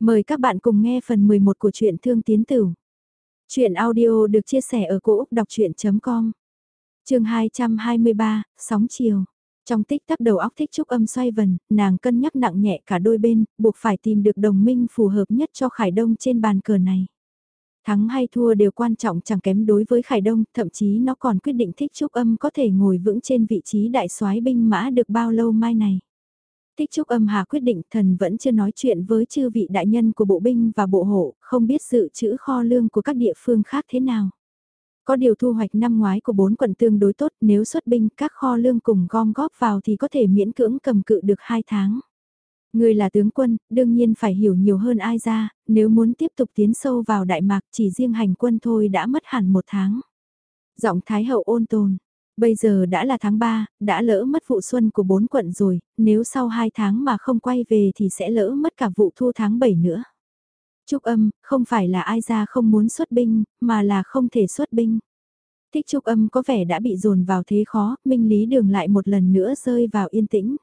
Mời các bạn cùng nghe phần 11 của truyện Thương Tiến Tử. Chuyện audio được chia sẻ ở cỗ đọc chuyện.com Trường 223, Sóng Chiều. Trong tích tắc đầu óc thích trúc âm xoay vần, nàng cân nhắc nặng nhẹ cả đôi bên, buộc phải tìm được đồng minh phù hợp nhất cho Khải Đông trên bàn cờ này. Thắng hay thua đều quan trọng chẳng kém đối với Khải Đông, thậm chí nó còn quyết định thích trúc âm có thể ngồi vững trên vị trí đại soái binh mã được bao lâu mai này. Tích Trúc âm hà quyết định thần vẫn chưa nói chuyện với chư vị đại nhân của bộ binh và bộ hộ, không biết dự trữ kho lương của các địa phương khác thế nào. Có điều thu hoạch năm ngoái của bốn quận tương đối tốt nếu xuất binh các kho lương cùng gom góp vào thì có thể miễn cưỡng cầm cự được hai tháng. Người là tướng quân, đương nhiên phải hiểu nhiều hơn ai ra, nếu muốn tiếp tục tiến sâu vào Đại Mạc chỉ riêng hành quân thôi đã mất hẳn một tháng. Giọng Thái hậu ôn tồn, Bây giờ đã là tháng 3, đã lỡ mất vụ xuân của bốn quận rồi, nếu sau 2 tháng mà không quay về thì sẽ lỡ mất cả vụ thu tháng 7 nữa. Trúc âm, không phải là ai ra không muốn xuất binh, mà là không thể xuất binh. Thích trúc âm có vẻ đã bị dồn vào thế khó, minh lý đường lại một lần nữa rơi vào yên tĩnh.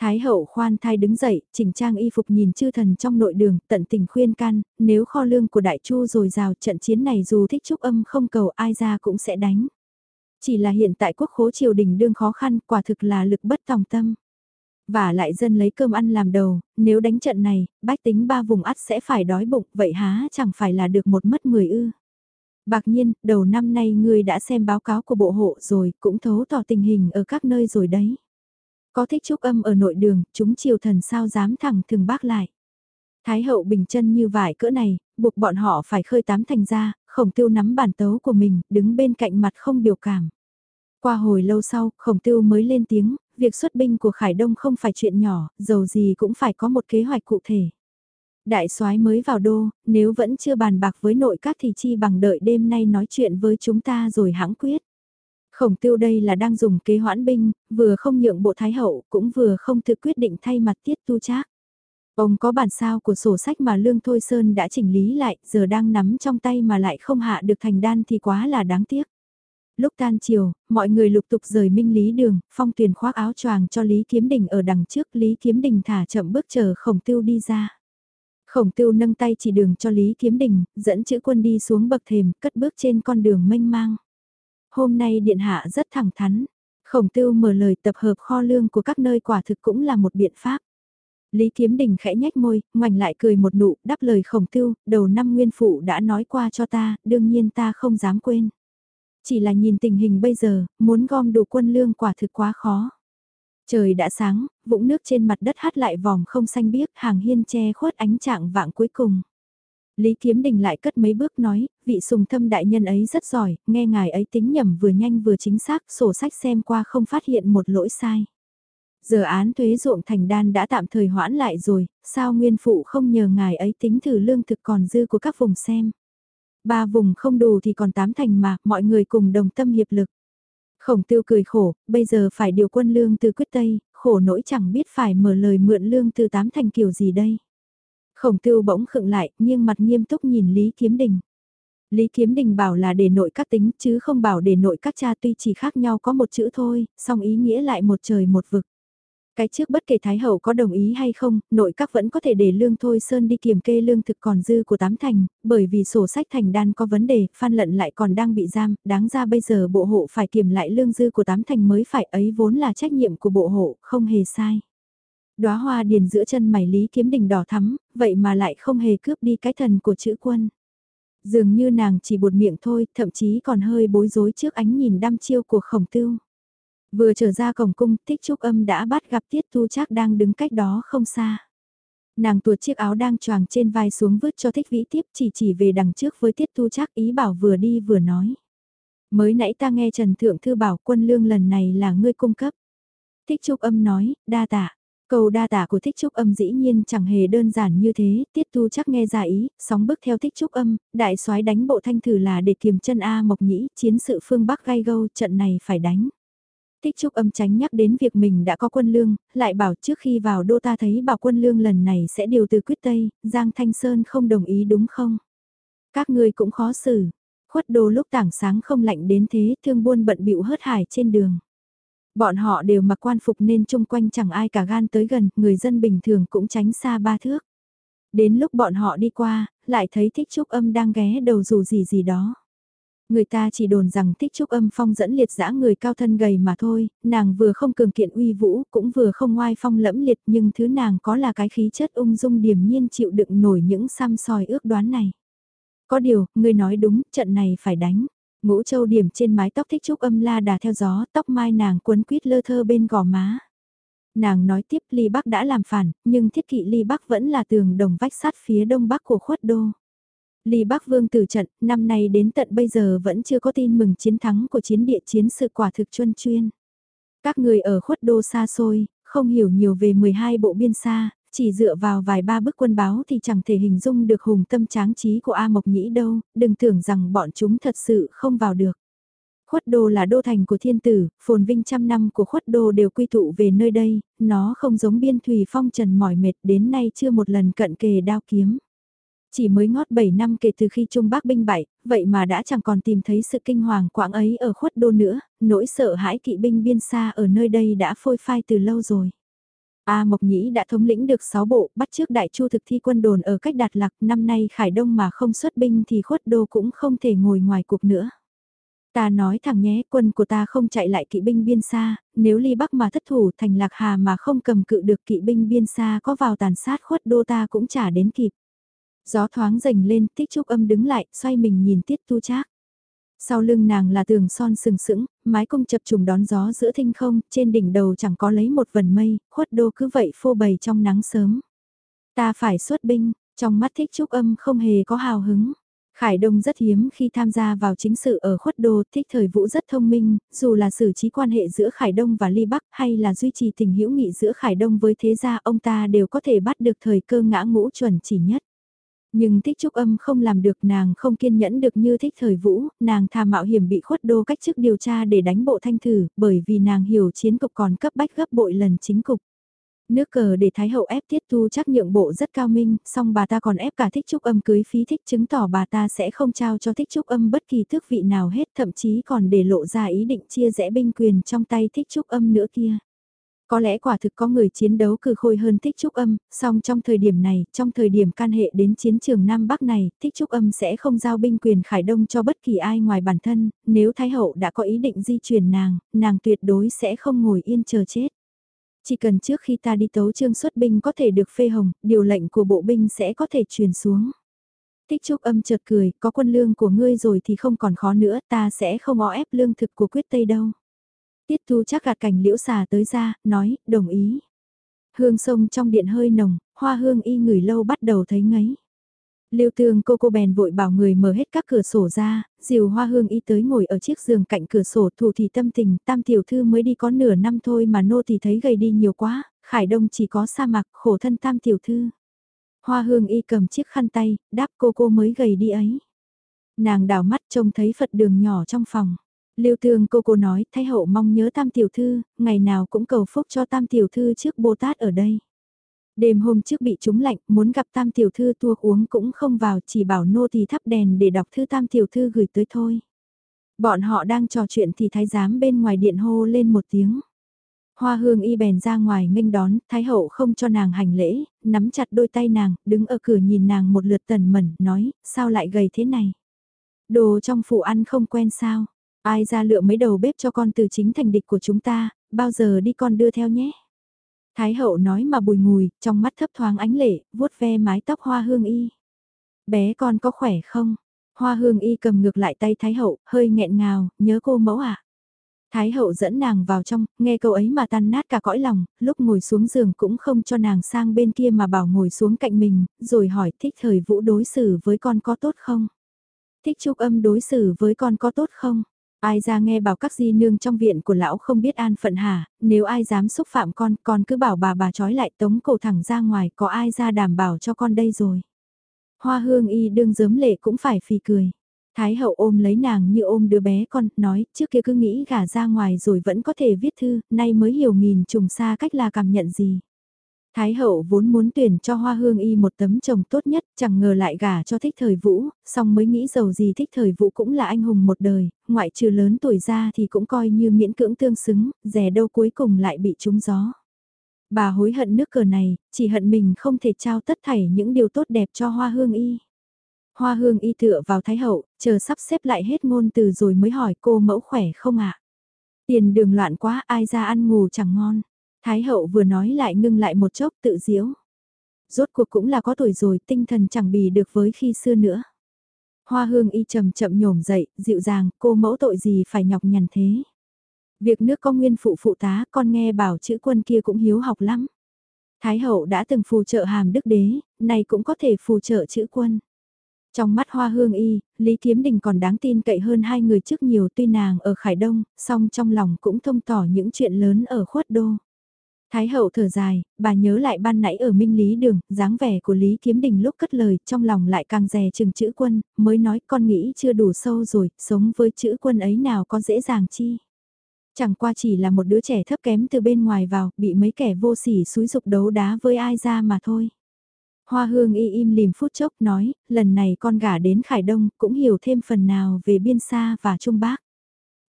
Thái hậu khoan thai đứng dậy, chỉnh trang y phục nhìn chư thần trong nội đường, tận tình khuyên can, nếu kho lương của đại chu rồi rào trận chiến này dù thích trúc âm không cầu ai ra cũng sẽ đánh. Chỉ là hiện tại quốc khố triều đình đương khó khăn, quả thực là lực bất tòng tâm. Và lại dân lấy cơm ăn làm đầu, nếu đánh trận này, bách tính ba vùng ắt sẽ phải đói bụng, vậy há chẳng phải là được một mất mười ư. Bạc nhiên, đầu năm nay ngươi đã xem báo cáo của bộ hộ rồi, cũng thấu tỏ tình hình ở các nơi rồi đấy. Có thích trúc âm ở nội đường, chúng triều thần sao dám thẳng thường bác lại. Thái hậu bình chân như vải cỡ này, buộc bọn họ phải khơi tám thành ra, khổng tiêu nắm bản tấu của mình, đứng bên cạnh mặt không biểu cảm. Qua hồi lâu sau, khổng tiêu mới lên tiếng, việc xuất binh của Khải Đông không phải chuyện nhỏ, dầu gì cũng phải có một kế hoạch cụ thể. Đại soái mới vào đô, nếu vẫn chưa bàn bạc với nội các thì chi bằng đợi đêm nay nói chuyện với chúng ta rồi hãng quyết. Khổng tiêu đây là đang dùng kế hoãn binh, vừa không nhượng bộ thái hậu, cũng vừa không thực quyết định thay mặt tiết tu trác. Ông có bản sao của sổ sách mà Lương Thôi Sơn đã chỉnh lý lại, giờ đang nắm trong tay mà lại không hạ được thành đan thì quá là đáng tiếc. Lúc tan chiều, mọi người lục tục rời Minh Lý Đường, phong tuyền khoác áo choàng cho Lý Kiếm Đình ở đằng trước, Lý Kiếm Đình thả chậm bước chờ khổng tiêu đi ra. Khổng tiêu nâng tay chỉ đường cho Lý Kiếm Đình, dẫn chữ quân đi xuống bậc thềm, cất bước trên con đường mênh mang. Hôm nay điện hạ rất thẳng thắn, khổng tiêu mở lời tập hợp kho lương của các nơi quả thực cũng là một biện pháp. Lý Kiếm Đình khẽ nhách môi, ngoảnh lại cười một nụ, đáp lời khổng tiêu, đầu năm nguyên phụ đã nói qua cho ta, đương nhiên ta không dám quên. Chỉ là nhìn tình hình bây giờ, muốn gom đủ quân lương quả thực quá khó. Trời đã sáng, vũng nước trên mặt đất hát lại vòng không xanh biếc, hàng hiên che khuất ánh trạng vạng cuối cùng. Lý Kiếm Đình lại cất mấy bước nói, vị sùng thâm đại nhân ấy rất giỏi, nghe ngài ấy tính nhầm vừa nhanh vừa chính xác, sổ sách xem qua không phát hiện một lỗi sai. Giờ án thuế ruộng thành đan đã tạm thời hoãn lại rồi, sao nguyên phụ không nhờ ngài ấy tính thử lương thực còn dư của các vùng xem. Ba vùng không đủ thì còn tám thành mà, mọi người cùng đồng tâm hiệp lực. Khổng tiêu cười khổ, bây giờ phải điều quân lương từ quyết tây, khổ nỗi chẳng biết phải mở lời mượn lương từ tám thành kiểu gì đây. Khổng tiêu bỗng khựng lại, nhưng mặt nghiêm túc nhìn Lý Kiếm Đình. Lý Kiếm Đình bảo là để nội các tính chứ không bảo để nội các cha tuy chỉ khác nhau có một chữ thôi, song ý nghĩa lại một trời một vực. Cái trước bất kể Thái Hậu có đồng ý hay không, nội các vẫn có thể để Lương Thôi Sơn đi kiểm kê lương thực còn dư của tám thành, bởi vì sổ sách thành đan có vấn đề, Phan Lận lại còn đang bị giam, đáng ra bây giờ bộ hộ phải kiểm lại lương dư của tám thành mới phải ấy vốn là trách nhiệm của bộ hộ, không hề sai. Đóa hoa điền giữa chân mày Lý Kiếm Đình đỏ thắm, vậy mà lại không hề cướp đi cái thần của chữ quân. Dường như nàng chỉ buột miệng thôi, thậm chí còn hơi bối rối trước ánh nhìn đăm chiêu của khổng tưu. Vừa trở ra cổng cung, Thích Trúc Âm đã bắt gặp Tiết Tu Trác đang đứng cách đó không xa. Nàng tuột chiếc áo đang choàng trên vai xuống vứt cho Thích Vĩ tiếp chỉ chỉ về đằng trước với Tiết Tu Trác ý bảo vừa đi vừa nói. Mới nãy ta nghe Trần Thượng Thư bảo quân lương lần này là ngươi cung cấp. Thích Trúc Âm nói, đa tạ. Câu đa tả của thích trúc âm dĩ nhiên chẳng hề đơn giản như thế, tiết tu chắc nghe ra ý, sóng bước theo thích trúc âm, đại soái đánh bộ thanh thử là để kiềm chân A Mộc Nhĩ, chiến sự phương Bắc gai gâu, trận này phải đánh. Thích Trúc âm tránh nhắc đến việc mình đã có quân lương, lại bảo trước khi vào đô ta thấy bảo quân lương lần này sẽ điều từ quyết Tây, Giang Thanh Sơn không đồng ý đúng không? Các ngươi cũng khó xử, khuất đô lúc tảng sáng không lạnh đến thế thương buôn bận bịu hớt hải trên đường. Bọn họ đều mặc quan phục nên chung quanh chẳng ai cả gan tới gần, người dân bình thường cũng tránh xa ba thước. Đến lúc bọn họ đi qua, lại thấy thích trúc âm đang ghé đầu dù gì gì đó. Người ta chỉ đồn rằng thích trúc âm phong dẫn liệt dã người cao thân gầy mà thôi, nàng vừa không cường kiện uy vũ, cũng vừa không ngoai phong lẫm liệt nhưng thứ nàng có là cái khí chất ung dung điềm nhiên chịu đựng nổi những xăm soi ước đoán này. Có điều, người nói đúng, trận này phải đánh. Ngũ châu điểm trên mái tóc thích trúc âm la đà theo gió, tóc mai nàng cuốn quýt lơ thơ bên gò má. Nàng nói tiếp Ly Bắc đã làm phản, nhưng thiết kỵ Ly Bắc vẫn là tường đồng vách sát phía đông bắc của khuất đô. Lý Bắc Vương tử trận, năm nay đến tận bây giờ vẫn chưa có tin mừng chiến thắng của chiến địa chiến sự quả thực chuân chuyên. Các người ở khuất đô xa xôi, không hiểu nhiều về 12 bộ biên xa, chỉ dựa vào vài ba bức quân báo thì chẳng thể hình dung được hùng tâm tráng trí của A Mộc Nhĩ đâu, đừng tưởng rằng bọn chúng thật sự không vào được. Khuất đô là đô thành của thiên tử, phồn vinh trăm năm của khuất đô đều quy tụ về nơi đây, nó không giống biên thủy phong trần mỏi mệt đến nay chưa một lần cận kề đao kiếm. Chỉ mới ngót 7 năm kể từ khi Trung Bắc binh bại, vậy mà đã chẳng còn tìm thấy sự kinh hoàng quãng ấy ở khuất đô nữa, nỗi sợ hãi kỵ binh biên xa ở nơi đây đã phôi phai từ lâu rồi. A Mộc Nhĩ đã thống lĩnh được 6 bộ, bắt trước đại chu thực thi quân đồn ở cách đạt lạc, năm nay Khải Đông mà không xuất binh thì khuất đô cũng không thể ngồi ngoài cuộc nữa. Ta nói thẳng nhé, quân của ta không chạy lại kỵ binh biên xa, nếu ly bắc mà thất thủ thành lạc hà mà không cầm cự được kỵ binh biên xa có vào tàn sát khuất đô ta cũng chả đến kịp. Gió thoáng rành lên, tích trúc âm đứng lại, xoay mình nhìn tiết tu trác. Sau lưng nàng là tường son sừng sững, mái cung chập trùng đón gió giữa thinh không, trên đỉnh đầu chẳng có lấy một vần mây, khuất đô cứ vậy phô bày trong nắng sớm. Ta phải xuất binh, trong mắt thích trúc âm không hề có hào hứng. Khải Đông rất hiếm khi tham gia vào chính sự ở khuất đô, thích thời vũ rất thông minh, dù là xử trí quan hệ giữa Khải Đông và Ly Bắc hay là duy trì tình hữu nghị giữa Khải Đông với thế gia ông ta đều có thể bắt được thời cơ ngã ngũ chuẩn chỉ nhất. Nhưng thích trúc âm không làm được nàng không kiên nhẫn được như thích thời vũ, nàng thà mạo hiểm bị khuất đô cách chức điều tra để đánh bộ thanh thử, bởi vì nàng hiểu chiến cục còn cấp bách gấp bội lần chính cục. Nước cờ để Thái hậu ép tiết tu chắc nhượng bộ rất cao minh, song bà ta còn ép cả thích trúc âm cưới phí thích chứng tỏ bà ta sẽ không trao cho thích trúc âm bất kỳ tước vị nào hết thậm chí còn để lộ ra ý định chia rẽ binh quyền trong tay thích trúc âm nữa kia. Có lẽ quả thực có người chiến đấu cừ khôi hơn Thích Trúc Âm, song trong thời điểm này, trong thời điểm can hệ đến chiến trường Nam Bắc này, Thích Trúc Âm sẽ không giao binh quyền khải đông cho bất kỳ ai ngoài bản thân, nếu Thái Hậu đã có ý định di chuyển nàng, nàng tuyệt đối sẽ không ngồi yên chờ chết. Chỉ cần trước khi ta đi tấu trương xuất binh có thể được phê hồng, điều lệnh của bộ binh sẽ có thể truyền xuống. Tích trúc âm chợt cười, có quân lương của ngươi rồi thì không còn khó nữa, ta sẽ không ó ép lương thực của quyết tây đâu. Tiết thu chắc gạt cảnh liễu xà tới ra, nói, đồng ý. Hương sông trong điện hơi nồng, hoa hương y ngửi lâu bắt đầu thấy ngấy. Lưu tường cô cô bèn vội bảo người mở hết các cửa sổ ra, dìu hoa hương y tới ngồi ở chiếc giường cạnh cửa sổ thủ thì tâm tình, tam tiểu thư mới đi có nửa năm thôi mà nô thì thấy gầy đi nhiều quá, khải đông chỉ có sa mạc khổ thân tam tiểu thư. Hoa hương y cầm chiếc khăn tay, đáp cô cô mới gầy đi ấy. Nàng đảo mắt trông thấy Phật đường nhỏ trong phòng. Lưu Tương cô cô nói, Thái hậu mong nhớ Tam tiểu thư, ngày nào cũng cầu phúc cho Tam tiểu thư trước Bồ Tát ở đây. Đêm hôm trước bị trúng lạnh, muốn gặp Tam tiểu thư tua uống cũng không vào, chỉ bảo nô thì thắp đèn để đọc thư Tam tiểu thư gửi tới thôi. Bọn họ đang trò chuyện thì thái giám bên ngoài điện hô lên một tiếng. Hoa hương y bèn ra ngoài nghênh đón, thái hậu không cho nàng hành lễ, nắm chặt đôi tay nàng, đứng ở cửa nhìn nàng một lượt tần mẩn, nói, sao lại gầy thế này? Đồ trong phủ ăn không quen sao? Ai ra lựa mấy đầu bếp cho con từ chính thành địch của chúng ta, bao giờ đi con đưa theo nhé. Thái hậu nói mà bùi ngùi, trong mắt thấp thoáng ánh lệ, vuốt ve mái tóc hoa hương y. Bé con có khỏe không? Hoa hương y cầm ngược lại tay Thái hậu, hơi nghẹn ngào, nhớ cô mẫu à? Thái hậu dẫn nàng vào trong, nghe câu ấy mà tan nát cả cõi lòng, lúc ngồi xuống giường cũng không cho nàng sang bên kia mà bảo ngồi xuống cạnh mình, rồi hỏi thích thời vũ đối xử với con có tốt không? Thích trúc âm đối xử với con có tốt không? Ai ra nghe bảo các di nương trong viện của lão không biết an phận hả, nếu ai dám xúc phạm con, con cứ bảo bà bà trói lại tống cổ thẳng ra ngoài, có ai ra đảm bảo cho con đây rồi. Hoa hương y đương giớm lệ cũng phải phì cười. Thái hậu ôm lấy nàng như ôm đứa bé con, nói, trước kia cứ nghĩ gả ra ngoài rồi vẫn có thể viết thư, nay mới hiểu nghìn trùng xa cách là cảm nhận gì. Thái hậu vốn muốn tuyển cho hoa hương y một tấm chồng tốt nhất, chẳng ngờ lại gả cho thích thời vũ, song mới nghĩ giàu gì thích thời vũ cũng là anh hùng một đời, ngoại trừ lớn tuổi ra thì cũng coi như miễn cưỡng tương xứng, rẻ đâu cuối cùng lại bị trúng gió. Bà hối hận nước cờ này, chỉ hận mình không thể trao tất thảy những điều tốt đẹp cho hoa hương y. Hoa hương y tựa vào thái hậu, chờ sắp xếp lại hết ngôn từ rồi mới hỏi cô mẫu khỏe không ạ? Tiền đường loạn quá ai ra ăn ngủ chẳng ngon. Thái hậu vừa nói lại ngưng lại một chốc tự diễu. Rốt cuộc cũng là có tuổi rồi tinh thần chẳng bì được với khi xưa nữa. Hoa hương y chậm chậm nhổm dậy, dịu dàng, cô mẫu tội gì phải nhọc nhằn thế. Việc nước có nguyên phụ phụ tá, con nghe bảo chữ quân kia cũng hiếu học lắm. Thái hậu đã từng phù trợ hàm đức đế, nay cũng có thể phù trợ chữ quân. Trong mắt hoa hương y, Lý Kiếm Đình còn đáng tin cậy hơn hai người trước nhiều tuy nàng ở Khải Đông, song trong lòng cũng thông tỏ những chuyện lớn ở khuất đô. Thái hậu thở dài, bà nhớ lại ban nãy ở Minh Lý Đường, dáng vẻ của Lý Kiếm Đình lúc cất lời, trong lòng lại càng dè chừng chữ quân, mới nói con nghĩ chưa đủ sâu rồi, sống với chữ quân ấy nào có dễ dàng chi. Chẳng qua chỉ là một đứa trẻ thấp kém từ bên ngoài vào, bị mấy kẻ vô sỉ xúi dục đấu đá với ai ra mà thôi. Hoa hương y im lìm phút chốc nói, lần này con gả đến Khải Đông cũng hiểu thêm phần nào về biên xa và Trung Bắc.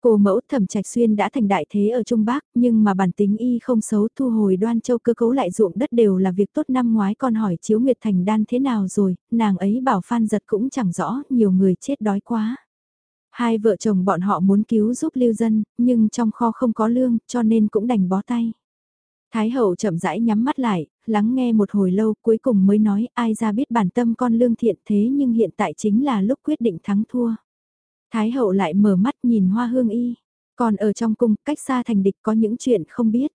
Cô mẫu thẩm trạch xuyên đã thành đại thế ở Trung Bắc, nhưng mà bản tính y không xấu thu hồi đoan châu cơ cấu lại ruộng đất đều là việc tốt năm ngoái con hỏi chiếu nguyệt thành đan thế nào rồi, nàng ấy bảo phan giật cũng chẳng rõ, nhiều người chết đói quá. Hai vợ chồng bọn họ muốn cứu giúp lưu dân, nhưng trong kho không có lương, cho nên cũng đành bó tay. Thái hậu chậm rãi nhắm mắt lại, lắng nghe một hồi lâu cuối cùng mới nói ai ra biết bản tâm con lương thiện thế nhưng hiện tại chính là lúc quyết định thắng thua. Thái hậu lại mở mắt nhìn hoa hương y, còn ở trong cung cách xa thành địch có những chuyện không biết.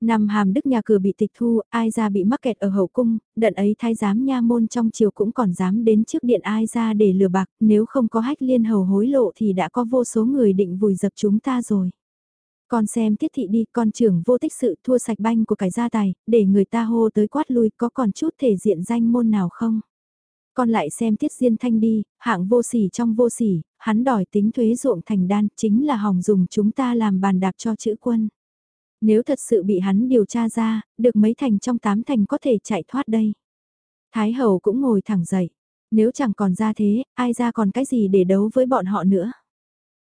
Năm hàm đức nhà cửa bị tịch thu, ai ra bị mắc kẹt ở hậu cung, đợt ấy thái giám nha môn trong chiều cũng còn dám đến trước điện ai ra để lừa bạc, nếu không có hách liên hầu hối lộ thì đã có vô số người định vùi dập chúng ta rồi. Con xem tiết thị đi, con trưởng vô tích sự thua sạch banh của cái gia tài, để người ta hô tới quát lui có còn chút thể diện danh môn nào không? Con lại xem tiết diên thanh đi, hạng vô sỉ trong vô sỉ, hắn đòi tính thuế ruộng thành đan, chính là hòng dùng chúng ta làm bàn đạp cho chữ quân. Nếu thật sự bị hắn điều tra ra, được mấy thành trong tám thành có thể chạy thoát đây. Thái hậu cũng ngồi thẳng dậy. Nếu chẳng còn ra thế, ai ra còn cái gì để đấu với bọn họ nữa.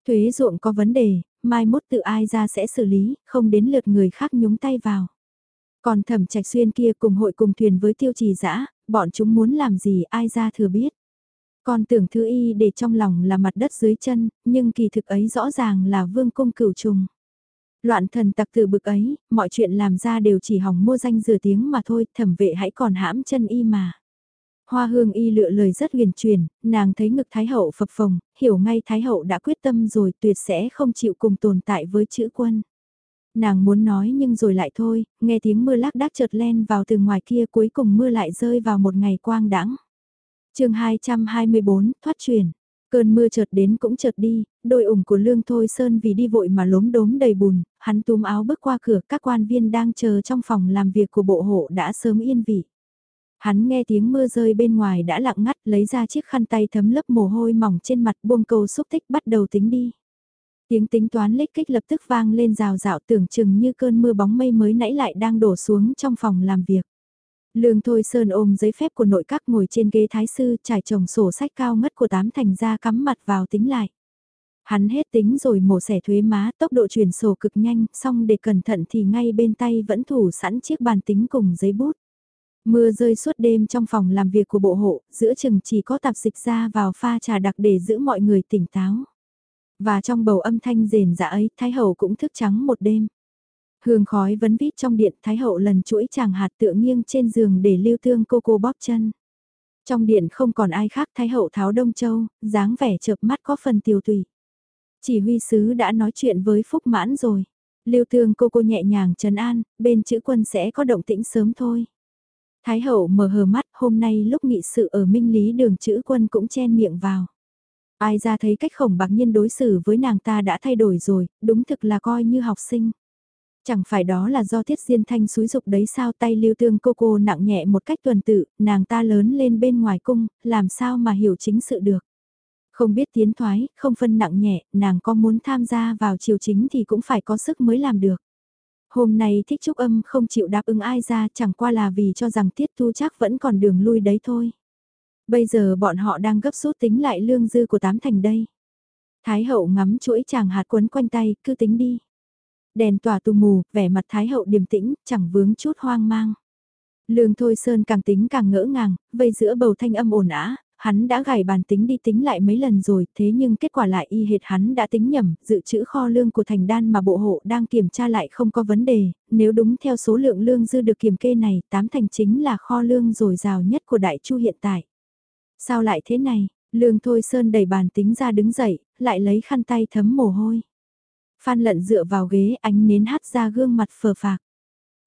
Thuế ruộng có vấn đề, mai mốt tự ai ra sẽ xử lý, không đến lượt người khác nhúng tay vào. Còn thẩm trạch xuyên kia cùng hội cùng thuyền với tiêu trì dã bọn chúng muốn làm gì ai ra thừa biết. Còn tưởng thư y để trong lòng là mặt đất dưới chân, nhưng kỳ thực ấy rõ ràng là vương cung cửu trùng. Loạn thần tặc từ bực ấy, mọi chuyện làm ra đều chỉ hỏng mua danh rửa tiếng mà thôi, thẩm vệ hãy còn hãm chân y mà. Hoa hương y lựa lời rất huyền truyền, nàng thấy ngực Thái Hậu phập phồng, hiểu ngay Thái Hậu đã quyết tâm rồi tuyệt sẽ không chịu cùng tồn tại với chữ quân. Nàng muốn nói nhưng rồi lại thôi, nghe tiếng mưa lác đác chợt len vào từ ngoài kia cuối cùng mưa lại rơi vào một ngày quang đãng. chương 224, thoát truyền. Cơn mưa chợt đến cũng chợt đi, đôi ủng của Lương Thôi Sơn vì đi vội mà lốm đốm đầy bùn, hắn túm áo bước qua cửa các quan viên đang chờ trong phòng làm việc của bộ hộ đã sớm yên vị. Hắn nghe tiếng mưa rơi bên ngoài đã lặng ngắt lấy ra chiếc khăn tay thấm lớp mồ hôi mỏng trên mặt buông câu xúc tích bắt đầu tính đi. Tiếng tính toán lích kích lập tức vang lên rào rạo tưởng chừng như cơn mưa bóng mây mới nãy lại đang đổ xuống trong phòng làm việc. Lương Thôi Sơn ôm giấy phép của nội các ngồi trên ghế thái sư trải chồng sổ sách cao ngất của tám thành ra cắm mặt vào tính lại. Hắn hết tính rồi mổ xẻ thuế má tốc độ chuyển sổ cực nhanh xong để cẩn thận thì ngay bên tay vẫn thủ sẵn chiếc bàn tính cùng giấy bút. Mưa rơi suốt đêm trong phòng làm việc của bộ hộ, giữa chừng chỉ có tạp dịch ra vào pha trà đặc để giữ mọi người tỉnh táo. Và trong bầu âm thanh rền dạ ấy, Thái Hậu cũng thức trắng một đêm. Hương khói vấn vít trong điện, Thái Hậu lần chuỗi chàng hạt tựa nghiêng trên giường để lưu thương cô cô bóp chân. Trong điện không còn ai khác Thái Hậu tháo Đông Châu, dáng vẻ chợp mắt có phần tiêu tùy. Chỉ huy sứ đã nói chuyện với Phúc Mãn rồi. Lưu thương cô cô nhẹ nhàng trấn an, bên chữ quân sẽ có động tĩnh sớm thôi. Thái hậu mở hờ mắt, hôm nay lúc nghị sự ở Minh Lý đường chữ quân cũng chen miệng vào. Ai ra thấy cách khổng bạc nhiên đối xử với nàng ta đã thay đổi rồi, đúng thực là coi như học sinh. Chẳng phải đó là do thiết diên thanh xúi dục đấy sao tay lưu tương cô cô nặng nhẹ một cách tuần tự, nàng ta lớn lên bên ngoài cung, làm sao mà hiểu chính sự được. Không biết tiến thoái, không phân nặng nhẹ, nàng có muốn tham gia vào triều chính thì cũng phải có sức mới làm được. Hôm nay thích trúc âm không chịu đáp ứng ai ra chẳng qua là vì cho rằng tiết thu chắc vẫn còn đường lui đấy thôi. Bây giờ bọn họ đang gấp rút tính lại lương dư của tám thành đây. Thái hậu ngắm chuỗi chàng hạt quấn quanh tay, cứ tính đi. Đèn tỏa tù mù, vẻ mặt Thái Hậu điềm tĩnh, chẳng vướng chút hoang mang. Lương Thôi Sơn càng tính càng ngỡ ngàng, vây giữa bầu thanh âm ồn ả, hắn đã gảy bàn tính đi tính lại mấy lần rồi, thế nhưng kết quả lại y hệt hắn đã tính nhầm, dự trữ kho lương của thành đan mà bộ hộ đang kiểm tra lại không có vấn đề, nếu đúng theo số lượng lương dư được kiểm kê này, tám thành chính là kho lương dồi dào nhất của đại chu hiện tại. Sao lại thế này, lương thôi sơn đẩy bàn tính ra đứng dậy, lại lấy khăn tay thấm mồ hôi. Phan lận dựa vào ghế ánh nến hắt ra gương mặt phờ phạc.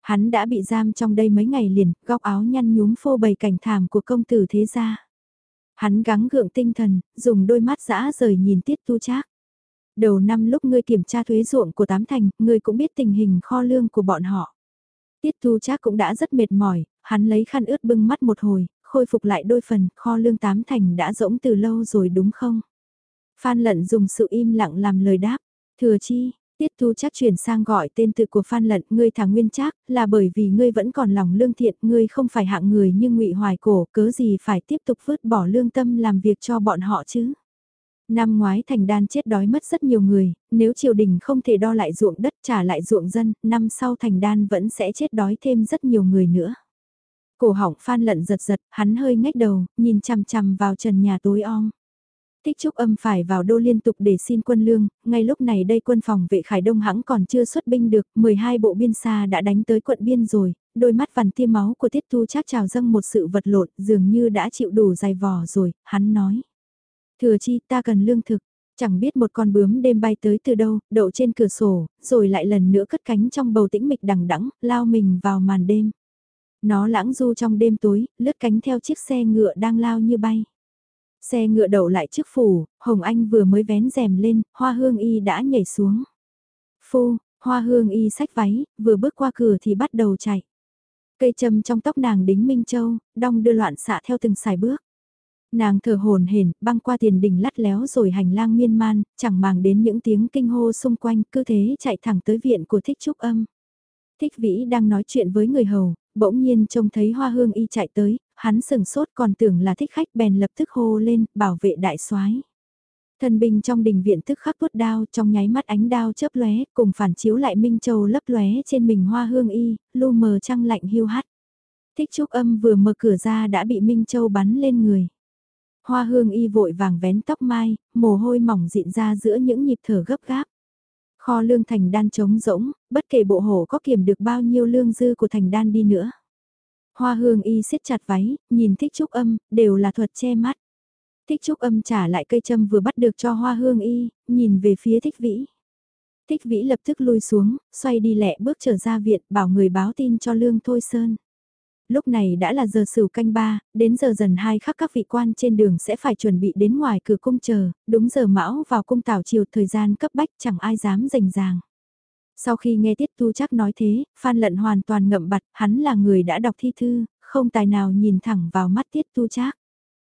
Hắn đã bị giam trong đây mấy ngày liền, góc áo nhăn nhúm phô bày cảnh thảm của công tử thế gia. Hắn gắng gượng tinh thần, dùng đôi mắt dã rời nhìn Tiết Tu Trác. Đầu năm lúc ngươi kiểm tra thuế ruộng của Tám Thành, ngươi cũng biết tình hình kho lương của bọn họ. Tiết Tu Trác cũng đã rất mệt mỏi, hắn lấy khăn ướt bưng mắt một hồi, khôi phục lại đôi phần, kho lương Tám Thành đã rỗng từ lâu rồi đúng không? Phan Lận dùng sự im lặng làm lời đáp, thừa chi, Tiết Thu chắc chuyển sang gọi tên tự của Phan Lận, ngươi thả nguyên trác, là bởi vì ngươi vẫn còn lòng lương thiện, ngươi không phải hạng người như ngụy Hoài Cổ, cớ gì phải tiếp tục vứt bỏ lương tâm làm việc cho bọn họ chứ. Năm ngoái thành đan chết đói mất rất nhiều người, nếu triều đình không thể đo lại ruộng đất trả lại ruộng dân, năm sau thành đan vẫn sẽ chết đói thêm rất nhiều người nữa. Cổ họng Phan Lận giật giật, hắn hơi ngách đầu, nhìn chằm chằm vào trần nhà tối om. Thích Trúc Âm phải vào đô liên tục để xin quân lương, ngay lúc này đây quân phòng vệ Khải Đông hãng còn chưa xuất binh được, 12 bộ biên xa đã đánh tới quận biên rồi, đôi mắt vằn tiêm máu của Tiết thu chắc trào dâng một sự vật lộn, dường như đã chịu đủ dài vò rồi, hắn nói. Thừa chi ta cần lương thực, chẳng biết một con bướm đêm bay tới từ đâu, đậu trên cửa sổ, rồi lại lần nữa cất cánh trong bầu tĩnh mịch đằng đẵng lao mình vào màn đêm. Nó lãng du trong đêm tối, lướt cánh theo chiếc xe ngựa đang lao như bay. Xe ngựa đậu lại trước phủ, Hồng Anh vừa mới vén rèm lên, Hoa Hương Y đã nhảy xuống. Phu, Hoa Hương Y xách váy, vừa bước qua cửa thì bắt đầu chạy. Cây châm trong tóc nàng đính Minh Châu, đong đưa loạn xạ theo từng sải bước. Nàng thở hồn hển, băng qua tiền đình lắt léo rồi hành lang miên man, chẳng màng đến những tiếng kinh hô xung quanh, cứ thế chạy thẳng tới viện của Thích Trúc Âm. Thích Vĩ đang nói chuyện với người hầu, bỗng nhiên trông thấy Hoa Hương Y chạy tới, hắn sừng sốt còn tưởng là thích khách bèn lập tức hô lên, bảo vệ đại soái. Thần binh trong đình viện tức khắc tuốt đao trong nháy mắt ánh đao chớp lóe cùng phản chiếu lại Minh Châu lấp lóe trên mình hoa hương y, lu mờ trăng lạnh hiu hắt. Thích trúc âm vừa mở cửa ra đã bị Minh Châu bắn lên người. Hoa hương y vội vàng vén tóc mai, mồ hôi mỏng dịn ra giữa những nhịp thở gấp gáp. Kho lương thành đan trống rỗng, bất kể bộ hổ có kiểm được bao nhiêu lương dư của thành đan đi nữa. Hoa hương y siết chặt váy, nhìn thích trúc âm, đều là thuật che mắt. Thích trúc âm trả lại cây châm vừa bắt được cho hoa hương y, nhìn về phía thích vĩ. Thích vĩ lập tức lui xuống, xoay đi lẹ bước trở ra viện bảo người báo tin cho Lương Thôi Sơn. Lúc này đã là giờ sửu canh ba, đến giờ dần hai khắc các vị quan trên đường sẽ phải chuẩn bị đến ngoài cửa cung chờ, đúng giờ mão vào cung tảo chiều thời gian cấp bách chẳng ai dám rành ràng. Sau khi nghe Tiết Tu chắc nói thế, Phan Lận hoàn toàn ngậm bặt, hắn là người đã đọc thi thư, không tài nào nhìn thẳng vào mắt Tiết Tu chắc.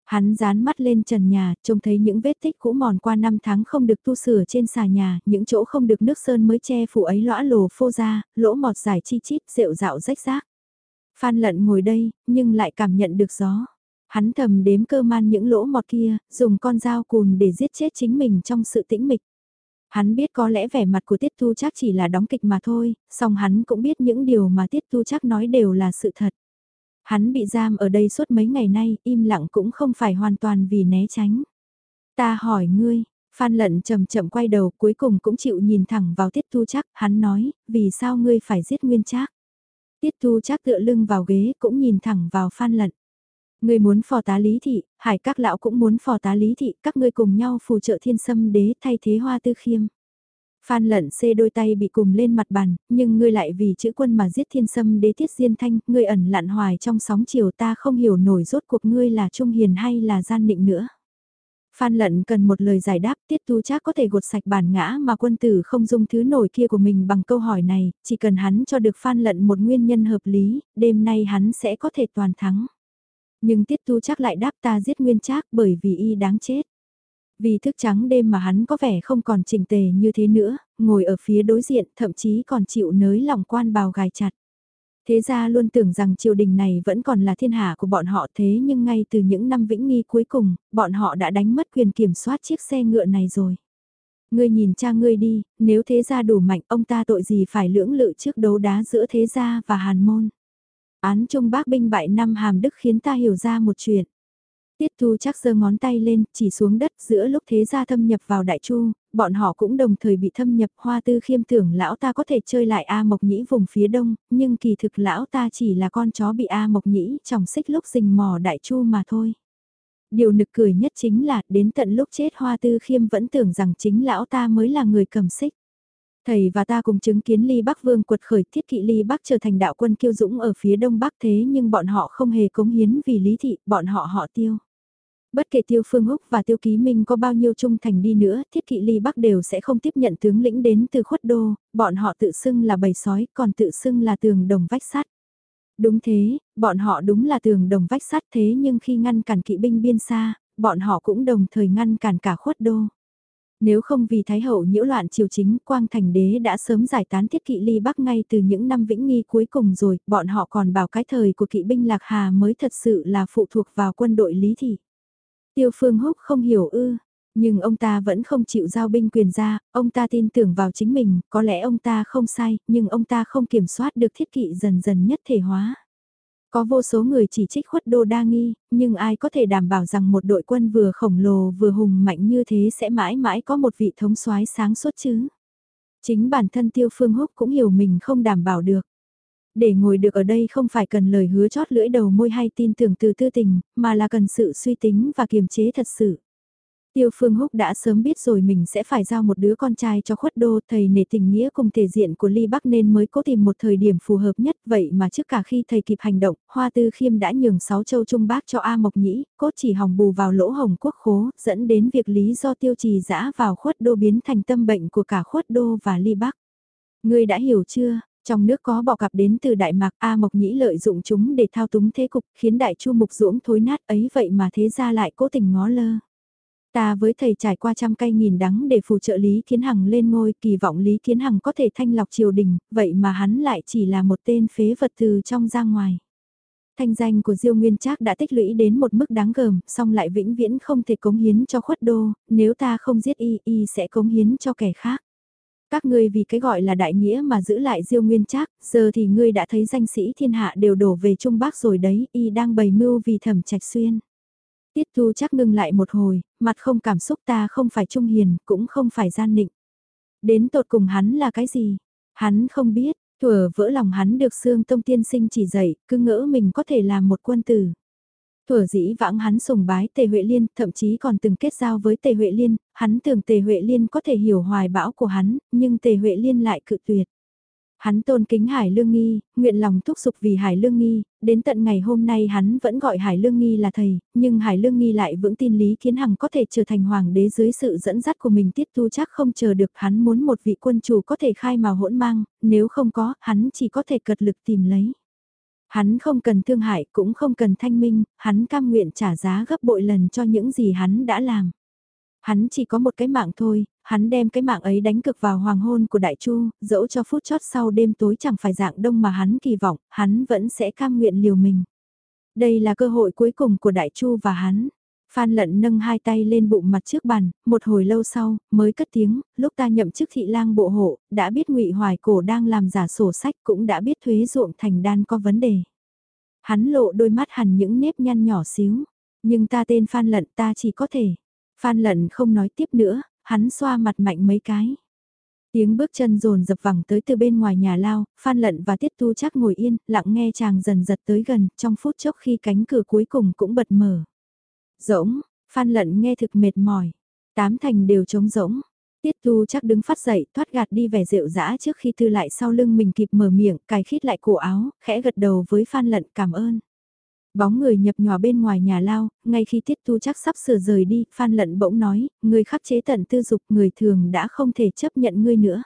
Hắn dán mắt lên trần nhà, trông thấy những vết tích cũ mòn qua năm tháng không được tu sửa trên xà nhà, những chỗ không được nước sơn mới che phủ ấy lõa lồ phô ra, lỗ mọt dài chi chít, rệu rạo rách rác. Phan lận ngồi đây, nhưng lại cảm nhận được gió. Hắn thầm đếm cơ man những lỗ mọt kia, dùng con dao cùn để giết chết chính mình trong sự tĩnh mịch. Hắn biết có lẽ vẻ mặt của Tiết Thu chắc chỉ là đóng kịch mà thôi, song hắn cũng biết những điều mà Tiết Thu chắc nói đều là sự thật. Hắn bị giam ở đây suốt mấy ngày nay, im lặng cũng không phải hoàn toàn vì né tránh. Ta hỏi ngươi, Phan Lận chậm chậm quay đầu cuối cùng cũng chịu nhìn thẳng vào Tiết Thu chắc, hắn nói, vì sao ngươi phải giết Nguyên Trác? Tiết Thu chắc tựa lưng vào ghế cũng nhìn thẳng vào Phan Lận. Ngươi muốn phò tá lý thị, hải các lão cũng muốn phò tá lý thị, các ngươi cùng nhau phù trợ thiên sâm đế thay thế hoa tư khiêm. Phan lận xê đôi tay bị cùng lên mặt bàn, nhưng ngươi lại vì chữ quân mà giết thiên sâm đế tiết diên thanh, ngươi ẩn lặn hoài trong sóng chiều ta không hiểu nổi rốt cuộc ngươi là trung hiền hay là gian định nữa. Phan lận cần một lời giải đáp tiết tu chắc có thể gột sạch bản ngã mà quân tử không dung thứ nổi kia của mình bằng câu hỏi này, chỉ cần hắn cho được phan lận một nguyên nhân hợp lý, đêm nay hắn sẽ có thể toàn thắng. Nhưng tiết tu chắc lại đáp ta giết nguyên trác bởi vì y đáng chết. Vì thức trắng đêm mà hắn có vẻ không còn chỉnh tề như thế nữa, ngồi ở phía đối diện thậm chí còn chịu nới lòng quan bào gài chặt. Thế ra luôn tưởng rằng triều đình này vẫn còn là thiên hạ của bọn họ thế nhưng ngay từ những năm vĩnh nghi cuối cùng, bọn họ đã đánh mất quyền kiểm soát chiếc xe ngựa này rồi. Ngươi nhìn cha ngươi đi, nếu thế gia đủ mạnh ông ta tội gì phải lưỡng lự trước đấu đá giữa thế gia và hàn môn. Án trung bác binh bại năm hàm đức khiến ta hiểu ra một chuyện. Tiết Thu chắc giơ ngón tay lên, chỉ xuống đất giữa lúc thế gia thâm nhập vào đại chu, bọn họ cũng đồng thời bị thâm nhập hoa tư khiêm tưởng lão ta có thể chơi lại A Mộc Nhĩ vùng phía đông, nhưng kỳ thực lão ta chỉ là con chó bị A Mộc Nhĩ trong xích lúc rình mò đại chu mà thôi. Điều nực cười nhất chính là đến tận lúc chết hoa tư khiêm vẫn tưởng rằng chính lão ta mới là người cầm xích. Thầy và ta cùng chứng kiến Ly Bắc Vương quật khởi thiết kỵ Ly Bắc trở thành đạo quân kiêu dũng ở phía đông bắc thế nhưng bọn họ không hề cống hiến vì lý thị, bọn họ họ tiêu. Bất kể Tiêu Phương Húc và Tiêu Ký Minh có bao nhiêu trung thành đi nữa, thiết kỵ ly Bắc đều sẽ không tiếp nhận tướng lĩnh đến từ khuất đô, bọn họ tự xưng là bầy sói, còn tự xưng là tường đồng vách sắt. Đúng thế, bọn họ đúng là tường đồng vách sắt thế nhưng khi ngăn cản kỵ binh biên xa, bọn họ cũng đồng thời ngăn cản cả khuất đô. Nếu không vì Thái Hậu nhiễu loạn triều chính, Quang Thành Đế đã sớm giải tán thiết kỵ ly Bắc ngay từ những năm vĩnh nghi cuối cùng rồi, bọn họ còn bảo cái thời của kỵ binh Lạc Hà mới thật sự là phụ thuộc vào quân đội Lý Thị. Tiêu Phương Húc không hiểu ư, nhưng ông ta vẫn không chịu giao binh quyền ra, ông ta tin tưởng vào chính mình, có lẽ ông ta không sai, nhưng ông ta không kiểm soát được thiết kỵ dần dần nhất thể hóa. Có vô số người chỉ trích khuất đô đa nghi, nhưng ai có thể đảm bảo rằng một đội quân vừa khổng lồ vừa hùng mạnh như thế sẽ mãi mãi có một vị thống soái sáng suốt chứ? Chính bản thân Tiêu Phương Húc cũng hiểu mình không đảm bảo được. Để ngồi được ở đây không phải cần lời hứa chót lưỡi đầu môi hay tin tưởng từ tư tình, mà là cần sự suy tính và kiềm chế thật sự. Tiêu Phương Húc đã sớm biết rồi mình sẽ phải giao một đứa con trai cho khuất đô, thầy nể tình nghĩa cùng thể diện của Ly Bắc nên mới cố tìm một thời điểm phù hợp nhất, vậy mà trước cả khi thầy kịp hành động, Hoa Tư Khiêm đã nhường sáu châu Trung Bác cho A Mộc Nhĩ, cốt chỉ hỏng bù vào lỗ hồng quốc khố, dẫn đến việc lý do tiêu trì dã vào khuất đô biến thành tâm bệnh của cả khuất đô và Ly Bắc. Ngươi đã hiểu chưa, trong nước có bọ cạp đến từ Đại Mạc A Mộc Nhĩ lợi dụng chúng để thao túng thế cục, khiến Đại Chu Mục Dũng thối nát ấy vậy mà thế ra lại cố tình ngó lơ. Ta với thầy trải qua trăm cây nghìn đắng để phù trợ Lý Kiến Hằng lên ngôi, kỳ vọng Lý Kiến Hằng có thể thanh lọc triều đình, vậy mà hắn lại chỉ là một tên phế vật từ trong ra ngoài. Thanh danh của Diêu Nguyên Trác đã tích lũy đến một mức đáng gờm, song lại vĩnh viễn không thể cống hiến cho khuất đô, nếu ta không giết y, y sẽ cống hiến cho kẻ khác. Các ngươi vì cái gọi là đại nghĩa mà giữ lại diêu nguyên trác, giờ thì ngươi đã thấy danh sĩ thiên hạ đều đổ về Trung Bắc rồi đấy, y đang bày mưu vì thẩm trạch xuyên. Tiết thu chắc ngưng lại một hồi, mặt không cảm xúc ta không phải trung hiền, cũng không phải gian nịnh. Đến tột cùng hắn là cái gì? Hắn không biết, thuở vỡ lòng hắn được xương tông tiên sinh chỉ dạy, cứ ngỡ mình có thể làm một quân tử. Thuở dĩ vãng hắn sùng bái Tề Huệ Liên, thậm chí còn từng kết giao với Tề Huệ Liên, hắn tưởng Tề Huệ Liên có thể hiểu hoài bão của hắn, nhưng Tề Huệ Liên lại cự tuyệt. Hắn tôn kính Hải Lương Nghi, nguyện lòng thúc giục vì Hải Lương Nghi, đến tận ngày hôm nay hắn vẫn gọi Hải Lương Nghi là thầy, nhưng Hải Lương Nghi lại vững tin Lý Kiến Hằng có thể trở thành hoàng đế dưới sự dẫn dắt của mình tiết tu chắc không chờ được hắn muốn một vị quân chủ có thể khai mào hỗn mang, nếu không có, hắn chỉ có thể cật lực tìm lấy. Hắn không cần thương hại cũng không cần thanh minh, hắn cam nguyện trả giá gấp bội lần cho những gì hắn đã làm. Hắn chỉ có một cái mạng thôi, hắn đem cái mạng ấy đánh cực vào hoàng hôn của đại chu, dẫu cho phút chót sau đêm tối chẳng phải dạng đông mà hắn kỳ vọng, hắn vẫn sẽ cam nguyện liều mình. Đây là cơ hội cuối cùng của đại chu và hắn. Phan lận nâng hai tay lên bụng mặt trước bàn, một hồi lâu sau, mới cất tiếng, lúc ta nhậm chức thị lang bộ hộ, đã biết ngụy Hoài Cổ đang làm giả sổ sách cũng đã biết thuế ruộng thành đan có vấn đề. Hắn lộ đôi mắt hẳn những nếp nhăn nhỏ xíu, nhưng ta tên Phan lận ta chỉ có thể. Phan lận không nói tiếp nữa, hắn xoa mặt mạnh mấy cái. Tiếng bước chân rồn dập vẳng tới từ bên ngoài nhà lao, Phan Lận và Tiết Tu chắc ngồi yên, lặng nghe chàng dần giật tới gần, trong phút chốc khi cánh cửa cuối cùng cũng bật mở. Rỗng, Phan Lận nghe thực mệt mỏi. Tám thành đều trống rỗng. Tiết Tu chắc đứng phát dậy, thoát gạt đi vẻ rượu dã trước khi thư lại sau lưng mình kịp mở miệng, cài khít lại cổ áo, khẽ gật đầu với Phan Lận cảm ơn. Bóng người nhập nhòa bên ngoài nhà lao, ngay khi Tiết Tu chắc sắp sửa rời đi, Phan Lận bỗng nói, người khắc chế tận tư dục người thường đã không thể chấp nhận ngươi nữa.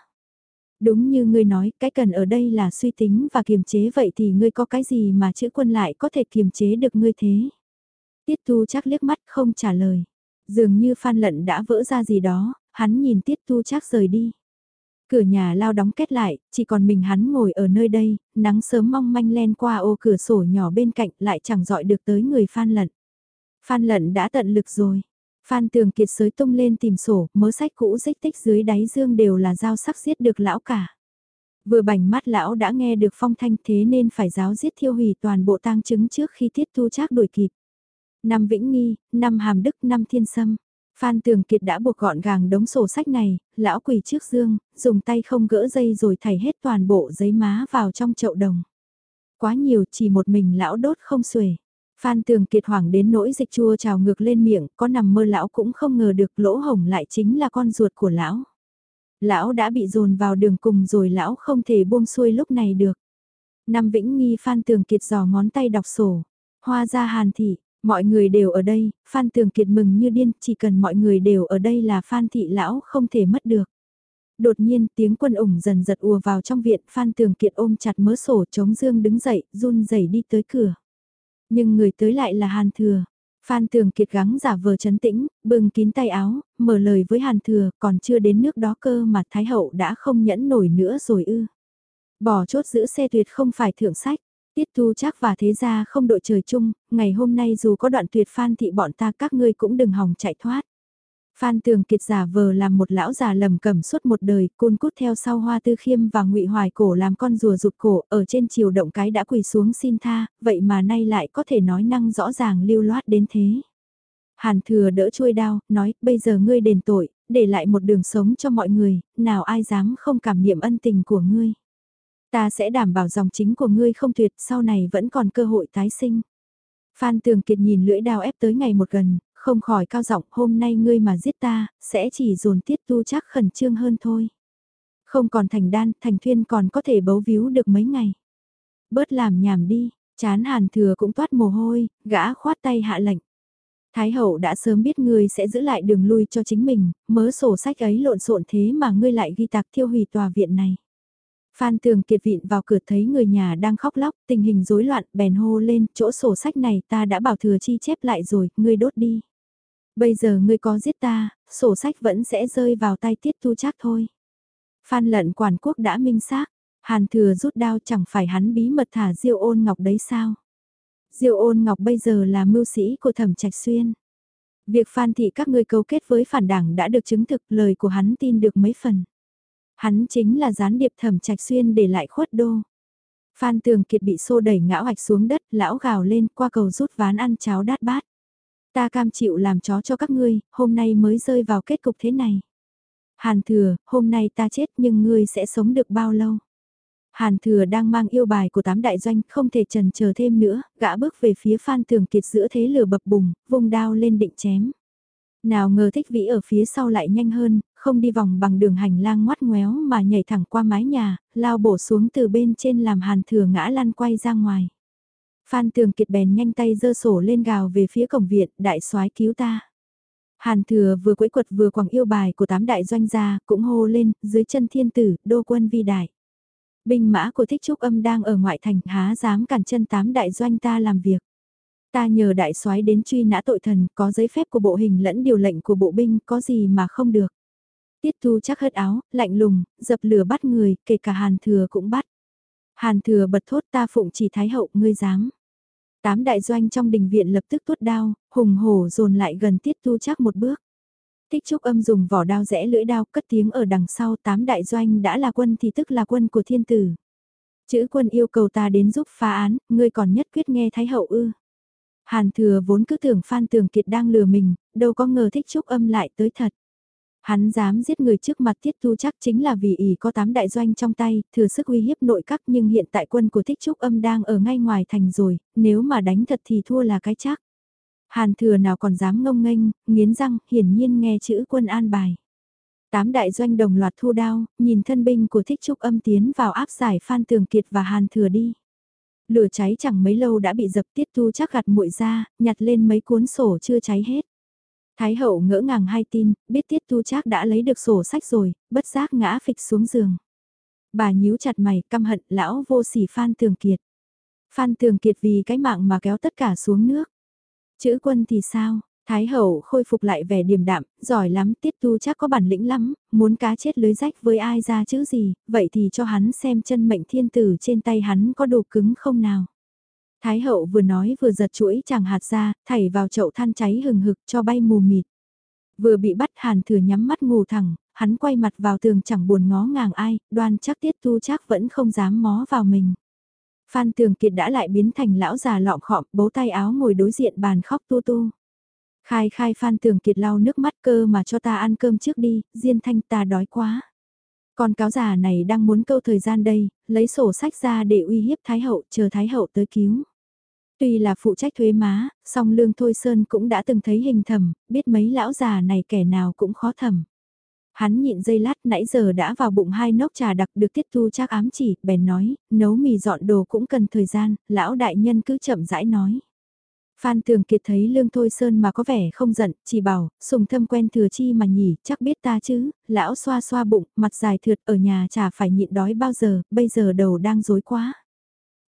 Đúng như ngươi nói, cái cần ở đây là suy tính và kiềm chế vậy thì ngươi có cái gì mà chữ quân lại có thể kiềm chế được ngươi thế? Tiết Tu chắc liếc mắt không trả lời. Dường như Phan Lận đã vỡ ra gì đó, hắn nhìn Tiết Tu chắc rời đi. Cửa nhà lao đóng kết lại, chỉ còn mình hắn ngồi ở nơi đây, nắng sớm mong manh len qua ô cửa sổ nhỏ bên cạnh lại chẳng dọi được tới người Phan Lận. Phan Lận đã tận lực rồi. Phan Tường Kiệt sới tung lên tìm sổ, mớ sách cũ rích tích dưới đáy dương đều là dao sắc giết được lão cả. Vừa bảnh mắt lão đã nghe được phong thanh thế nên phải giáo giết thiêu hủy toàn bộ tang chứng trước khi tiết tu trác đuổi kịp. Năm Vĩnh Nghi, năm Hàm Đức, năm Thiên Sâm. Phan Tường Kiệt đã buộc gọn gàng đống sổ sách này, lão quỳ trước dương, dùng tay không gỡ dây rồi thảy hết toàn bộ giấy má vào trong chậu đồng. Quá nhiều chỉ một mình lão đốt không xuể. Phan Tường Kiệt hoảng đến nỗi dịch chua trào ngược lên miệng, có nằm mơ lão cũng không ngờ được lỗ hổng lại chính là con ruột của lão. Lão đã bị dồn vào đường cùng rồi lão không thể buông xuôi lúc này được. Năm Vĩnh Nghi Phan Tường Kiệt giò ngón tay đọc sổ. Hoa ra hàn thị, mọi người đều ở đây, Phan Tường Kiệt mừng như điên, chỉ cần mọi người đều ở đây là Phan thị lão không thể mất được. Đột nhiên tiếng quân ủng dần giật ùa vào trong viện, Phan Tường Kiệt ôm chặt mớ sổ chống dương đứng dậy, run rẩy đi tới cửa. Nhưng người tới lại là Hàn Thừa. Phan Tường Kiệt gắng giả vờ chấn tĩnh, bưng kín tay áo, mở lời với Hàn Thừa, còn chưa đến nước đó cơ mà Thái Hậu đã không nhẫn nổi nữa rồi ư. Bỏ chốt giữ xe tuyệt không phải thượng sách. Tiết thu chắc và thế gia không đội trời chung, ngày hôm nay dù có đoạn tuyệt phan thị bọn ta các ngươi cũng đừng hòng chạy thoát. Phan Tường Kiệt giả vờ làm một lão già lầm cầm suốt một đời, côn cút theo sau Hoa Tư Khiêm và Ngụy Hoài cổ làm con rùa rụt cổ, ở trên chiều động cái đã quỳ xuống xin tha, vậy mà nay lại có thể nói năng rõ ràng lưu loát đến thế. Hàn Thừa đỡ chui đao, nói, bây giờ ngươi đền tội, để lại một đường sống cho mọi người, nào ai dám không cảm niệm ân tình của ngươi. Ta sẽ đảm bảo dòng chính của ngươi không tuyệt, sau này vẫn còn cơ hội tái sinh. Phan Tường Kiệt nhìn lưỡi đao ép tới ngày một gần, không khỏi cao giọng hôm nay ngươi mà giết ta, sẽ chỉ dồn tiết tu chắc khẩn trương hơn thôi. Không còn thành đan, thành thuyên còn có thể bấu víu được mấy ngày. Bớt làm nhảm đi, chán hàn thừa cũng toát mồ hôi, gã khoát tay hạ lệnh. Thái hậu đã sớm biết ngươi sẽ giữ lại đường lui cho chính mình, mớ sổ sách ấy lộn xộn thế mà ngươi lại ghi tạc thiêu hủy tòa viện này. Phan Tường Kiệt vịn vào cửa thấy người nhà đang khóc lóc, tình hình rối loạn, bèn hô lên, chỗ sổ sách này ta đã bảo thừa chi chép lại rồi, ngươi đốt đi. Bây giờ ngươi có giết ta, sổ sách vẫn sẽ rơi vào tay tiết thu chắc thôi. Phan lận quản quốc đã minh xác, hàn thừa rút đao chẳng phải hắn bí mật thả diêu ôn ngọc đấy sao. Diêu ôn ngọc bây giờ là mưu sĩ của thẩm trạch xuyên. Việc phan thị các ngươi cấu kết với phản đảng đã được chứng thực lời của hắn tin được mấy phần. Hắn chính là gián điệp thẩm trạch xuyên để lại khuất đô. Phan tường kiệt bị xô đẩy ngã hoạch xuống đất, lão gào lên qua cầu rút ván ăn cháo đát bát. Ta cam chịu làm chó cho các ngươi, hôm nay mới rơi vào kết cục thế này. Hàn thừa, hôm nay ta chết nhưng ngươi sẽ sống được bao lâu? Hàn thừa đang mang yêu bài của tám đại doanh, không thể trần chờ thêm nữa, gã bước về phía Phan Tường Kiệt giữa thế lửa bập bùng, vùng đao lên định chém. Nào ngờ thích vĩ ở phía sau lại nhanh hơn, không đi vòng bằng đường hành lang ngoắt ngoéo mà nhảy thẳng qua mái nhà, lao bổ xuống từ bên trên làm hàn thừa ngã lăn quay ra ngoài. Phan Tường Kiệt bèn nhanh tay giơ sổ lên gào về phía cổng viện, đại soái cứu ta. Hàn thừa vừa quấy quật vừa quẳng yêu bài của tám đại doanh gia, cũng hô lên, dưới chân thiên tử, đô quân vi đại. Binh mã của thích trúc âm đang ở ngoại thành há dám cản chân tám đại doanh ta làm việc. Ta nhờ đại soái đến truy nã tội thần, có giấy phép của bộ hình lẫn điều lệnh của bộ binh, có gì mà không được. Tiết thu chắc hất áo, lạnh lùng, dập lửa bắt người, kể cả hàn thừa cũng bắt. Hàn thừa bật thốt ta phụng chỉ thái hậu, ngươi dám. Tám đại doanh trong đình viện lập tức tuốt đao, hùng hổ dồn lại gần tiết thu chắc một bước. Tích trúc âm dùng vỏ đao rẽ lưỡi đao cất tiếng ở đằng sau tám đại doanh đã là quân thì tức là quân của thiên tử. Chữ quân yêu cầu ta đến giúp phá án, ngươi còn nhất quyết nghe thái hậu ư. Hàn thừa vốn cứ tưởng Phan Tường Kiệt đang lừa mình, đâu có ngờ thích trúc âm lại tới thật. Hắn dám giết người trước mặt Tiết Thu chắc chính là vì ỷ có tám đại doanh trong tay, thừa sức uy hiếp nội các nhưng hiện tại quân của Thích Trúc Âm đang ở ngay ngoài thành rồi, nếu mà đánh thật thì thua là cái chắc. Hàn thừa nào còn dám ngông nghênh, nghiến răng, hiển nhiên nghe chữ quân an bài. Tám đại doanh đồng loạt thu đao, nhìn thân binh của Thích Trúc Âm tiến vào áp giải Phan Tường Kiệt và Hàn thừa đi. Lửa cháy chẳng mấy lâu đã bị dập Tiết Thu chắc gặt muội ra, nhặt lên mấy cuốn sổ chưa cháy hết. Thái hậu ngỡ ngàng hai tin, biết tiết tu chắc đã lấy được sổ sách rồi, bất giác ngã phịch xuống giường. Bà nhíu chặt mày, căm hận, lão vô sỉ Phan Tường Kiệt. Phan Tường Kiệt vì cái mạng mà kéo tất cả xuống nước. Chữ quân thì sao? Thái hậu khôi phục lại vẻ điềm đạm, giỏi lắm, tiết tu chắc có bản lĩnh lắm, muốn cá chết lưới rách với ai ra chữ gì, vậy thì cho hắn xem chân mệnh thiên tử trên tay hắn có đồ cứng không nào. Thái hậu vừa nói vừa giật chuỗi chàng hạt ra, thảy vào chậu than cháy hừng hực cho bay mù mịt. Vừa bị bắt Hàn Thừa nhắm mắt ngủ thẳng, hắn quay mặt vào tường chẳng buồn ngó ngàng ai, đoan chắc Tiết Tu chắc vẫn không dám mó vào mình. Phan Tường Kiệt đã lại biến thành lão già lọng khọm, bấu tay áo ngồi đối diện bàn khóc tu tu. Khai khai Phan Tường Kiệt lau nước mắt cơ mà cho ta ăn cơm trước đi, Diên Thanh ta đói quá. Con cáo già này đang muốn câu thời gian đây, lấy sổ sách ra để uy hiếp Thái Hậu, chờ Thái Hậu tới cứu. Tuy là phụ trách thuế má, song Lương Thôi Sơn cũng đã từng thấy hình thầm, biết mấy lão già này kẻ nào cũng khó thầm. Hắn nhịn dây lát nãy giờ đã vào bụng hai nốc trà đặc được tiết thu chắc ám chỉ, bèn nói, nấu mì dọn đồ cũng cần thời gian, lão đại nhân cứ chậm rãi nói. Phan Tường Kiệt thấy Lương Thôi Sơn mà có vẻ không giận, chỉ bảo, sùng thâm quen thừa chi mà nhỉ, chắc biết ta chứ, lão xoa xoa bụng, mặt dài thượt ở nhà chả phải nhịn đói bao giờ, bây giờ đầu đang dối quá.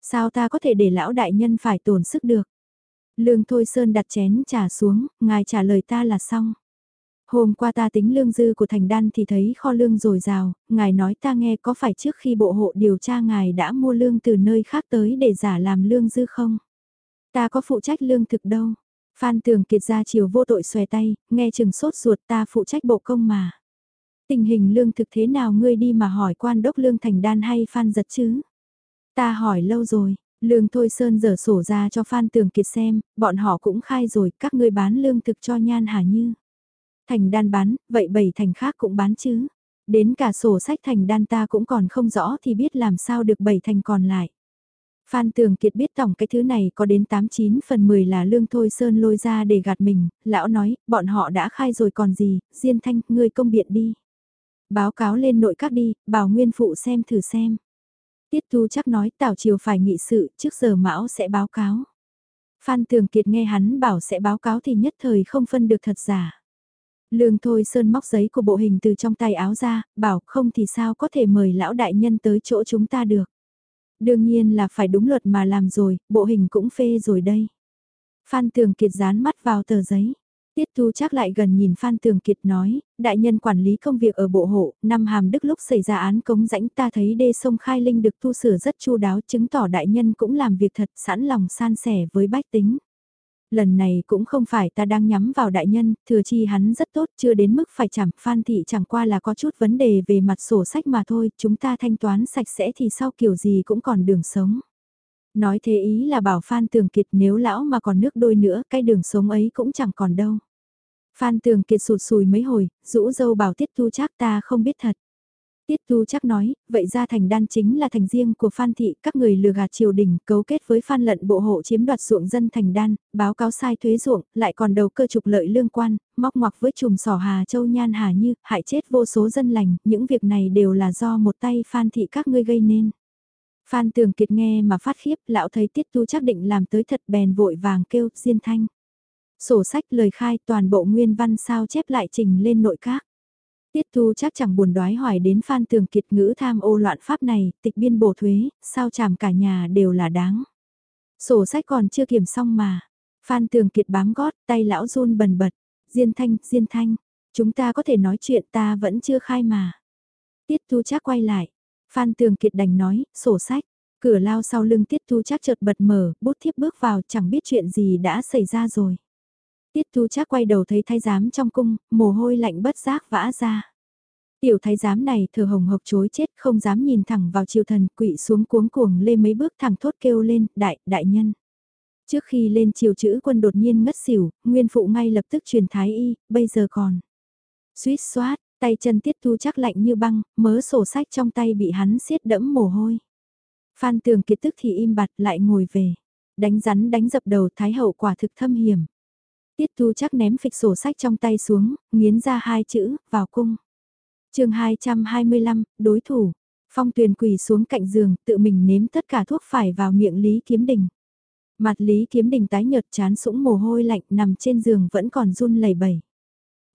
Sao ta có thể để lão đại nhân phải tổn sức được? Lương Thôi Sơn đặt chén trà xuống, ngài trả lời ta là xong. Hôm qua ta tính lương dư của thành đan thì thấy kho lương dồi dào, ngài nói ta nghe có phải trước khi bộ hộ điều tra ngài đã mua lương từ nơi khác tới để giả làm lương dư không? Ta có phụ trách lương thực đâu. Phan Tường Kiệt ra chiều vô tội xòe tay, nghe chừng sốt ruột ta phụ trách bộ công mà. Tình hình lương thực thế nào ngươi đi mà hỏi quan đốc lương thành đan hay Phan giật chứ? Ta hỏi lâu rồi, lương thôi sơn dở sổ ra cho Phan Tường Kiệt xem, bọn họ cũng khai rồi, các ngươi bán lương thực cho nhan hà như. Thành đan bán, vậy bảy thành khác cũng bán chứ. Đến cả sổ sách thành đan ta cũng còn không rõ thì biết làm sao được bảy thành còn lại. Phan Tường Kiệt biết tổng cái thứ này có đến 89 phần 10 là lương thôi sơn lôi ra để gạt mình, lão nói, bọn họ đã khai rồi còn gì, Diên Thanh, ngươi công biện đi. Báo cáo lên nội các đi, bảo nguyên phụ xem thử xem. Tiết Thu chắc nói Tào Triều phải nghị sự, trước giờ Mão sẽ báo cáo. Phan Tường Kiệt nghe hắn bảo sẽ báo cáo thì nhất thời không phân được thật giả. Lương Thôi Sơn móc giấy của bộ hình từ trong tay áo ra, bảo không thì sao có thể mời lão đại nhân tới chỗ chúng ta được. Đương nhiên là phải đúng luật mà làm rồi, bộ hình cũng phê rồi đây. Phan Tường Kiệt dán mắt vào tờ giấy. Tiết Thu chắc lại gần nhìn Phan Tường Kiệt nói, đại nhân quản lý công việc ở bộ hộ, năm hàm đức lúc xảy ra án cống rãnh ta thấy đê sông Khai Linh được tu sửa rất chu đáo chứng tỏ đại nhân cũng làm việc thật sẵn lòng san sẻ với bách tính lần này cũng không phải ta đang nhắm vào đại nhân, thừa chi hắn rất tốt, chưa đến mức phải chảm, Phan Thị chẳng qua là có chút vấn đề về mặt sổ sách mà thôi, chúng ta thanh toán sạch sẽ thì sau kiểu gì cũng còn đường sống. Nói thế ý là bảo Phan Tường Kiệt nếu lão mà còn nước đôi nữa, cái đường sống ấy cũng chẳng còn đâu. Phan Tường Kiệt sụt sùi mấy hồi, rũ dâu bảo tiết thu chắc ta không biết thật. Tiết Tu chắc nói, vậy ra thành đan chính là thành riêng của Phan Thị, các người lừa gạt triều đình, cấu kết với Phan Lận bộ hộ chiếm đoạt ruộng dân thành đan, báo cáo sai thuế ruộng, lại còn đầu cơ trục lợi lương quan, móc ngoặc với chùm sỏ Hà Châu Nhan Hà Như, hại chết vô số dân lành, những việc này đều là do một tay Phan Thị các ngươi gây nên. Phan Tường Kiệt nghe mà phát khiếp, lão thấy Tiết Tu chắc định làm tới thật bèn vội vàng kêu, diên thanh. Sổ sách lời khai toàn bộ nguyên văn sao chép lại trình lên nội các. Tiết Thu chắc chẳng buồn đoái hỏi đến Phan Tường Kiệt ngữ tham ô loạn pháp này, tịch biên bổ thuế, sao chảm cả nhà đều là đáng. Sổ sách còn chưa kiểm xong mà. Phan Tường Kiệt bám gót, tay lão run bần bật. Diên thanh, diên thanh, chúng ta có thể nói chuyện ta vẫn chưa khai mà. Tiết Thu chắc quay lại. Phan Tường Kiệt đành nói, sổ sách. Cửa lao sau lưng Tiết Thu chắc chợt bật mở, bút thiếp bước vào chẳng biết chuyện gì đã xảy ra rồi. Tiết Thu Trác quay đầu thấy thái giám trong cung, mồ hôi lạnh bất giác vã ra. Tiểu thái giám này thở hồng hộc chối chết không dám nhìn thẳng vào triều thần quỵ xuống cuống cuồng lê mấy bước thẳng thốt kêu lên, đại, đại nhân. Trước khi lên triều chữ quân đột nhiên ngất xỉu, nguyên phụ ngay lập tức truyền thái y, bây giờ còn. Suýt xoát, tay chân tiết thu chắc lạnh như băng, mớ sổ sách trong tay bị hắn siết đẫm mồ hôi. Phan tường kiệt tức thì im bặt lại ngồi về. Đánh rắn đánh dập đầu thái hậu quả thực thâm hiểm. Tiết Thu chắc ném phịch sổ sách trong tay xuống, nghiến ra hai chữ, vào cung. chương 225, đối thủ. Phong tuyền quỳ xuống cạnh giường, tự mình nếm tất cả thuốc phải vào miệng Lý Kiếm Đình. Mặt Lý Kiếm Đình tái nhợt chán sũng mồ hôi lạnh nằm trên giường vẫn còn run lẩy bẩy.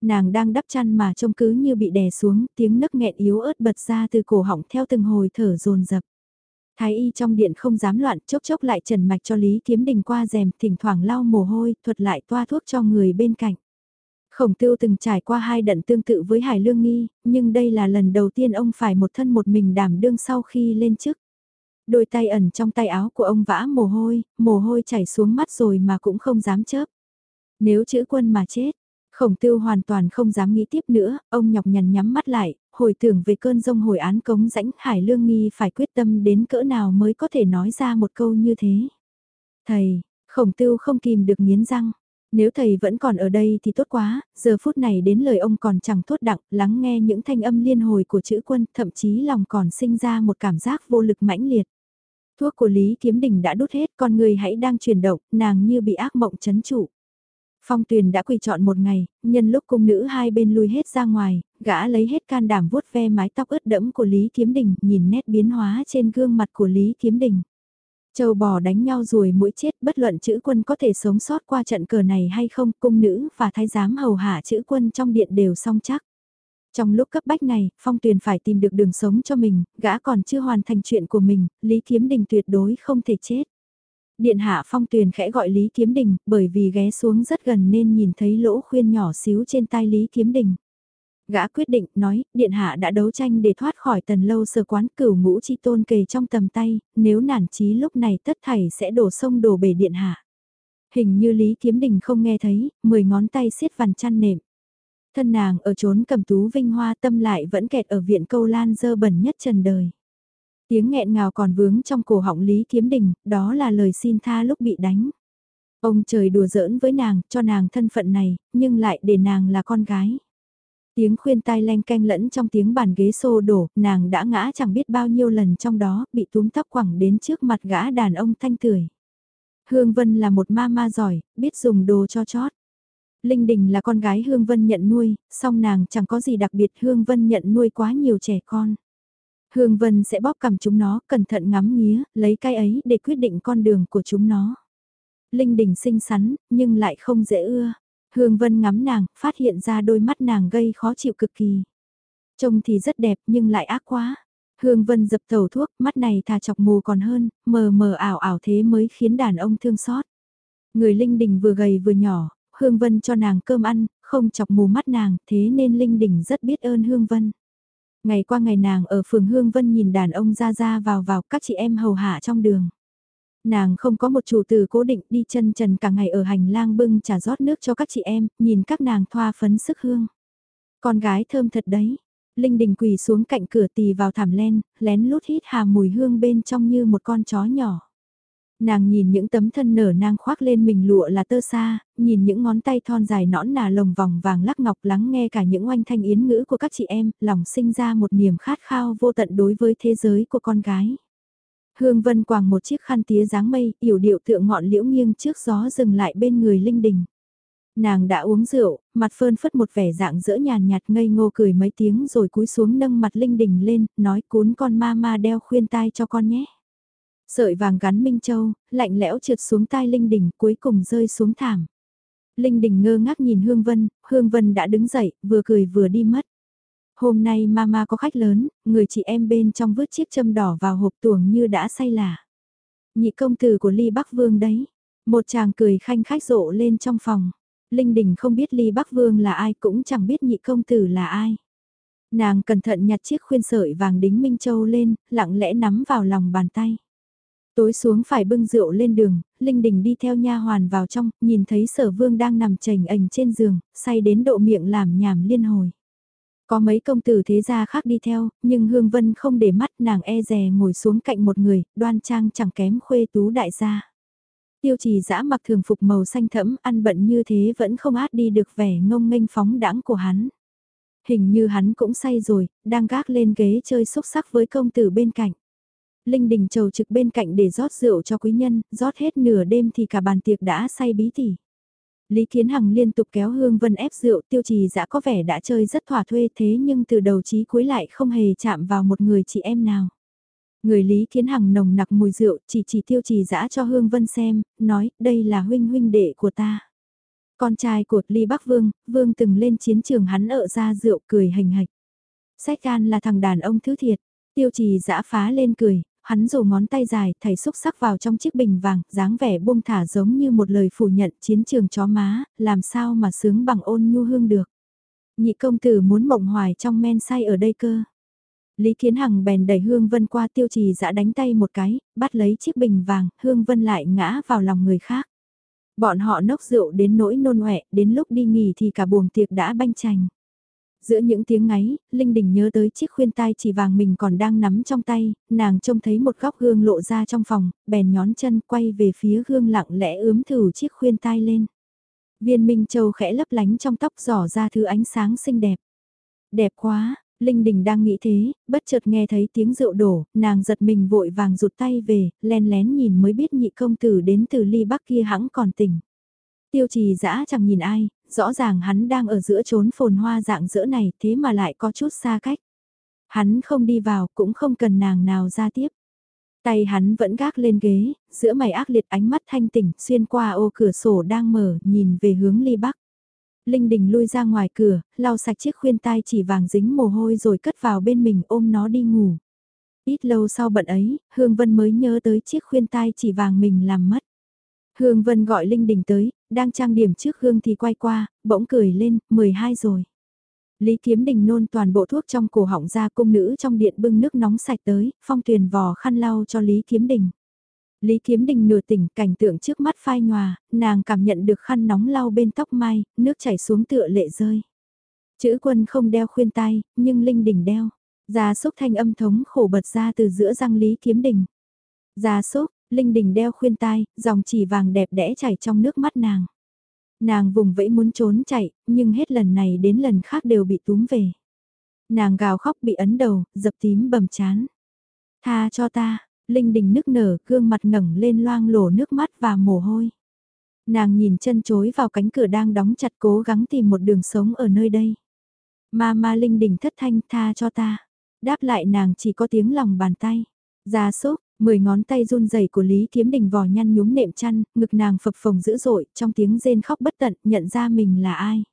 Nàng đang đắp chăn mà trông cứ như bị đè xuống, tiếng nấc nghẹn yếu ớt bật ra từ cổ họng theo từng hồi thở dồn dập. Thái y trong điện không dám loạn chốc chốc lại trần mạch cho Lý Kiếm Đình qua rèm thỉnh thoảng lau mồ hôi thuật lại toa thuốc cho người bên cạnh. Khổng tưu từng trải qua hai đận tương tự với Hải Lương Nghi, nhưng đây là lần đầu tiên ông phải một thân một mình đảm đương sau khi lên chức. Đôi tay ẩn trong tay áo của ông vã mồ hôi, mồ hôi chảy xuống mắt rồi mà cũng không dám chớp. Nếu chữ quân mà chết, Khổng tưu hoàn toàn không dám nghĩ tiếp nữa, ông nhọc nhằn nhắm mắt lại, hồi tưởng về cơn rông hồi án cống rãnh Hải Lương Nghi phải quyết tâm đến cỡ nào mới có thể nói ra một câu như thế. Thầy, khổng tưu không kìm được nghiến răng. Nếu thầy vẫn còn ở đây thì tốt quá, giờ phút này đến lời ông còn chẳng thốt đặng, lắng nghe những thanh âm liên hồi của chữ quân, thậm chí lòng còn sinh ra một cảm giác vô lực mãnh liệt. Thuốc của Lý Kiếm Đình đã đút hết, con người hãy đang chuyển động, nàng như bị ác mộng chấn trụ. Phong Tuyền đã quỳ chọn một ngày, nhân lúc cung nữ hai bên lui hết ra ngoài, gã lấy hết can đảm vuốt ve mái tóc ướt đẫm của Lý Kiếm Đình, nhìn nét biến hóa trên gương mặt của Lý Kiếm Đình. Châu bò đánh nhau rồi mũi chết bất luận chữ quân có thể sống sót qua trận cờ này hay không, cung nữ và thái giám hầu hạ chữ quân trong điện đều song chắc. Trong lúc cấp bách này, Phong Tuyền phải tìm được đường sống cho mình, gã còn chưa hoàn thành chuyện của mình, Lý Kiếm Đình tuyệt đối không thể chết. Điện hạ Phong Tuyền khẽ gọi Lý Kiếm Đình, bởi vì ghé xuống rất gần nên nhìn thấy lỗ khuyên nhỏ xíu trên tai Lý Kiếm Đình. Gã quyết định, nói, Điện hạ đã đấu tranh để thoát khỏi tần lâu sơ quán cửu ngũ chi tôn kề trong tầm tay, nếu nản chí lúc này tất thảy sẽ đổ sông đổ bể Điện hạ. Hình như Lý Kiếm Đình không nghe thấy, mười ngón tay siết vằn chăn nệm. Thân nàng ở trốn cầm tú vinh hoa tâm lại vẫn kẹt ở viện câu lan dơ bẩn nhất trần đời. Tiếng nghẹn ngào còn vướng trong cổ họng Lý Kiếm Đình, đó là lời xin tha lúc bị đánh. Ông trời đùa giỡn với nàng, cho nàng thân phận này, nhưng lại để nàng là con gái. Tiếng khuyên tai len canh lẫn trong tiếng bàn ghế xô đổ, nàng đã ngã chẳng biết bao nhiêu lần trong đó, bị túm tóc quẳng đến trước mặt gã đàn ông thanh tưởi. Hương Vân là một ma ma giỏi, biết dùng đồ cho chót. Linh Đình là con gái Hương Vân nhận nuôi, song nàng chẳng có gì đặc biệt Hương Vân nhận nuôi quá nhiều trẻ con. Hương Vân sẽ bóp cầm chúng nó, cẩn thận ngắm nghía, lấy cái ấy để quyết định con đường của chúng nó. Linh Đình xinh xắn, nhưng lại không dễ ưa. Hương Vân ngắm nàng, phát hiện ra đôi mắt nàng gây khó chịu cực kỳ. Trông thì rất đẹp nhưng lại ác quá. Hương Vân dập tẩu thuốc, mắt này thà chọc mù còn hơn, mờ mờ ảo ảo thế mới khiến đàn ông thương xót. Người Linh Đình vừa gầy vừa nhỏ, Hương Vân cho nàng cơm ăn, không chọc mù mắt nàng, thế nên Linh Đình rất biết ơn Hương Vân. Ngày qua ngày nàng ở phường Hương Vân nhìn đàn ông ra ra vào vào các chị em hầu hạ trong đường. Nàng không có một chủ từ cố định đi chân trần cả ngày ở hành lang bưng trà rót nước cho các chị em, nhìn các nàng thoa phấn sức hương. Con gái thơm thật đấy. Linh Đình quỳ xuống cạnh cửa tì vào thảm len, lén lút hít hà mùi hương bên trong như một con chó nhỏ. Nàng nhìn những tấm thân nở nang khoác lên mình lụa là tơ xa, nhìn những ngón tay thon dài nõn nà lồng vòng vàng lắc ngọc lắng nghe cả những oanh thanh yến ngữ của các chị em, lòng sinh ra một niềm khát khao vô tận đối với thế giới của con gái. Hương Vân quàng một chiếc khăn tía dáng mây, yểu điệu tượng ngọn liễu nghiêng trước gió dừng lại bên người Linh Đình. Nàng đã uống rượu, mặt phơn phất một vẻ dạng dỡ nhàn nhạt ngây ngô cười mấy tiếng rồi cúi xuống nâng mặt Linh Đình lên, nói cuốn con ma ma đeo khuyên tai cho con nhé. Sợi vàng gắn Minh Châu, lạnh lẽo trượt xuống tai Linh Đình cuối cùng rơi xuống thảm. Linh Đình ngơ ngác nhìn Hương Vân, Hương Vân đã đứng dậy, vừa cười vừa đi mất. Hôm nay mama có khách lớn, người chị em bên trong vứt chiếc châm đỏ vào hộp tuồng như đã say lả. Nhị công tử của Ly Bắc Vương đấy. Một chàng cười khanh khách rộ lên trong phòng. Linh Đình không biết Ly Bắc Vương là ai cũng chẳng biết nhị công tử là ai. Nàng cẩn thận nhặt chiếc khuyên sợi vàng đính Minh Châu lên, lặng lẽ nắm vào lòng bàn tay. Tối xuống phải bưng rượu lên đường, Linh Đình đi theo nha hoàn vào trong, nhìn thấy sở vương đang nằm chành ảnh trên giường, say đến độ miệng làm nhảm liên hồi. Có mấy công tử thế gia khác đi theo, nhưng Hương Vân không để mắt nàng e rè ngồi xuống cạnh một người, đoan trang chẳng kém khuê tú đại gia. Tiêu trì dã mặc thường phục màu xanh thẫm, ăn bận như thế vẫn không át đi được vẻ ngông nghênh phóng đãng của hắn. Hình như hắn cũng say rồi, đang gác lên ghế chơi xúc sắc với công tử bên cạnh. Linh Đình trầu trực bên cạnh để rót rượu cho quý nhân, rót hết nửa đêm thì cả bàn tiệc đã say bí tỉ. Lý Kiến Hằng liên tục kéo Hương Vân ép rượu tiêu trì dã có vẻ đã chơi rất thỏa thuê thế nhưng từ đầu chí cuối lại không hề chạm vào một người chị em nào. Người Lý Kiến Hằng nồng nặc mùi rượu chỉ chỉ tiêu trì dã cho Hương Vân xem, nói đây là huynh huynh đệ của ta. Con trai của Lý Bắc Vương, Vương từng lên chiến trường hắn ợ ra rượu cười hành hạch. Sách gan là thằng đàn ông thứ thiệt, tiêu trì dã phá lên cười, hắn rủ ngón tay dài, thầy xúc sắc vào trong chiếc bình vàng, dáng vẻ buông thả giống như một lời phủ nhận chiến trường chó má, làm sao mà sướng bằng ôn nhu hương được. Nhị công tử muốn mộng hoài trong men say ở đây cơ. Lý Kiến Hằng bèn đẩy Hương Vân qua tiêu trì dã đánh tay một cái, bắt lấy chiếc bình vàng, Hương Vân lại ngã vào lòng người khác. Bọn họ nốc rượu đến nỗi nôn ọe, đến lúc đi nghỉ thì cả buồng tiệc đã banh chành. Giữa những tiếng ngáy, Linh Đình nhớ tới chiếc khuyên tai chỉ vàng mình còn đang nắm trong tay, nàng trông thấy một góc gương lộ ra trong phòng, bèn nhón chân quay về phía gương lặng lẽ ướm thử chiếc khuyên tai lên. Viên Minh Châu khẽ lấp lánh trong tóc giỏ ra thứ ánh sáng xinh đẹp. Đẹp quá, Linh Đình đang nghĩ thế, bất chợt nghe thấy tiếng rượu đổ, nàng giật mình vội vàng rụt tay về, len lén nhìn mới biết nhị công tử đến từ ly bắc kia hãng còn tỉnh. Tiêu trì dã chẳng nhìn ai, rõ ràng hắn đang ở giữa chốn phồn hoa dạng dỡ này thế mà lại có chút xa cách. Hắn không đi vào cũng không cần nàng nào ra tiếp. Tay hắn vẫn gác lên ghế, giữa mày ác liệt ánh mắt thanh tỉnh xuyên qua ô cửa sổ đang mở nhìn về hướng ly bắc. Linh Đình lui ra ngoài cửa, lau sạch chiếc khuyên tai chỉ vàng dính mồ hôi rồi cất vào bên mình ôm nó đi ngủ. Ít lâu sau bận ấy, Hương Vân mới nhớ tới chiếc khuyên tai chỉ vàng mình làm mất. Hương Vân gọi Linh Đình tới, đang trang điểm trước gương thì quay qua, bỗng cười lên, 12 rồi. Lý Kiếm Đình nôn toàn bộ thuốc trong cổ họng ra cung nữ trong điện bưng nước nóng sạch tới, phong tuyền vò khăn lau cho Lý Kiếm Đình. Lý Kiếm Đình nửa tỉnh cảnh tượng trước mắt phai nhòa, nàng cảm nhận được khăn nóng lau bên tóc mai, nước chảy xuống tựa lệ rơi. Chữ quân không đeo khuyên tai, nhưng Linh Đình đeo. Gia súc thanh âm thống khổ bật ra từ giữa răng Lý Kiếm Đình. Gia súc, Linh Đình đeo khuyên tai, dòng chỉ vàng đẹp đẽ chảy trong nước mắt nàng. Nàng vùng vẫy muốn trốn chạy, nhưng hết lần này đến lần khác đều bị túm về. Nàng gào khóc bị ấn đầu, dập tím bầm chán. Tha cho ta, Linh Đình nức nở, gương mặt ngẩng lên loang lổ nước mắt và mồ hôi. Nàng nhìn chân chối vào cánh cửa đang đóng chặt cố gắng tìm một đường sống ở nơi đây. Ma ma Linh Đình thất thanh tha cho ta. Đáp lại nàng chỉ có tiếng lòng bàn tay. Gia súc, Mười ngón tay run rẩy của Lý Kiếm Đình vò nhăn nhúm nệm chăn, ngực nàng phập phồng dữ dội, trong tiếng rên khóc bất tận, nhận ra mình là ai.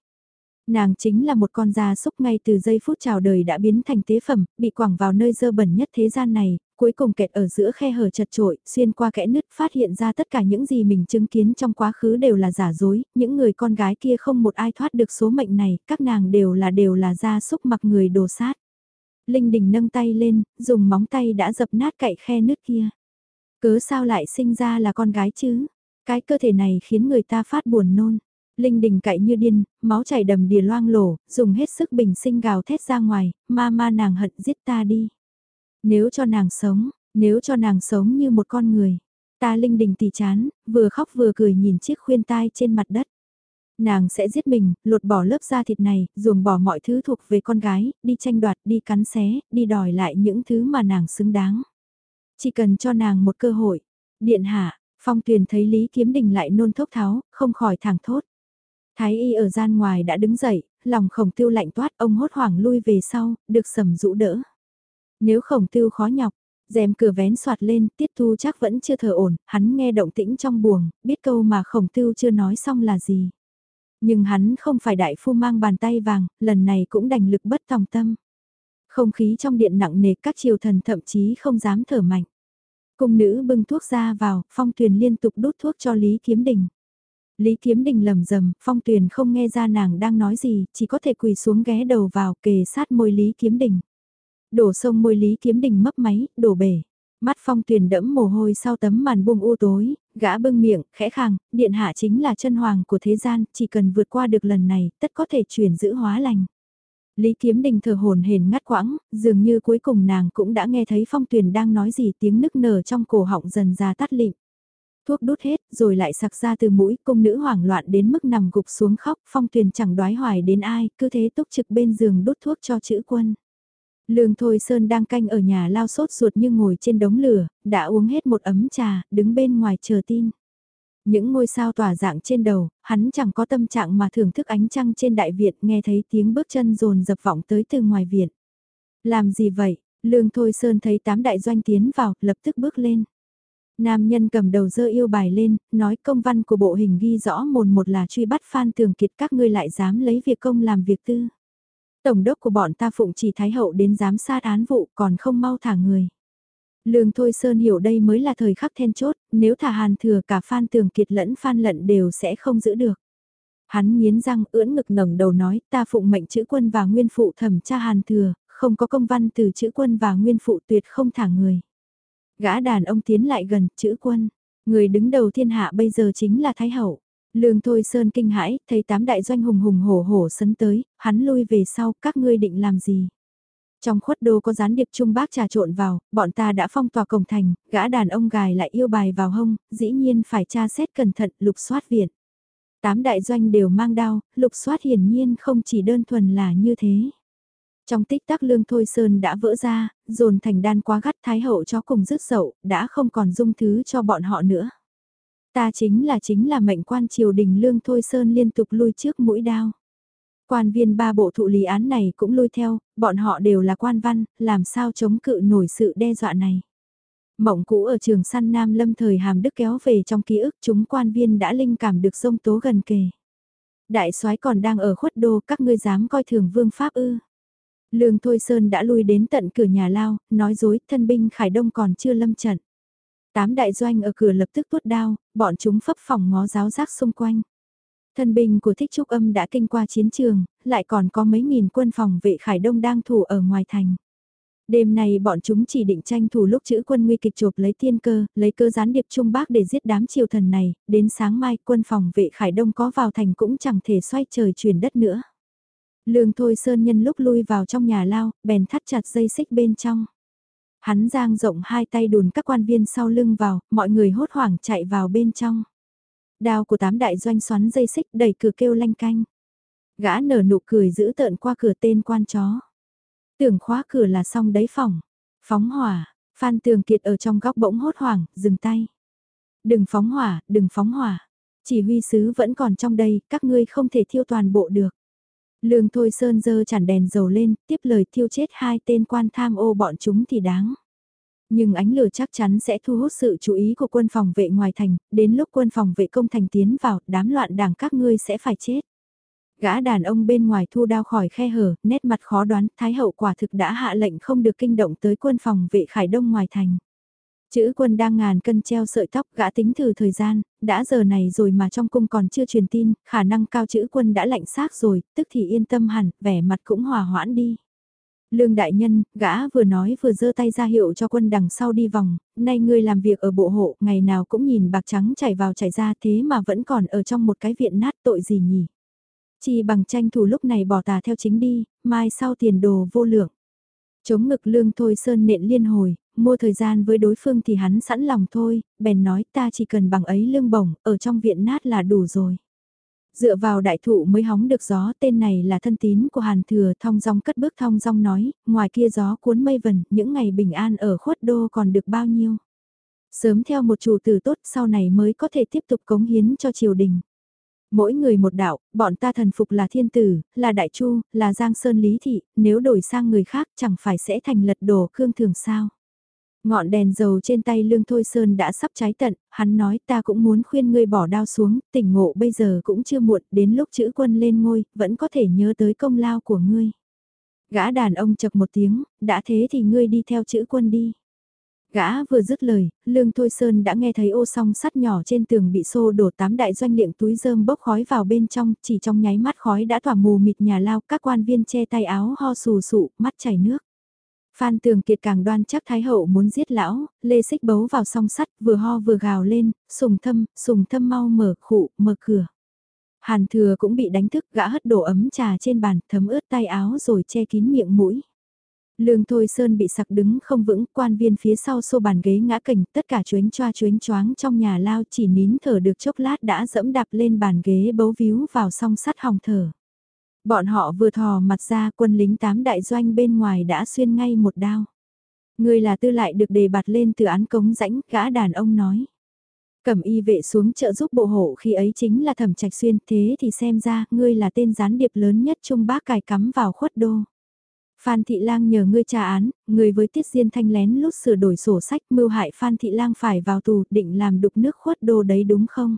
Nàng chính là một con gia súc ngay từ giây phút chào đời đã biến thành tế phẩm, bị quẳng vào nơi dơ bẩn nhất thế gian này, cuối cùng kẹt ở giữa khe hở chật trội, xuyên qua kẽ nứt phát hiện ra tất cả những gì mình chứng kiến trong quá khứ đều là giả dối, những người con gái kia không một ai thoát được số mệnh này, các nàng đều là đều là gia súc mặc người đồ sát. Linh Đình nâng tay lên, dùng móng tay đã dập nát cậy khe nứt kia. Cớ sao lại sinh ra là con gái chứ? Cái cơ thể này khiến người ta phát buồn nôn. Linh Đình cậy như điên, máu chảy đầm đìa loang lổ, dùng hết sức bình sinh gào thét ra ngoài, ma ma nàng hận giết ta đi. Nếu cho nàng sống, nếu cho nàng sống như một con người. Ta Linh Đình tỉ chán, vừa khóc vừa cười nhìn chiếc khuyên tai trên mặt đất. Nàng sẽ giết mình, lột bỏ lớp da thịt này, ruồng bỏ mọi thứ thuộc về con gái, đi tranh đoạt, đi cắn xé, đi đòi lại những thứ mà nàng xứng đáng. Chỉ cần cho nàng một cơ hội. Điện hạ, phong tuyền thấy Lý Kiếm Đình lại nôn thốc tháo, không khỏi thẳng thốt. Thái y ở gian ngoài đã đứng dậy, lòng khổng tiêu lạnh toát ông hốt hoảng lui về sau, được sầm rũ đỡ. Nếu khổng tiêu khó nhọc, rèm cửa vén soạt lên, tiết thu chắc vẫn chưa thở ổn, hắn nghe động tĩnh trong buồng, biết câu mà khổng tiêu chưa nói xong là gì. Nhưng hắn không phải đại phu mang bàn tay vàng, lần này cũng đành lực bất tòng tâm. Không khí trong điện nặng nề các triều thần thậm chí không dám thở mạnh. Cung nữ bưng thuốc ra vào, phong tuyền liên tục đút thuốc cho Lý Kiếm Đình. Lý Kiếm Đình lầm rầm, phong tuyền không nghe ra nàng đang nói gì, chỉ có thể quỳ xuống ghé đầu vào kề sát môi Lý Kiếm Đình. Đổ sông môi Lý Kiếm Đình mấp máy, đổ bể. Mắt phong tuyền đẫm mồ hôi sau tấm màn buông u tối, gã bưng miệng, khẽ khàng, điện hạ chính là chân hoàng của thế gian, chỉ cần vượt qua được lần này, tất có thể chuyển giữ hóa lành. Lý Kiếm Đình thờ hồn hền ngắt quãng, dường như cuối cùng nàng cũng đã nghe thấy phong tuyền đang nói gì tiếng nức nở trong cổ họng dần ra tắt lịm. Thuốc đút hết, rồi lại sặc ra từ mũi, công nữ hoảng loạn đến mức nằm gục xuống khóc, phong tuyền chẳng đoái hoài đến ai, cứ thế túc trực bên giường đút thuốc cho chữ quân. Lương Thôi Sơn đang canh ở nhà lao sốt ruột như ngồi trên đống lửa, đã uống hết một ấm trà, đứng bên ngoài chờ tin. Những ngôi sao tỏa dạng trên đầu, hắn chẳng có tâm trạng mà thưởng thức ánh trăng trên đại viện nghe thấy tiếng bước chân rồn dập vọng tới từ ngoài viện. Làm gì vậy? Lương Thôi Sơn thấy tám đại doanh tiến vào, lập tức bước lên. Nam nhân cầm đầu dơ yêu bài lên, nói công văn của bộ hình ghi rõ mồn một là truy bắt Phan Tường Kiệt các ngươi lại dám lấy việc công làm việc tư. Tổng đốc của bọn ta phụng chỉ Thái Hậu đến giám sát án vụ còn không mau thả người. Lương Thôi Sơn hiểu đây mới là thời khắc then chốt, nếu thả hàn thừa cả Phan Tường Kiệt lẫn Phan Lận đều sẽ không giữ được. Hắn nghiến răng ưỡn ngực ngẩng đầu nói ta phụng mệnh chữ quân và nguyên phụ thẩm tra hàn thừa, không có công văn từ chữ quân và nguyên phụ tuyệt không thả người. Gã đàn ông tiến lại gần chữ quân, người đứng đầu thiên hạ bây giờ chính là Thái Hậu. Lương Thôi Sơn kinh hãi, thấy tám đại doanh hùng hùng hổ hổ sấn tới, hắn lui về sau, các ngươi định làm gì? Trong khuất đô có gián điệp trung bác trà trộn vào, bọn ta đã phong tỏa cổng thành, gã đàn ông gài lại yêu bài vào hông, dĩ nhiên phải tra xét cẩn thận lục soát viện. Tám đại doanh đều mang đao, lục soát hiển nhiên không chỉ đơn thuần là như thế. Trong tích tắc lương thôi sơn đã vỡ ra, dồn thành đan quá gắt thái hậu cho cùng rứt sậu, đã không còn dung thứ cho bọn họ nữa. Ta chính là chính là mệnh quan triều đình lương thôi sơn liên tục lui trước mũi đao. Quan viên ba bộ thụ lý án này cũng lui theo, bọn họ đều là quan văn, làm sao chống cự nổi sự đe dọa này. Mộng cũ ở trường săn Nam Lâm thời hàm đức kéo về trong ký ức chúng quan viên đã linh cảm được sông tố gần kề. Đại soái còn đang ở khuất đô các ngươi dám coi thường vương pháp ư. Lương Thôi Sơn đã lui đến tận cửa nhà lao, nói dối thân binh Khải Đông còn chưa lâm trận. Tám đại doanh ở cửa lập tức tuốt đao, bọn chúng phấp phòng ngó giáo giác xung quanh. Thân binh của Thích Trúc Âm đã kinh qua chiến trường, lại còn có mấy nghìn quân phòng vệ Khải Đông đang thủ ở ngoài thành. Đêm nay bọn chúng chỉ định tranh thủ lúc chữ quân nguy kịch chộp lấy tiên cơ, lấy cơ gián điệp Trung Bắc để giết đám triều thần này, đến sáng mai quân phòng vệ Khải Đông có vào thành cũng chẳng thể xoay trời chuyển đất nữa. Lương Thôi Sơn nhân lúc lui vào trong nhà lao, bèn thắt chặt dây xích bên trong. Hắn giang rộng hai tay đùn các quan viên sau lưng vào, mọi người hốt hoảng chạy vào bên trong. Đao của tám đại doanh xoắn dây xích đẩy cửa kêu lanh canh. Gã nở nụ cười giữ tợn qua cửa tên quan chó. Tưởng khóa cửa là xong đấy phòng. Phóng hỏa, Phan Tường Kiệt ở trong góc bỗng hốt hoảng, dừng tay. Đừng phóng hỏa, đừng phóng hỏa. Chỉ huy sứ vẫn còn trong đây, các ngươi không thể thiêu toàn bộ được. Lương Thôi Sơn dơ chản đèn dầu lên, tiếp lời thiêu chết hai tên quan tham ô bọn chúng thì đáng. Nhưng ánh lửa chắc chắn sẽ thu hút sự chú ý của quân phòng vệ ngoài thành, đến lúc quân phòng vệ công thành tiến vào, đám loạn đảng các ngươi sẽ phải chết. Gã đàn ông bên ngoài thu đao khỏi khe hở, nét mặt khó đoán, Thái hậu quả thực đã hạ lệnh không được kinh động tới quân phòng vệ khải đông ngoài thành. Chữ quân đang ngàn cân treo sợi tóc gã tính thử thời gian, đã giờ này rồi mà trong cung còn chưa truyền tin, khả năng cao chữ quân đã lạnh xác rồi, tức thì yên tâm hẳn, vẻ mặt cũng hòa hoãn đi. Lương đại nhân, gã vừa nói vừa giơ tay ra hiệu cho quân đằng sau đi vòng, nay ngươi làm việc ở bộ hộ, ngày nào cũng nhìn bạc trắng chảy vào chảy ra thế mà vẫn còn ở trong một cái viện nát tội gì nhỉ. Chỉ bằng tranh thủ lúc này bỏ tà theo chính đi, mai sau tiền đồ vô lượng. Chống ngực lương thôi sơn nện liên hồi, mua thời gian với đối phương thì hắn sẵn lòng thôi, bèn nói ta chỉ cần bằng ấy lương bổng, ở trong viện nát là đủ rồi. Dựa vào đại thụ mới hóng được gió, tên này là thân tín của Hàn Thừa thong dong cất bước thong dong nói, ngoài kia gió cuốn mây vần, những ngày bình an ở khuất đô còn được bao nhiêu. Sớm theo một chủ tử tốt sau này mới có thể tiếp tục cống hiến cho triều đình. Mỗi người một đạo, bọn ta thần phục là thiên tử, là đại chu, là giang sơn lý thị, nếu đổi sang người khác chẳng phải sẽ thành lật đổ cương thường sao. Ngọn đèn dầu trên tay Lương Thôi Sơn đã sắp cháy tận, hắn nói ta cũng muốn khuyên ngươi bỏ đao xuống, tỉnh ngộ bây giờ cũng chưa muộn, đến lúc chữ quân lên ngôi, vẫn có thể nhớ tới công lao của ngươi. Gã đàn ông chập một tiếng, đã thế thì ngươi đi theo chữ quân đi. Gã vừa dứt lời, Lương Thôi Sơn đã nghe thấy ô song sắt nhỏ trên tường bị xô đổ tám đại doanh liệng túi rơm bốc khói vào bên trong, chỉ trong nháy mắt khói đã tỏa mù mịt nhà lao, các quan viên che tay áo ho sù sụ, mắt chảy nước. Phan Tường Kiệt càng đoan chắc Thái Hậu muốn giết lão, lê xích bấu vào song sắt, vừa ho vừa gào lên, sùng thâm, sùng thâm mau mở khụ, mở cửa. Hàn thừa cũng bị đánh thức, gã hất đổ ấm trà trên bàn, thấm ướt tay áo rồi che kín miệng mũi. Lương Thôi Sơn bị sặc đứng không vững, quan viên phía sau xô bàn ghế ngã cảnh, tất cả chuếnh choa chuếnh choáng trong nhà lao chỉ nín thở được chốc lát đã dẫm đạp lên bàn ghế bấu víu vào song sắt hòng thở. Bọn họ vừa thò mặt ra quân lính tám đại doanh bên ngoài đã xuyên ngay một đao. Người là tư lại được đề bạt lên từ án cống rãnh, gã đàn ông nói. Cẩm y vệ xuống trợ giúp bộ hộ khi ấy chính là thẩm trạch xuyên, thế thì xem ra, ngươi là tên gián điệp lớn nhất trung bác cài cắm vào khuất đô. Phan Thị Lang nhờ ngươi tra án, người với Tiết Diên Thanh lén lút sửa đổi sổ sách mưu hại Phan Thị Lang phải vào tù định làm đục nước khuất đô đấy đúng không?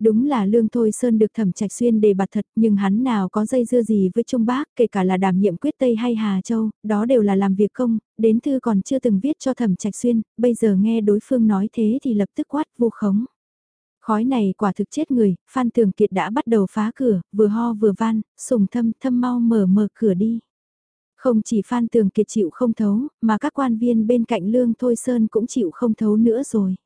Đúng là Lương Thôi Sơn được thẩm trạch xuyên đề bạt thật nhưng hắn nào có dây dưa gì với Trung Bác kể cả là đảm nhiệm quyết Tây hay Hà Châu, đó đều là làm việc công, đến thư còn chưa từng viết cho thẩm trạch xuyên, bây giờ nghe đối phương nói thế thì lập tức quát vu khống. Khói này quả thực chết người, Phan Tường Kiệt đã bắt đầu phá cửa, vừa ho vừa van, sùng thâm thâm mau mở mở cửa đi. Không chỉ Phan Tường Kiệt chịu không thấu, mà các quan viên bên cạnh Lương Thôi Sơn cũng chịu không thấu nữa rồi.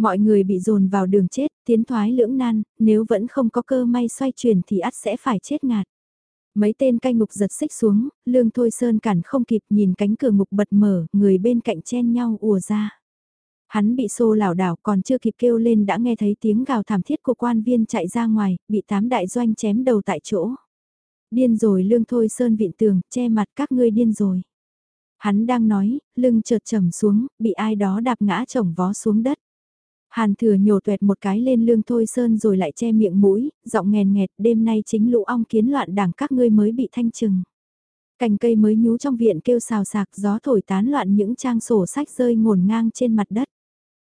Mọi người bị dồn vào đường chết, tiến thoái lưỡng nan, nếu vẫn không có cơ may xoay chuyển thì ắt sẽ phải chết ngạt. Mấy tên canh ngục giật xích xuống, lương thôi sơn cản không kịp nhìn cánh cửa ngục bật mở, người bên cạnh chen nhau ùa ra. Hắn bị xô lảo đảo còn chưa kịp kêu lên đã nghe thấy tiếng gào thảm thiết của quan viên chạy ra ngoài, bị tám đại doanh chém đầu tại chỗ. Điên rồi lương thôi sơn vịn tường, che mặt các ngươi điên rồi. Hắn đang nói, lưng chợt trầm xuống, bị ai đó đạp ngã chồng vó xuống đất. Hàn thừa nhổ tuẹt một cái lên lương thôi sơn rồi lại che miệng mũi, giọng nghèn nghẹt đêm nay chính lũ ong kiến loạn đảng các ngươi mới bị thanh trừng. Cành cây mới nhú trong viện kêu xào sạc gió thổi tán loạn những trang sổ sách rơi ngổn ngang trên mặt đất.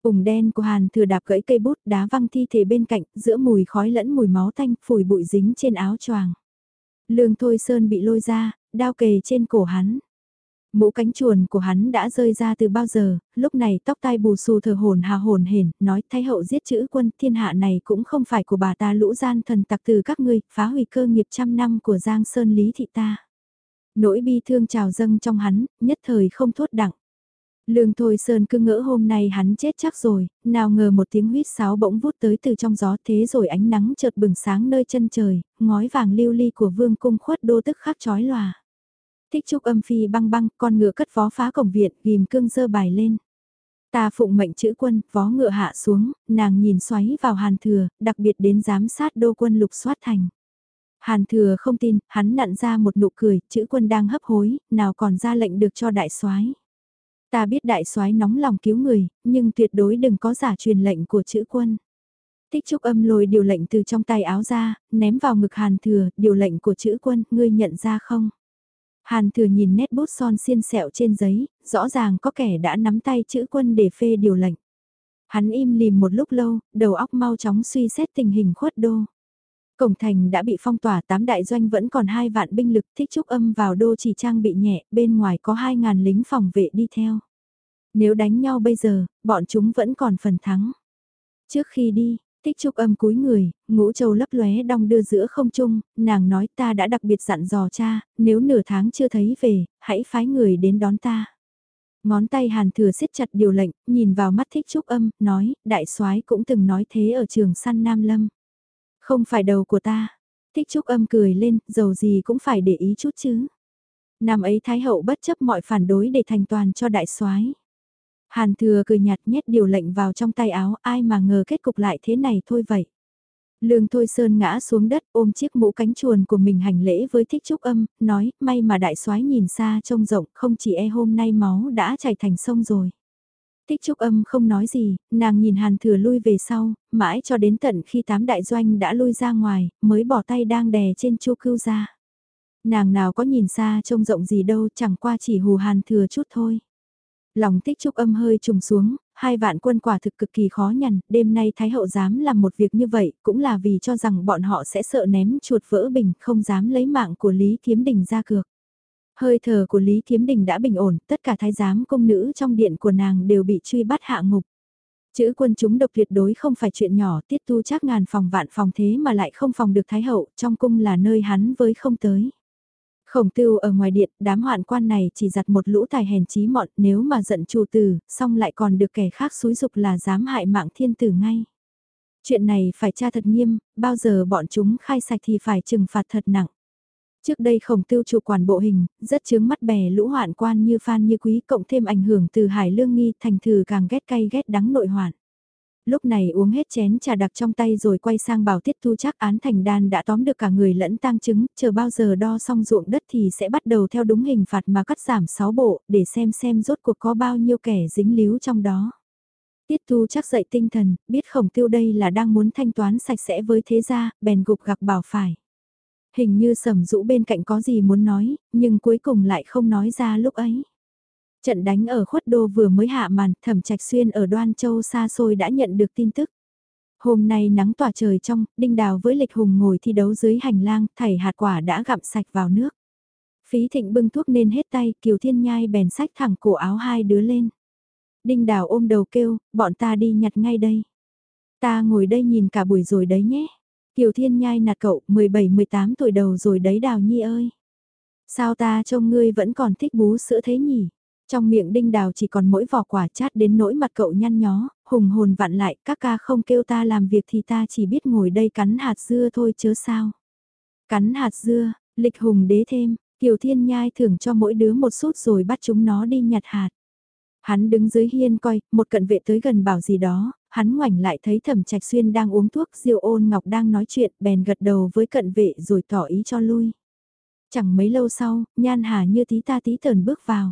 Ủng đen của Hàn thừa đạp gãy cây bút đá văng thi thể bên cạnh giữa mùi khói lẫn mùi máu tanh phủi bụi dính trên áo choàng. Lương Thôi Sơn bị lôi ra, đao kề trên cổ hắn. Mũ cánh chuồn của hắn đã rơi ra từ bao giờ, lúc này tóc tai bù xù thờ hồn hà hồn hển, nói thái hậu giết chữ quân thiên hạ này cũng không phải của bà ta lũ gian thần tặc từ các ngươi, phá hủy cơ nghiệp trăm năm của Giang Sơn Lý Thị ta. Nỗi bi thương trào dâng trong hắn, nhất thời không thốt đặng. Lương Thôi Sơn cứ ngỡ hôm nay hắn chết chắc rồi, nào ngờ một tiếng huyết sáo bỗng vút tới từ trong gió thế rồi ánh nắng chợt bừng sáng nơi chân trời, ngói vàng lưu ly của vương cung khuất đô tức khắc chói lòa. Thích trúc âm phi băng băng, con ngựa cất vó phá cổng viện, ghim cương dơ bài lên. Ta phụng mệnh chữ quân, vó ngựa hạ xuống, nàng nhìn xoáy vào hàn thừa, đặc biệt đến giám sát đô quân lục soát thành. Hàn thừa không tin, hắn nặn ra một nụ cười, chữ quân đang hấp hối, nào còn ra lệnh được cho đại soái. Ta biết đại soái nóng lòng cứu người, nhưng tuyệt đối đừng có giả truyền lệnh của chữ quân. Tích trúc âm lôi điều lệnh từ trong tay áo ra, ném vào ngực hàn thừa, điều lệnh của chữ quân, ngươi nhận ra không? Hàn thừa nhìn nét bút son xiên sẹo trên giấy, rõ ràng có kẻ đã nắm tay chữ quân để phê điều lệnh. Hắn im lìm một lúc lâu, đầu óc mau chóng suy xét tình hình khuất đô. Cổng thành đã bị phong tỏa tám đại doanh vẫn còn hai vạn binh lực thích trúc âm vào đô chỉ trang bị nhẹ, bên ngoài có hai ngàn lính phòng vệ đi theo. Nếu đánh nhau bây giờ, bọn chúng vẫn còn phần thắng. Trước khi đi, Tích trúc âm cúi người, ngũ châu lấp lóe đong đưa giữa không trung, nàng nói ta đã đặc biệt dặn dò cha, nếu nửa tháng chưa thấy về, hãy phái người đến đón ta. Ngón tay hàn thừa siết chặt điều lệnh, nhìn vào mắt thích trúc âm, nói, đại soái cũng từng nói thế ở trường săn Nam Lâm. Không phải đầu của ta. Thích trúc âm cười lên, dầu gì cũng phải để ý chút chứ. Năm ấy Thái Hậu bất chấp mọi phản đối để thành toàn cho đại soái Hàn thừa cười nhạt nhét điều lệnh vào trong tay áo ai mà ngờ kết cục lại thế này thôi vậy. Lương Thôi Sơn ngã xuống đất ôm chiếc mũ cánh chuồn của mình hành lễ với thích trúc âm, nói may mà đại soái nhìn xa trông rộng không chỉ e hôm nay máu đã chảy thành sông rồi. Thích trúc âm không nói gì, nàng nhìn hàn thừa lui về sau, mãi cho đến tận khi tám đại doanh đã lui ra ngoài, mới bỏ tay đang đè trên chu cưu ra. Nàng nào có nhìn xa trông rộng gì đâu chẳng qua chỉ hù hàn thừa chút thôi. Lòng tích trúc âm hơi trùng xuống, hai vạn quân quả thực cực kỳ khó nhằn, đêm nay Thái Hậu dám làm một việc như vậy, cũng là vì cho rằng bọn họ sẽ sợ ném chuột vỡ bình, không dám lấy mạng của Lý Kiếm Đình ra cược. Hơi thở của Lý Kiếm Đình đã bình ổn, tất cả thái giám công nữ trong điện của nàng đều bị truy bắt hạ ngục. Chữ quân chúng độc tuyệt đối không phải chuyện nhỏ, tiết tu chắc ngàn phòng vạn phòng thế mà lại không phòng được Thái Hậu, trong cung là nơi hắn với không tới. Khổng tưu ở ngoài điện, đám hoạn quan này chỉ giặt một lũ tài hèn trí mọn nếu mà giận chủ tử, xong lại còn được kẻ khác xúi dục là dám hại mạng thiên tử ngay. Chuyện này phải tra thật nghiêm, bao giờ bọn chúng khai sạch thì phải trừng phạt thật nặng. Trước đây khổng tiêu chủ quản bộ hình, rất chướng mắt bè lũ hoạn quan như phan như quý cộng thêm ảnh hưởng từ hải lương nghi thành thử càng ghét cay ghét đắng nội hoạn lúc này uống hết chén trà đặc trong tay rồi quay sang bảo tiết thu chắc án thành đan đã tóm được cả người lẫn tang chứng, chờ bao giờ đo xong ruộng đất thì sẽ bắt đầu theo đúng hình phạt mà cắt giảm 6 bộ, để xem xem rốt cuộc có bao nhiêu kẻ dính líu trong đó. Tiết thu chắc dậy tinh thần, biết khổng tiêu đây là đang muốn thanh toán sạch sẽ với thế gia, bèn gục gặc bảo phải. Hình như sầm rũ bên cạnh có gì muốn nói, nhưng cuối cùng lại không nói ra lúc ấy. Trận đánh ở khuất đô vừa mới hạ màn, thẩm trạch xuyên ở Đoan Châu xa xôi đã nhận được tin tức. Hôm nay nắng tỏa trời trong, Đinh Đào với Lịch Hùng ngồi thi đấu dưới hành lang, thảy hạt quả đã gặm sạch vào nước. Phí thịnh bưng thuốc nên hết tay, Kiều Thiên Nhai bèn sách thẳng cổ áo hai đứa lên. Đinh Đào ôm đầu kêu, bọn ta đi nhặt ngay đây. Ta ngồi đây nhìn cả buổi rồi đấy nhé. Kiều Thiên Nhai nạt cậu, 17-18 tuổi đầu rồi đấy Đào Nhi ơi. Sao ta trông ngươi vẫn còn thích bú sữa thế nhỉ? Trong miệng đinh đào chỉ còn mỗi vỏ quả chát đến nỗi mặt cậu nhăn nhó, hùng hồn vặn lại, các ca không kêu ta làm việc thì ta chỉ biết ngồi đây cắn hạt dưa thôi chớ sao. Cắn hạt dưa, lịch hùng đế thêm, Kiều Thiên Nhai thưởng cho mỗi đứa một sút rồi bắt chúng nó đi nhặt hạt. Hắn đứng dưới hiên coi, một cận vệ tới gần bảo gì đó, hắn ngoảnh lại thấy thẩm trạch xuyên đang uống thuốc, diêu ôn ngọc đang nói chuyện, bèn gật đầu với cận vệ rồi tỏ ý cho lui. Chẳng mấy lâu sau, nhan hà như tí ta tí tờn bước vào.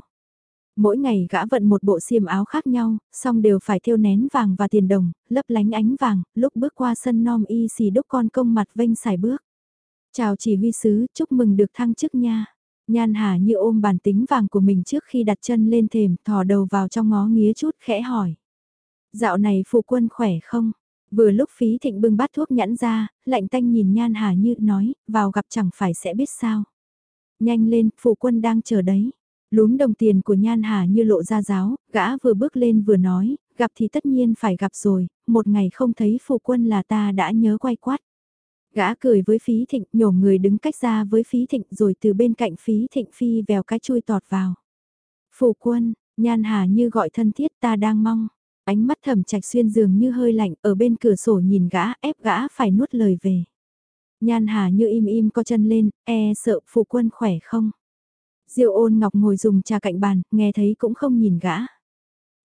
Mỗi ngày gã vận một bộ xiêm áo khác nhau, song đều phải thiêu nén vàng và tiền đồng, lấp lánh ánh vàng, lúc bước qua sân non y xì đúc con công mặt vênh xài bước. Chào chỉ huy sứ, chúc mừng được thăng chức nha. Nhan Hà như ôm bản tính vàng của mình trước khi đặt chân lên thềm, thò đầu vào trong ngó nghía chút khẽ hỏi. Dạo này phụ quân khỏe không? Vừa lúc phí thịnh bưng bát thuốc nhãn ra, lạnh tanh nhìn Nhan Hà như nói, vào gặp chẳng phải sẽ biết sao. Nhanh lên, phụ quân đang chờ đấy. Lúm đồng tiền của Nhan Hà như lộ ra giáo, gã vừa bước lên vừa nói, gặp thì tất nhiên phải gặp rồi, một ngày không thấy phụ quân là ta đã nhớ quay quát. Gã cười với phí thịnh nhổ người đứng cách ra với phí thịnh rồi từ bên cạnh phí thịnh phi vèo cái chui tọt vào. Phụ quân, nhan hà như gọi thân thiết ta đang mong. Ánh mắt thẩm trạch xuyên dường như hơi lạnh ở bên cửa sổ nhìn gã ép gã phải nuốt lời về. Nhan hà như im im co chân lên, e sợ phụ quân khỏe không. Diêu ôn ngọc ngồi dùng trà cạnh bàn, nghe thấy cũng không nhìn gã.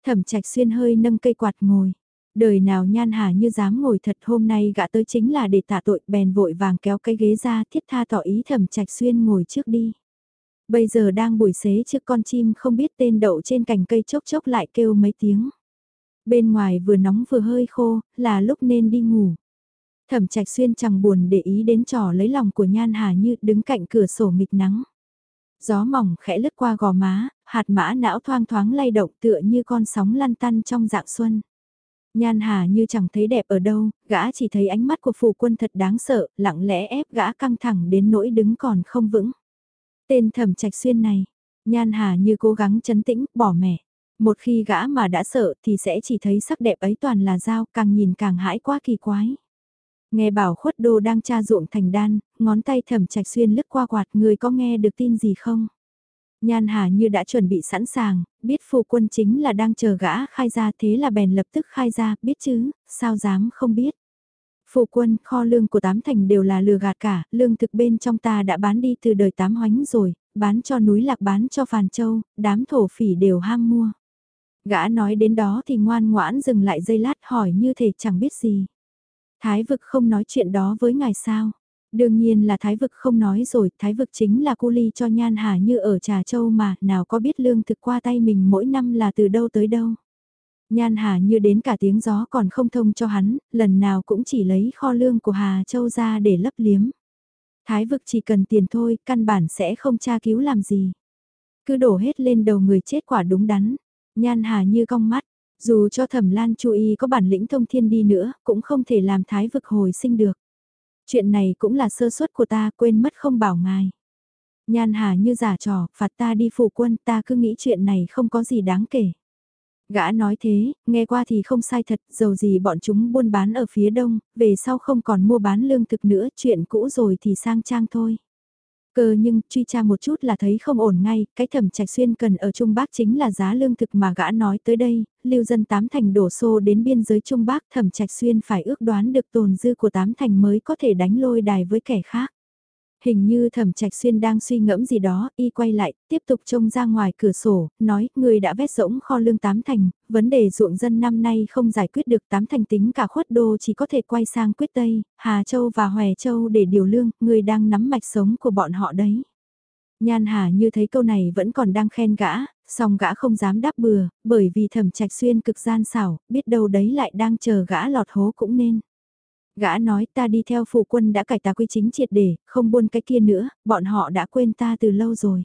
Thẩm trạch xuyên hơi nâng cây quạt ngồi. Đời nào nhan hà như dám ngồi thật hôm nay gã tới chính là để tạ tội bèn vội vàng kéo cái ghế ra thiết tha tỏ ý thẩm trạch xuyên ngồi trước đi. Bây giờ đang buổi xế trước con chim không biết tên đậu trên cành cây chốc chốc lại kêu mấy tiếng. Bên ngoài vừa nóng vừa hơi khô, là lúc nên đi ngủ. Thẩm trạch xuyên chẳng buồn để ý đến trò lấy lòng của nhan hà như đứng cạnh cửa sổ nghịch nắng. Gió mỏng khẽ lướt qua gò má, hạt mã não thoang thoáng lay động tựa như con sóng lăn tăn trong dạng xuân. Nhan Hà như chẳng thấy đẹp ở đâu, gã chỉ thấy ánh mắt của phụ quân thật đáng sợ, lặng lẽ ép gã căng thẳng đến nỗi đứng còn không vững. Tên thẩm trạch xuyên này, Nhan Hà như cố gắng chấn tĩnh, bỏ mẹ. Một khi gã mà đã sợ thì sẽ chỉ thấy sắc đẹp ấy toàn là dao, càng nhìn càng hãi quá kỳ quái. Nghe bảo khuất đô đang tra ruộng thành đan, ngón tay thẩm trạch xuyên lướt qua quạt người có nghe được tin gì không? Nhan Hà như đã chuẩn bị sẵn sàng, biết phu quân chính là đang chờ gã khai ra thế là bèn lập tức khai ra, biết chứ, sao dám không biết. Phu quân, kho lương của tám thành đều là lừa gạt cả, lương thực bên trong ta đã bán đi từ đời tám hoánh rồi, bán cho núi lạc bán cho phàn châu, đám thổ phỉ đều ham mua. Gã nói đến đó thì ngoan ngoãn dừng lại giây lát hỏi như thể chẳng biết gì. Thái vực không nói chuyện đó với ngài sao? Đương nhiên là Thái Vực không nói rồi, Thái Vực chính là cu ly cho Nhan Hà như ở Trà Châu mà, nào có biết lương thực qua tay mình mỗi năm là từ đâu tới đâu. Nhan Hà như đến cả tiếng gió còn không thông cho hắn, lần nào cũng chỉ lấy kho lương của Hà Châu ra để lấp liếm. Thái Vực chỉ cần tiền thôi, căn bản sẽ không tra cứu làm gì. Cứ đổ hết lên đầu người chết quả đúng đắn. Nhan Hà như cong mắt, dù cho Thẩm Lan Chu Y có bản lĩnh thông thiên đi nữa, cũng không thể làm Thái Vực hồi sinh được. Chuyện này cũng là sơ suất của ta quên mất không bảo ngài. Nhan hà như giả trò, phạt ta đi phủ quân ta cứ nghĩ chuyện này không có gì đáng kể. Gã nói thế, nghe qua thì không sai thật, dầu gì bọn chúng buôn bán ở phía đông, về sau không còn mua bán lương thực nữa, chuyện cũ rồi thì sang trang thôi. Cơ nhưng, truy tra một chút là thấy không ổn ngay, cái thẩm trạch xuyên cần ở Trung Bắc chính là giá lương thực mà gã nói tới đây, lưu dân tám thành đổ xô đến biên giới Trung Bắc thẩm trạch xuyên phải ước đoán được tồn dư của tám thành mới có thể đánh lôi đài với kẻ khác. Hình như thẩm trạch xuyên đang suy ngẫm gì đó, y quay lại, tiếp tục trông ra ngoài cửa sổ, nói, người đã vét rỗng kho lương tám thành, vấn đề ruộng dân năm nay không giải quyết được tám thành tính cả khuất đô chỉ có thể quay sang quyết Tây, Hà Châu và Hòe Châu để điều lương, người đang nắm mạch sống của bọn họ đấy. Nhan Hà như thấy câu này vẫn còn đang khen gã, song gã không dám đáp bừa, bởi vì thẩm trạch xuyên cực gian xảo, biết đâu đấy lại đang chờ gã lọt hố cũng nên. Gã nói ta đi theo phụ quân đã cải tà quy chính triệt để, không buôn cái kia nữa, bọn họ đã quên ta từ lâu rồi.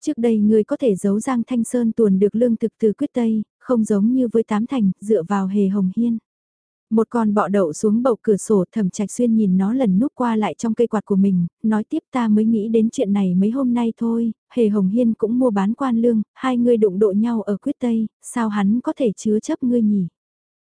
Trước đây người có thể giấu Giang Thanh Sơn tuồn được lương thực từ quyết Tây, không giống như với Tám Thành, dựa vào hề hồng hiên. Một con bọ đậu xuống bầu cửa sổ thẩm trạch xuyên nhìn nó lần núp qua lại trong cây quạt của mình, nói tiếp ta mới nghĩ đến chuyện này mấy hôm nay thôi, hề hồng hiên cũng mua bán quan lương, hai người đụng độ nhau ở quyết tây, sao hắn có thể chứa chấp ngươi nhỉ?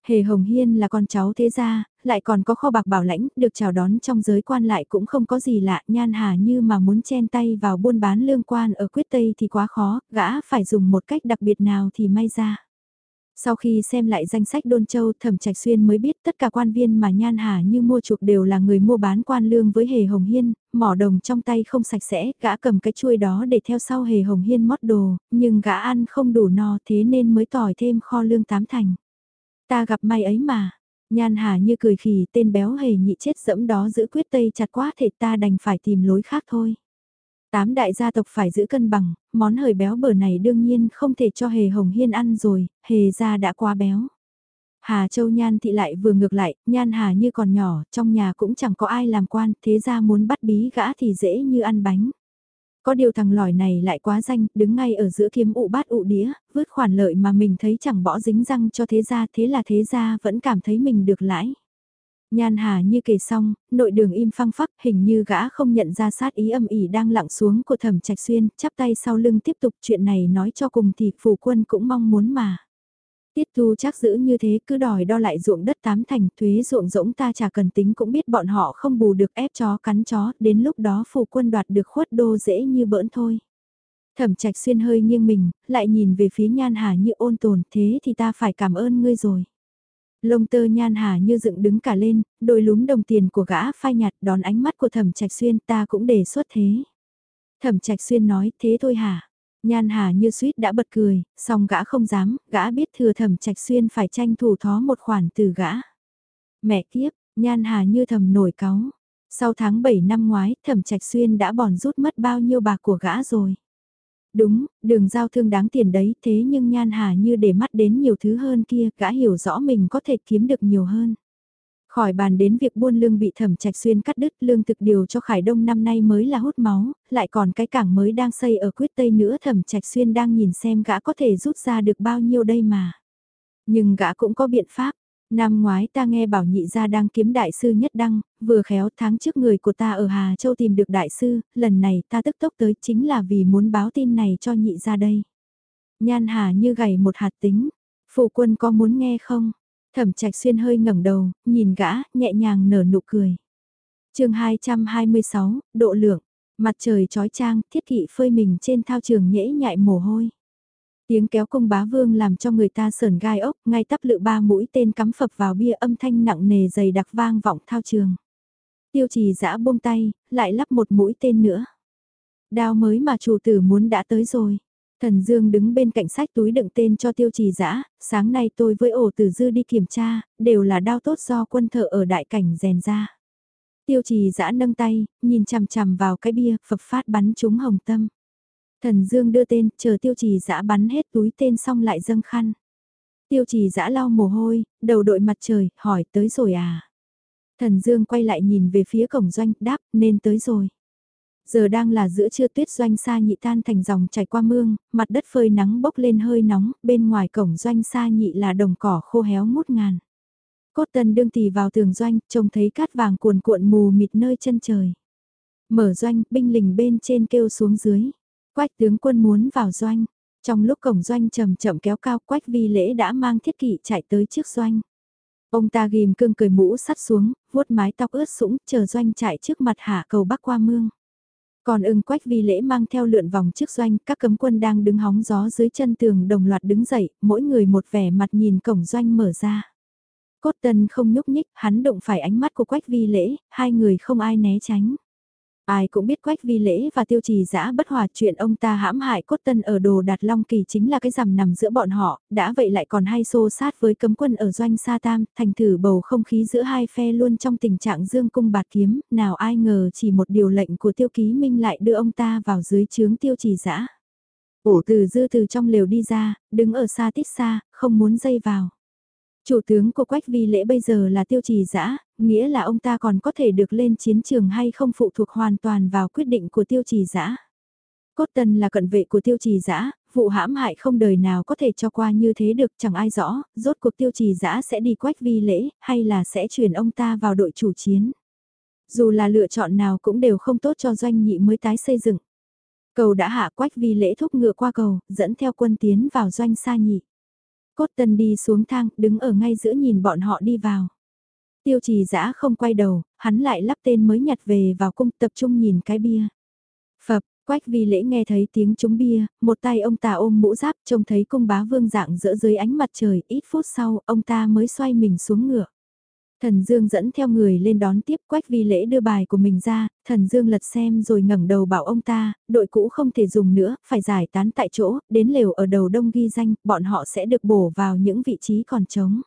Hề Hồng Hiên là con cháu thế gia, lại còn có kho bạc bảo lãnh, được chào đón trong giới quan lại cũng không có gì lạ, nhan hà như mà muốn chen tay vào buôn bán lương quan ở quyết tây thì quá khó, gã phải dùng một cách đặc biệt nào thì may ra. Sau khi xem lại danh sách Đôn Châu, Thẩm Trạch Xuyên mới biết tất cả quan viên mà Nhan Hà như mua chuộc đều là người mua bán quan lương với Hề Hồng Hiên, mỏ đồng trong tay không sạch sẽ, gã cầm cái chuôi đó để theo sau Hề Hồng Hiên mót đồ, nhưng gã ăn không đủ no thế nên mới tỏi thêm kho lương tám thành. Ta gặp may ấy mà. Nhan Hà như cười khỉ tên béo hề nhị chết dẫm đó giữ quyết tây chặt quá thể ta đành phải tìm lối khác thôi. Tám đại gia tộc phải giữ cân bằng, món hời béo bở này đương nhiên không thể cho hề hồng hiên ăn rồi, hề gia đã quá béo. Hà Châu Nhan thị lại vừa ngược lại, Nhan Hà như còn nhỏ, trong nhà cũng chẳng có ai làm quan, thế ra muốn bắt bí gã thì dễ như ăn bánh. Có điều thằng lỏi này lại quá danh, đứng ngay ở giữa kiếm ụ bát ụ đĩa, vứt khoản lợi mà mình thấy chẳng bỏ dính răng cho thế gia, thế là thế gia vẫn cảm thấy mình được lãi. Nhan Hà như kể xong, nội đường im phăng phắc, hình như gã không nhận ra sát ý âm ỉ đang lặng xuống của thẩm trạch xuyên, chắp tay sau lưng tiếp tục chuyện này nói cho cùng thì phủ quân cũng mong muốn mà. Tiết thu chắc giữ như thế cứ đòi đo lại ruộng đất tám thành thuế ruộng rỗng ta chả cần tính cũng biết bọn họ không bù được ép chó cắn chó, đến lúc đó phù quân đoạt được khuất đô dễ như bỡn thôi. Thẩm trạch xuyên hơi nghiêng mình, lại nhìn về phía nhan hà như ôn tồn thế thì ta phải cảm ơn ngươi rồi. Lông tơ nhan hà như dựng đứng cả lên, đôi lúm đồng tiền của gã phai nhạt đón ánh mắt của thẩm trạch xuyên ta cũng đề xuất thế. Thẩm trạch xuyên nói thế thôi hả? Nhan hà như suýt đã bật cười, song gã không dám, gã biết thừa thẩm trạch xuyên phải tranh thủ thó một khoản từ gã. Mẹ kiếp, nhan hà như thầm nổi cáu. Sau tháng 7 năm ngoái, thẩm trạch xuyên đã bòn rút mất bao nhiêu bạc của gã rồi. Đúng, đường giao thương đáng tiền đấy, thế nhưng Nhan Hà như để mắt đến nhiều thứ hơn kia, gã hiểu rõ mình có thể kiếm được nhiều hơn. Khỏi bàn đến việc buôn lương bị thẩm trạch xuyên cắt đứt lương thực điều cho Khải Đông năm nay mới là hút máu, lại còn cái cảng mới đang xây ở quyết Tây nữa thẩm trạch xuyên đang nhìn xem gã có thể rút ra được bao nhiêu đây mà. Nhưng gã cũng có biện pháp, Năm ngoái ta nghe bảo nhị gia đang kiếm đại sư nhất đăng, vừa khéo tháng trước người của ta ở Hà Châu tìm được đại sư, lần này ta tức tốc tới chính là vì muốn báo tin này cho nhị gia đây. Nhan Hà như gầy một hạt tính, phụ quân có muốn nghe không? Thẩm trạch xuyên hơi ngẩng đầu, nhìn gã, nhẹ nhàng nở nụ cười. chương 226, độ lượng, mặt trời trói trang, thiết kỵ phơi mình trên thao trường nhễ nhại mồ hôi. Tiếng kéo công bá vương làm cho người ta sờn gai ốc, ngay tắp lự ba mũi tên cắm phập vào bia âm thanh nặng nề dày đặc vang vọng thao trường. Tiêu trì giã buông tay, lại lắp một mũi tên nữa. Đao mới mà chủ tử muốn đã tới rồi. Thần Dương đứng bên cạnh sách túi đựng tên cho tiêu trì Dã. sáng nay tôi với ổ tử dư đi kiểm tra, đều là đao tốt do quân thợ ở đại cảnh rèn ra. Tiêu trì Dã nâng tay, nhìn chằm chằm vào cái bia, phập phát bắn trúng hồng tâm. Thần Dương đưa tên, chờ tiêu trì dã bắn hết túi tên xong lại dâng khăn. Tiêu trì dã lau mồ hôi, đầu đội mặt trời, hỏi tới rồi à? Thần Dương quay lại nhìn về phía cổng doanh, đáp, nên tới rồi. Giờ đang là giữa trưa tuyết doanh xa nhị tan thành dòng chảy qua mương, mặt đất phơi nắng bốc lên hơi nóng, bên ngoài cổng doanh xa nhị là đồng cỏ khô héo ngút ngàn. Cốt tần đương tì vào tường doanh, trông thấy cát vàng cuồn cuộn mù mịt nơi chân trời. Mở doanh, binh lình bên trên kêu xuống dưới. Quách tướng quân muốn vào doanh. Trong lúc cổng doanh chậm chậm kéo cao quách vi lễ đã mang thiết kỵ chạy tới trước doanh. Ông ta ghim cương cười mũ sắt xuống, vuốt mái tóc ướt sũng, chờ doanh chạy trước mặt hạ cầu bắc qua mương. Còn ưng quách vi lễ mang theo lượn vòng trước doanh, các cấm quân đang đứng hóng gió dưới chân tường đồng loạt đứng dậy, mỗi người một vẻ mặt nhìn cổng doanh mở ra. Cốt tân không nhúc nhích, hắn đụng phải ánh mắt của quách vi lễ, hai người không ai né tránh. Ai cũng biết quách vi lễ và tiêu trì giã bất hòa chuyện ông ta hãm hại cốt tân ở đồ đạt long kỳ chính là cái rằm nằm giữa bọn họ, đã vậy lại còn hay xô sát với cấm quân ở doanh sa tam, thành thử bầu không khí giữa hai phe luôn trong tình trạng dương cung bạt kiếm, nào ai ngờ chỉ một điều lệnh của tiêu ký minh lại đưa ông ta vào dưới chướng tiêu trì giã. Ổ từ dư từ trong lều đi ra, đứng ở xa tít xa, không muốn dây vào. Chủ tướng của Quách Vi Lễ bây giờ là tiêu trì giã, nghĩa là ông ta còn có thể được lên chiến trường hay không phụ thuộc hoàn toàn vào quyết định của tiêu trì giã. Cốt Tân là cận vệ của tiêu trì giã, vụ hãm hại không đời nào có thể cho qua như thế được chẳng ai rõ, rốt cuộc tiêu trì giã sẽ đi Quách Vi Lễ, hay là sẽ chuyển ông ta vào đội chủ chiến. Dù là lựa chọn nào cũng đều không tốt cho doanh nhị mới tái xây dựng. Cầu đã hạ Quách Vi Lễ thúc ngựa qua cầu, dẫn theo quân tiến vào doanh xa nhị. Cốt tân đi xuống thang, đứng ở ngay giữa nhìn bọn họ đi vào. Tiêu trì dã không quay đầu, hắn lại lắp tên mới nhặt về vào cung tập trung nhìn cái bia. Phập, Quách vì lễ nghe thấy tiếng trúng bia, một tay ông ta ôm mũ giáp trông thấy cung bá vương dạng giữa dưới ánh mặt trời, ít phút sau ông ta mới xoay mình xuống ngựa. Thần Dương dẫn theo người lên đón tiếp Quách Vi Lễ đưa bài của mình ra, Thần Dương lật xem rồi ngẩng đầu bảo ông ta, đội cũ không thể dùng nữa, phải giải tán tại chỗ, đến lều ở đầu đông ghi danh, bọn họ sẽ được bổ vào những vị trí còn trống.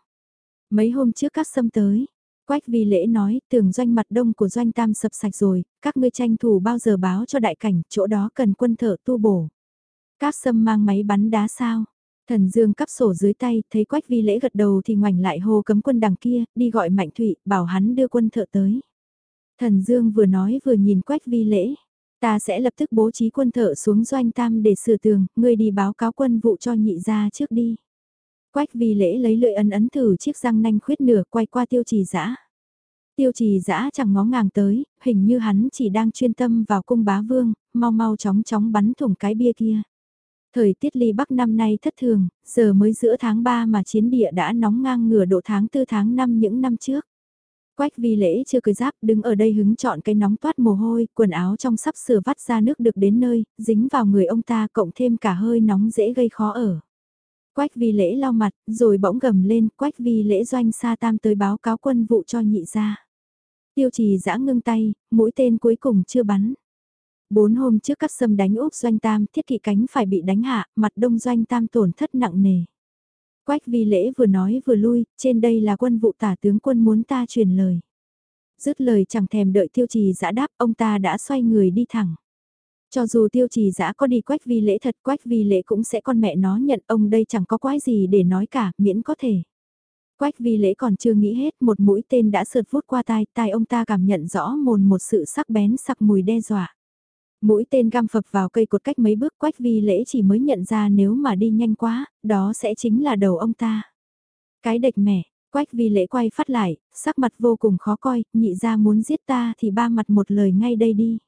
Mấy hôm trước các xâm tới, Quách Vi Lễ nói, tường doanh mặt đông của doanh tam sập sạch rồi, các ngươi tranh thủ bao giờ báo cho đại cảnh, chỗ đó cần quân thợ tu bổ. Các xâm mang máy bắn đá sao? Thần Dương cắp sổ dưới tay, thấy Quách Vi lễ gật đầu thì ngoảnh lại hô cấm quân đằng kia, đi gọi Mạnh Thụy, bảo hắn đưa quân thợ tới. Thần Dương vừa nói vừa nhìn Quách Vi lễ, ta sẽ lập tức bố trí quân thợ xuống doanh tam để sửa tường, ngươi đi báo cáo quân vụ cho nhị gia trước đi. Quách Vi lễ lấy lưỡi ấn ấn thử chiếc răng nanh khuyết nửa quay qua tiêu trì dã Tiêu trì dã chẳng ngó ngàng tới, hình như hắn chỉ đang chuyên tâm vào cung bá vương, mau mau chóng chóng bắn thủng cái bia kia. Thời tiết ly Bắc năm nay thất thường, giờ mới giữa tháng 3 mà chiến địa đã nóng ngang ngửa độ tháng 4 tháng 5 những năm trước. Quách vi lễ chưa cười giáp đứng ở đây hứng chọn cái nóng toát mồ hôi, quần áo trong sắp sửa vắt ra nước được đến nơi, dính vào người ông ta cộng thêm cả hơi nóng dễ gây khó ở. Quách vi lễ lau mặt, rồi bỗng gầm lên, quách vi lễ doanh sa tam tới báo cáo quân vụ cho nhị ra. Tiêu trì giã ngưng tay, mũi tên cuối cùng chưa bắn. Bốn hôm trước các sâm đánh úp doanh tam, thiết kỵ cánh phải bị đánh hạ, mặt đông doanh tam tổn thất nặng nề. Quách vi lễ vừa nói vừa lui, trên đây là quân vụ tả tướng quân muốn ta truyền lời. Dứt lời chẳng thèm đợi tiêu trì giã đáp, ông ta đã xoay người đi thẳng. Cho dù tiêu trì giã có đi quách vi lễ thật quách vi lễ cũng sẽ con mẹ nó nhận ông đây chẳng có quái gì để nói cả, miễn có thể. Quách vi lễ còn chưa nghĩ hết, một mũi tên đã sượt vút qua tai, tai ông ta cảm nhận rõ mồn một sự sắc bén sặc mùi đe dọa. Mũi tên găm phập vào cây cột cách mấy bước quách vi lễ chỉ mới nhận ra nếu mà đi nhanh quá, đó sẽ chính là đầu ông ta. Cái đệch mẻ, quách vi lễ quay phát lại, sắc mặt vô cùng khó coi, nhị ra muốn giết ta thì ba mặt một lời ngay đây đi.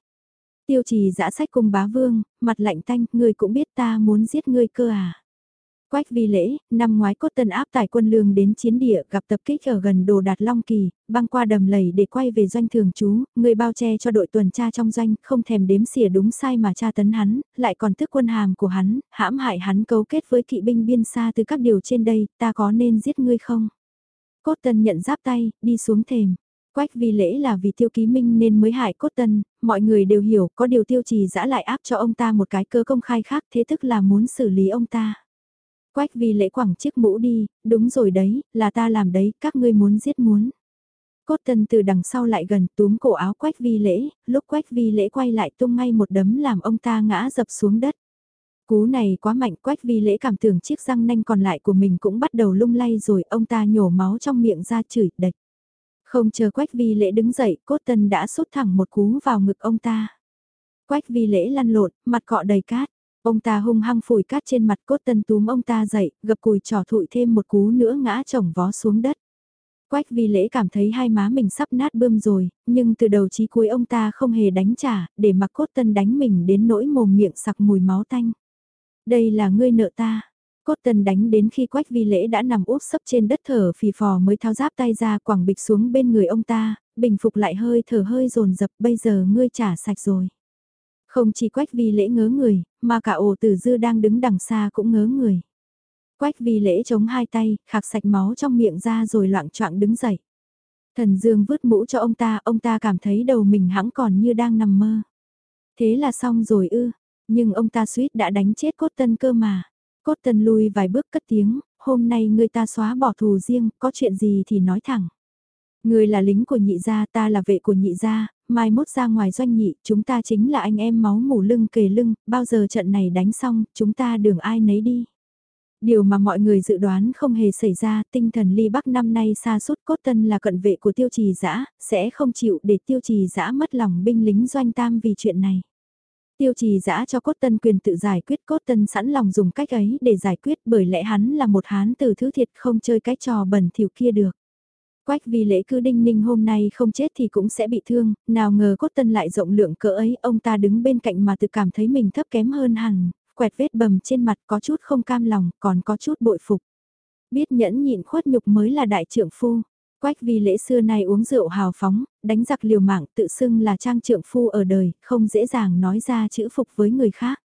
Tiêu trì giã sách cùng bá vương, mặt lạnh tanh, người cũng biết ta muốn giết ngươi cơ à. Quách vi lễ, năm ngoái cốt tân áp tải quân lương đến chiến địa gặp tập kích ở gần đồ đạt Long Kỳ, băng qua đầm lầy để quay về doanh thường trú, người bao che cho đội tuần tra trong doanh, không thèm đếm xỉa đúng sai mà tra tấn hắn, lại còn tức quân hàm của hắn, hãm hại hắn cấu kết với kỵ binh biên xa từ các điều trên đây, ta có nên giết ngươi không? Cốt tân nhận giáp tay, đi xuống thềm. Quách vi lễ là vì tiêu ký minh nên mới hại cốt tân, mọi người đều hiểu có điều tiêu trì giã lại áp cho ông ta một cái cơ công khai khác thế tức là muốn xử lý ông ta. Quách vi lễ quẳng chiếc mũ đi, đúng rồi đấy, là ta làm đấy, các ngươi muốn giết muốn. Cốt tân từ đằng sau lại gần túm cổ áo quách vi lễ, lúc quách vi lễ quay lại tung ngay một đấm làm ông ta ngã dập xuống đất. Cú này quá mạnh quách vi lễ cảm tưởng chiếc răng nanh còn lại của mình cũng bắt đầu lung lay rồi ông ta nhổ máu trong miệng ra chửi đạch. Không chờ quách vi lễ đứng dậy cốt tân đã sút thẳng một cú vào ngực ông ta. Quách vi lễ lăn lộn, mặt cọ đầy cát. Ông ta hung hăng phủi cát trên mặt cốt tân túm ông ta dậy, gập cùi trò thụi thêm một cú nữa ngã chồng vó xuống đất. Quách vi lễ cảm thấy hai má mình sắp nát bươm rồi, nhưng từ đầu chí cuối ông ta không hề đánh trả, để mặc cốt tân đánh mình đến nỗi mồm miệng sặc mùi máu tanh. Đây là ngươi nợ ta. Cốt tân đánh đến khi quách vi lễ đã nằm úp sấp trên đất thở phì phò mới thao giáp tay ra quẳng bịch xuống bên người ông ta, bình phục lại hơi thở hơi dồn dập bây giờ ngươi trả sạch rồi. Không chỉ quách vi lễ ngớ người, mà cả ổ tử dư đang đứng đằng xa cũng ngớ người. Quách vi lễ chống hai tay, khạc sạch máu trong miệng ra rồi loạn choạng đứng dậy. Thần Dương vứt mũ cho ông ta, ông ta cảm thấy đầu mình hãng còn như đang nằm mơ. Thế là xong rồi ư, nhưng ông ta suýt đã đánh chết cốt tân cơ mà. Cốt tân lui vài bước cất tiếng, hôm nay người ta xóa bỏ thù riêng, có chuyện gì thì nói thẳng. Người là lính của nhị gia, ta là vệ của nhị gia, mai mốt ra ngoài doanh nhị, chúng ta chính là anh em máu mủ lưng kề lưng, bao giờ trận này đánh xong, chúng ta đường ai nấy đi. Điều mà mọi người dự đoán không hề xảy ra, tinh thần ly bắc năm nay xa suốt cốt tân là cận vệ của tiêu trì dã sẽ không chịu để tiêu trì dã mất lòng binh lính doanh tam vì chuyện này. Tiêu trì dã cho cốt tân quyền tự giải quyết cốt tân sẵn lòng dùng cách ấy để giải quyết bởi lẽ hắn là một hán từ thứ thiệt không chơi cái trò bẩn thỉu kia được. Quách vì lễ cứ đinh ninh hôm nay không chết thì cũng sẽ bị thương, nào ngờ cốt tân lại rộng lượng cỡ ấy, ông ta đứng bên cạnh mà tự cảm thấy mình thấp kém hơn hẳn, quẹt vết bầm trên mặt có chút không cam lòng, còn có chút bội phục. Biết nhẫn nhịn khuất nhục mới là đại trưởng phu. Quách vì lễ xưa nay uống rượu hào phóng, đánh giặc liều mạng tự xưng là trang trượng phu ở đời, không dễ dàng nói ra chữ phục với người khác.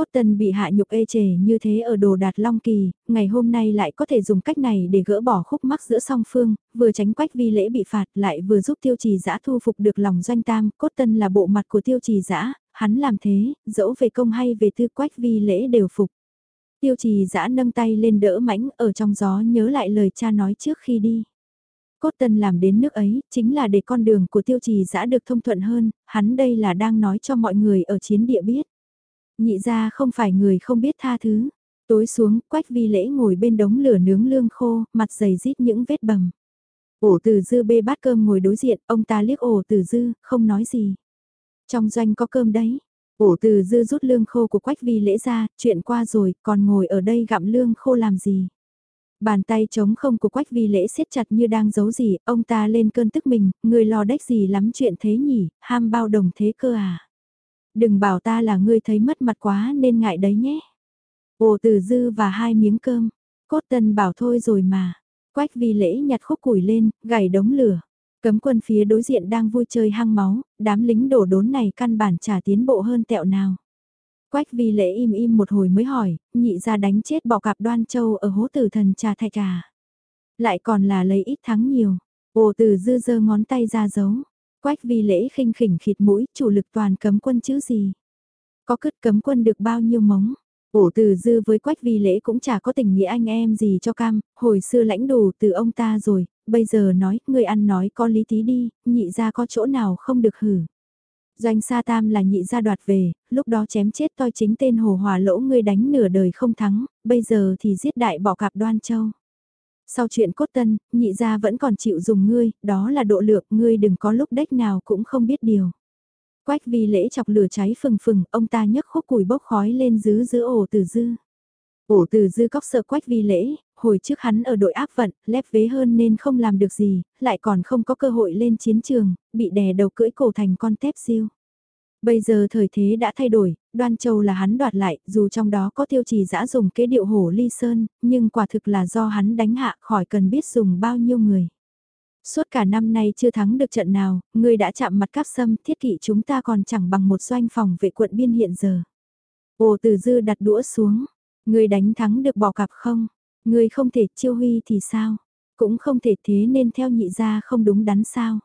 Cốt tần bị hạ nhục ê chề như thế ở đồ đạt long kỳ, ngày hôm nay lại có thể dùng cách này để gỡ bỏ khúc mắc giữa song phương, vừa tránh quách vi lễ bị phạt lại vừa giúp tiêu trì giã thu phục được lòng doanh tam, cốt tân là bộ mặt của tiêu trì giã, hắn làm thế, dẫu về công hay về tư quách vi lễ đều phục. Tiêu trì giã nâng tay lên đỡ mãnh ở trong gió nhớ lại lời cha nói trước khi đi. Cốt tân làm đến nước ấy, chính là để con đường của tiêu trì giã được thông thuận hơn, hắn đây là đang nói cho mọi người ở chiến địa biết. Nhị ra không phải người không biết tha thứ. Tối xuống, quách vi lễ ngồi bên đống lửa nướng lương khô, mặt dày rít những vết bầm. Ổ từ dư bê bát cơm ngồi đối diện, ông ta liếc ổ từ dư, không nói gì. Trong doanh có cơm đấy. Ổ từ dư rút lương khô của quách vi lễ ra, chuyện qua rồi, còn ngồi ở đây gặm lương khô làm gì. Bàn tay trống không của quách vi lễ siết chặt như đang giấu gì, ông ta lên cơn tức mình, người lo đách gì lắm chuyện thế nhỉ, ham bao đồng thế cơ à. Đừng bảo ta là ngươi thấy mất mặt quá nên ngại đấy nhé. Ồ từ dư và hai miếng cơm, cốt tân bảo thôi rồi mà. Quách vi lễ nhặt khúc củi lên, gảy đống lửa. Cấm quân phía đối diện đang vui chơi hăng máu, đám lính đổ đốn này căn bản trả tiến bộ hơn tẹo nào. Quách vi lễ im im một hồi mới hỏi, nhị ra đánh chết bọ cạp đoan châu ở hố tử thần trà thạch à. Lại còn là lấy ít thắng nhiều. Ồ từ dư dơ ngón tay ra giấu. Quách vi lễ khinh khỉnh khịt mũi, chủ lực toàn cấm quân chữ gì? Có cứt cấm quân được bao nhiêu mống? Ổ từ dư với quách vi lễ cũng chả có tình nghĩa anh em gì cho cam, hồi xưa lãnh đủ từ ông ta rồi, bây giờ nói, người ăn nói có lý tí đi, nhị ra có chỗ nào không được hử. Doanh Sa Tam là nhị gia đoạt về, lúc đó chém chết toi chính tên hồ hòa lỗ ngươi đánh nửa đời không thắng, bây giờ thì giết đại bỏ cạp đoan châu. Sau chuyện cốt tân, nhị gia vẫn còn chịu dùng ngươi, đó là độ lượng, ngươi đừng có lúc đếch nào cũng không biết điều. Quách vì lễ chọc lửa cháy phừng phừng, ông ta nhấc khúc củi bốc khói lên dứ giữ ổ từ dư. Ổ từ dư cóc sợ quách vi lễ, hồi trước hắn ở đội áp vận, lép vế hơn nên không làm được gì, lại còn không có cơ hội lên chiến trường, bị đè đầu cưỡi cổ thành con tép siêu. Bây giờ thời thế đã thay đổi, đoan châu là hắn đoạt lại, dù trong đó có tiêu trì dã dùng kế điệu hổ ly sơn, nhưng quả thực là do hắn đánh hạ khỏi cần biết dùng bao nhiêu người. Suốt cả năm nay chưa thắng được trận nào, người đã chạm mặt các sâm thiết kỵ chúng ta còn chẳng bằng một doanh phòng vệ quận biên hiện giờ. Ồ từ dư đặt đũa xuống, người đánh thắng được bỏ cặp không? Người không thể chiêu huy thì sao? Cũng không thể thế nên theo nhị gia không đúng đắn sao?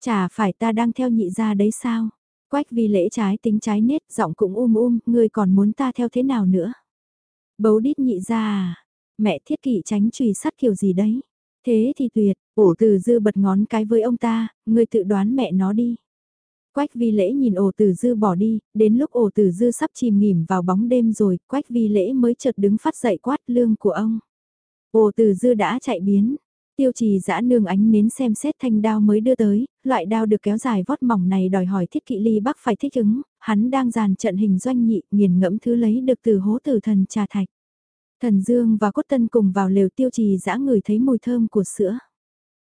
Chả phải ta đang theo nhị gia đấy sao? Quách vì lễ trái tính trái nết, giọng cũng um um, ngươi còn muốn ta theo thế nào nữa? Bấu đít nhị ra à? Mẹ thiết kỷ tránh trùy sắt kiểu gì đấy? Thế thì tuyệt, ổ từ dư bật ngón cái với ông ta, ngươi tự đoán mẹ nó đi. Quách vi lễ nhìn ổ từ dư bỏ đi, đến lúc ổ từ dư sắp chìm nghỉm vào bóng đêm rồi, quách vi lễ mới chợt đứng phát dậy quát lương của ông. Ổ từ dư đã chạy biến, Tiêu trì giã nương ánh nến xem xét thanh đao mới đưa tới, loại đao được kéo dài vót mỏng này đòi hỏi thiết kỵ ly bắc phải thích ứng, hắn đang dàn trận hình doanh nhị, nghiền ngẫm thứ lấy được từ hố tử thần trà thạch. Thần Dương và Cốt Tân cùng vào lều tiêu trì giã ngửi thấy mùi thơm của sữa.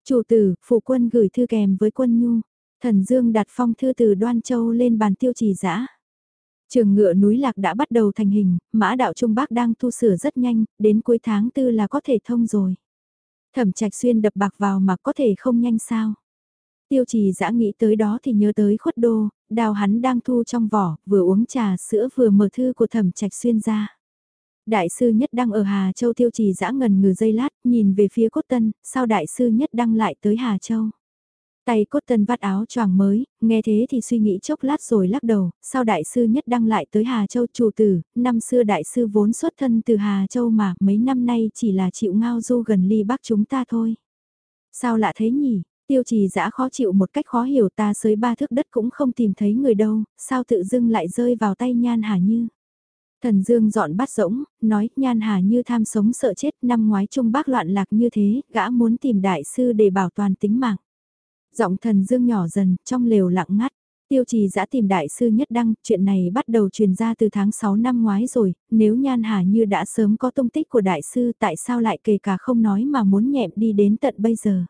Chủ tử, phụ quân gửi thư kèm với quân nhu. Thần Dương đặt phong thư từ Đoan Châu lên bàn tiêu trì giã. Trường ngựa núi lạc đã bắt đầu thành hình, mã đạo Trung Bắc đang thu sửa rất nhanh, đến cuối tháng tư là có thể thông rồi. Thẩm trạch xuyên đập bạc vào mà có thể không nhanh sao. Tiêu trì dã nghĩ tới đó thì nhớ tới khuất đô, đào hắn đang thu trong vỏ, vừa uống trà sữa vừa mở thư của thẩm trạch xuyên ra. Đại sư nhất đang ở Hà Châu tiêu trì dã ngần ngừ dây lát, nhìn về phía cốt tân, sao đại sư nhất đăng lại tới Hà Châu. Tay cốt tân vắt áo choàng mới, nghe thế thì suy nghĩ chốc lát rồi lắc đầu, sao đại sư nhất đăng lại tới Hà Châu chủ tử, năm xưa đại sư vốn xuất thân từ Hà Châu mà mấy năm nay chỉ là chịu ngao du gần ly bắc chúng ta thôi. Sao lạ thế nhỉ, tiêu trì dã khó chịu một cách khó hiểu ta sới ba thước đất cũng không tìm thấy người đâu, sao tự dưng lại rơi vào tay nhan hà như. Thần Dương dọn bát rỗng, nói nhan hà như tham sống sợ chết năm ngoái trung bác loạn lạc như thế, gã muốn tìm đại sư để bảo toàn tính mạng. Giọng thần dương nhỏ dần, trong lều lặng ngắt. Tiêu trì giã tìm đại sư nhất đăng, chuyện này bắt đầu truyền ra từ tháng 6 năm ngoái rồi, nếu nhan hà như đã sớm có tung tích của đại sư tại sao lại kể cả không nói mà muốn nhẹm đi đến tận bây giờ.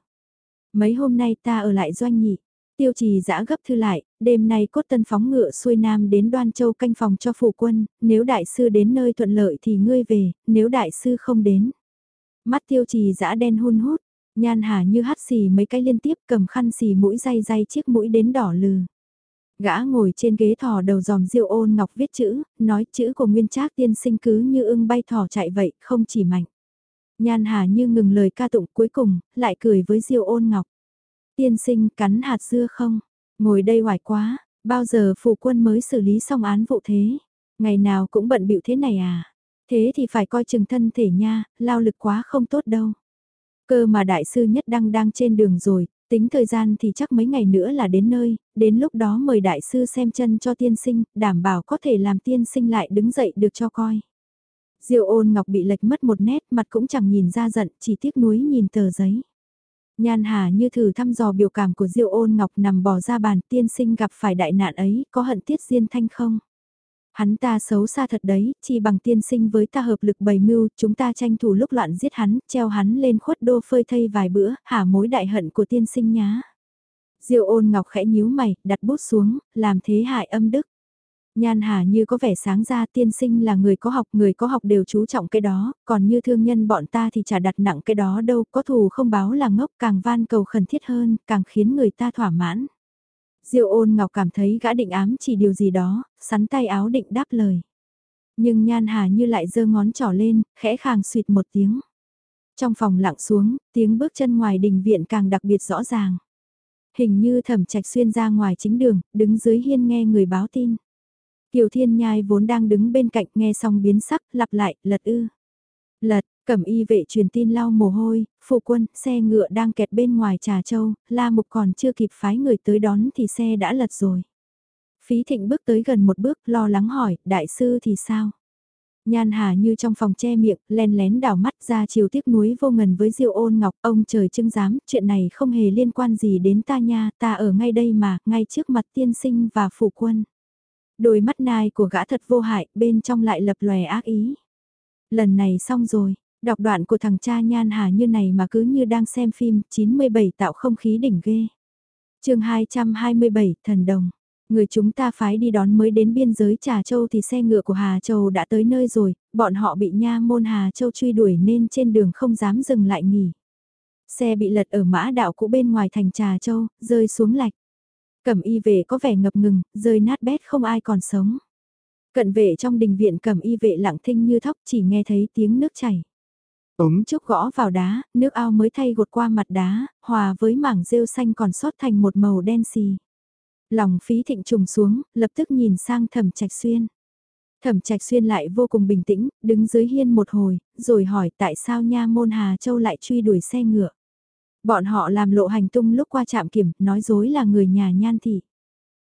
Mấy hôm nay ta ở lại doanh nhị, tiêu trì giã gấp thư lại, đêm nay cốt tân phóng ngựa xuôi nam đến đoan châu canh phòng cho phủ quân, nếu đại sư đến nơi thuận lợi thì ngươi về, nếu đại sư không đến. Mắt tiêu trì giã đen hun hút, nhan hà như hắt xì mấy cái liên tiếp cầm khăn xì mũi day day chiếc mũi đến đỏ lừ. Gã ngồi trên ghế thỏ đầu dòm diêu ôn ngọc viết chữ, nói chữ của nguyên trác tiên sinh cứ như ưng bay thỏ chạy vậy, không chỉ mạnh. Nhan hà như ngừng lời ca tụng cuối cùng, lại cười với diêu ôn ngọc. Tiên sinh cắn hạt dưa không? Ngồi đây hoài quá, bao giờ phụ quân mới xử lý xong án vụ thế? Ngày nào cũng bận bịu thế này à? Thế thì phải coi chừng thân thể nha, lao lực quá không tốt đâu. Cơ mà đại sư nhất đăng đang trên đường rồi, tính thời gian thì chắc mấy ngày nữa là đến nơi, đến lúc đó mời đại sư xem chân cho tiên sinh, đảm bảo có thể làm tiên sinh lại đứng dậy được cho coi. Diệu ôn ngọc bị lệch mất một nét mặt cũng chẳng nhìn ra giận, chỉ tiếc nuối nhìn tờ giấy. Nhan Hà như thử thăm dò biểu cảm của diêu ôn ngọc nằm bò ra bàn tiên sinh gặp phải đại nạn ấy, có hận tiết diên thanh không? Hắn ta xấu xa thật đấy, chỉ bằng tiên sinh với ta hợp lực bày mưu, chúng ta tranh thủ lúc loạn giết hắn, treo hắn lên khuất đô phơi thây vài bữa, hả mối đại hận của tiên sinh nhá. Diệu ôn ngọc khẽ nhíu mày, đặt bút xuống, làm thế hại âm đức. Nhan Hà như có vẻ sáng ra tiên sinh là người có học, người có học đều chú trọng cái đó, còn như thương nhân bọn ta thì chả đặt nặng cái đó đâu, có thù không báo là ngốc càng van cầu khẩn thiết hơn, càng khiến người ta thỏa mãn. Diệu ôn ngọc cảm thấy gã định ám chỉ điều gì đó, sắn tay áo định đáp lời. Nhưng Nhan Hà như lại giơ ngón trỏ lên, khẽ khàng suyệt một tiếng. Trong phòng lặng xuống, tiếng bước chân ngoài đình viện càng đặc biệt rõ ràng. Hình như thẩm trạch xuyên ra ngoài chính đường, đứng dưới hiên nghe người báo tin. Kiều Thiên Nhai vốn đang đứng bên cạnh nghe xong biến sắc, lặp lại, lật ư. Lật, cẩm y vệ truyền tin lau mồ hôi, phụ quân, xe ngựa đang kẹt bên ngoài trà châu, la mục còn chưa kịp phái người tới đón thì xe đã lật rồi. Phí thịnh bước tới gần một bước, lo lắng hỏi, đại sư thì sao? Nhan Hà như trong phòng che miệng, len lén đảo mắt ra chiều tiếc núi vô ngần với Diêu ôn ngọc, ông trời trưng giám, chuyện này không hề liên quan gì đến ta nha, ta ở ngay đây mà, ngay trước mặt tiên sinh và phụ quân. Đôi mắt nai của gã thật vô hại, bên trong lại lập lòe ác ý. Lần này xong rồi, đọc đoạn của thằng cha nhan hà như này mà cứ như đang xem phim 97 tạo không khí đỉnh ghê. chương 227, Thần Đồng. Người chúng ta phái đi đón mới đến biên giới Trà Châu thì xe ngựa của Hà Châu đã tới nơi rồi, bọn họ bị nha môn Hà Châu truy đuổi nên trên đường không dám dừng lại nghỉ. Xe bị lật ở mã đạo cũ bên ngoài thành Trà Châu, rơi xuống lạch. Cẩm y vệ có vẻ ngập ngừng, rơi nát bét không ai còn sống. Cận vệ trong đình viện cẩm y vệ lặng thinh như thóc chỉ nghe thấy tiếng nước chảy. Ống trúc gõ vào đá, nước ao mới thay gột qua mặt đá, hòa với mảng rêu xanh còn sót thành một màu đen xì. Lòng phí thịnh trùng xuống, lập tức nhìn sang thẩm trạch xuyên. Thẩm trạch xuyên lại vô cùng bình tĩnh, đứng dưới hiên một hồi, rồi hỏi tại sao nha môn Hà Châu lại truy đuổi xe ngựa. Bọn họ làm lộ hành tung lúc qua trạm kiểm, nói dối là người nhà nhan thị.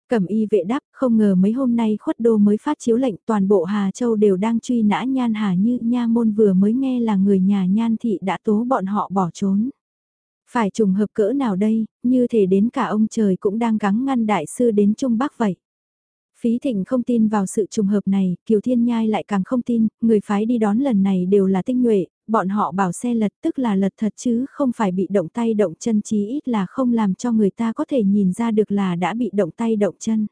Cẩm y vệ đáp, không ngờ mấy hôm nay khuất đô mới phát chiếu lệnh toàn bộ Hà Châu đều đang truy nã nhan hà như nha môn vừa mới nghe là người nhà nhan thị đã tố bọn họ bỏ trốn. Phải trùng hợp cỡ nào đây, như thể đến cả ông trời cũng đang gắng ngăn đại sư đến Trung Bắc vậy. Phí Thịnh không tin vào sự trùng hợp này, Kiều Thiên Nhai lại càng không tin, người phái đi đón lần này đều là tinh nhuệ, bọn họ bảo xe lật tức là lật thật chứ không phải bị động tay động chân chí ít là không làm cho người ta có thể nhìn ra được là đã bị động tay động chân.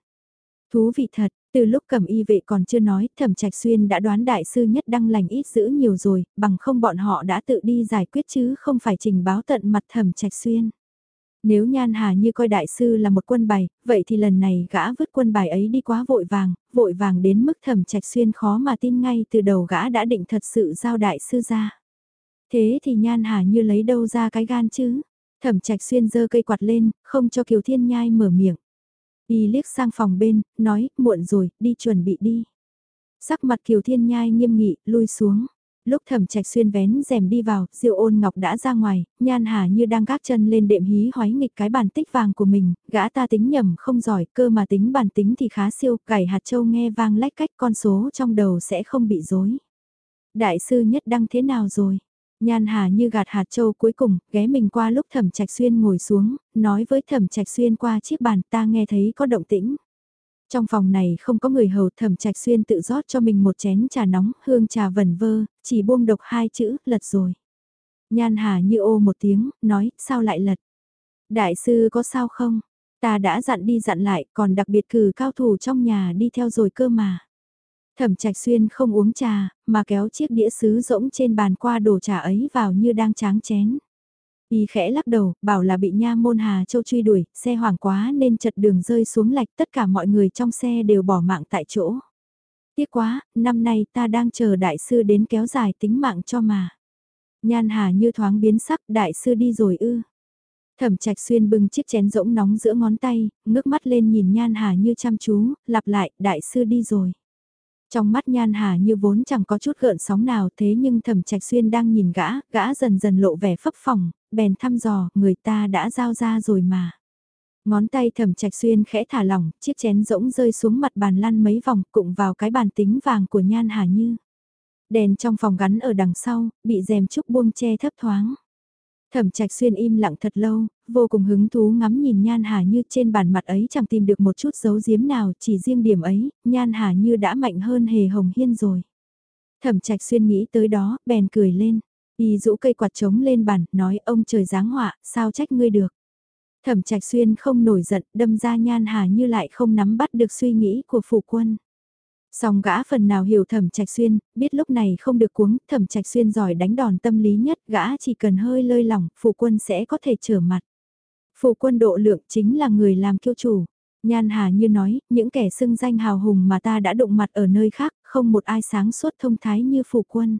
Thú vị thật, từ lúc cầm y vệ còn chưa nói, thẩm trạch xuyên đã đoán đại sư nhất đăng lành ít giữ nhiều rồi, bằng không bọn họ đã tự đi giải quyết chứ không phải trình báo tận mặt thẩm trạch xuyên. Nếu Nhan Hà như coi đại sư là một quân bài, vậy thì lần này gã vứt quân bài ấy đi quá vội vàng, vội vàng đến mức thẩm trạch xuyên khó mà tin ngay từ đầu gã đã định thật sự giao đại sư ra. Thế thì Nhan Hà như lấy đâu ra cái gan chứ? Thẩm trạch xuyên giơ cây quạt lên, không cho Kiều Thiên Nhai mở miệng. Y liếc sang phòng bên, nói, muộn rồi, đi chuẩn bị đi. Sắc mặt Kiều Thiên Nhai nghiêm nghị, lui xuống. Lúc thẩm trạch xuyên vén rèm đi vào, diệu ôn ngọc đã ra ngoài, nhan hà như đang gác chân lên đệm hí hoái nghịch cái bàn tích vàng của mình, gã ta tính nhầm không giỏi, cơ mà tính bản tính thì khá siêu, cải hạt châu nghe vang lách cách con số trong đầu sẽ không bị dối. Đại sư nhất đăng thế nào rồi? Nhan Hà như gạt hạt châu cuối cùng, ghé mình qua lúc Thẩm Trạch Xuyên ngồi xuống, nói với Thẩm Trạch Xuyên qua chiếc bàn ta nghe thấy có động tĩnh. Trong phòng này không có người hầu Thẩm Trạch Xuyên tự rót cho mình một chén trà nóng, hương trà vẩn vơ, chỉ buông độc hai chữ, lật rồi. Nhan Hà như ô một tiếng, nói, sao lại lật? Đại sư có sao không? Ta đã dặn đi dặn lại, còn đặc biệt cử cao thủ trong nhà đi theo rồi cơ mà. Thẩm Trạch Xuyên không uống trà, mà kéo chiếc đĩa sứ rỗng trên bàn qua đổ trà ấy vào như đang tráng chén. Y khẽ lắc đầu, bảo là bị nha môn Hà Châu truy đuổi, xe hoảng quá nên chật đường rơi xuống lạch tất cả mọi người trong xe đều bỏ mạng tại chỗ. Tiếc quá, năm nay ta đang chờ đại sư đến kéo dài tính mạng cho mà. Nhan Hà như thoáng biến sắc, đại sư đi rồi ư. Thẩm Trạch Xuyên bưng chiếc chén rỗng nóng giữa ngón tay, ngước mắt lên nhìn Nhan Hà như chăm chú, lặp lại, đại sư đi rồi. Trong mắt Nhan Hà như vốn chẳng có chút gợn sóng nào thế nhưng Thẩm Trạch Xuyên đang nhìn gã, gã dần dần lộ vẻ phấp phỏng, bèn thăm dò, người ta đã giao ra rồi mà. Ngón tay Thẩm Trạch Xuyên khẽ thả lỏng, chiếc chén rỗng rơi xuống mặt bàn lăn mấy vòng, cụng vào cái bàn tính vàng của Nhan Hà như. Đèn trong phòng gắn ở đằng sau, bị rèm trúc buông che thấp thoáng. Thẩm trạch xuyên im lặng thật lâu, vô cùng hứng thú ngắm nhìn Nhan Hà Như trên bàn mặt ấy chẳng tìm được một chút dấu giếm nào, chỉ riêng điểm ấy, Nhan Hà Như đã mạnh hơn hề hồng hiên rồi. Thẩm trạch xuyên nghĩ tới đó, bèn cười lên, y rũ cây quạt trống lên bàn, nói ông trời giáng họa, sao trách ngươi được. Thẩm trạch xuyên không nổi giận, đâm ra Nhan Hà Như lại không nắm bắt được suy nghĩ của phụ quân. Song gã phần nào hiểu thẩm trạch xuyên, biết lúc này không được cuống, thẩm trạch xuyên giỏi đánh đòn tâm lý nhất, gã chỉ cần hơi lơi lỏng, phụ quân sẽ có thể trở mặt. Phụ quân độ lượng chính là người làm kiêu chủ. Nhan Hà như nói, những kẻ xưng danh hào hùng mà ta đã đụng mặt ở nơi khác, không một ai sáng suốt thông thái như phụ quân.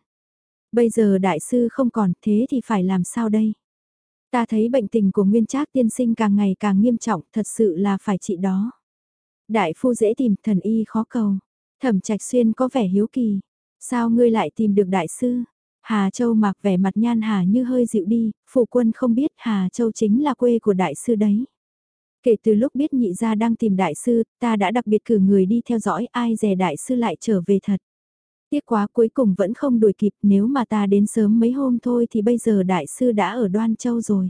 Bây giờ đại sư không còn, thế thì phải làm sao đây? Ta thấy bệnh tình của nguyên trác tiên sinh càng ngày càng nghiêm trọng, thật sự là phải trị đó. Đại phu dễ tìm, thần y khó cầu. Thẩm Trạch Xuyên có vẻ hiếu kỳ. Sao ngươi lại tìm được đại sư? Hà Châu mặc vẻ mặt nhan hà như hơi dịu đi, phụ quân không biết Hà Châu chính là quê của đại sư đấy. Kể từ lúc biết nhị gia đang tìm đại sư, ta đã đặc biệt cử người đi theo dõi ai dè đại sư lại trở về thật. Tiếc quá cuối cùng vẫn không đuổi kịp nếu mà ta đến sớm mấy hôm thôi thì bây giờ đại sư đã ở Đoan Châu rồi.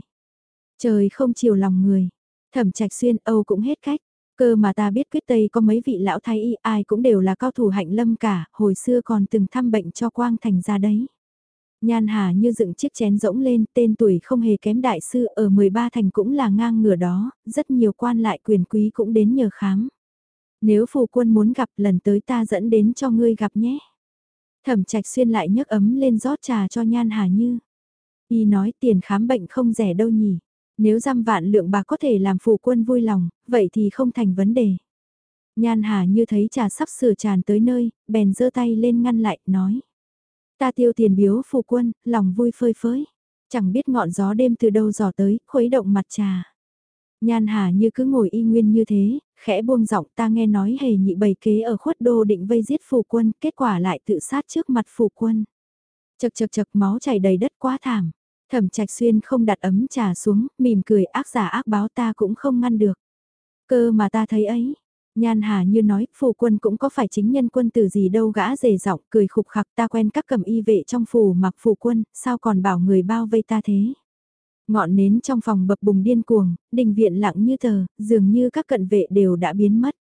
Trời không chiều lòng người. Thẩm Trạch Xuyên Âu cũng hết cách. Cơ mà ta biết quyết tây có mấy vị lão thái y ai cũng đều là cao thủ hạnh lâm cả, hồi xưa còn từng thăm bệnh cho Quang Thành ra đấy. Nhan Hà như dựng chiếc chén rỗng lên, tên tuổi không hề kém đại sư ở 13 thành cũng là ngang ngửa đó, rất nhiều quan lại quyền quý cũng đến nhờ khám. Nếu phù quân muốn gặp lần tới ta dẫn đến cho ngươi gặp nhé. Thẩm trạch xuyên lại nhấc ấm lên rót trà cho Nhan Hà Như. Y nói tiền khám bệnh không rẻ đâu nhỉ. Nếu giam vạn lượng bạc có thể làm phù quân vui lòng, vậy thì không thành vấn đề. Nhan Hà như thấy trà sắp sửa tràn tới nơi, bèn giơ tay lên ngăn lại, nói. Ta tiêu tiền biếu phù quân, lòng vui phơi phới. Chẳng biết ngọn gió đêm từ đâu dò tới, khuấy động mặt trà. Nhan Hà như cứ ngồi y nguyên như thế, khẽ buông giọng ta nghe nói hề nhị bầy kế ở khuất đô định vây giết phù quân, kết quả lại tự sát trước mặt phù quân. Chật chật chật máu chảy đầy đất quá thảm. Thẩm Trạch Xuyên không đặt ấm trà xuống, mỉm cười ác giả ác báo ta cũng không ngăn được. Cơ mà ta thấy ấy. Nhan Hà như nói, phù quân cũng có phải chính nhân quân tử gì đâu gã rề giọng cười khục khặc ta quen các cầm y vệ trong phủ mặc phù quân, sao còn bảo người bao vây ta thế. Ngọn nến trong phòng bập bùng điên cuồng, đình viện lặng như tờ, dường như các cận vệ đều đã biến mất.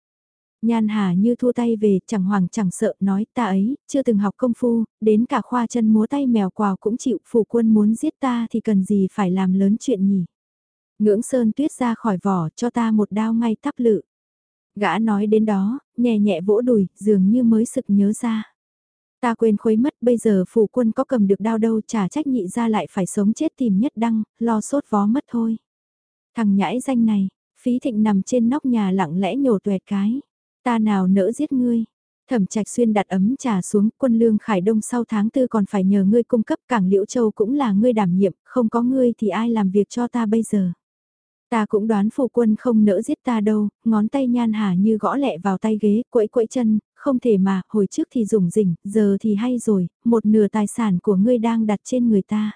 Nhan Hà như thua tay về, chẳng hoàng chẳng sợ, nói ta ấy, chưa từng học công phu, đến cả khoa chân múa tay mèo quào cũng chịu, phủ quân muốn giết ta thì cần gì phải làm lớn chuyện nhỉ. Ngưỡng sơn tuyết ra khỏi vỏ, cho ta một đao ngay thắp lự. Gã nói đến đó, nhẹ nhẹ vỗ đùi, dường như mới sực nhớ ra. Ta quên khuấy mất, bây giờ phủ quân có cầm được đao đâu, trả trách nhị ra lại phải sống chết tìm nhất đăng, lo sốt vó mất thôi. Thằng nhãi danh này, phí thịnh nằm trên nóc nhà lặng lẽ nhổ tuẹt cái. Ta nào nỡ giết ngươi. Thẩm Trạch Xuyên đặt ấm trà xuống, quân lương Khải Đông sau tháng tư còn phải nhờ ngươi cung cấp cảng Liễu Châu cũng là ngươi đảm nhiệm, không có ngươi thì ai làm việc cho ta bây giờ. Ta cũng đoán phụ quân không nỡ giết ta đâu, ngón tay nhan hà như gõ lẹ vào tay ghế, quẫy quẫy chân, không thể mà, hồi trước thì dùng rỉnh, giờ thì hay rồi, một nửa tài sản của ngươi đang đặt trên người ta.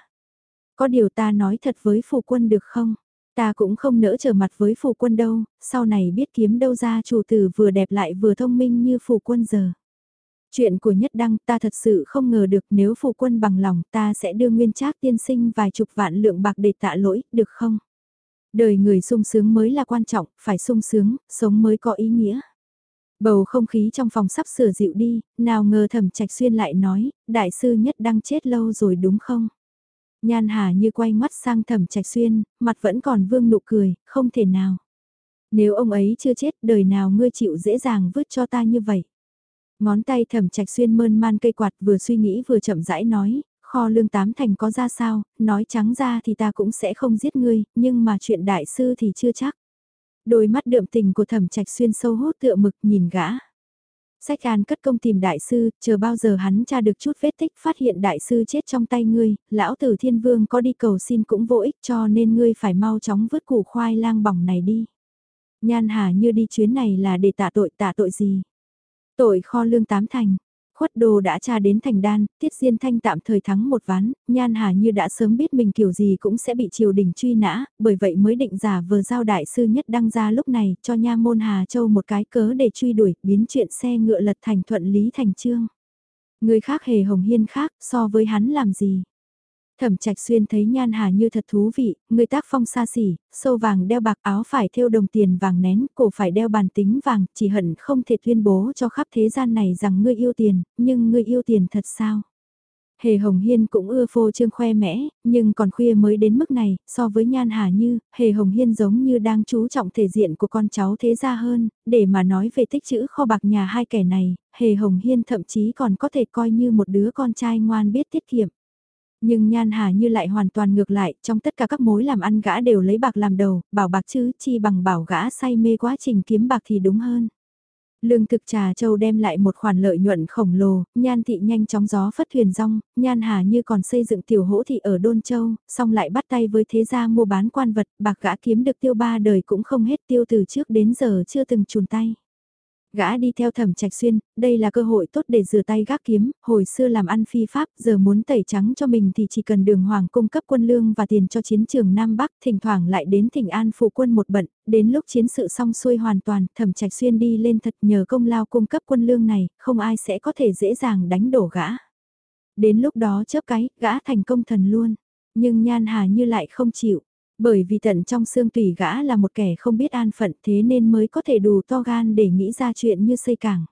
Có điều ta nói thật với phụ quân được không? Ta cũng không nỡ trở mặt với phù quân đâu, sau này biết kiếm đâu ra chủ tử vừa đẹp lại vừa thông minh như phù quân giờ. Chuyện của Nhất Đăng ta thật sự không ngờ được nếu phù quân bằng lòng ta sẽ đưa nguyên trác tiên sinh vài chục vạn lượng bạc để tạ lỗi, được không? Đời người sung sướng mới là quan trọng, phải sung sướng, sống mới có ý nghĩa. Bầu không khí trong phòng sắp sửa dịu đi, nào ngờ thẩm trạch xuyên lại nói, đại sư Nhất Đăng chết lâu rồi đúng không? Nhan Hà như quay mắt sang thẩm trạch xuyên, mặt vẫn còn vương nụ cười, không thể nào. Nếu ông ấy chưa chết, đời nào ngươi chịu dễ dàng vứt cho ta như vậy. Ngón tay thẩm trạch xuyên mơn man cây quạt vừa suy nghĩ vừa chậm rãi nói, kho lương tám thành có ra sao, nói trắng ra thì ta cũng sẽ không giết ngươi, nhưng mà chuyện đại sư thì chưa chắc. Đôi mắt đượm tình của thẩm trạch xuyên sâu hốt tựa mực nhìn gã. Sách an cất công tìm đại sư, chờ bao giờ hắn tra được chút vết tích phát hiện đại sư chết trong tay ngươi, lão tử thiên vương có đi cầu xin cũng vô ích cho nên ngươi phải mau chóng vứt củ khoai lang bỏng này đi. Nhan hà như đi chuyến này là để tạ tội tạ tội gì? Tội kho lương tám thành, khuất đồ đã tra đến thành đan, tiết diên thanh tạm thời thắng một ván, nhan hà như đã sớm biết mình kiểu gì cũng sẽ bị triều đình truy nã, bởi vậy mới định giả vờ giao đại sư nhất đăng ra lúc này cho nha môn Hà Châu một cái cớ để truy đuổi, biến chuyện xe ngựa lật thành thuận lý thành trương. Người khác hề hồng hiên khác, so với hắn làm gì? Thẩm Trạch Xuyên thấy Nhan Hà Như thật thú vị, người tác phong xa xỉ, sâu vàng đeo bạc áo phải thêu đồng tiền vàng nén, cổ phải đeo bàn tính vàng, chỉ hận không thể tuyên bố cho khắp thế gian này rằng ngươi yêu tiền, nhưng ngươi yêu tiền thật sao? Hề Hồng Hiên cũng ưa phô trương khoe mẽ, nhưng còn khuya mới đến mức này, so với Nhan Hà Như, Hề Hồng Hiên giống như đang chú trọng thể diện của con cháu thế gia hơn, để mà nói về tích chữ kho bạc nhà hai kẻ này, Hề Hồng Hiên thậm chí còn có thể coi như một đứa con trai ngoan biết tiết kiệm. Nhưng Nhan Hà như lại hoàn toàn ngược lại, trong tất cả các mối làm ăn gã đều lấy bạc làm đầu, bảo bạc chứ chi bằng bảo gã say mê quá trình kiếm bạc thì đúng hơn. Lương thực trà châu đem lại một khoản lợi nhuận khổng lồ, nhan thị nhanh chóng gió phất thuyền rong, nhan hà như còn xây dựng tiểu hỗ thị ở Đôn Châu, xong lại bắt tay với thế gia mua bán quan vật, bạc gã kiếm được tiêu ba đời cũng không hết tiêu từ trước đến giờ chưa từng chùn tay. Gã đi theo thẩm trạch xuyên, đây là cơ hội tốt để rửa tay gác kiếm, hồi xưa làm ăn phi pháp, giờ muốn tẩy trắng cho mình thì chỉ cần đường hoàng cung cấp quân lương và tiền cho chiến trường Nam Bắc, thỉnh thoảng lại đến thỉnh an phụ quân một bận, đến lúc chiến sự xong xuôi hoàn toàn, thẩm trạch xuyên đi lên thật nhờ công lao cung cấp quân lương này, không ai sẽ có thể dễ dàng đánh đổ gã. Đến lúc đó chớp cái, gã thành công thần luôn, nhưng nhan hà như lại không chịu bởi vì tận trong xương tùy gã là một kẻ không biết an phận thế nên mới có thể đủ to gan để nghĩ ra chuyện như xây cảng.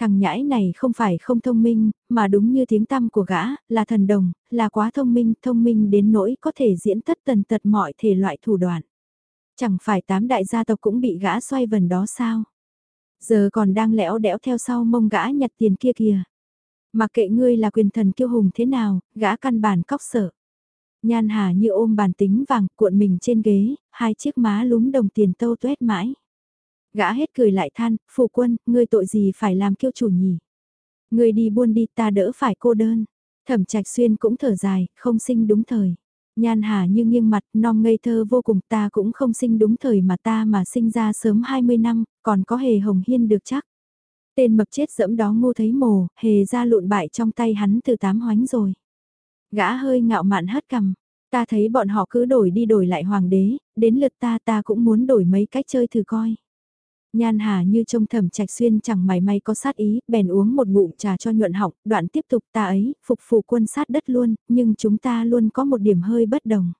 Thằng nhãi này không phải không thông minh, mà đúng như tiếng tăm của gã, là thần đồng, là quá thông minh, thông minh đến nỗi có thể diễn tất tần tật mọi thể loại thủ đoạn. Chẳng phải tám đại gia tộc cũng bị gã xoay vần đó sao? Giờ còn đang lẽo đẽo theo sau mông gã nhặt tiền kia kìa. Mặc kệ ngươi là quyền thần kiêu hùng thế nào, gã căn bản cóc sợ. Nhan Hà như ôm bàn tính vàng cuộn mình trên ghế, hai chiếc má lúm đồng tiền tâu tuét mãi. Gã hết cười lại than, phụ quân, ngươi tội gì phải làm kiêu chủ nhỉ? Ngươi đi buôn đi ta đỡ phải cô đơn. Thẩm trạch xuyên cũng thở dài, không sinh đúng thời. Nhan Hà như nghiêng mặt, non ngây thơ vô cùng ta cũng không sinh đúng thời mà ta mà sinh ra sớm 20 năm, còn có hề hồng hiên được chắc. Tên mập chết dẫm đó ngu thấy mồ, hề ra lụn bại trong tay hắn từ tám hoánh rồi. Gã hơi ngạo mạn hất cằm. Ta thấy bọn họ cứ đổi đi đổi lại hoàng đế, đến lượt ta ta cũng muốn đổi mấy cách chơi thử coi. Nhan Hà như trông thầm trạch xuyên chẳng mày may có sát ý, bèn uống một ngụm trà cho nhuận họng, đoạn tiếp tục ta ấy, phục phụ quân sát đất luôn, nhưng chúng ta luôn có một điểm hơi bất đồng.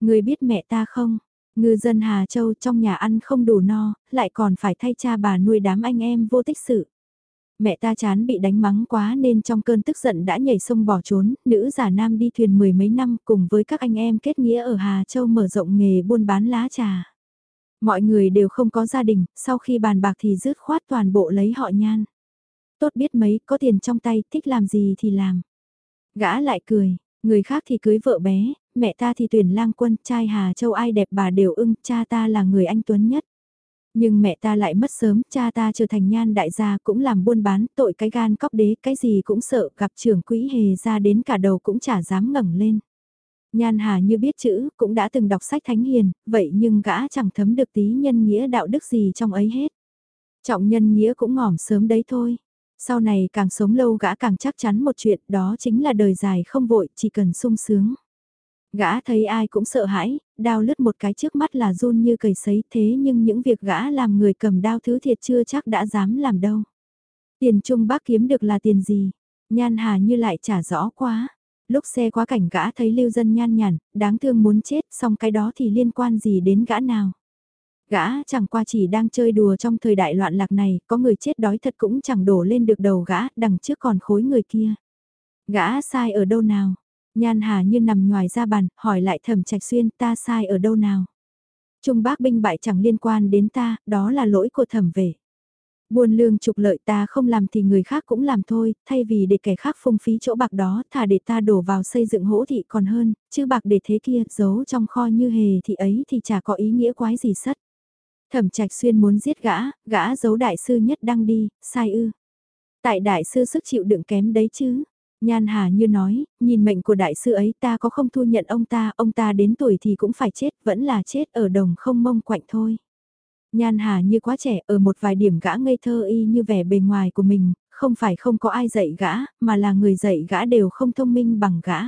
Người biết mẹ ta không? Ngư dân Hà Châu trong nhà ăn không đủ no, lại còn phải thay cha bà nuôi đám anh em vô tích sự mẹ ta chán bị đánh mắng quá nên trong cơn tức giận đã nhảy sông bỏ trốn, nữ giả nam đi thuyền mười mấy năm cùng với các anh em kết nghĩa ở Hà Châu mở rộng nghề buôn bán lá trà. Mọi người đều không có gia đình, sau khi bàn bạc thì rứt khoát toàn bộ lấy họ nhan. Tốt biết mấy, có tiền trong tay, thích làm gì thì làm. Gã lại cười, người khác thì cưới vợ bé, mẹ ta thì tuyển lang quân, trai Hà Châu ai đẹp bà đều ưng, cha ta là người anh tuấn nhất. Nhưng mẹ ta lại mất sớm, cha ta trở thành nhan đại gia cũng làm buôn bán, tội cái gan cóc đế, cái gì cũng sợ, gặp trưởng quỹ hề ra đến cả đầu cũng chả dám ngẩng lên. Nhan Hà như biết chữ, cũng đã từng đọc sách thánh hiền, vậy nhưng gã chẳng thấm được tí nhân nghĩa đạo đức gì trong ấy hết. Trọng nhân nghĩa cũng ngỏm sớm đấy thôi. Sau này càng sống lâu gã càng chắc chắn một chuyện đó chính là đời dài không vội, chỉ cần sung sướng. Gã thấy ai cũng sợ hãi, đao lướt một cái trước mắt là run như cầy sấy thế nhưng những việc gã làm người cầm đao thứ thiệt chưa chắc đã dám làm đâu. Tiền trung bác kiếm được là tiền gì? Nhan hà như lại trả rõ quá. Lúc xe quá cảnh gã thấy lưu dân nhan nhản, đáng thương muốn chết, xong cái đó thì liên quan gì đến gã nào? Gã chẳng qua chỉ đang chơi đùa trong thời đại loạn lạc này, có người chết đói thật cũng chẳng đổ lên được đầu gã, đằng trước còn khối người kia. Gã sai ở đâu nào? Nhan Hà như nằm ngoài ra bàn, hỏi lại thẩm trạch xuyên ta sai ở đâu nào. Trung bác binh bại chẳng liên quan đến ta, đó là lỗi của thẩm về. Buôn lương trục lợi ta không làm thì người khác cũng làm thôi, thay vì để kẻ khác phung phí chỗ bạc đó, thà để ta đổ vào xây dựng hỗ thị còn hơn, chứ bạc để thế kia, giấu trong kho như hề thì ấy thì chả có ý nghĩa quái gì sất. Thẩm trạch xuyên muốn giết gã, gã giấu đại sư nhất đang đi, sai ư. Tại đại sư sức chịu đựng kém đấy chứ. Nhan Hà như nói, nhìn mệnh của đại sư ấy ta có không thu nhận ông ta, ông ta đến tuổi thì cũng phải chết, vẫn là chết ở đồng không mông quạnh thôi. Nhan Hà như quá trẻ, ở một vài điểm gã ngây thơ y như vẻ bề ngoài của mình, không phải không có ai dạy gã, mà là người dạy gã đều không thông minh bằng gã.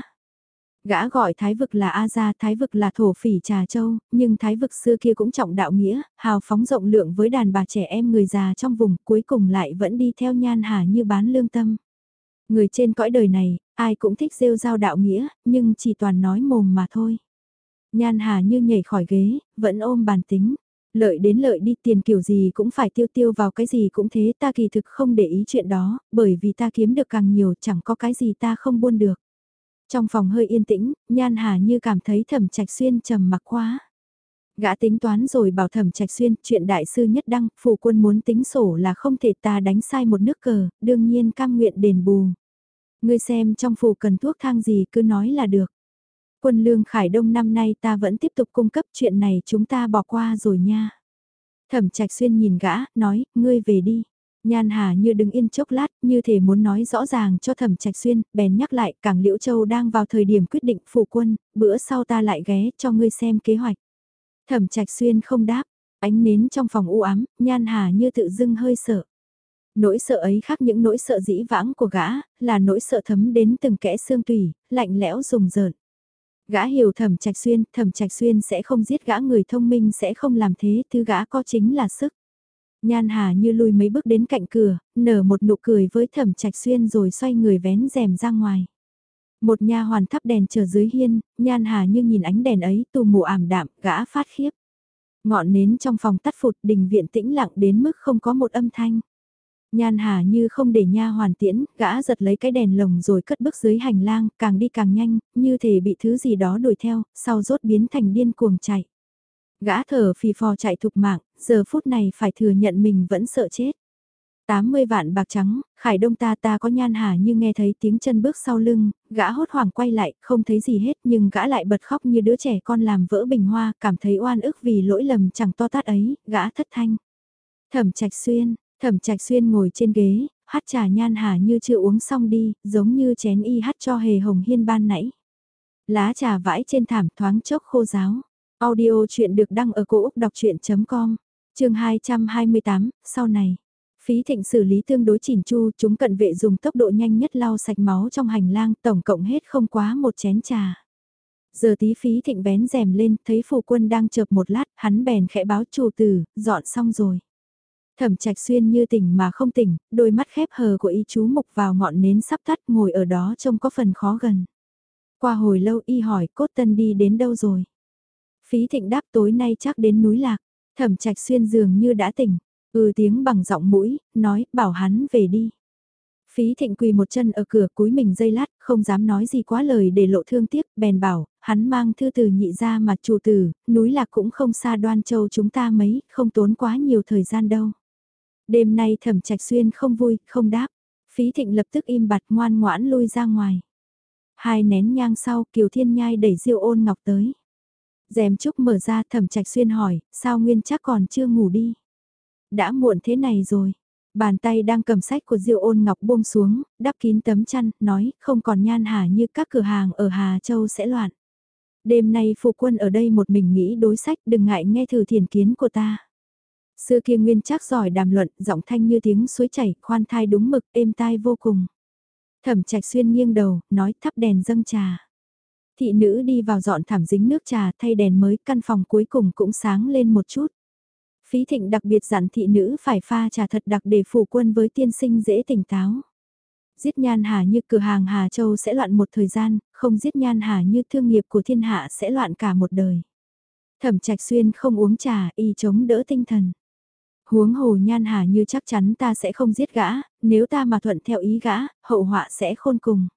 Gã gọi thái vực là A Gia, thái vực là thổ phỉ trà châu, nhưng thái vực xưa kia cũng trọng đạo nghĩa, hào phóng rộng lượng với đàn bà trẻ em người già trong vùng, cuối cùng lại vẫn đi theo nhan hà như bán lương tâm. Người trên cõi đời này, ai cũng thích rêu rao đạo nghĩa, nhưng chỉ toàn nói mồm mà thôi. Nhan hà như nhảy khỏi ghế, vẫn ôm bàn tính. Lợi đến lợi đi tiền kiểu gì cũng phải tiêu tiêu vào cái gì cũng thế ta kỳ thực không để ý chuyện đó, bởi vì ta kiếm được càng nhiều chẳng có cái gì ta không buôn được. Trong phòng hơi yên tĩnh, Nhan Hà như cảm thấy thẩm trạch xuyên trầm mặc quá. Gã tính toán rồi bảo thẩm trạch xuyên, chuyện đại sư nhất đăng, phủ quân muốn tính sổ là không thể ta đánh sai một nước cờ, đương nhiên cam nguyện đền bù. Ngươi xem trong phủ cần thuốc thang gì cứ nói là được. Quân lương khải đông năm nay ta vẫn tiếp tục cung cấp chuyện này chúng ta bỏ qua rồi nha. Thẩm trạch xuyên nhìn gã, nói, ngươi về đi. Nhan Hà như đứng yên chốc lát, như thể muốn nói rõ ràng cho thẩm trạch xuyên, bèn nhắc lại, cảng Liễu Châu đang vào thời điểm quyết định phủ quân, bữa sau ta lại ghé cho ngươi xem kế hoạch. Thẩm trạch xuyên không đáp, ánh nến trong phòng u ám, Nhan Hà như tự dưng hơi sợ. Nỗi sợ ấy khác những nỗi sợ dĩ vãng của gã, là nỗi sợ thấm đến từng kẽ xương tủy, lạnh lẽo rùng rợn. Gã hiểu thẩm trạch xuyên, thẩm trạch xuyên sẽ không giết gã người thông minh sẽ không làm thế, thứ gã có chính là sức. Nhan Hà như lùi mấy bước đến cạnh cửa, nở một nụ cười với thẩm trạch xuyên rồi xoay người vén rèm ra ngoài. Một nhà hoàn thắp đèn chờ dưới hiên, Nhan Hà như nhìn ánh đèn ấy tù mù ảm đạm, gã phát khiếp. Ngọn nến trong phòng tắt phụt đình viện tĩnh lặng đến mức không có một âm thanh. Nhan Hà như không để nha hoàn tiễn, gã giật lấy cái đèn lồng rồi cất bước dưới hành lang, càng đi càng nhanh, như thể bị thứ gì đó đuổi theo, sau rốt biến thành điên cuồng chạy. Gã thở phì phò chạy thục mạng, giờ phút này phải thừa nhận mình vẫn sợ chết. 80 vạn bạc trắng, khải đông ta ta có nhan hà như nghe thấy tiếng chân bước sau lưng, gã hốt hoảng quay lại, không thấy gì hết nhưng gã lại bật khóc như đứa trẻ con làm vỡ bình hoa, cảm thấy oan ức vì lỗi lầm chẳng to tát ấy, gã thất thanh. Thẩm trạch xuyên, thẩm trạch xuyên ngồi trên ghế, hát trà nhan hà như chưa uống xong đi, giống như chén y hát cho hề hồng hiên ban nãy. Lá trà vãi trên thảm thoáng chốc khô giáo. Audio chuyện được đăng ở cổ Úc đọc chuyện.com, trường 228, sau này. Phí thịnh xử lý tương đối chỉnh chu, chúng cận vệ dùng tốc độ nhanh nhất lau sạch máu trong hành lang, tổng cộng hết không quá một chén trà. Giờ tí phí thịnh vén rèm lên, thấy phù quân đang chợp một lát, hắn bèn khẽ báo chủ tử, dọn xong rồi. Thẩm trạch xuyên như tỉnh mà không tỉnh, đôi mắt khép hờ của y chú mục vào ngọn nến sắp tắt ngồi ở đó trông có phần khó gần. Qua hồi lâu y hỏi cốt tân đi đến đâu rồi. Phí thịnh đáp tối nay chắc đến núi lạc, thẩm trạch xuyên dường như đã tỉnh, ừ tiếng bằng giọng mũi, nói bảo hắn về đi. Phí thịnh quỳ một chân ở cửa cúi mình dây lát, không dám nói gì quá lời để lộ thương tiếc, bèn bảo, hắn mang thư từ nhị ra mà chủ tử, núi lạc cũng không xa đoan châu chúng ta mấy, không tốn quá nhiều thời gian đâu. Đêm nay thẩm trạch xuyên không vui, không đáp. Phí thịnh lập tức im bặt ngoan ngoãn lui ra ngoài. Hai nén nhang sau Kiều Thiên Nhai đẩy Diêu ôn ngọc tới rèm trúc mở ra thẩm trạch xuyên hỏi, sao Nguyên chắc còn chưa ngủ đi? Đã muộn thế này rồi. Bàn tay đang cầm sách của diêu ôn ngọc buông xuống, đắp kín tấm chăn, nói không còn nhan hà như các cửa hàng ở Hà Châu sẽ loạn. Đêm nay phụ quân ở đây một mình nghĩ đối sách đừng ngại nghe thử thiền kiến của ta. Xưa kia nguyên chắc giỏi đàm luận, giọng thanh như tiếng suối chảy, khoan thai đúng mực, êm tai vô cùng. Thẩm trạch xuyên nghiêng đầu, nói thắp đèn dâng trà. Thị nữ đi vào dọn thảm dính nước trà thay đèn mới, căn phòng cuối cùng cũng sáng lên một chút. Phí thịnh đặc biệt dặn thị nữ phải pha trà thật đặc để phủ quân với tiên sinh dễ tỉnh táo. Giết nhan hà như cửa hàng Hà Châu sẽ loạn một thời gian, không giết nhan hà như thương nghiệp của thiên hạ sẽ loạn cả một đời. Thẩm trạch xuyên không uống trà y chống đỡ tinh thần. Huống hồ nhan hà như chắc chắn ta sẽ không giết gã, nếu ta mà thuận theo ý gã, hậu họa sẽ khôn cùng.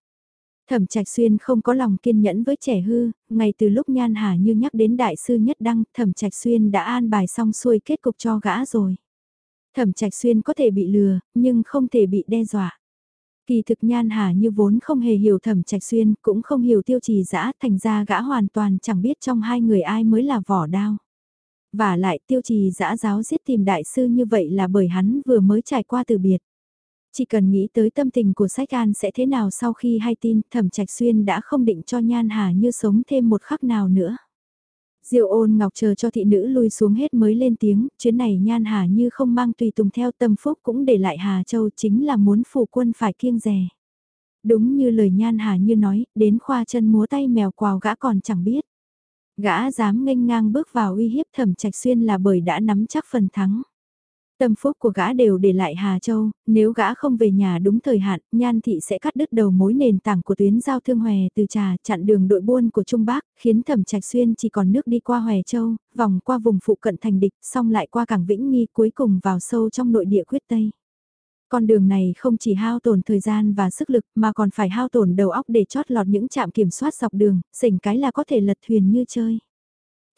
Thẩm Trạch Xuyên không có lòng kiên nhẫn với trẻ hư, ngay từ lúc Nhan Hà như nhắc đến đại sư nhất đăng, Thẩm Trạch Xuyên đã an bài xong xuôi kết cục cho gã rồi. Thẩm Trạch Xuyên có thể bị lừa, nhưng không thể bị đe dọa. Kỳ thực Nhan Hà như vốn không hề hiểu Thẩm Trạch Xuyên, cũng không hiểu Tiêu Trì Dã, thành ra gã hoàn toàn chẳng biết trong hai người ai mới là vỏ đao. Và lại Tiêu Trì giã giáo giết tìm đại sư như vậy là bởi hắn vừa mới trải qua từ biệt. Chỉ cần nghĩ tới tâm tình của Sách An sẽ thế nào sau khi hay tin Thẩm Trạch Xuyên đã không định cho Nhan Hà như sống thêm một khắc nào nữa. Diệu ôn ngọc chờ cho thị nữ lui xuống hết mới lên tiếng, chuyến này nhan hà như không mang tùy tùng theo tâm phúc cũng để lại Hà Châu chính là muốn phủ quân phải kiêng rè. Đúng như lời nhan hà như nói, đến khoa chân múa tay mèo quào gã còn chẳng biết. Gã dám nghênh ngang bước vào uy hiếp thẩm trạch xuyên là bởi đã nắm chắc phần thắng. Tâm phúc của gã đều để lại Hà Châu, nếu gã không về nhà đúng thời hạn, Nhan Thị sẽ cắt đứt đầu mối nền tảng của tuyến giao thương Hòe từ trà chặn đường đội buôn của Trung Bắc, khiến Thẩm Trạch Xuyên chỉ còn nước đi qua Hòe Châu, vòng qua vùng phụ cận thành địch, xong lại qua cảng Vĩnh Nghi cuối cùng vào sâu trong nội địa quyết Tây. Con đường này không chỉ hao tổn thời gian và sức lực mà còn phải hao tổn đầu óc để chót lọt những trạm kiểm soát dọc đường, sỉnh cái là có thể lật thuyền như chơi.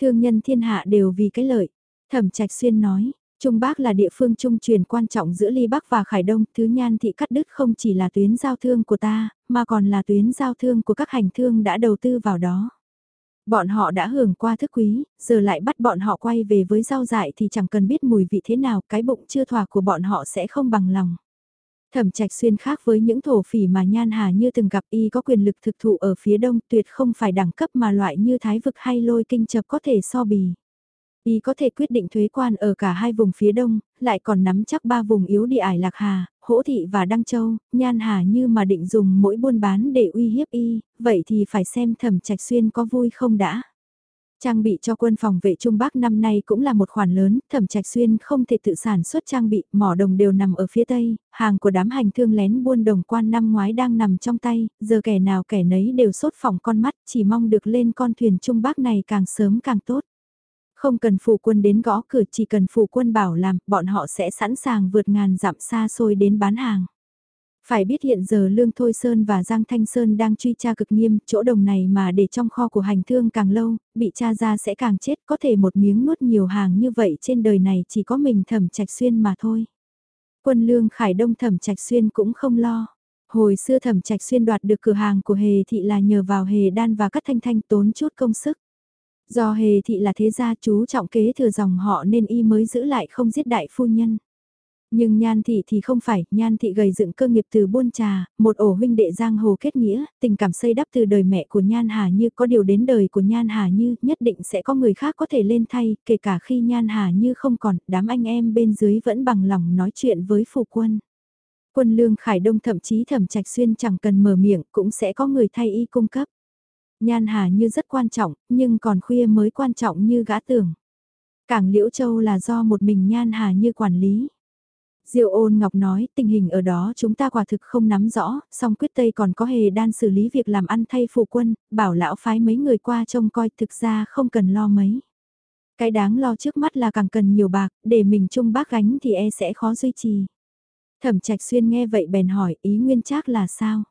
Thương nhân thiên hạ đều vì cái lợi. Thẩm Trạch Xuyên nói, Trung Bắc là địa phương trung truyền quan trọng giữa Ly Bắc và Khải Đông, thứ nhan thị cắt đứt không chỉ là tuyến giao thương của ta, mà còn là tuyến giao thương của các hành thương đã đầu tư vào đó. Bọn họ đã hưởng qua thức quý, giờ lại bắt bọn họ quay về với rau dại thì chẳng cần biết mùi vị thế nào, cái bụng chưa thỏa của bọn họ sẽ không bằng lòng. Thẩm trạch xuyên khác với những thổ phỉ mà Nhan Hà như từng gặp y có quyền lực thực thụ ở phía đông tuyệt không phải đẳng cấp mà loại như thái vực hay lôi kinh chập có thể so bì. Y có thể quyết định thuế quan ở cả hai vùng phía đông, lại còn nắm chắc ba vùng yếu địa ải Lạc Hà, Hỗ Thị và Đăng Châu, Nhan Hà như mà định dùng mỗi buôn bán để uy hiếp Y, vậy thì phải xem thẩm trạch xuyên có vui không đã. Trang bị cho quân phòng vệ Trung Bắc năm nay cũng là một khoản lớn, thẩm trạch xuyên không thể tự sản xuất trang bị, mỏ đồng đều nằm ở phía tây, hàng của đám hành thương lén buôn đồng quan năm ngoái đang nằm trong tay, giờ kẻ nào kẻ nấy đều sốt phỏng con mắt, chỉ mong được lên con thuyền Trung Bắc này càng sớm càng tốt. Không cần phụ quân đến gõ cửa chỉ cần phụ quân bảo làm, bọn họ sẽ sẵn sàng vượt ngàn dặm xa xôi đến bán hàng. Phải biết hiện giờ Lương Thôi Sơn và Giang Thanh Sơn đang truy tra cực nghiêm, chỗ đồng này mà để trong kho của hành thương càng lâu, bị tra ra sẽ càng chết, có thể một miếng nuốt nhiều hàng như vậy trên đời này chỉ có mình thẩm trạch xuyên mà thôi. Quân Lương Khải Đông thẩm trạch xuyên cũng không lo. Hồi xưa thẩm trạch xuyên đoạt được cửa hàng của Hề Thị là nhờ vào Hề Đan và các Thanh Thanh tốn chút công sức. Do hề thị là thế gia chú trọng kế thừa dòng họ nên y mới giữ lại không giết đại phu nhân. Nhưng nhan thị thì không phải, nhan thị gầy dựng cơ nghiệp từ buôn trà, một ổ huynh đệ giang hồ kết nghĩa, tình cảm xây đắp từ đời mẹ của nhan hà như có điều đến đời của nhan hà như nhất định sẽ có người khác có thể lên thay, kể cả khi nhan hà như không còn, đám anh em bên dưới vẫn bằng lòng nói chuyện với phụ quân. Quân lương khải đông thậm chí thẩm trạch xuyên chẳng cần mở miệng cũng sẽ có người thay y cung cấp. Nhan Hà như rất quan trọng, nhưng còn khuya mới quan trọng như gã tưởng. Cảng Liễu Châu là do một mình Nhan Hà như quản lý. Diệu ôn ngọc nói tình hình ở đó chúng ta quả thực không nắm rõ, song quyết tây còn có hề đan xử lý việc làm ăn thay phụ quân, bảo lão phái mấy người qua trông coi thực ra không cần lo mấy. Cái đáng lo trước mắt là càng cần nhiều bạc, để mình chung bác gánh thì e sẽ khó duy trì. Thẩm trạch xuyên nghe vậy bèn hỏi ý nguyên chắc là sao?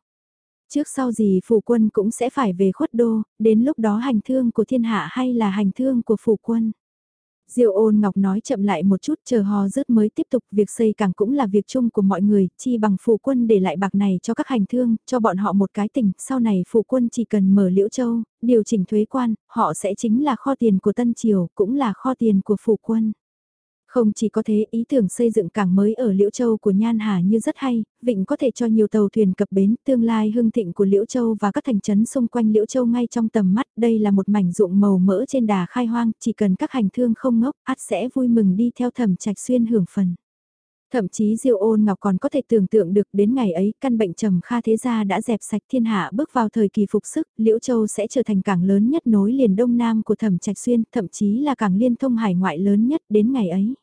Trước sau gì phủ quân cũng sẽ phải về khuất đô, đến lúc đó hành thương của thiên hạ hay là hành thương của phủ quân. Diêu ôn ngọc nói chậm lại một chút chờ hò rớt mới tiếp tục việc xây cảng cũng là việc chung của mọi người, chi bằng phụ quân để lại bạc này cho các hành thương, cho bọn họ một cái tình, sau này phụ quân chỉ cần mở liễu châu, điều chỉnh thuế quan, họ sẽ chính là kho tiền của Tân Triều, cũng là kho tiền của phụ quân. Không chỉ có thế, ý tưởng xây dựng cảng mới ở Liễu Châu của Nhan Hà như rất hay, vịnh có thể cho nhiều tàu thuyền cập bến, tương lai hưng thịnh của Liễu Châu và các thành trấn xung quanh Liễu Châu ngay trong tầm mắt, đây là một mảnh ruộng màu mỡ trên đà khai hoang, chỉ cần các hành thương không ngốc, át sẽ vui mừng đi theo thẩm trạch xuyên hưởng phần. Thậm chí Diêu Ôn Ngọc còn có thể tưởng tượng được đến ngày ấy căn bệnh trầm kha thế gia đã dẹp sạch thiên hạ bước vào thời kỳ phục sức, Liễu Châu sẽ trở thành cảng lớn nhất nối liền đông nam của Thẩm Trạch Xuyên, thậm chí là cảng liên thông hải ngoại lớn nhất đến ngày ấy.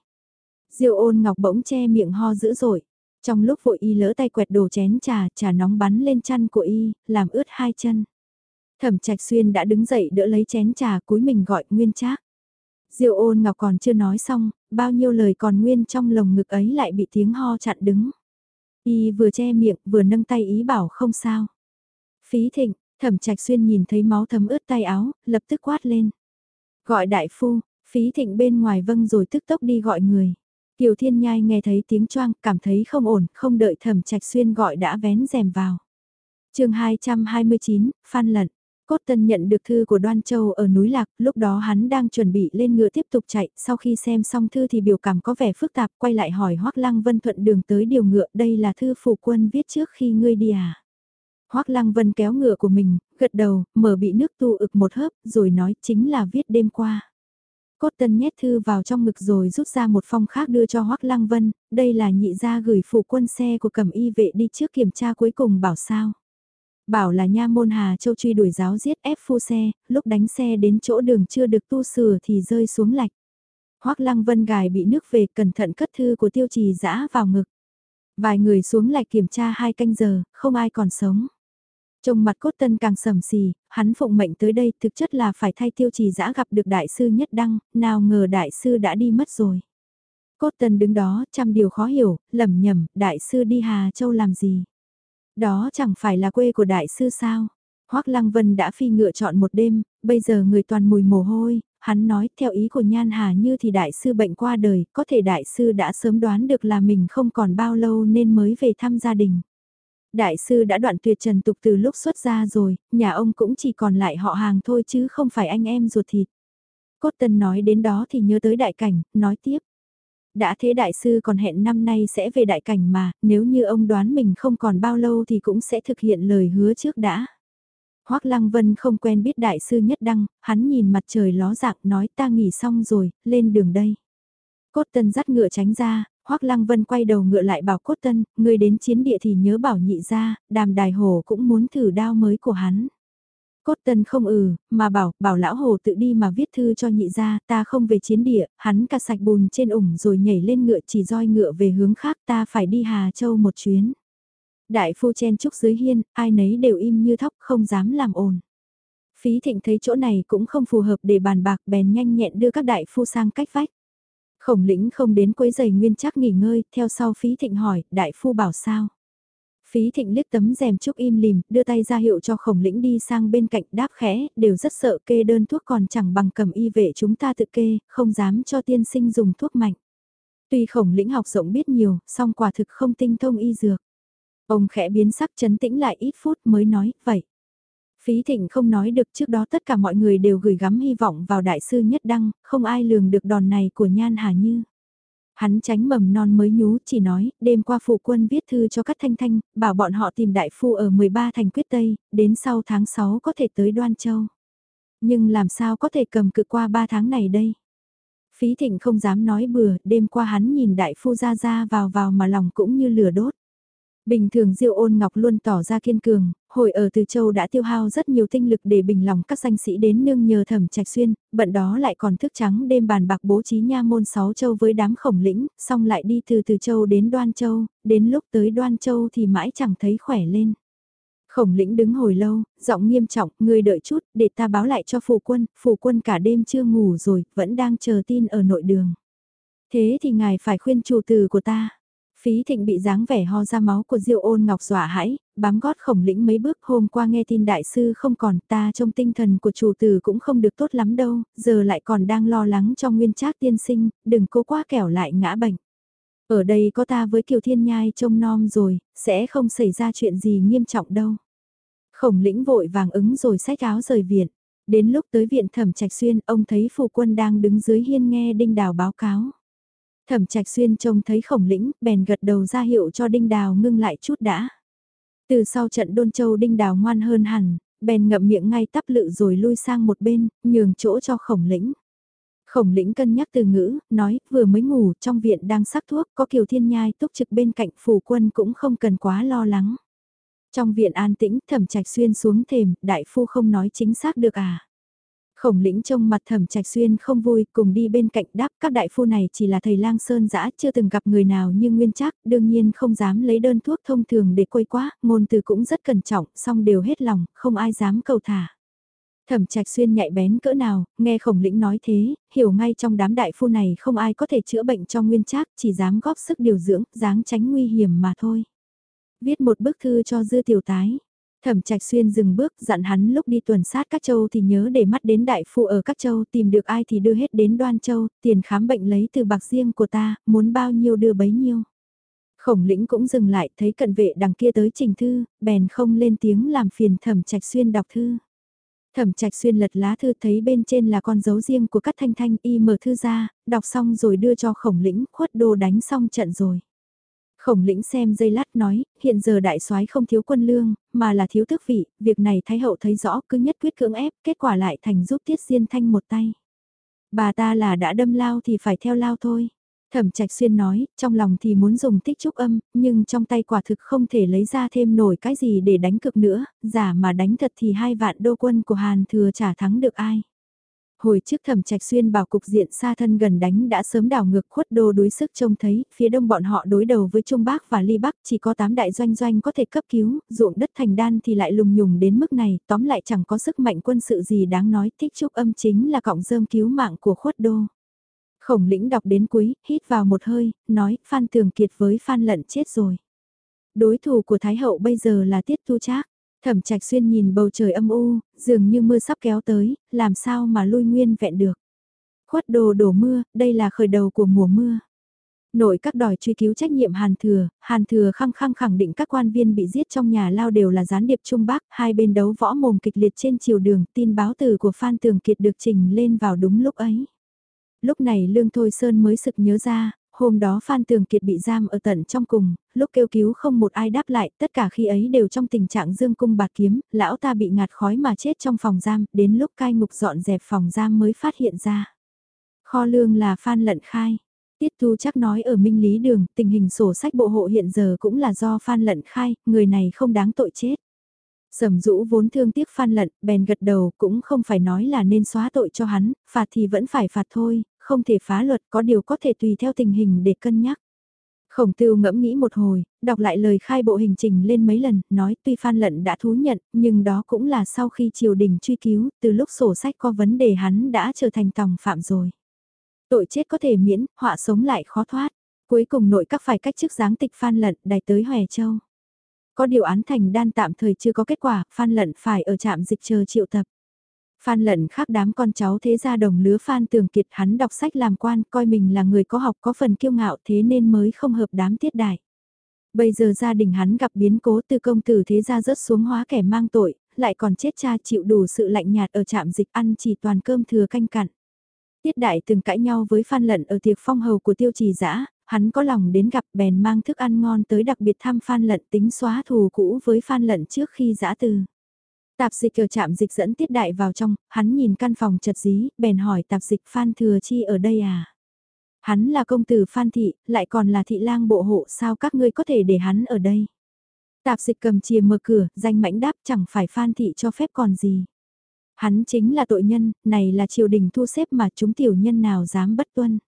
Diêu ôn ngọc bỗng che miệng ho dữ dội. Trong lúc vội y lỡ tay quẹt đồ chén trà, trà nóng bắn lên chăn của y, làm ướt hai chân. Thẩm trạch xuyên đã đứng dậy đỡ lấy chén trà cúi mình gọi nguyên trác. Diêu ôn ngọc còn chưa nói xong, bao nhiêu lời còn nguyên trong lồng ngực ấy lại bị tiếng ho chặn đứng. Y vừa che miệng vừa nâng tay ý bảo không sao. Phí thịnh, thẩm trạch xuyên nhìn thấy máu thấm ướt tay áo, lập tức quát lên. Gọi đại phu, phí thịnh bên ngoài vâng rồi tức tốc đi gọi người. Kiều Thiên Nhai nghe thấy tiếng choang, cảm thấy không ổn, không đợi thẩm trạch xuyên gọi đã vén rèm vào. chương 229, Phan Lận. Cốt Tân nhận được thư của Đoan Châu ở núi Lạc, lúc đó hắn đang chuẩn bị lên ngựa tiếp tục chạy, sau khi xem xong thư thì biểu cảm có vẻ phức tạp, quay lại hỏi Hoắc Lăng Vân thuận đường tới điều ngựa, đây là thư phụ quân viết trước khi ngươi đi à? Hoắc Lăng Vân kéo ngựa của mình, gật đầu, mở bị nước tu ực một hớp, rồi nói chính là viết đêm qua. Cốt Tân nhét thư vào trong ngực rồi rút ra một phong khác đưa cho Hoắc Lăng Vân, đây là nhị gia gửi phủ quân xe của cẩm y vệ đi trước kiểm tra cuối cùng bảo sao. Bảo là nha môn Hà Châu truy đuổi giáo giết ép phu xe, lúc đánh xe đến chỗ đường chưa được tu sửa thì rơi xuống lạch. Hoắc Lăng Vân gài bị nước về cẩn thận cất thư của tiêu trì dã vào ngực. Vài người xuống lạch kiểm tra hai canh giờ, không ai còn sống trông mặt cốt tân càng sầm xì, hắn phụng mệnh tới đây thực chất là phải thay tiêu trì dã gặp được đại sư nhất đăng, nào ngờ đại sư đã đi mất rồi. Cốt tân đứng đó, trăm điều khó hiểu, lầm nhầm, đại sư đi Hà Châu làm gì? Đó chẳng phải là quê của đại sư sao? Hoắc Lăng Vân đã phi ngựa chọn một đêm, bây giờ người toàn mùi mồ hôi, hắn nói theo ý của Nhan Hà như thì đại sư bệnh qua đời, có thể đại sư đã sớm đoán được là mình không còn bao lâu nên mới về thăm gia đình. Đại sư đã đoạn tuyệt trần tục từ lúc xuất ra rồi, nhà ông cũng chỉ còn lại họ hàng thôi chứ không phải anh em ruột thịt. Cốt Tân nói đến đó thì nhớ tới đại cảnh, nói tiếp. Đã thế đại sư còn hẹn năm nay sẽ về đại cảnh mà, nếu như ông đoán mình không còn bao lâu thì cũng sẽ thực hiện lời hứa trước đã. Hoác Lăng Vân không quen biết đại sư nhất đăng, hắn nhìn mặt trời ló dạng nói ta nghỉ xong rồi, lên đường đây. Cốt tân dắt ngựa tránh ra, Hoắc Lăng Vân quay đầu ngựa lại bảo Cốt tân, người đến chiến địa thì nhớ bảo nhị ra, đàm đài hồ cũng muốn thử đao mới của hắn. Cốt tân không ừ, mà bảo, bảo lão hồ tự đi mà viết thư cho nhị ra, ta không về chiến địa, hắn cả sạch bùn trên ủng rồi nhảy lên ngựa chỉ roi ngựa về hướng khác ta phải đi Hà Châu một chuyến. Đại phu chen trúc dưới hiên, ai nấy đều im như thóc không dám làm ồn. Phí thịnh thấy chỗ này cũng không phù hợp để bàn bạc bèn nhanh nhẹn đưa các đại phu sang cách vách. Khổng lĩnh không đến quấy giày nguyên chắc nghỉ ngơi, theo sau phí thịnh hỏi, đại phu bảo sao? Phí thịnh liếc tấm rèm trúc im lìm, đưa tay ra hiệu cho khổng lĩnh đi sang bên cạnh đáp khẽ, đều rất sợ kê đơn thuốc còn chẳng bằng cầm y vệ chúng ta tự kê, không dám cho tiên sinh dùng thuốc mạnh. Tuy khổng lĩnh học rộng biết nhiều, song quả thực không tinh thông y dược. Ông khẽ biến sắc chấn tĩnh lại ít phút mới nói, vậy. Phí thịnh không nói được trước đó tất cả mọi người đều gửi gắm hy vọng vào đại sư nhất đăng, không ai lường được đòn này của Nhan Hà Như. Hắn tránh mầm non mới nhú chỉ nói, đêm qua phụ quân viết thư cho các thanh thanh, bảo bọn họ tìm đại phu ở 13 thành quyết Tây, đến sau tháng 6 có thể tới Đoan Châu. Nhưng làm sao có thể cầm cự qua 3 tháng này đây? Phí thịnh không dám nói bừa, đêm qua hắn nhìn đại phu ra ra vào vào mà lòng cũng như lửa đốt. Bình thường Diêu Ôn Ngọc luôn tỏ ra kiên cường, hồi ở Từ Châu đã tiêu hao rất nhiều tinh lực để bình lòng các danh sĩ đến nương nhờ thẩm trạch xuyên, bận đó lại còn thức trắng đêm bàn bạc bố trí nha môn sáu châu với đám khổng lĩnh, xong lại đi từ Từ Châu đến Đoan Châu, đến lúc tới Đoan Châu thì mãi chẳng thấy khỏe lên. Khổng lĩnh đứng hồi lâu, giọng nghiêm trọng, người đợi chút, để ta báo lại cho phù quân, phù quân cả đêm chưa ngủ rồi, vẫn đang chờ tin ở nội đường. Thế thì ngài phải khuyên chủ tử của ta. Phí thịnh bị dáng vẻ ho ra máu của Diêu ôn ngọc dọa hãi, bám gót khổng lĩnh mấy bước hôm qua nghe tin đại sư không còn ta trong tinh thần của chủ tử cũng không được tốt lắm đâu, giờ lại còn đang lo lắng cho nguyên trác tiên sinh, đừng cố quá kẻo lại ngã bệnh. Ở đây có ta với Kiều Thiên Nhai trông nom rồi, sẽ không xảy ra chuyện gì nghiêm trọng đâu. Khổng lĩnh vội vàng ứng rồi xách áo rời viện. Đến lúc tới viện thẩm trạch xuyên, ông thấy phù quân đang đứng dưới hiên nghe đinh đào báo cáo. Thẩm trạch xuyên trông thấy khổng lĩnh, bèn gật đầu ra hiệu cho đinh đào ngưng lại chút đã. Từ sau trận đôn châu đinh đào ngoan hơn hẳn, bèn ngậm miệng ngay tắp lự rồi lui sang một bên, nhường chỗ cho khổng lĩnh. Khổng lĩnh cân nhắc từ ngữ, nói, vừa mới ngủ, trong viện đang sắc thuốc, có kiều thiên nhai túc trực bên cạnh phủ quân cũng không cần quá lo lắng. Trong viện an tĩnh, thẩm trạch xuyên xuống thềm, đại phu không nói chính xác được à. Khổng lĩnh trông mặt thẩm trạch xuyên không vui, cùng đi bên cạnh đáp các đại phu này chỉ là thầy lang sơn dã chưa từng gặp người nào như nguyên trác, đương nhiên không dám lấy đơn thuốc thông thường để quây quá, ngôn từ cũng rất cẩn trọng, song đều hết lòng, không ai dám cầu thả. Thẩm trạch xuyên nhạy bén cỡ nào, nghe khổng lĩnh nói thế, hiểu ngay trong đám đại phu này không ai có thể chữa bệnh cho nguyên trác, chỉ dám góp sức điều dưỡng, dáng tránh nguy hiểm mà thôi. Viết một bức thư cho dư tiểu tái. Thẩm Trạch Xuyên dừng bước dặn hắn lúc đi tuần sát các châu thì nhớ để mắt đến đại phu ở các châu tìm được ai thì đưa hết đến đoan châu, tiền khám bệnh lấy từ bạc riêng của ta, muốn bao nhiêu đưa bấy nhiêu. Khổng lĩnh cũng dừng lại thấy cận vệ đằng kia tới trình thư, bèn không lên tiếng làm phiền thẩm trạch xuyên đọc thư. Thẩm trạch xuyên lật lá thư thấy bên trên là con dấu riêng của các thanh thanh y mở thư ra, đọc xong rồi đưa cho khổng lĩnh khuất đồ đánh xong trận rồi. Khổng lĩnh xem dây lát nói, hiện giờ đại soái không thiếu quân lương, mà là thiếu tước vị, việc này thái hậu thấy rõ cứ nhất quyết cưỡng ép, kết quả lại thành giúp tiết diên thanh một tay. Bà ta là đã đâm lao thì phải theo lao thôi. Thẩm Trạch Xuyên nói, trong lòng thì muốn dùng tích trúc âm, nhưng trong tay quả thực không thể lấy ra thêm nổi cái gì để đánh cực nữa, giả mà đánh thật thì hai vạn đô quân của Hàn thừa trả thắng được ai. Hồi trước thẩm trạch xuyên bảo cục diện xa thân gần đánh đã sớm đảo ngược khuất đô đối sức trông thấy, phía đông bọn họ đối đầu với Trung Bắc và Ly Bắc chỉ có 8 đại doanh doanh có thể cấp cứu, ruộng đất thành đan thì lại lùng nhùng đến mức này, tóm lại chẳng có sức mạnh quân sự gì đáng nói, thích trúc âm chính là cọng rơm cứu mạng của khuất đô. Khổng lĩnh đọc đến cuối, hít vào một hơi, nói, Phan Tường Kiệt với Phan Lận chết rồi. Đối thủ của Thái Hậu bây giờ là Tiết Tu Trác. Thẩm Trạch Xuyên nhìn bầu trời âm u, dường như mưa sắp kéo tới, làm sao mà lui nguyên vẹn được. Khuất đồ đổ mưa, đây là khởi đầu của mùa mưa. Nội các đòi truy cứu trách nhiệm Hàn Thừa, Hàn Thừa khăng khăng khẳng định các quan viên bị giết trong nhà lao đều là gián điệp Trung Bắc, hai bên đấu võ mồm kịch liệt trên chiều đường, tin báo từ của Phan Tường Kiệt được trình lên vào đúng lúc ấy. Lúc này Lương Thôi Sơn mới sực nhớ ra, Hôm đó Phan Tường Kiệt bị giam ở tận trong cùng, lúc kêu cứu không một ai đáp lại, tất cả khi ấy đều trong tình trạng dương cung bạt kiếm, lão ta bị ngạt khói mà chết trong phòng giam, đến lúc cai ngục dọn dẹp phòng giam mới phát hiện ra. Kho lương là Phan Lận Khai. Tiết Thu chắc nói ở Minh Lý Đường, tình hình sổ sách bộ hộ hiện giờ cũng là do Phan Lận Khai, người này không đáng tội chết. Sầm rũ vốn thương tiếc Phan Lận, bèn gật đầu cũng không phải nói là nên xóa tội cho hắn, phạt thì vẫn phải phạt thôi, không thể phá luật có điều có thể tùy theo tình hình để cân nhắc. Khổng tưu ngẫm nghĩ một hồi, đọc lại lời khai bộ hình trình lên mấy lần, nói tuy Phan Lận đã thú nhận, nhưng đó cũng là sau khi triều đình truy cứu, từ lúc sổ sách có vấn đề hắn đã trở thành tòng phạm rồi. Tội chết có thể miễn, họa sống lại khó thoát. Cuối cùng nội các phải cách chức giáng tịch Phan Lận đài tới Hòe Châu. Có điều án thành đan tạm thời chưa có kết quả, Phan Lận phải ở trạm dịch chờ triệu tập. Phan lận khác đám con cháu thế gia đồng lứa Phan Tường Kiệt hắn đọc sách làm quan coi mình là người có học có phần kiêu ngạo thế nên mới không hợp đám tiết đại. Bây giờ gia đình hắn gặp biến cố từ công tử thế gia rớt xuống hóa kẻ mang tội, lại còn chết cha chịu đủ sự lạnh nhạt ở trạm dịch ăn chỉ toàn cơm thừa canh cặn. Tiết đại từng cãi nhau với Phan Lận ở tiệc phong hầu của tiêu trì dã hắn có lòng đến gặp bèn mang thức ăn ngon tới đặc biệt thăm Phan Lận tính xóa thù cũ với Phan Lận trước khi giã từ. Tạp dịch ở trạm dịch dẫn tiết đại vào trong, hắn nhìn căn phòng chật dí, bèn hỏi tạp dịch Phan Thừa Chi ở đây à? Hắn là công tử Phan Thị, lại còn là thị lang bộ hộ sao các ngươi có thể để hắn ở đây? Tạp dịch cầm chìa mở cửa, danh mãnh đáp chẳng phải Phan Thị cho phép còn gì. Hắn chính là tội nhân, này là triều đình thu xếp mà chúng tiểu nhân nào dám bất tuân.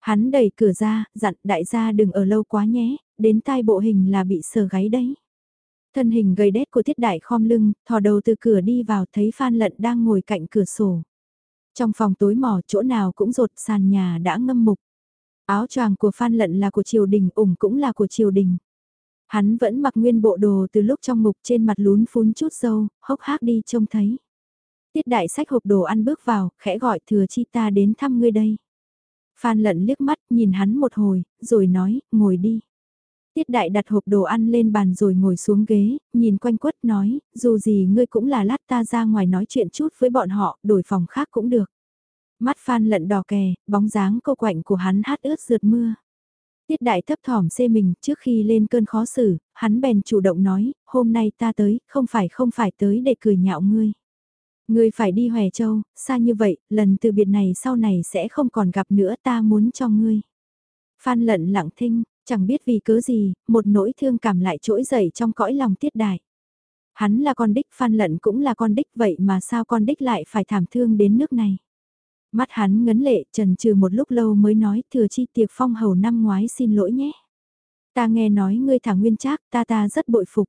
Hắn đẩy cửa ra, dặn đại gia đừng ở lâu quá nhé, đến tai bộ hình là bị sờ gáy đấy. Thân hình gầy đét của tiết đại khom lưng, thò đầu từ cửa đi vào thấy Phan Lận đang ngồi cạnh cửa sổ. Trong phòng tối mỏ chỗ nào cũng rột sàn nhà đã ngâm mục. Áo choàng của Phan Lận là của triều đình, ủng cũng là của triều đình. Hắn vẫn mặc nguyên bộ đồ từ lúc trong mục trên mặt lún phún chút dâu, hốc hác đi trông thấy. Tiết đại sách hộp đồ ăn bước vào, khẽ gọi thừa chi ta đến thăm ngươi đây. Phan lận liếc mắt nhìn hắn một hồi, rồi nói, ngồi đi. Tiết đại đặt hộp đồ ăn lên bàn rồi ngồi xuống ghế, nhìn quanh quất nói, dù gì ngươi cũng là lát ta ra ngoài nói chuyện chút với bọn họ, đổi phòng khác cũng được. Mắt phan lận đỏ kè, bóng dáng cô quạnh của hắn hát ướt rượt mưa. Tiết đại thấp thỏm xê mình trước khi lên cơn khó xử, hắn bèn chủ động nói, hôm nay ta tới, không phải không phải tới để cười nhạo ngươi. Ngươi phải đi Hòe Châu, xa như vậy, lần từ biệt này sau này sẽ không còn gặp nữa ta muốn cho ngươi. Phan lận lặng thinh, Chẳng biết vì cớ gì, một nỗi thương cảm lại trỗi dậy trong cõi lòng tiết đại. Hắn là con đích, Phan Lận cũng là con đích vậy mà sao con đích lại phải thảm thương đến nước này. Mắt hắn ngấn lệ trần trừ một lúc lâu mới nói thừa chi tiệc phong hầu năm ngoái xin lỗi nhé. Ta nghe nói ngươi thả nguyên trác ta ta rất bội phục.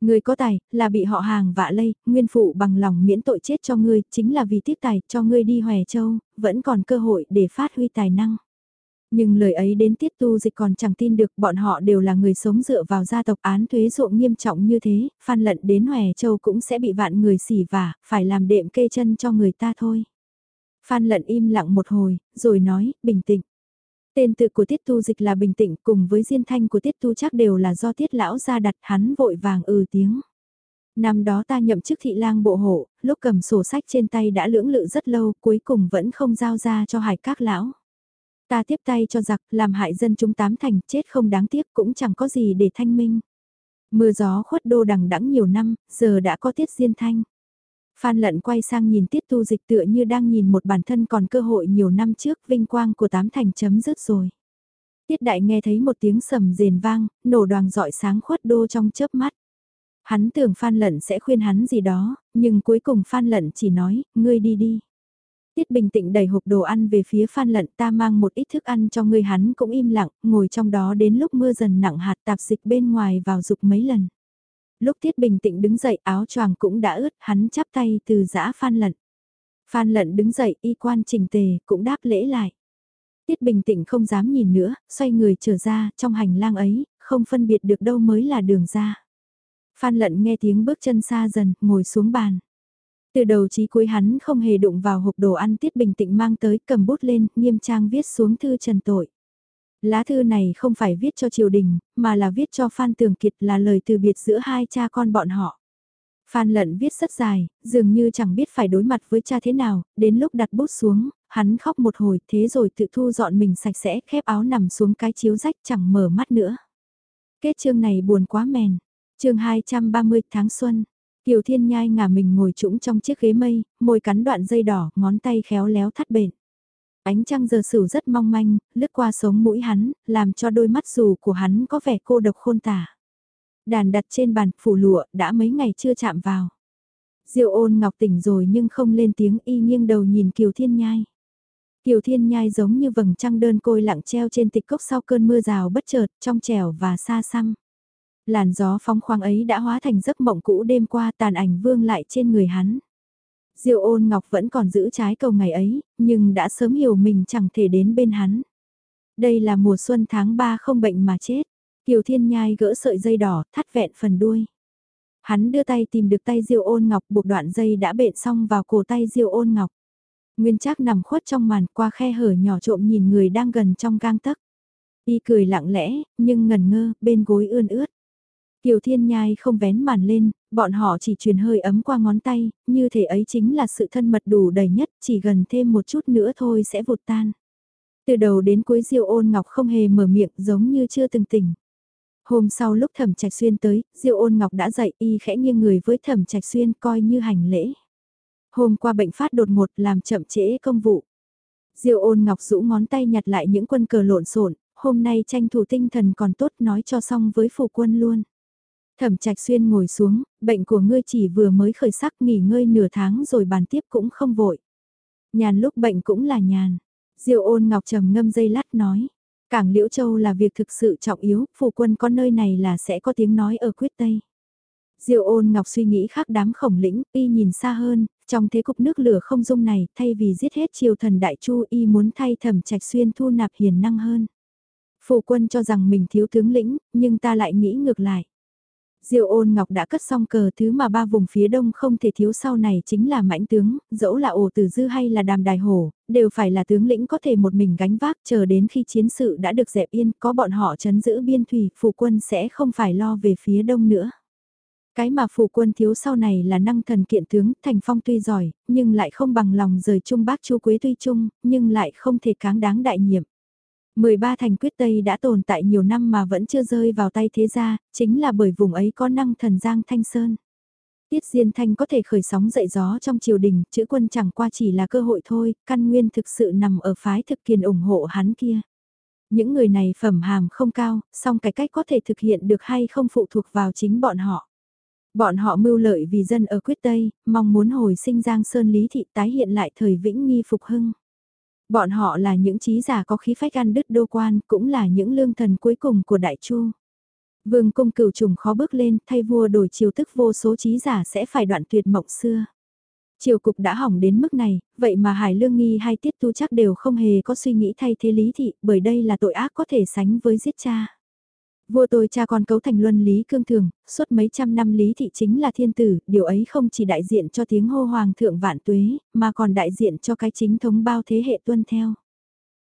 Ngươi có tài, là bị họ hàng vạ lây, nguyên phụ bằng lòng miễn tội chết cho ngươi, chính là vì tiếc tài cho ngươi đi Hòe Châu, vẫn còn cơ hội để phát huy tài năng. Nhưng lời ấy đến tiết tu dịch còn chẳng tin được bọn họ đều là người sống dựa vào gia tộc án thuế ruộng nghiêm trọng như thế, phan lận đến Hòe Châu cũng sẽ bị vạn người xỉ vả, phải làm đệm kê chân cho người ta thôi. Phan lận im lặng một hồi, rồi nói, bình tĩnh. Tên tự của tiết tu dịch là bình tĩnh cùng với diên thanh của tiết tu chắc đều là do tiết lão ra đặt hắn vội vàng ừ tiếng. Năm đó ta nhậm chức thị lang bộ hộ, lúc cầm sổ sách trên tay đã lưỡng lự rất lâu, cuối cùng vẫn không giao ra cho hải các lão. Ta tiếp tay cho giặc, làm hại dân chúng tám thành, chết không đáng tiếc cũng chẳng có gì để thanh minh. Mưa gió khuất đô đằng đẵng nhiều năm, giờ đã có tiết diên thanh. Phan lận quay sang nhìn tiết tu dịch tựa như đang nhìn một bản thân còn cơ hội nhiều năm trước vinh quang của tám thành chấm dứt rồi. Tiết đại nghe thấy một tiếng sầm rền vang, nổ đoàn dọi sáng khuất đô trong chớp mắt. Hắn tưởng Phan Lận sẽ khuyên hắn gì đó, nhưng cuối cùng Phan Lận chỉ nói, ngươi đi đi. Tiết bình tĩnh đẩy hộp đồ ăn về phía Phan Lận ta mang một ít thức ăn cho người hắn cũng im lặng, ngồi trong đó đến lúc mưa dần nặng hạt tạp dịch bên ngoài vào dục mấy lần. Lúc Tiết bình tĩnh đứng dậy áo choàng cũng đã ướt, hắn chắp tay từ giã Phan Lận. Phan Lận đứng dậy y quan trình tề cũng đáp lễ lại. Tiết bình tĩnh không dám nhìn nữa, xoay người trở ra, trong hành lang ấy, không phân biệt được đâu mới là đường ra. Phan lận nghe tiếng bước chân xa dần, ngồi xuống bàn. Từ đầu chí cuối hắn không hề đụng vào hộp đồ ăn tiết bình tĩnh mang tới cầm bút lên, nghiêm trang viết xuống thư trần tội. Lá thư này không phải viết cho triều đình, mà là viết cho Phan Tường Kiệt là lời từ biệt giữa hai cha con bọn họ. Phan lận viết rất dài, dường như chẳng biết phải đối mặt với cha thế nào, đến lúc đặt bút xuống, hắn khóc một hồi thế rồi tự thu dọn mình sạch sẽ khép áo nằm xuống cái chiếu rách chẳng mở mắt nữa. Kết chương này buồn quá mèn, chương 230 tháng xuân, Kiều Thiên Nhai ngả mình ngồi trũng trong chiếc ghế mây, môi cắn đoạn dây đỏ, ngón tay khéo léo thắt bền. Ánh trăng giờ sửu rất mong manh, lướt qua sống mũi hắn, làm cho đôi mắt dù của hắn có vẻ cô độc khôn tả. Đàn đặt trên bàn, phủ lụa, đã mấy ngày chưa chạm vào. Diệu ôn ngọc tỉnh rồi nhưng không lên tiếng y nghiêng đầu nhìn Kiều Thiên Nhai. Kiều Thiên Nhai giống như vầng trăng đơn côi lặng treo trên tịch cốc sau cơn mưa rào bất chợt, trong trẻo và xa xăm. Làn gió phóng khoáng ấy đã hóa thành giấc mộng cũ đêm qua tàn ảnh vương lại trên người hắn. Diêu ôn ngọc vẫn còn giữ trái cầu ngày ấy, nhưng đã sớm hiểu mình chẳng thể đến bên hắn. Đây là mùa xuân tháng 3 không bệnh mà chết. Kiều Thiên Nhai gỡ sợi dây đỏ, thắt vẹn phần đuôi. Hắn đưa tay tìm được tay Diêu ôn ngọc buộc đoạn dây đã bện xong vào cổ tay Diêu ôn ngọc. Nguyên Trác nằm khuất trong màn qua khe hở nhỏ trộm nhìn người đang gần trong gang tấc. Y cười lặng lẽ, nhưng ngần ngơ, bên gối ươn ướt. Kiều Thiên Nhai không vén màn lên, bọn họ chỉ truyền hơi ấm qua ngón tay, như thể ấy chính là sự thân mật đủ đầy nhất, chỉ gần thêm một chút nữa thôi sẽ vụt tan. Từ đầu đến cuối Diêu ôn ngọc không hề mở miệng giống như chưa từng tỉnh. Hôm sau lúc thẩm trạch xuyên tới, Diêu ôn ngọc đã dậy y khẽ nghiêng người với thẩm trạch xuyên coi như hành lễ. Hôm qua bệnh phát đột ngột làm chậm trễ công vụ. Diêu ôn ngọc rũ ngón tay nhặt lại những quân cờ lộn xộn, hôm nay tranh thủ tinh thần còn tốt nói cho xong với phụ quân luôn. Thẩm Trạch Xuyên ngồi xuống, bệnh của ngươi chỉ vừa mới khởi sắc nghỉ ngơi nửa tháng rồi bàn tiếp cũng không vội. Nhàn lúc bệnh cũng là nhàn. diêu ôn ngọc trầm ngâm dây lát nói. Cảng Liễu Châu là việc thực sự trọng yếu, phụ quân có nơi này là sẽ có tiếng nói ở quyết Tây. diêu ôn ngọc suy nghĩ khác đám khổng lĩnh, y nhìn xa hơn, trong thế cục nước lửa không dung này, thay vì giết hết triều thần đại chu y muốn thay thẩm trạch xuyên thu nạp hiền năng hơn. Phụ quân cho rằng mình thiếu tướng lĩnh, nhưng ta lại nghĩ ngược lại. Diêu ôn ngọc đã cất xong cờ thứ mà ba vùng phía đông không thể thiếu sau này chính là mãnh tướng, dẫu là ổ tử dư hay là đàm đài hổ, đều phải là tướng lĩnh có thể một mình gánh vác chờ đến khi chiến sự đã được dẹp yên, có bọn họ chấn giữ biên thủy, phụ quân sẽ không phải lo về phía đông nữa. Cái mà phụ quân thiếu sau này là năng thần kiện tướng, thành phong tuy giỏi, nhưng lại không bằng lòng rời trung bác chu quế tuy trung, nhưng lại không thể cáng đáng đại nhiệm. 13 thành quyết Tây đã tồn tại nhiều năm mà vẫn chưa rơi vào tay thế gia, chính là bởi vùng ấy có năng thần Giang Thanh Sơn. Tiết Diên Thanh có thể khởi sóng dậy gió trong triều đình, chữ quân chẳng qua chỉ là cơ hội thôi, căn nguyên thực sự nằm ở phái thực kiền ủng hộ hắn kia. Những người này phẩm hàm không cao, song cái cách có thể thực hiện được hay không phụ thuộc vào chính bọn họ. Bọn họ mưu lợi vì dân ở quyết Tây, mong muốn hồi sinh Giang Sơn Lý Thị tái hiện lại thời vĩnh nghi phục hưng. Bọn họ là những trí giả có khí phách ăn đứt đô quan, cũng là những lương thần cuối cùng của Đại Chu. Vương cung cửu trùng khó bước lên, thay vua đổi chiều tức vô số trí giả sẽ phải đoạn tuyệt mộng xưa. Triều cục đã hỏng đến mức này, vậy mà Hải Lương Nghi hay Tiết Tu chắc đều không hề có suy nghĩ thay thế lý thị, bởi đây là tội ác có thể sánh với giết cha. Vua tôi cha con cấu thành luân lý cương thường, suốt mấy trăm năm lý thị chính là thiên tử, điều ấy không chỉ đại diện cho tiếng hô hoàng thượng vạn tuế, mà còn đại diện cho cái chính thống bao thế hệ tuân theo.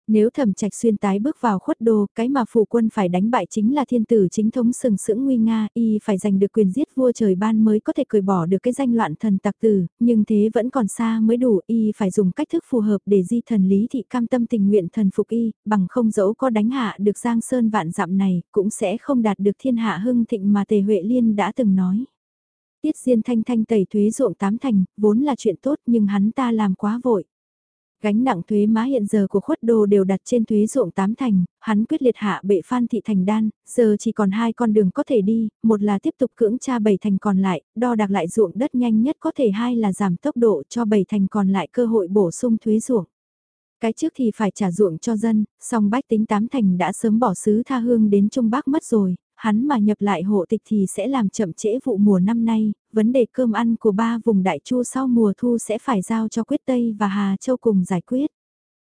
Nếu thẩm trạch xuyên tái bước vào khuất đô, cái mà phủ quân phải đánh bại chính là thiên tử chính thống sừng sững nguy nga, y phải giành được quyền giết vua trời ban mới có thể cười bỏ được cái danh loạn thần tặc tử, nhưng thế vẫn còn xa mới đủ, y phải dùng cách thức phù hợp để di thần lý thị cam tâm tình nguyện thần phục y, bằng không dẫu có đánh hạ được giang sơn vạn dặm này, cũng sẽ không đạt được thiên hạ hưng thịnh mà Tề Huệ Liên đã từng nói. Tiết Diên Thanh Thanh tẩy thuế ruộng tám thành, vốn là chuyện tốt nhưng hắn ta làm quá vội. Gánh nặng thuế má hiện giờ của khuất đô đều đặt trên thuế ruộng tám thành, hắn quyết liệt hạ bệ phan thị thành đan, giờ chỉ còn hai con đường có thể đi, một là tiếp tục cưỡng tra bảy thành còn lại, đo đạc lại ruộng đất nhanh nhất có thể hai là giảm tốc độ cho bảy thành còn lại cơ hội bổ sung thuế ruộng. Cái trước thì phải trả ruộng cho dân, song bách tính tám thành đã sớm bỏ xứ tha hương đến Trung Bắc mất rồi, hắn mà nhập lại hộ tịch thì sẽ làm chậm trễ vụ mùa năm nay, vấn đề cơm ăn của ba vùng đại chu sau mùa thu sẽ phải giao cho Quyết Tây và Hà Châu cùng giải quyết.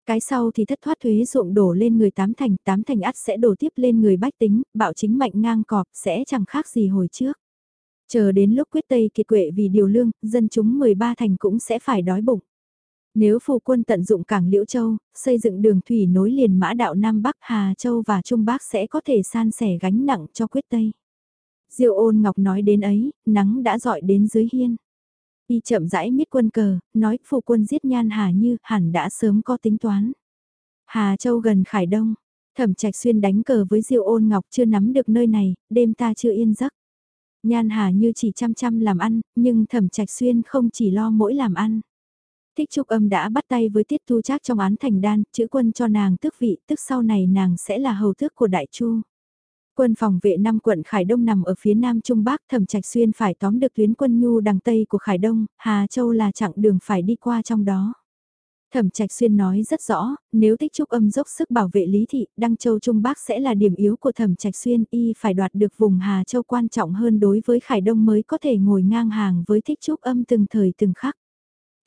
Cái sau thì thất thoát thuế ruộng đổ lên người tám thành, tám thành ắt sẽ đổ tiếp lên người bách tính, bạo chính mạnh ngang cọp sẽ chẳng khác gì hồi trước. Chờ đến lúc quyết Tây kiệt quệ vì điều lương, dân chúng 13 thành cũng sẽ phải đói bụng. Nếu phù quân tận dụng cảng Liễu Châu, xây dựng đường thủy nối liền mã đạo Nam Bắc Hà Châu và Trung Bắc sẽ có thể san sẻ gánh nặng cho quyết Tây. Diêu ôn ngọc nói đến ấy, nắng đã dọi đến dưới hiên. Y chậm rãi miết quân cờ, nói phụ quân giết nhan Hà Như hẳn đã sớm có tính toán. Hà Châu gần Khải Đông, thẩm trạch xuyên đánh cờ với Diêu ôn ngọc chưa nắm được nơi này, đêm ta chưa yên giấc. Nhan Hà Như chỉ chăm chăm làm ăn, nhưng thẩm trạch xuyên không chỉ lo mỗi làm ăn. Thích Trúc Âm đã bắt tay với Tiết Thu Trác trong án thành đan, chữ quân cho nàng tước vị, tức sau này nàng sẽ là hầu tước của Đại Chu. Quân phòng vệ năm quận Khải Đông nằm ở phía nam Trung Bắc, Thẩm Trạch Xuyên phải tóm được tuyến quân nhu đằng Tây của Khải Đông, Hà Châu là chặng đường phải đi qua trong đó. Thẩm Trạch Xuyên nói rất rõ, nếu Tích Trúc Âm dốc sức bảo vệ Lý Thị, Đăng Châu Trung Bắc sẽ là điểm yếu của Thẩm Trạch Xuyên, y phải đoạt được vùng Hà Châu quan trọng hơn đối với Khải Đông mới có thể ngồi ngang hàng với Tích Trúc Âm từng thời từng khắc.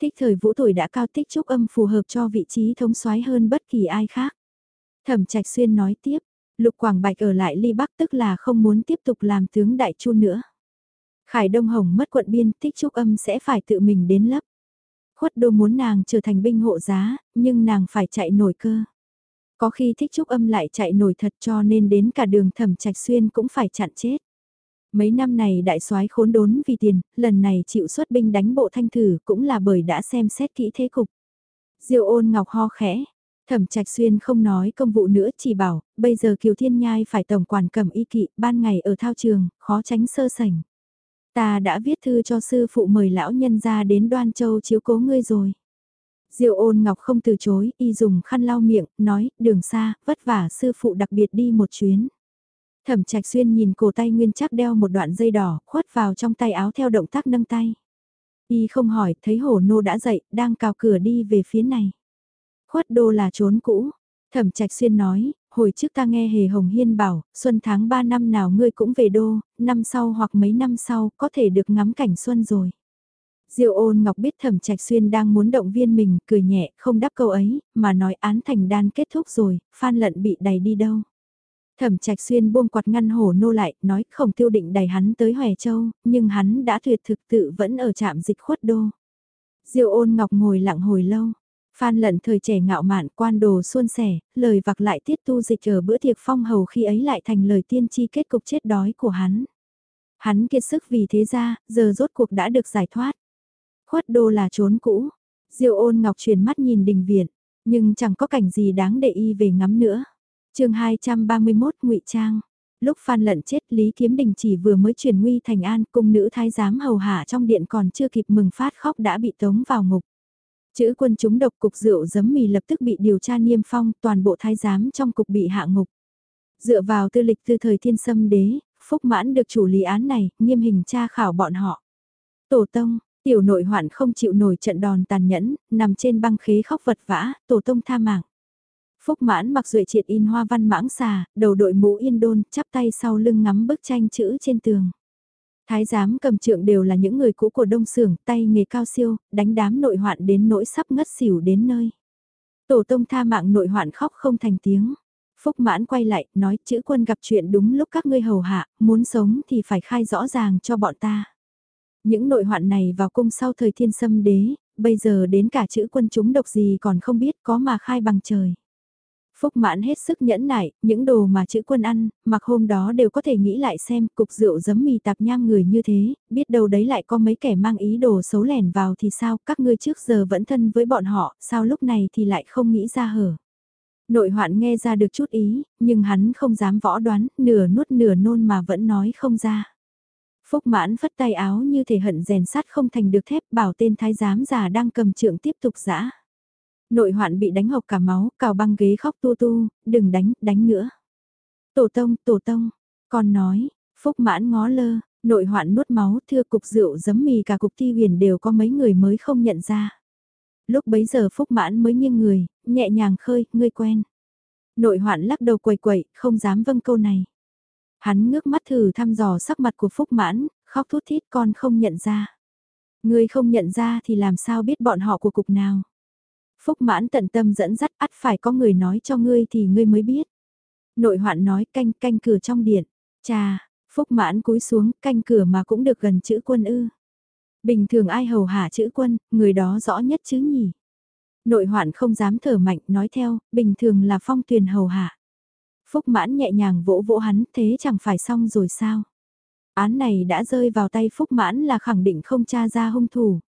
Tích thời vũ tuổi đã cao tích trúc âm phù hợp cho vị trí thống soái hơn bất kỳ ai khác. Thẩm Trạch Xuyên nói tiếp, Lục Quảng Bạch ở lại Ly Bắc tức là không muốn tiếp tục làm tướng đại chu nữa. Khải Đông Hồng mất quận biên, tích trúc âm sẽ phải tự mình đến lấp. Khuất đô muốn nàng trở thành binh hộ giá, nhưng nàng phải chạy nổi cơ. Có khi thích trúc âm lại chạy nổi thật cho nên đến cả đường thẩm trạch xuyên cũng phải chặn chết. Mấy năm này đại soái khốn đốn vì tiền, lần này chịu xuất binh đánh bộ thanh thử cũng là bởi đã xem xét kỹ thế cục. Diêu ôn ngọc ho khẽ, thẩm trạch xuyên không nói công vụ nữa chỉ bảo, bây giờ Kiều Thiên Nhai phải tổng quản cầm y kỵ, ban ngày ở thao trường, khó tránh sơ sảnh. Ta đã viết thư cho sư phụ mời lão nhân ra đến đoan châu chiếu cố ngươi rồi. Diệu ôn ngọc không từ chối, y dùng khăn lau miệng, nói, đường xa, vất vả sư phụ đặc biệt đi một chuyến. Thẩm trạch xuyên nhìn cổ tay nguyên chắc đeo một đoạn dây đỏ, khuất vào trong tay áo theo động tác nâng tay. Y không hỏi, thấy hổ nô đã dậy, đang cào cửa đi về phía này. Khuất đô là trốn cũ. Thẩm trạch xuyên nói, hồi trước ta nghe Hề Hồng Hiên bảo, xuân tháng 3 năm nào ngươi cũng về đô, năm sau hoặc mấy năm sau có thể được ngắm cảnh xuân rồi. Diệu ôn ngọc biết thẩm trạch xuyên đang muốn động viên mình, cười nhẹ, không đáp câu ấy, mà nói án thành đan kết thúc rồi, phan lận bị đầy đi đâu. Thẩm Trạch Xuyên buông quạt ngăn hổ nô lại, nói khổng tiêu định đẩy hắn tới Hòe Châu, nhưng hắn đã tuyệt thực tự vẫn ở trạm dịch khuất đô. Diêu ôn ngọc ngồi lặng hồi lâu. Phan lận thời trẻ ngạo mạn quan đồ xuân sẻ, lời vặc lại tiết tu dịch ở bữa tiệc phong hầu khi ấy lại thành lời tiên tri kết cục chết đói của hắn. Hắn kiệt sức vì thế ra, giờ rốt cuộc đã được giải thoát. Khuất đô là trốn cũ. Diêu ôn ngọc chuyển mắt nhìn đình viện, nhưng chẳng có cảnh gì đáng để y về ngắm nữa chương 231 ngụy Trang Lúc Phan Lận chết Lý Kiếm Đình chỉ vừa mới chuyển nguy thành an cung nữ thái giám hầu hạ trong điện còn chưa kịp mừng phát khóc đã bị tống vào ngục. Chữ quân chúng độc cục rượu giấm mì lập tức bị điều tra niêm phong toàn bộ thái giám trong cục bị hạ ngục. Dựa vào tư lịch từ thời thiên sâm đế, Phúc Mãn được chủ lý án này, nghiêm hình tra khảo bọn họ. Tổ tông, tiểu nội hoạn không chịu nổi trận đòn tàn nhẫn, nằm trên băng khế khóc vật vã, tổ tông tha mạng. Phúc mãn mặc duệ triệt in hoa văn mãng xà, đầu đội mũ yên đôn, chắp tay sau lưng ngắm bức tranh chữ trên tường. Thái giám cầm trượng đều là những người cũ của đông sưởng, tay nghề cao siêu, đánh đám nội hoạn đến nỗi sắp ngất xỉu đến nơi. Tổ tông tha mạng nội hoạn khóc không thành tiếng. Phúc mãn quay lại, nói chữ quân gặp chuyện đúng lúc các ngươi hầu hạ, muốn sống thì phải khai rõ ràng cho bọn ta. Những nội hoạn này vào cung sau thời thiên sâm đế, bây giờ đến cả chữ quân chúng độc gì còn không biết có mà khai bằng trời. Phúc mãn hết sức nhẫn nại, những đồ mà chữ quân ăn, mặc hôm đó đều có thể nghĩ lại xem cục rượu giấm mì tạp nham người như thế, biết đâu đấy lại có mấy kẻ mang ý đồ xấu lẻn vào thì sao, các ngươi trước giờ vẫn thân với bọn họ, sao lúc này thì lại không nghĩ ra hở. Nội hoạn nghe ra được chút ý, nhưng hắn không dám võ đoán, nửa nuốt nửa nôn mà vẫn nói không ra. Phúc mãn phất tay áo như thể hận rèn sắt không thành được thép bảo tên thái giám già đang cầm trượng tiếp tục giã. Nội hoạn bị đánh hộc cả máu, cào băng ghế khóc tu tu, đừng đánh, đánh nữa. Tổ tông, tổ tông, con nói, phúc mãn ngó lơ, nội hoạn nuốt máu thưa cục rượu giấm mì cả cục thi huyền đều có mấy người mới không nhận ra. Lúc bấy giờ phúc mãn mới nghiêng người, nhẹ nhàng khơi, ngươi quen. Nội hoạn lắc đầu quầy quậy, không dám vâng câu này. Hắn ngước mắt thử thăm dò sắc mặt của phúc mãn, khóc thút thít con không nhận ra. Ngươi không nhận ra thì làm sao biết bọn họ của cục nào. Phúc mãn tận tâm dẫn dắt ắt phải có người nói cho ngươi thì ngươi mới biết. Nội hoạn nói canh canh cửa trong điện. Cha, Phúc mãn cúi xuống canh cửa mà cũng được gần chữ quân ư. Bình thường ai hầu hạ chữ quân, người đó rõ nhất chứ nhỉ. Nội hoạn không dám thở mạnh nói theo, bình thường là phong tuyền hầu hạ. Phúc mãn nhẹ nhàng vỗ vỗ hắn thế chẳng phải xong rồi sao. Án này đã rơi vào tay Phúc mãn là khẳng định không tra ra hung thủ.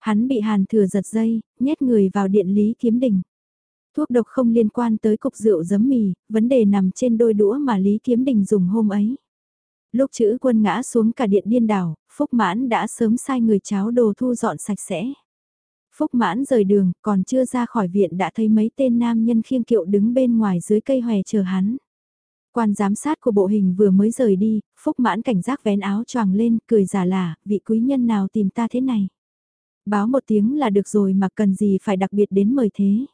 Hắn bị hàn thừa giật dây, nhét người vào điện lý kiếm đình. Thuốc độc không liên quan tới cục rượu giấm mì, vấn đề nằm trên đôi đũa mà Lý Kiếm Đình dùng hôm ấy. Lúc chữ quân ngã xuống cả điện điên đảo, Phúc Mãn đã sớm sai người cháo đồ thu dọn sạch sẽ. Phúc Mãn rời đường, còn chưa ra khỏi viện đã thấy mấy tên nam nhân khiêng kiệu đứng bên ngoài dưới cây hòe chờ hắn. Quan giám sát của bộ hình vừa mới rời đi, Phúc Mãn cảnh giác vén áo choàng lên, cười giả lả, vị quý nhân nào tìm ta thế này. Báo một tiếng là được rồi mà cần gì phải đặc biệt đến mời thế.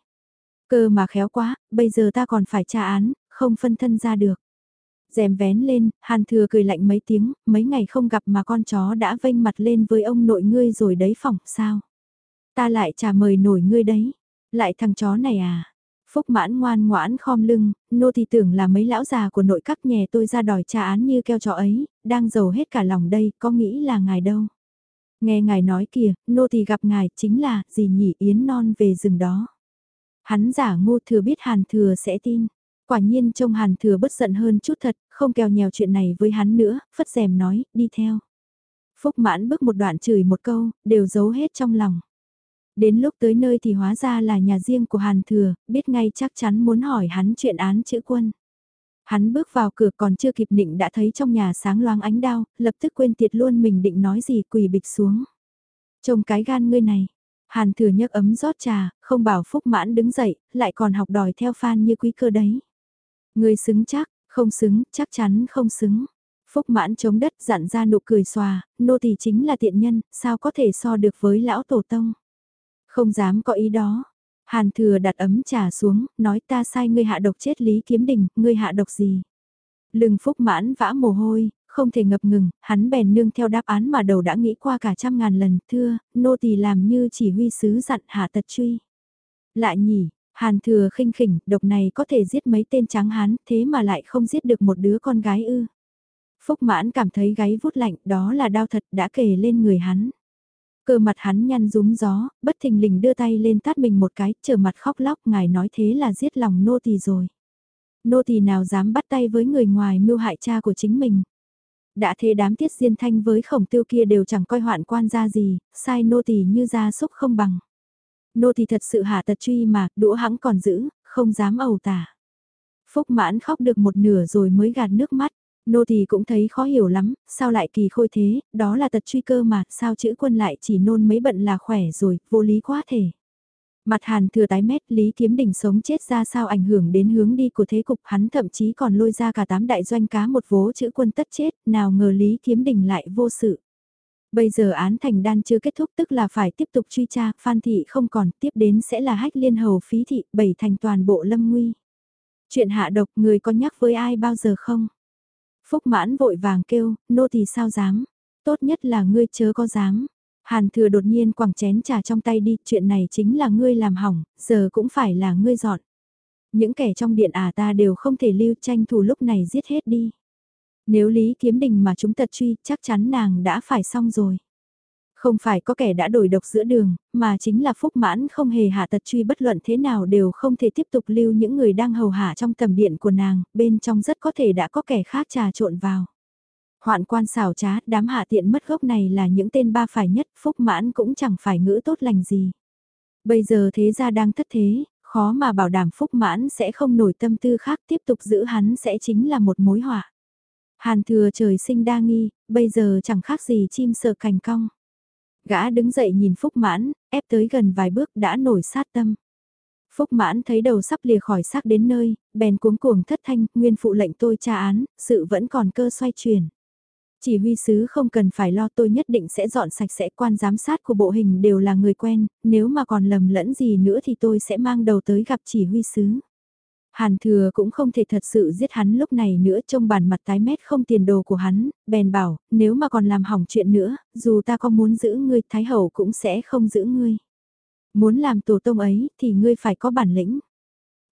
Cơ mà khéo quá, bây giờ ta còn phải tra án, không phân thân ra được. Dèm vén lên, hàn thừa cười lạnh mấy tiếng, mấy ngày không gặp mà con chó đã vênh mặt lên với ông nội ngươi rồi đấy phỏng, sao? Ta lại trả mời nổi ngươi đấy. Lại thằng chó này à? Phúc mãn ngoan ngoãn khom lưng, nô thì tưởng là mấy lão già của nội các nhè tôi ra đòi tra án như keo chó ấy, đang giàu hết cả lòng đây, có nghĩ là ngài đâu. Nghe ngài nói kìa, nô thì gặp ngài chính là, gì nhỉ yến non về rừng đó. Hắn giả ngu thừa biết hàn thừa sẽ tin. Quả nhiên trông hàn thừa bất giận hơn chút thật, không kèo nhèo chuyện này với hắn nữa, phất rèm nói, đi theo. Phúc mãn bước một đoạn chửi một câu, đều giấu hết trong lòng. Đến lúc tới nơi thì hóa ra là nhà riêng của Hàn Thừa, biết ngay chắc chắn muốn hỏi hắn chuyện án chữ quân. Hắn bước vào cửa còn chưa kịp định đã thấy trong nhà sáng loáng ánh đao, lập tức quên tiệt luôn mình định nói gì quỳ bịch xuống. Trông cái gan ngươi này, Hàn thừa nhấc ấm rót trà, không bảo Phúc Mãn đứng dậy, lại còn học đòi theo Phan như quý cơ đấy. Ngươi xứng chắc, không xứng, chắc chắn không xứng. Phúc Mãn chống đất dặn ra nụ cười xòa, nô tỳ chính là tiện nhân, sao có thể so được với lão tổ tông. Không dám có ý đó. Hàn thừa đặt ấm trà xuống, nói ta sai ngươi hạ độc chết Lý Kiếm Đình, ngươi hạ độc gì. Lưng Phúc Mãn vã mồ hôi, không thể ngập ngừng, hắn bèn nương theo đáp án mà đầu đã nghĩ qua cả trăm ngàn lần, thưa, nô tỳ làm như chỉ huy sứ dặn hạ tật truy. lại nhỉ, hàn thừa khinh khỉnh, độc này có thể giết mấy tên trắng hán, thế mà lại không giết được một đứa con gái ư. Phúc mãn cảm thấy gáy vút lạnh, đó là đau thật đã kề lên người hắn. Cơ mặt hắn nhăn rúm gió, bất thình lình đưa tay lên tát mình một cái, trở mặt khóc lóc, ngài nói thế là giết lòng nô tỳ rồi. Nô tỳ nào dám bắt tay với người ngoài mưu hại cha của chính mình đã thế đám tiết diên thanh với khổng tiêu kia đều chẳng coi hoạn quan ra gì, sai nô tỳ như ra xúc không bằng. Nô tỳ thật sự hạ tật truy mà, đũa hãng còn giữ, không dám ầu tả. Phúc mãn khóc được một nửa rồi mới gạt nước mắt. Nô thì cũng thấy khó hiểu lắm, sao lại kỳ khôi thế, đó là tật truy cơ mà, sao chữ quân lại chỉ nôn mấy bận là khỏe rồi, vô lý quá thể. Mặt hàn thừa tái mét Lý Kiếm Đình sống chết ra sao ảnh hưởng đến hướng đi của thế cục hắn thậm chí còn lôi ra cả tám đại doanh cá một vố chữ quân tất chết, nào ngờ Lý Kiếm Đình lại vô sự. Bây giờ án thành đan chưa kết thúc tức là phải tiếp tục truy tra, phan thị không còn, tiếp đến sẽ là hách liên hầu phí thị, bảy thành toàn bộ lâm nguy. Chuyện hạ độc người có nhắc với ai bao giờ không? Phúc mãn vội vàng kêu, nô thì sao dám. Tốt nhất là ngươi chớ có dám. Hàn thừa đột nhiên quẳng chén trà trong tay đi, chuyện này chính là ngươi làm hỏng, giờ cũng phải là ngươi dọn. Những kẻ trong điện à ta đều không thể lưu tranh thủ lúc này giết hết đi. Nếu Lý Kiếm Đình mà chúng tật truy, chắc chắn nàng đã phải xong rồi. Không phải có kẻ đã đổi độc giữa đường, mà chính là Phúc Mãn không hề hạ tật truy bất luận thế nào đều không thể tiếp tục lưu những người đang hầu hạ trong tầm điện của nàng, bên trong rất có thể đã có kẻ khác trà trộn vào. Hoạn quan xảo trá, đám hạ tiện mất gốc này là những tên ba phải nhất, Phúc Mãn cũng chẳng phải ngữ tốt lành gì. Bây giờ thế gia đang thất thế, khó mà bảo đảm Phúc Mãn sẽ không nổi tâm tư khác tiếp tục giữ hắn sẽ chính là một mối họa. Hàn thừa trời sinh đa nghi, bây giờ chẳng khác gì chim sợ cành cong. Gã đứng dậy nhìn Phúc Mãn, ép tới gần vài bước đã nổi sát tâm. Phúc Mãn thấy đầu sắp lìa khỏi xác đến nơi, bèn cuống cuồng thất thanh, nguyên phụ lệnh tôi tra án, sự vẫn còn cơ xoay chuyển. Chỉ huy sứ không cần phải lo tôi nhất định sẽ dọn sạch sẽ quan giám sát của bộ hình đều là người quen, nếu mà còn lầm lẫn gì nữa thì tôi sẽ mang đầu tới gặp chỉ huy sứ. Hàn thừa cũng không thể thật sự giết hắn lúc này nữa trông bản mặt tái mét không tiền đồ của hắn, bèn bảo, nếu mà còn làm hỏng chuyện nữa, dù ta có muốn giữ ngươi, Thái Hậu cũng sẽ không giữ ngươi. Muốn làm tổ tông ấy thì ngươi phải có bản lĩnh.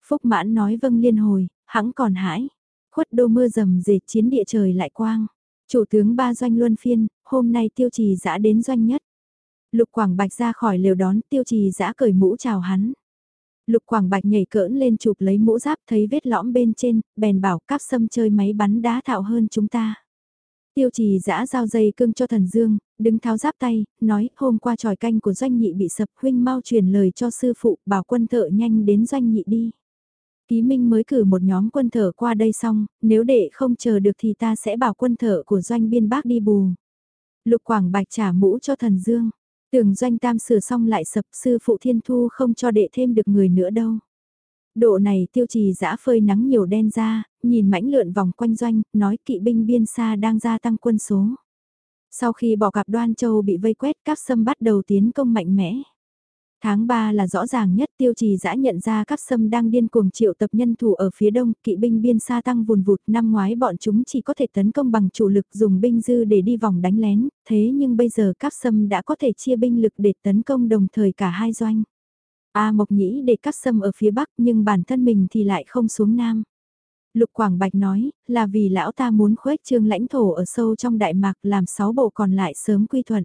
Phúc mãn nói vâng liên hồi, hãng còn hãi. Khuất đô mưa rầm dệt chiến địa trời lại quang. Chủ tướng ba doanh luân phiên, hôm nay tiêu trì giã đến doanh nhất. Lục Quảng Bạch ra khỏi lều đón tiêu trì giã cởi mũ chào hắn. Lục Quảng Bạch nhảy cỡn lên chụp lấy mũ giáp thấy vết lõm bên trên, bèn bảo cáp sâm chơi máy bắn đá thạo hơn chúng ta. Tiêu trì giã giao dây cưng cho thần dương, đứng tháo giáp tay, nói hôm qua tròi canh của doanh nhị bị sập huynh mau truyền lời cho sư phụ bảo quân thợ nhanh đến doanh nhị đi. Ký Minh mới cử một nhóm quân thợ qua đây xong, nếu đệ không chờ được thì ta sẽ bảo quân thợ của doanh biên bác đi bù. Lục Quảng Bạch trả mũ cho thần dương. Tường doanh tam sửa xong lại sập sư phụ thiên thu không cho đệ thêm được người nữa đâu. Độ này tiêu trì giã phơi nắng nhiều đen ra, nhìn mãnh lượn vòng quanh doanh, nói kỵ binh biên xa đang gia tăng quân số. Sau khi bỏ cặp đoan châu bị vây quét các sâm bắt đầu tiến công mạnh mẽ. Tháng 3 là rõ ràng nhất tiêu trì giã nhận ra các sâm đang điên cuồng triệu tập nhân thủ ở phía đông, kỵ binh biên xa tăng vùn vụt, năm ngoái bọn chúng chỉ có thể tấn công bằng chủ lực dùng binh dư để đi vòng đánh lén, thế nhưng bây giờ các sâm đã có thể chia binh lực để tấn công đồng thời cả hai doanh. A Mộc Nhĩ để các sâm ở phía bắc nhưng bản thân mình thì lại không xuống nam. Lục Quảng Bạch nói, là vì lão ta muốn khuếch trương lãnh thổ ở sâu trong Đại Mạc làm sáu bộ còn lại sớm quy thuận.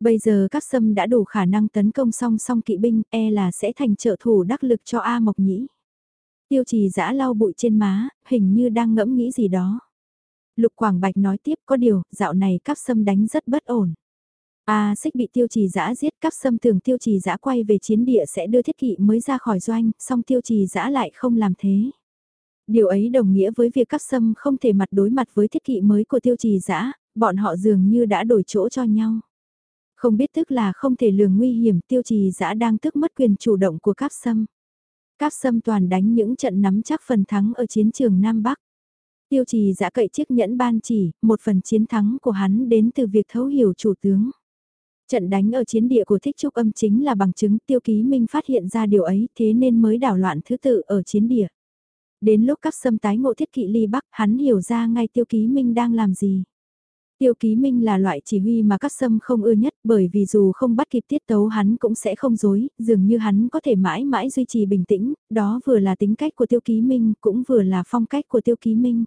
Bây giờ các sâm đã đủ khả năng tấn công song song kỵ binh, e là sẽ thành trợ thủ đắc lực cho A Mộc Nhĩ. Tiêu trì giã lau bụi trên má, hình như đang ngẫm nghĩ gì đó. Lục Quảng Bạch nói tiếp có điều, dạo này các sâm đánh rất bất ổn. A xích bị tiêu trì giã giết các sâm tưởng tiêu trì giã quay về chiến địa sẽ đưa thiết kỵ mới ra khỏi doanh, song tiêu trì giã lại không làm thế. Điều ấy đồng nghĩa với việc các sâm không thể mặt đối mặt với thiết kỵ mới của tiêu trì giã, bọn họ dường như đã đổi chỗ cho nhau. Không biết tức là không thể lường nguy hiểm tiêu trì giã đang tức mất quyền chủ động của cáp sâm. Cáp sâm toàn đánh những trận nắm chắc phần thắng ở chiến trường Nam Bắc. Tiêu trì giã cậy chiếc nhẫn ban chỉ, một phần chiến thắng của hắn đến từ việc thấu hiểu chủ tướng. Trận đánh ở chiến địa của thích trúc âm chính là bằng chứng tiêu ký minh phát hiện ra điều ấy thế nên mới đảo loạn thứ tự ở chiến địa. Đến lúc các sâm tái ngộ thiết kỵ ly bắc hắn hiểu ra ngay tiêu ký minh đang làm gì. Tiêu ký minh là loại chỉ huy mà các sâm không ưa nhất bởi vì dù không bắt kịp tiết tấu hắn cũng sẽ không dối, dường như hắn có thể mãi mãi duy trì bình tĩnh, đó vừa là tính cách của tiêu ký minh cũng vừa là phong cách của tiêu ký minh.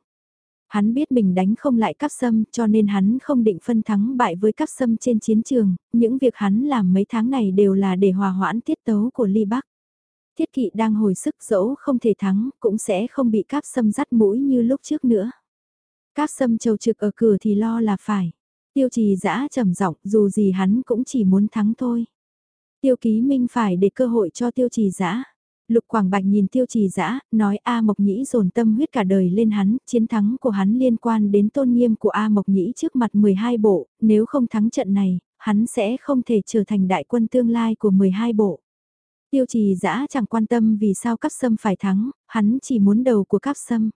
Hắn biết mình đánh không lại cắp sâm cho nên hắn không định phân thắng bại với cắp sâm trên chiến trường, những việc hắn làm mấy tháng này đều là để hòa hoãn tiết tấu của ly bắc. Thiết kỵ đang hồi sức dẫu không thể thắng, cũng sẽ không bị cáp sâm dắt mũi như lúc trước nữa các sâm trầu trực ở cửa thì lo là phải. Tiêu trì dã trầm giọng dù gì hắn cũng chỉ muốn thắng thôi. Tiêu ký minh phải để cơ hội cho tiêu trì dã Lục Quảng Bạch nhìn tiêu trì dã nói A Mộc Nhĩ dồn tâm huyết cả đời lên hắn, chiến thắng của hắn liên quan đến tôn nghiêm của A Mộc Nhĩ trước mặt 12 bộ, nếu không thắng trận này, hắn sẽ không thể trở thành đại quân tương lai của 12 bộ. Tiêu trì dã chẳng quan tâm vì sao các sâm phải thắng, hắn chỉ muốn đầu của các sâm.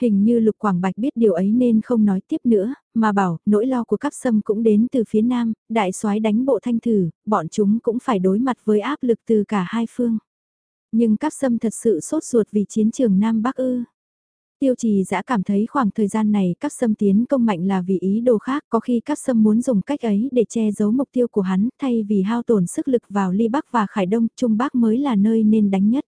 Hình như Lục Quảng Bạch biết điều ấy nên không nói tiếp nữa, mà bảo nỗi lo của cắp sâm cũng đến từ phía nam, đại soái đánh bộ thanh thử, bọn chúng cũng phải đối mặt với áp lực từ cả hai phương. Nhưng các sâm thật sự sốt ruột vì chiến trường Nam Bắc ư. Tiêu trì dã cảm thấy khoảng thời gian này các sâm tiến công mạnh là vì ý đồ khác, có khi các sâm muốn dùng cách ấy để che giấu mục tiêu của hắn, thay vì hao tổn sức lực vào ly Bắc và Khải Đông, Trung Bắc mới là nơi nên đánh nhất.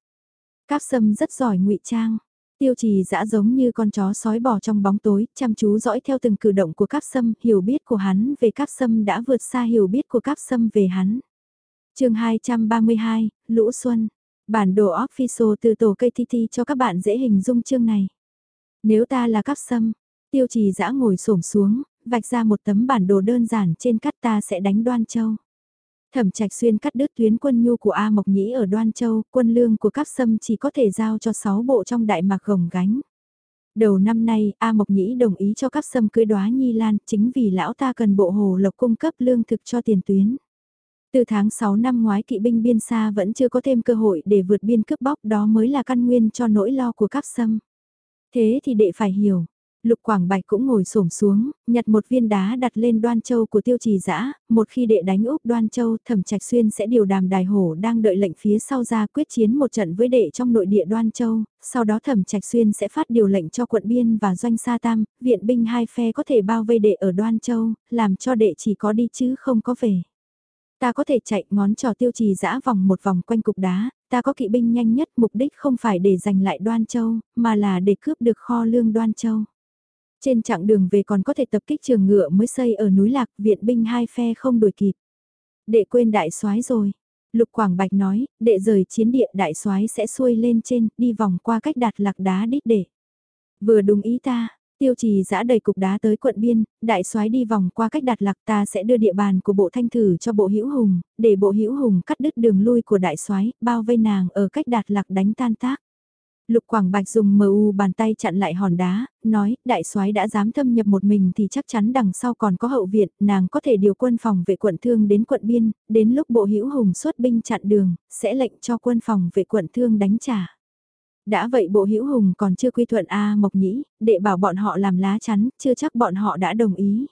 Các sâm rất giỏi ngụy trang. Tiêu trì dã giống như con chó sói bò trong bóng tối, chăm chú dõi theo từng cử động của Cáp sâm, hiểu biết của hắn về Cáp sâm đã vượt xa hiểu biết của Cáp sâm về hắn. chương 232, Lũ Xuân, bản đồ official từ tổ cây TT cho các bạn dễ hình dung chương này. Nếu ta là Cáp sâm, tiêu trì dã ngồi xổm xuống, vạch ra một tấm bản đồ đơn giản trên cắt ta sẽ đánh đoan châu. Thẩm Trạch Xuyên cắt đứt tuyến quân nhu của A Mộc Nhĩ ở Đoan Châu, quân lương của các sâm chỉ có thể giao cho 6 bộ trong Đại Mạc gồng gánh. Đầu năm nay, A Mộc Nhĩ đồng ý cho các sâm cưới đóa Nhi Lan, chính vì lão ta cần bộ hồ lộc cung cấp lương thực cho tiền tuyến. Từ tháng 6 năm ngoái kỵ binh biên xa vẫn chưa có thêm cơ hội để vượt biên cướp bóc đó mới là căn nguyên cho nỗi lo của các sâm. Thế thì đệ phải hiểu, Lục Quảng Bạch cũng ngồi xổm xuống, nhặt một viên đá đặt lên đoan châu của tiêu trì dã một khi đệ đánh úp đoan châu thẩm trạch xuyên sẽ điều đàm đài hổ đang đợi lệnh phía sau ra quyết chiến một trận với đệ trong nội địa đoan châu, sau đó thẩm trạch xuyên sẽ phát điều lệnh cho quận biên và doanh sa tam, viện binh hai phe có thể bao vây đệ ở đoan châu, làm cho đệ chỉ có đi chứ không có về. Ta có thể chạy ngón trò tiêu trì dã vòng một vòng quanh cục đá, ta có kỵ binh nhanh nhất mục đích không phải để giành lại đoan châu, mà là để cướp được kho lương đoan châu. Trên chặng đường về còn có thể tập kích trường ngựa mới xây ở núi Lạc, viện binh hai phe không đuổi kịp. Đệ quên đại soái rồi. Lục Quảng Bạch nói, đệ rời chiến địa đại soái sẽ xuôi lên trên, đi vòng qua cách đạt lạc đá đít để. Vừa đúng ý ta, tiêu trì giã đầy cục đá tới quận biên, đại soái đi vòng qua cách đạt lạc ta sẽ đưa địa bàn của bộ thanh thử cho bộ hữu hùng, để bộ hữu hùng cắt đứt đường lui của đại soái bao vây nàng ở cách đạt lạc đánh tan tác. Lục Quảng Bạch dùng mu bàn tay chặn lại hòn đá, nói, đại soái đã dám thâm nhập một mình thì chắc chắn đằng sau còn có hậu viện, nàng có thể điều quân phòng vệ quận thương đến quận biên, đến lúc bộ hữu hùng xuất binh chặn đường, sẽ lệnh cho quân phòng vệ quận thương đánh trả. Đã vậy bộ hữu hùng còn chưa quy thuận A Mộc Nhĩ, để bảo bọn họ làm lá chắn, chưa chắc bọn họ đã đồng ý.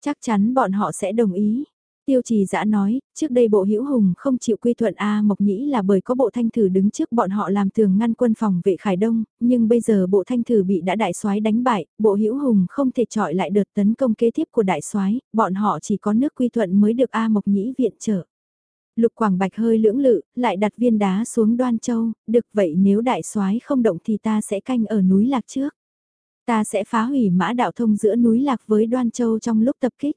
Chắc chắn bọn họ sẽ đồng ý. Tiêu trì dã nói, trước đây bộ hữu hùng không chịu quy thuận A Mộc Nhĩ là bởi có bộ thanh thử đứng trước bọn họ làm tường ngăn quân phòng vệ Khải Đông, nhưng bây giờ bộ thanh thử bị đã đại soái đánh bại, bộ hữu hùng không thể trọi lại đợt tấn công kế tiếp của đại soái bọn họ chỉ có nước quy thuận mới được A Mộc Nhĩ viện trợ. Lục Quảng Bạch hơi lưỡng lự, lại đặt viên đá xuống đoan châu, được vậy nếu đại soái không động thì ta sẽ canh ở núi Lạc trước. Ta sẽ phá hủy mã đạo thông giữa núi Lạc với đoan châu trong lúc tập kích.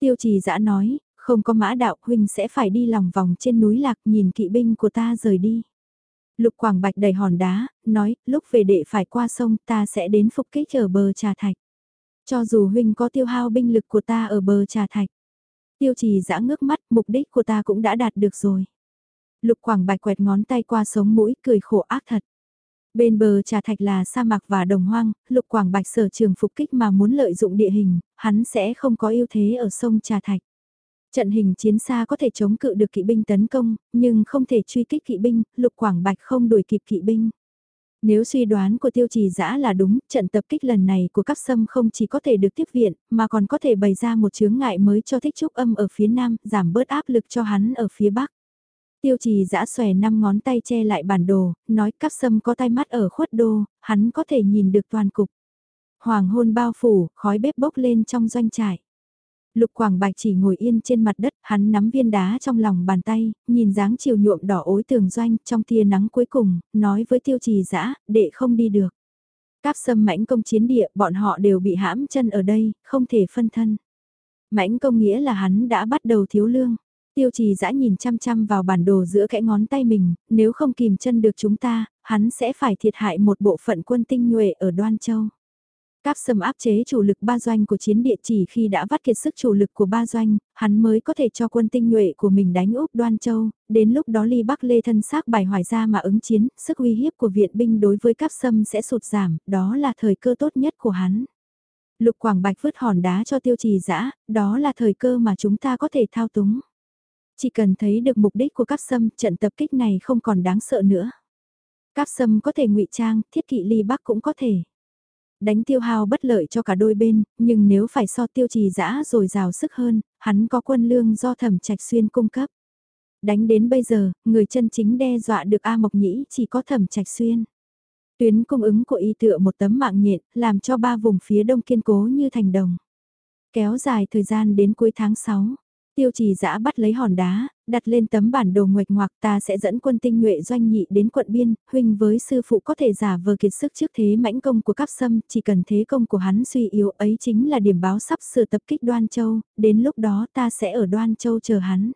Tiêu trì dã nói, không có mã đạo huynh sẽ phải đi lòng vòng trên núi lạc nhìn kỵ binh của ta rời đi. Lục Quảng Bạch đầy hòn đá, nói, lúc về đệ phải qua sông ta sẽ đến phục kích ở bờ trà thạch. Cho dù huynh có tiêu hao binh lực của ta ở bờ trà thạch. Tiêu trì giã ngước mắt, mục đích của ta cũng đã đạt được rồi. Lục Quảng Bạch quẹt ngón tay qua sống mũi, cười khổ ác thật. Bên bờ trà thạch là sa mạc và đồng hoang, Lục Quảng Bạch sở trường phục kích mà muốn lợi dụng địa hình, hắn sẽ không có ưu thế ở sông trà thạch. Trận hình chiến xa có thể chống cự được kỵ binh tấn công, nhưng không thể truy kích kỵ binh, Lục Quảng Bạch không đuổi kịp kỵ binh. Nếu suy đoán của tiêu trì giã là đúng, trận tập kích lần này của các sâm không chỉ có thể được tiếp viện, mà còn có thể bày ra một chướng ngại mới cho thích trúc âm ở phía nam, giảm bớt áp lực cho hắn ở phía bắc. Tiêu trì giã xòe năm ngón tay che lại bản đồ, nói các sâm có tai mắt ở khuất đô, hắn có thể nhìn được toàn cục. Hoàng hôn bao phủ, khói bếp bốc lên trong doanh trại. Lục Quảng Bạch chỉ ngồi yên trên mặt đất, hắn nắm viên đá trong lòng bàn tay, nhìn dáng chiều nhuộm đỏ ối tường doanh trong tia nắng cuối cùng, nói với tiêu trì dã đệ không đi được. Các sâm mãnh công chiến địa, bọn họ đều bị hãm chân ở đây, không thể phân thân. Mãnh công nghĩa là hắn đã bắt đầu thiếu lương. Tiêu trì dã nhìn chăm chăm vào bản đồ giữa kẽ ngón tay mình, nếu không kìm chân được chúng ta, hắn sẽ phải thiệt hại một bộ phận quân tinh nhuệ ở Đoan Châu. Cáp sâm áp chế chủ lực ba doanh của chiến địa chỉ khi đã vắt kiệt sức chủ lực của ba doanh, hắn mới có thể cho quân tinh nhuệ của mình đánh úp đoan châu, đến lúc đó ly bắc lê thân xác bài hoài ra mà ứng chiến, sức uy hiếp của viện binh đối với cáp sâm sẽ sụt giảm, đó là thời cơ tốt nhất của hắn. Lục Quảng Bạch vứt hòn đá cho tiêu trì dã đó là thời cơ mà chúng ta có thể thao túng. Chỉ cần thấy được mục đích của cáp sâm, trận tập kích này không còn đáng sợ nữa. Cáp sâm có thể ngụy trang, thiết kỵ ly bắc cũng có thể. Đánh tiêu hao bất lợi cho cả đôi bên, nhưng nếu phải so tiêu trì dã rồi rào sức hơn, hắn có quân lương do thẩm trạch xuyên cung cấp. Đánh đến bây giờ, người chân chính đe dọa được A Mộc Nhĩ chỉ có thẩm trạch xuyên. Tuyến cung ứng của y tựa một tấm mạng nhện, làm cho ba vùng phía đông kiên cố như thành đồng. Kéo dài thời gian đến cuối tháng 6. Tiêu trì giã bắt lấy hòn đá, đặt lên tấm bản đồ nguệch ngoạc ta sẽ dẫn quân tinh nhuệ doanh nhị đến quận biên, huynh với sư phụ có thể giả vờ kiệt sức trước thế mãnh công của cắp sâm, chỉ cần thế công của hắn suy yếu ấy chính là điểm báo sắp sửa tập kích đoan châu, đến lúc đó ta sẽ ở đoan châu chờ hắn.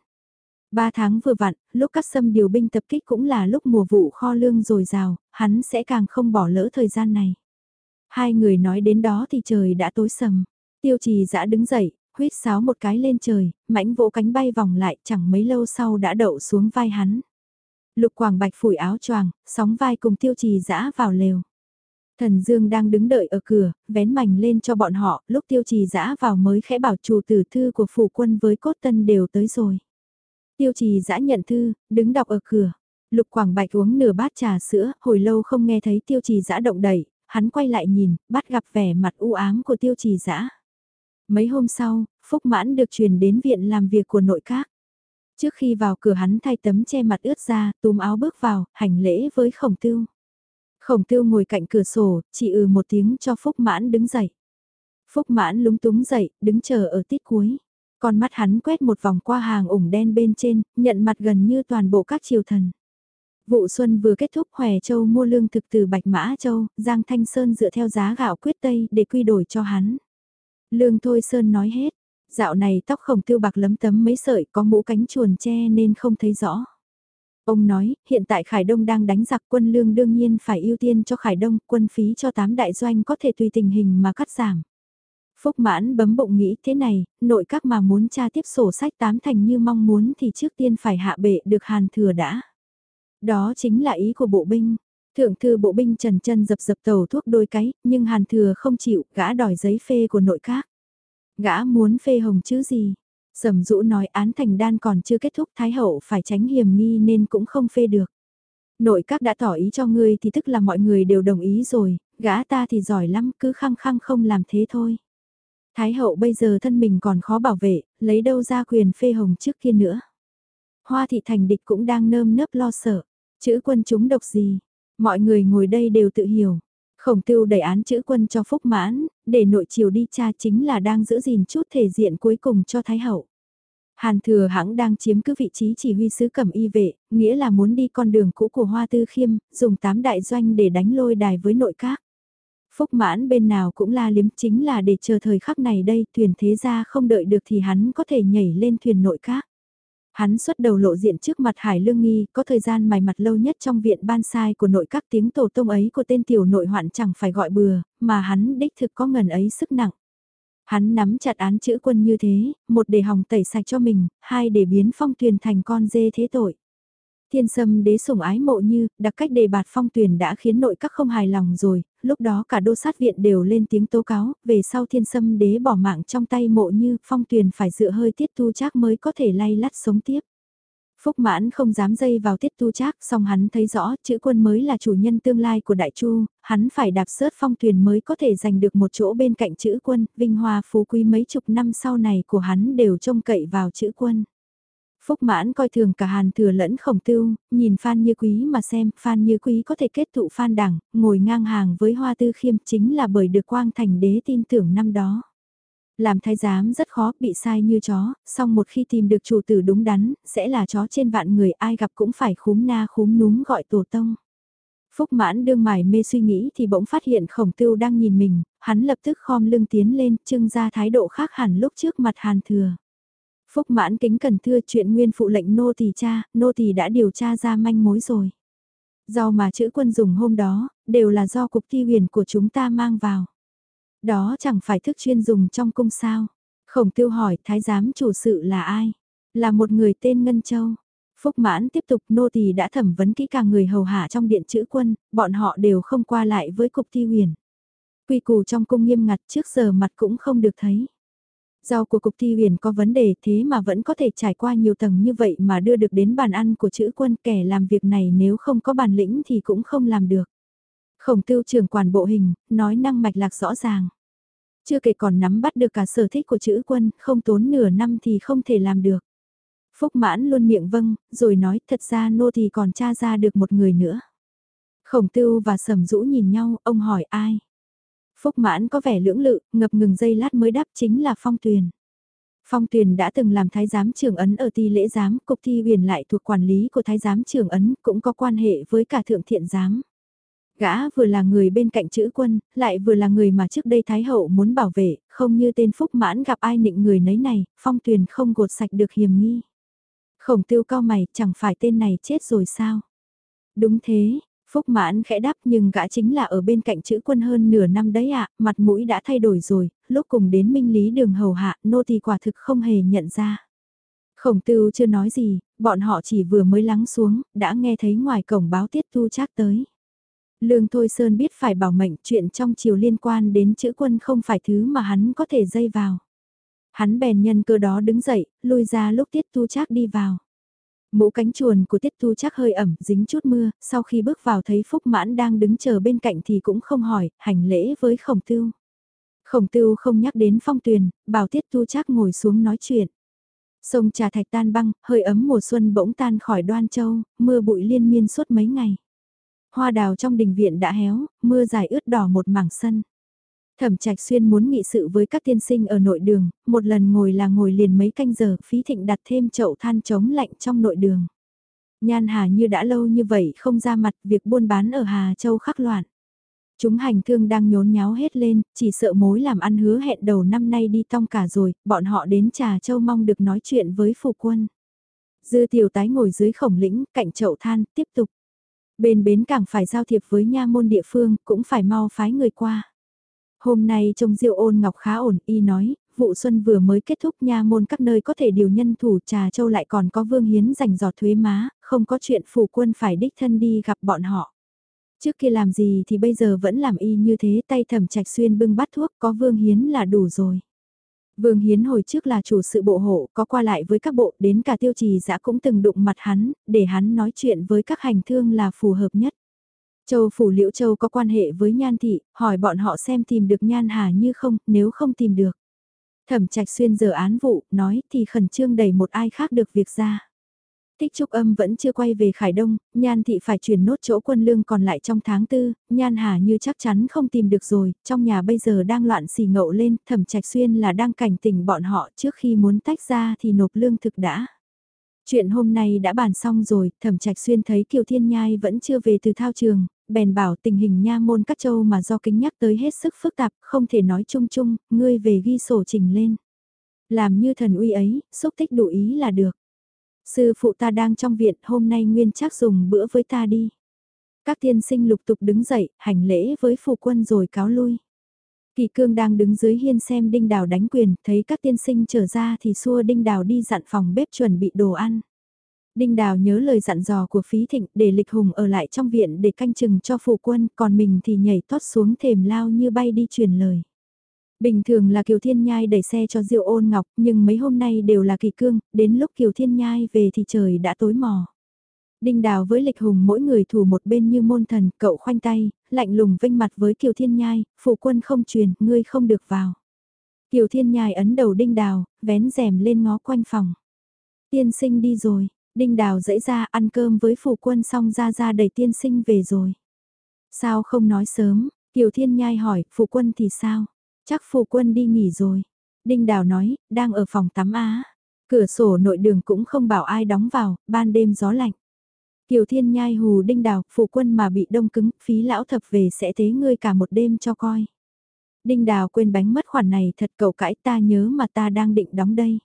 Ba tháng vừa vặn, lúc cắp sâm điều binh tập kích cũng là lúc mùa vụ kho lương dồi dào, hắn sẽ càng không bỏ lỡ thời gian này. Hai người nói đến đó thì trời đã tối sầm. Tiêu trì dã đứng dậy, huyết sáo một cái lên trời, mãnh vỗ cánh bay vòng lại chẳng mấy lâu sau đã đậu xuống vai hắn. Lục Quảng Bạch phủi áo choàng, sóng vai cùng tiêu trì dã vào lều. Thần Dương đang đứng đợi ở cửa, vén mảnh lên cho bọn họ, lúc tiêu trì dã vào mới khẽ bảo chủ tử thư của phủ quân với cốt tân đều tới rồi. Tiêu trì dã nhận thư, đứng đọc ở cửa. Lục Quảng Bạch uống nửa bát trà sữa, hồi lâu không nghe thấy tiêu trì dã động đẩy, hắn quay lại nhìn, bắt gặp vẻ mặt u ám của tiêu trì dã Mấy hôm sau, Phúc Mãn được truyền đến viện làm việc của nội các. Trước khi vào cửa hắn thay tấm che mặt ướt ra, túm áo bước vào, hành lễ với khổng tưu. Khổng tưu ngồi cạnh cửa sổ, chỉ ừ một tiếng cho Phúc Mãn đứng dậy. Phúc Mãn lúng túng dậy, đứng chờ ở tít cuối. Con mắt hắn quét một vòng qua hàng ủng đen bên trên, nhận mặt gần như toàn bộ các triều thần. Vụ xuân vừa kết thúc Hòe Châu mua lương thực từ Bạch Mã Châu, Giang Thanh Sơn dựa theo giá gạo quyết tây để quy đổi cho hắn. Lương Thôi Sơn nói hết, dạo này tóc khổng tiêu bạc lấm tấm mấy sợi có mũ cánh chuồn che nên không thấy rõ. Ông nói, hiện tại Khải Đông đang đánh giặc quân lương đương nhiên phải ưu tiên cho Khải Đông, quân phí cho tám đại doanh có thể tùy tình hình mà cắt giảm. Phúc mãn bấm bụng nghĩ thế này, nội các mà muốn tra tiếp sổ sách tám thành như mong muốn thì trước tiên phải hạ bệ được hàn thừa đã. Đó chính là ý của bộ binh. Thượng thư bộ binh trần chân dập dập tàu thuốc đôi cái, nhưng hàn thừa không chịu, gã đòi giấy phê của nội các. Gã muốn phê hồng chứ gì. Sầm dũ nói án thành đan còn chưa kết thúc Thái hậu phải tránh hiểm nghi nên cũng không phê được. Nội các đã tỏ ý cho ngươi thì tức là mọi người đều đồng ý rồi, gã ta thì giỏi lắm cứ khăng khăng không làm thế thôi. Thái hậu bây giờ thân mình còn khó bảo vệ, lấy đâu ra quyền phê hồng trước kia nữa. Hoa thị thành địch cũng đang nơm nớp lo sợ. Chữ quân chúng độc gì? Mọi người ngồi đây đều tự hiểu. Khổng tiêu đẩy án chữ quân cho phúc mãn, để nội triều đi cha chính là đang giữ gìn chút thể diện cuối cùng cho Thái hậu. Hàn thừa hãng đang chiếm cứ vị trí chỉ huy sứ cẩm y vệ, nghĩa là muốn đi con đường cũ của Hoa Tư Khiêm, dùng tám đại doanh để đánh lôi đài với nội các. Phúc mãn bên nào cũng la liếm chính là để chờ thời khắc này đây, thuyền thế gia không đợi được thì hắn có thể nhảy lên thuyền nội các. Hắn xuất đầu lộ diện trước mặt Hải Lương Nghi, có thời gian mài mặt lâu nhất trong viện ban sai của nội các tiếng tổ tông ấy của tên tiểu nội hoạn chẳng phải gọi bừa, mà hắn đích thực có ngần ấy sức nặng. Hắn nắm chặt án chữ quân như thế, một để hòng tẩy sạch cho mình, hai để biến phong tuyền thành con dê thế tội. Thiên sâm đế sủng ái mộ như, đặc cách đề bạt phong tuyển đã khiến nội các không hài lòng rồi, lúc đó cả đô sát viện đều lên tiếng tố cáo, về sau thiên sâm đế bỏ mạng trong tay mộ như, phong tuyền phải dựa hơi tiết tu trác mới có thể lay lắt sống tiếp. Phúc mãn không dám dây vào tiết tu trác, song hắn thấy rõ chữ quân mới là chủ nhân tương lai của đại chu, hắn phải đạp sớt phong tuyền mới có thể giành được một chỗ bên cạnh chữ quân, vinh hoa phú quý mấy chục năm sau này của hắn đều trông cậy vào chữ quân. Phúc mãn coi thường cả hàn thừa lẫn khổng tưu, nhìn Phan Như Quý mà xem, Phan Như Quý có thể kết tụ Phan Đẳng, ngồi ngang hàng với Hoa Tư Khiêm chính là bởi được Quang Thành Đế tin tưởng năm đó. Làm thái giám rất khó, bị sai như chó, song một khi tìm được chủ tử đúng đắn, sẽ là chó trên vạn người ai gặp cũng phải khúm na khúm núm gọi tổ tông. Phúc mãn đương mải mê suy nghĩ thì bỗng phát hiện khổng tưu đang nhìn mình, hắn lập tức khom lưng tiến lên, trưng ra thái độ khác hẳn lúc trước mặt hàn thừa. Phúc mãn kính cần thưa chuyện nguyên phụ lệnh nô tỳ cha, nô tỳ đã điều tra ra manh mối rồi. Do mà chữ quân dùng hôm đó, đều là do cục thi huyền của chúng ta mang vào. Đó chẳng phải thức chuyên dùng trong cung sao. Khổng tiêu hỏi thái giám chủ sự là ai? Là một người tên Ngân Châu. Phúc mãn tiếp tục nô tỳ đã thẩm vấn kỹ càng người hầu hạ trong điện chữ quân, bọn họ đều không qua lại với cục thi huyền. Quy củ trong cung nghiêm ngặt trước giờ mặt cũng không được thấy. Rau của cục thi huyền có vấn đề thế mà vẫn có thể trải qua nhiều tầng như vậy mà đưa được đến bàn ăn của chữ quân kẻ làm việc này nếu không có bản lĩnh thì cũng không làm được. Khổng tiêu trưởng quản bộ hình, nói năng mạch lạc rõ ràng. Chưa kể còn nắm bắt được cả sở thích của chữ quân, không tốn nửa năm thì không thể làm được. Phúc mãn luôn miệng vâng, rồi nói thật ra nô thì còn tra ra được một người nữa. Khổng tưu và sầm rũ nhìn nhau, ông hỏi ai? Phúc mãn có vẻ lưỡng lự, ngập ngừng dây lát mới đáp chính là phong tuyền. Phong Tuyền đã từng làm thái giám trưởng ấn ở ti lễ giám, cục thi huyền lại thuộc quản lý của thái giám trưởng ấn, cũng có quan hệ với cả thượng thiện giám. Gã vừa là người bên cạnh chữ quân, lại vừa là người mà trước đây Thái Hậu muốn bảo vệ, không như tên Phúc Mãn gặp ai nịnh người nấy này, Phong Tuyền không gột sạch được hiểm nghi. Khổng tiêu cao mày, chẳng phải tên này chết rồi sao? Đúng thế, Phúc mãn khẽ đáp nhưng gã chính là ở bên cạnh chữ quân hơn nửa năm đấy ạ, mặt mũi đã thay đổi rồi, lúc cùng đến minh lý đường hầu hạ, nô thì quả thực không hề nhận ra. Khổng tư chưa nói gì, bọn họ chỉ vừa mới lắng xuống, đã nghe thấy ngoài cổng báo tiết tu chắc tới. Lương Thôi Sơn biết phải bảo mệnh chuyện trong chiều liên quan đến chữ quân không phải thứ mà hắn có thể dây vào. Hắn bèn nhân cơ đó đứng dậy, lui ra lúc tiết tu chắc đi vào. Mũ cánh chuồn của Tiết Thu chắc hơi ẩm, dính chút mưa, sau khi bước vào thấy Phúc Mãn đang đứng chờ bên cạnh thì cũng không hỏi, hành lễ với Khổng Tưu. Khổng Tưu không nhắc đến phong tuyền, bảo Tiết Thu chắc ngồi xuống nói chuyện. Sông trà thạch tan băng, hơi ấm mùa xuân bỗng tan khỏi đoan châu, mưa bụi liên miên suốt mấy ngày. Hoa đào trong đình viện đã héo, mưa dài ướt đỏ một mảng sân. Thẩm Trạch Xuyên muốn nghị sự với các tiên sinh ở nội đường, một lần ngồi là ngồi liền mấy canh giờ, phí thịnh đặt thêm chậu than chống lạnh trong nội đường. Nhan Hà như đã lâu như vậy không ra mặt việc buôn bán ở Hà Châu khắc loạn. Chúng hành thương đang nhốn nháo hết lên, chỉ sợ mối làm ăn hứa hẹn đầu năm nay đi tong cả rồi, bọn họ đến Trà Châu mong được nói chuyện với phụ quân. Dư tiểu tái ngồi dưới khổng lĩnh, cạnh chậu than, tiếp tục. Bên bến càng phải giao thiệp với nha môn địa phương, cũng phải mau phái người qua. Hôm nay trông diêu ôn ngọc khá ổn, y nói, vụ xuân vừa mới kết thúc nha môn các nơi có thể điều nhân thủ trà châu lại còn có vương hiến dành giọt thuế má, không có chuyện phủ quân phải đích thân đi gặp bọn họ. Trước kia làm gì thì bây giờ vẫn làm y như thế tay thẩm trạch xuyên bưng bát thuốc có vương hiến là đủ rồi. Vương Hiến hồi trước là chủ sự bộ hộ, có qua lại với các bộ, đến cả tiêu trì giã cũng từng đụng mặt hắn, để hắn nói chuyện với các hành thương là phù hợp nhất. Châu Phủ Liễu Châu có quan hệ với Nhan Thị, hỏi bọn họ xem tìm được Nhan Hà như không, nếu không tìm được. Thẩm Trạch Xuyên giờ án vụ, nói thì khẩn trương đẩy một ai khác được việc ra. Tích Trúc Âm vẫn chưa quay về Khải Đông, Nhan Thị phải chuyển nốt chỗ quân lương còn lại trong tháng tư, Nhan Hà như chắc chắn không tìm được rồi, trong nhà bây giờ đang loạn xì ngậu lên, Thẩm Trạch Xuyên là đang cảnh tỉnh bọn họ trước khi muốn tách ra thì nộp lương thực đã. Chuyện hôm nay đã bàn xong rồi, Thẩm Trạch Xuyên thấy Kiều Thiên Nhai vẫn chưa về từ thao trường, bèn bảo tình hình nha môn các châu mà do kính nhắc tới hết sức phức tạp, không thể nói chung chung, ngươi về ghi sổ trình lên. Làm như thần uy ấy, xúc tích đủ ý là được. Sư phụ ta đang trong viện, hôm nay nguyên chắc dùng bữa với ta đi. Các tiên sinh lục tục đứng dậy, hành lễ với phụ quân rồi cáo lui. Kỳ cương đang đứng dưới hiên xem đinh đào đánh quyền, thấy các tiên sinh trở ra thì xua đinh đào đi dặn phòng bếp chuẩn bị đồ ăn. Đinh Đào nhớ lời dặn dò của Phí Thịnh để Lịch Hùng ở lại trong viện để canh chừng cho phụ quân, còn mình thì nhảy tót xuống thềm lao như bay đi truyền lời. Bình thường là Kiều Thiên Nhai đẩy xe cho Diệu Ôn Ngọc, nhưng mấy hôm nay đều là kỳ cương, đến lúc Kiều Thiên Nhai về thì trời đã tối mò. Đinh Đào với Lịch Hùng mỗi người thủ một bên như môn thần, cậu khoanh tay, lạnh lùng vinh mặt với Kiều Thiên Nhai, phụ quân không truyền, ngươi không được vào. Kiều Thiên Nhai ấn đầu Đinh Đào, vén rèm lên ngó quanh phòng. Tiên sinh đi rồi, Đinh Đào dãy ra ăn cơm với phụ quân xong ra ra đẩy tiên sinh về rồi. Sao không nói sớm, Kiều Thiên Nhai hỏi, phụ quân thì sao? Chắc phụ quân đi nghỉ rồi. Đinh Đào nói, đang ở phòng tắm á. Cửa sổ nội đường cũng không bảo ai đóng vào, ban đêm gió lạnh. Kiều Thiên Nhai hù Đinh Đào, phụ quân mà bị đông cứng, phí lão thập về sẽ thế ngươi cả một đêm cho coi. Đinh Đào quên bánh mất khoản này thật cậu cãi ta nhớ mà ta đang định đóng đây.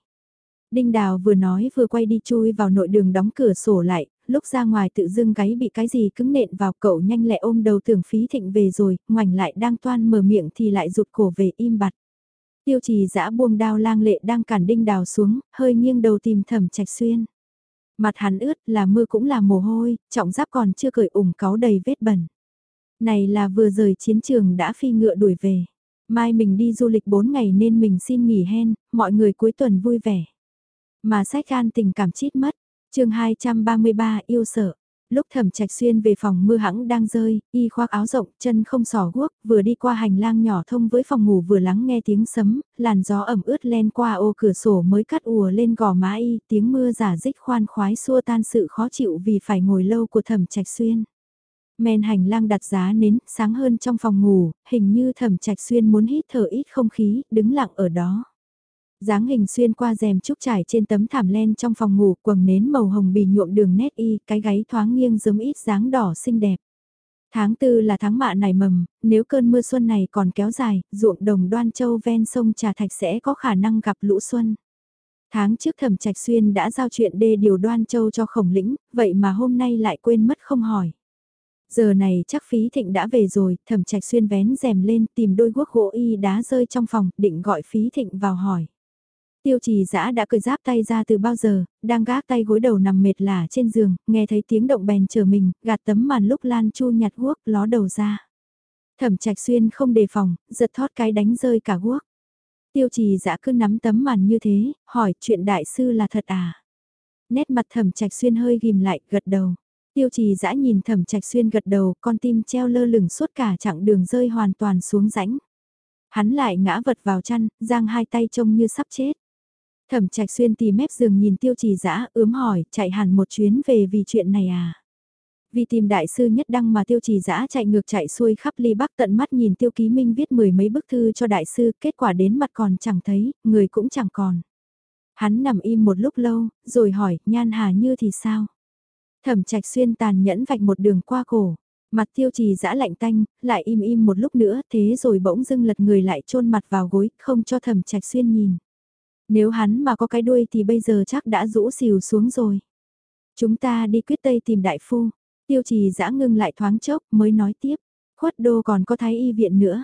Đinh Đào vừa nói vừa quay đi chui vào nội đường đóng cửa sổ lại, lúc ra ngoài tự dưng gáy bị cái gì cứng nện vào cậu nhanh lẹ ôm đầu tưởng phí thịnh về rồi, ngoảnh lại đang toan mở miệng thì lại rụt cổ về im bặt. Tiêu trì giã buông đao lang lệ đang cản đinh đào xuống, hơi nghiêng đầu tìm thẩm trạch xuyên. Mặt hắn ướt là mưa cũng là mồ hôi, trọng giáp còn chưa cởi ủng cáu đầy vết bẩn. Này là vừa rời chiến trường đã phi ngựa đuổi về. Mai mình đi du lịch 4 ngày nên mình xin nghỉ hen, mọi người cuối tuần vui vẻ. Mà sách an tình cảm chít mất. chương 233 yêu sợ. Lúc thẩm trạch xuyên về phòng mưa hãng đang rơi, y khoác áo rộng, chân không sò guốc, vừa đi qua hành lang nhỏ thông với phòng ngủ vừa lắng nghe tiếng sấm, làn gió ẩm ướt len qua ô cửa sổ mới cắt ùa lên gò má y, tiếng mưa giả dích khoan khoái xua tan sự khó chịu vì phải ngồi lâu của thẩm trạch xuyên. Men hành lang đặt giá nến, sáng hơn trong phòng ngủ, hình như thẩm trạch xuyên muốn hít thở ít không khí, đứng lặng ở đó dáng hình xuyên qua rèm trúc trải trên tấm thảm len trong phòng ngủ, quầng nến màu hồng bì nhuộm đường nét y, cái gáy thoáng nghiêng giống ít dáng đỏ xinh đẹp. Tháng tư là tháng mạ nảy mầm, nếu cơn mưa xuân này còn kéo dài, ruộng đồng đoan châu ven sông Trà Thạch sẽ có khả năng gặp lũ xuân. Tháng trước thẩm trạch xuyên đã giao chuyện đê điều đoan châu cho khổng lĩnh, vậy mà hôm nay lại quên mất không hỏi. Giờ này chắc phí thịnh đã về rồi, thẩm trạch xuyên vén rèm lên tìm đôi guốc gỗ y đá rơi trong phòng, định gọi phí thịnh vào hỏi. Tiêu trì dã đã cười giáp tay ra từ bao giờ, đang gác tay gối đầu nằm mệt lả trên giường, nghe thấy tiếng động bèn chờ mình, gạt tấm màn lúc Lan Chu nhặt guốc, ló đầu ra. Thẩm trạch xuyên không đề phòng, giật thoát cái đánh rơi cả guốc. Tiêu trì dã cứ nắm tấm màn như thế, hỏi chuyện đại sư là thật à? Nét mặt thẩm trạch xuyên hơi ghim lại, gật đầu. Tiêu trì dã nhìn thẩm trạch xuyên gật đầu, con tim treo lơ lửng suốt cả chặng đường rơi hoàn toàn xuống rãnh. Hắn lại ngã vật vào chăn, giang hai tay trông như sắp chết. Thẩm trạch xuyên tì mép giường nhìn tiêu trì dã ướm hỏi, chạy hẳn một chuyến về vì chuyện này à? Vì tìm đại sư nhất đăng mà tiêu trì dã chạy ngược chạy xuôi khắp ly bắc tận mắt nhìn tiêu ký minh viết mười mấy bức thư cho đại sư, kết quả đến mặt còn chẳng thấy, người cũng chẳng còn. Hắn nằm im một lúc lâu, rồi hỏi, nhan hà như thì sao? Thẩm trạch xuyên tàn nhẫn vạch một đường qua cổ. Mặt tiêu trì dã lạnh tanh, lại im im một lúc nữa, thế rồi bỗng dưng lật người lại chôn mặt vào gối, không cho thẩm trạch xuyên nhìn. Nếu hắn mà có cái đuôi thì bây giờ chắc đã rũ xìu xuống rồi. Chúng ta đi quyết tây tìm đại phu. Tiêu trì giã ngưng lại thoáng chốc mới nói tiếp. Khuất đô còn có thái y viện nữa.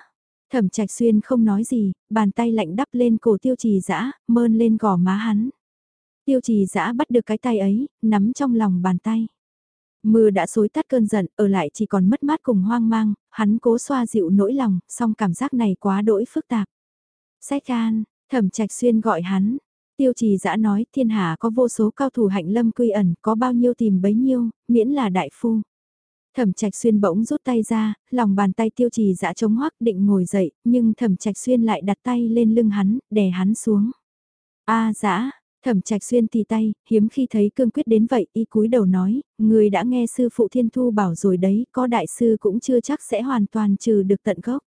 Thẩm trạch xuyên không nói gì, bàn tay lạnh đắp lên cổ tiêu trì giã, mơn lên gò má hắn. Tiêu trì giã bắt được cái tay ấy, nắm trong lòng bàn tay. Mưa đã xối tắt cơn giận, ở lại chỉ còn mất mát cùng hoang mang, hắn cố xoa dịu nỗi lòng, song cảm giác này quá đỗi phức tạp. Sách can thẩm trạch xuyên gọi hắn. Tiêu trì dã nói thiên hạ có vô số cao thủ hạnh lâm quy ẩn, có bao nhiêu tìm bấy nhiêu, miễn là đại phu. Thẩm Trạch Xuyên bỗng rút tay ra, lòng bàn tay tiêu trì dã chống hoắc định ngồi dậy, nhưng Thẩm Trạch Xuyên lại đặt tay lên lưng hắn, đè hắn xuống. A dã, Thẩm Trạch Xuyên thì tay, hiếm khi thấy cương quyết đến vậy, y cúi đầu nói, người đã nghe sư phụ Thiên Thu bảo rồi đấy, có đại sư cũng chưa chắc sẽ hoàn toàn trừ được tận gốc.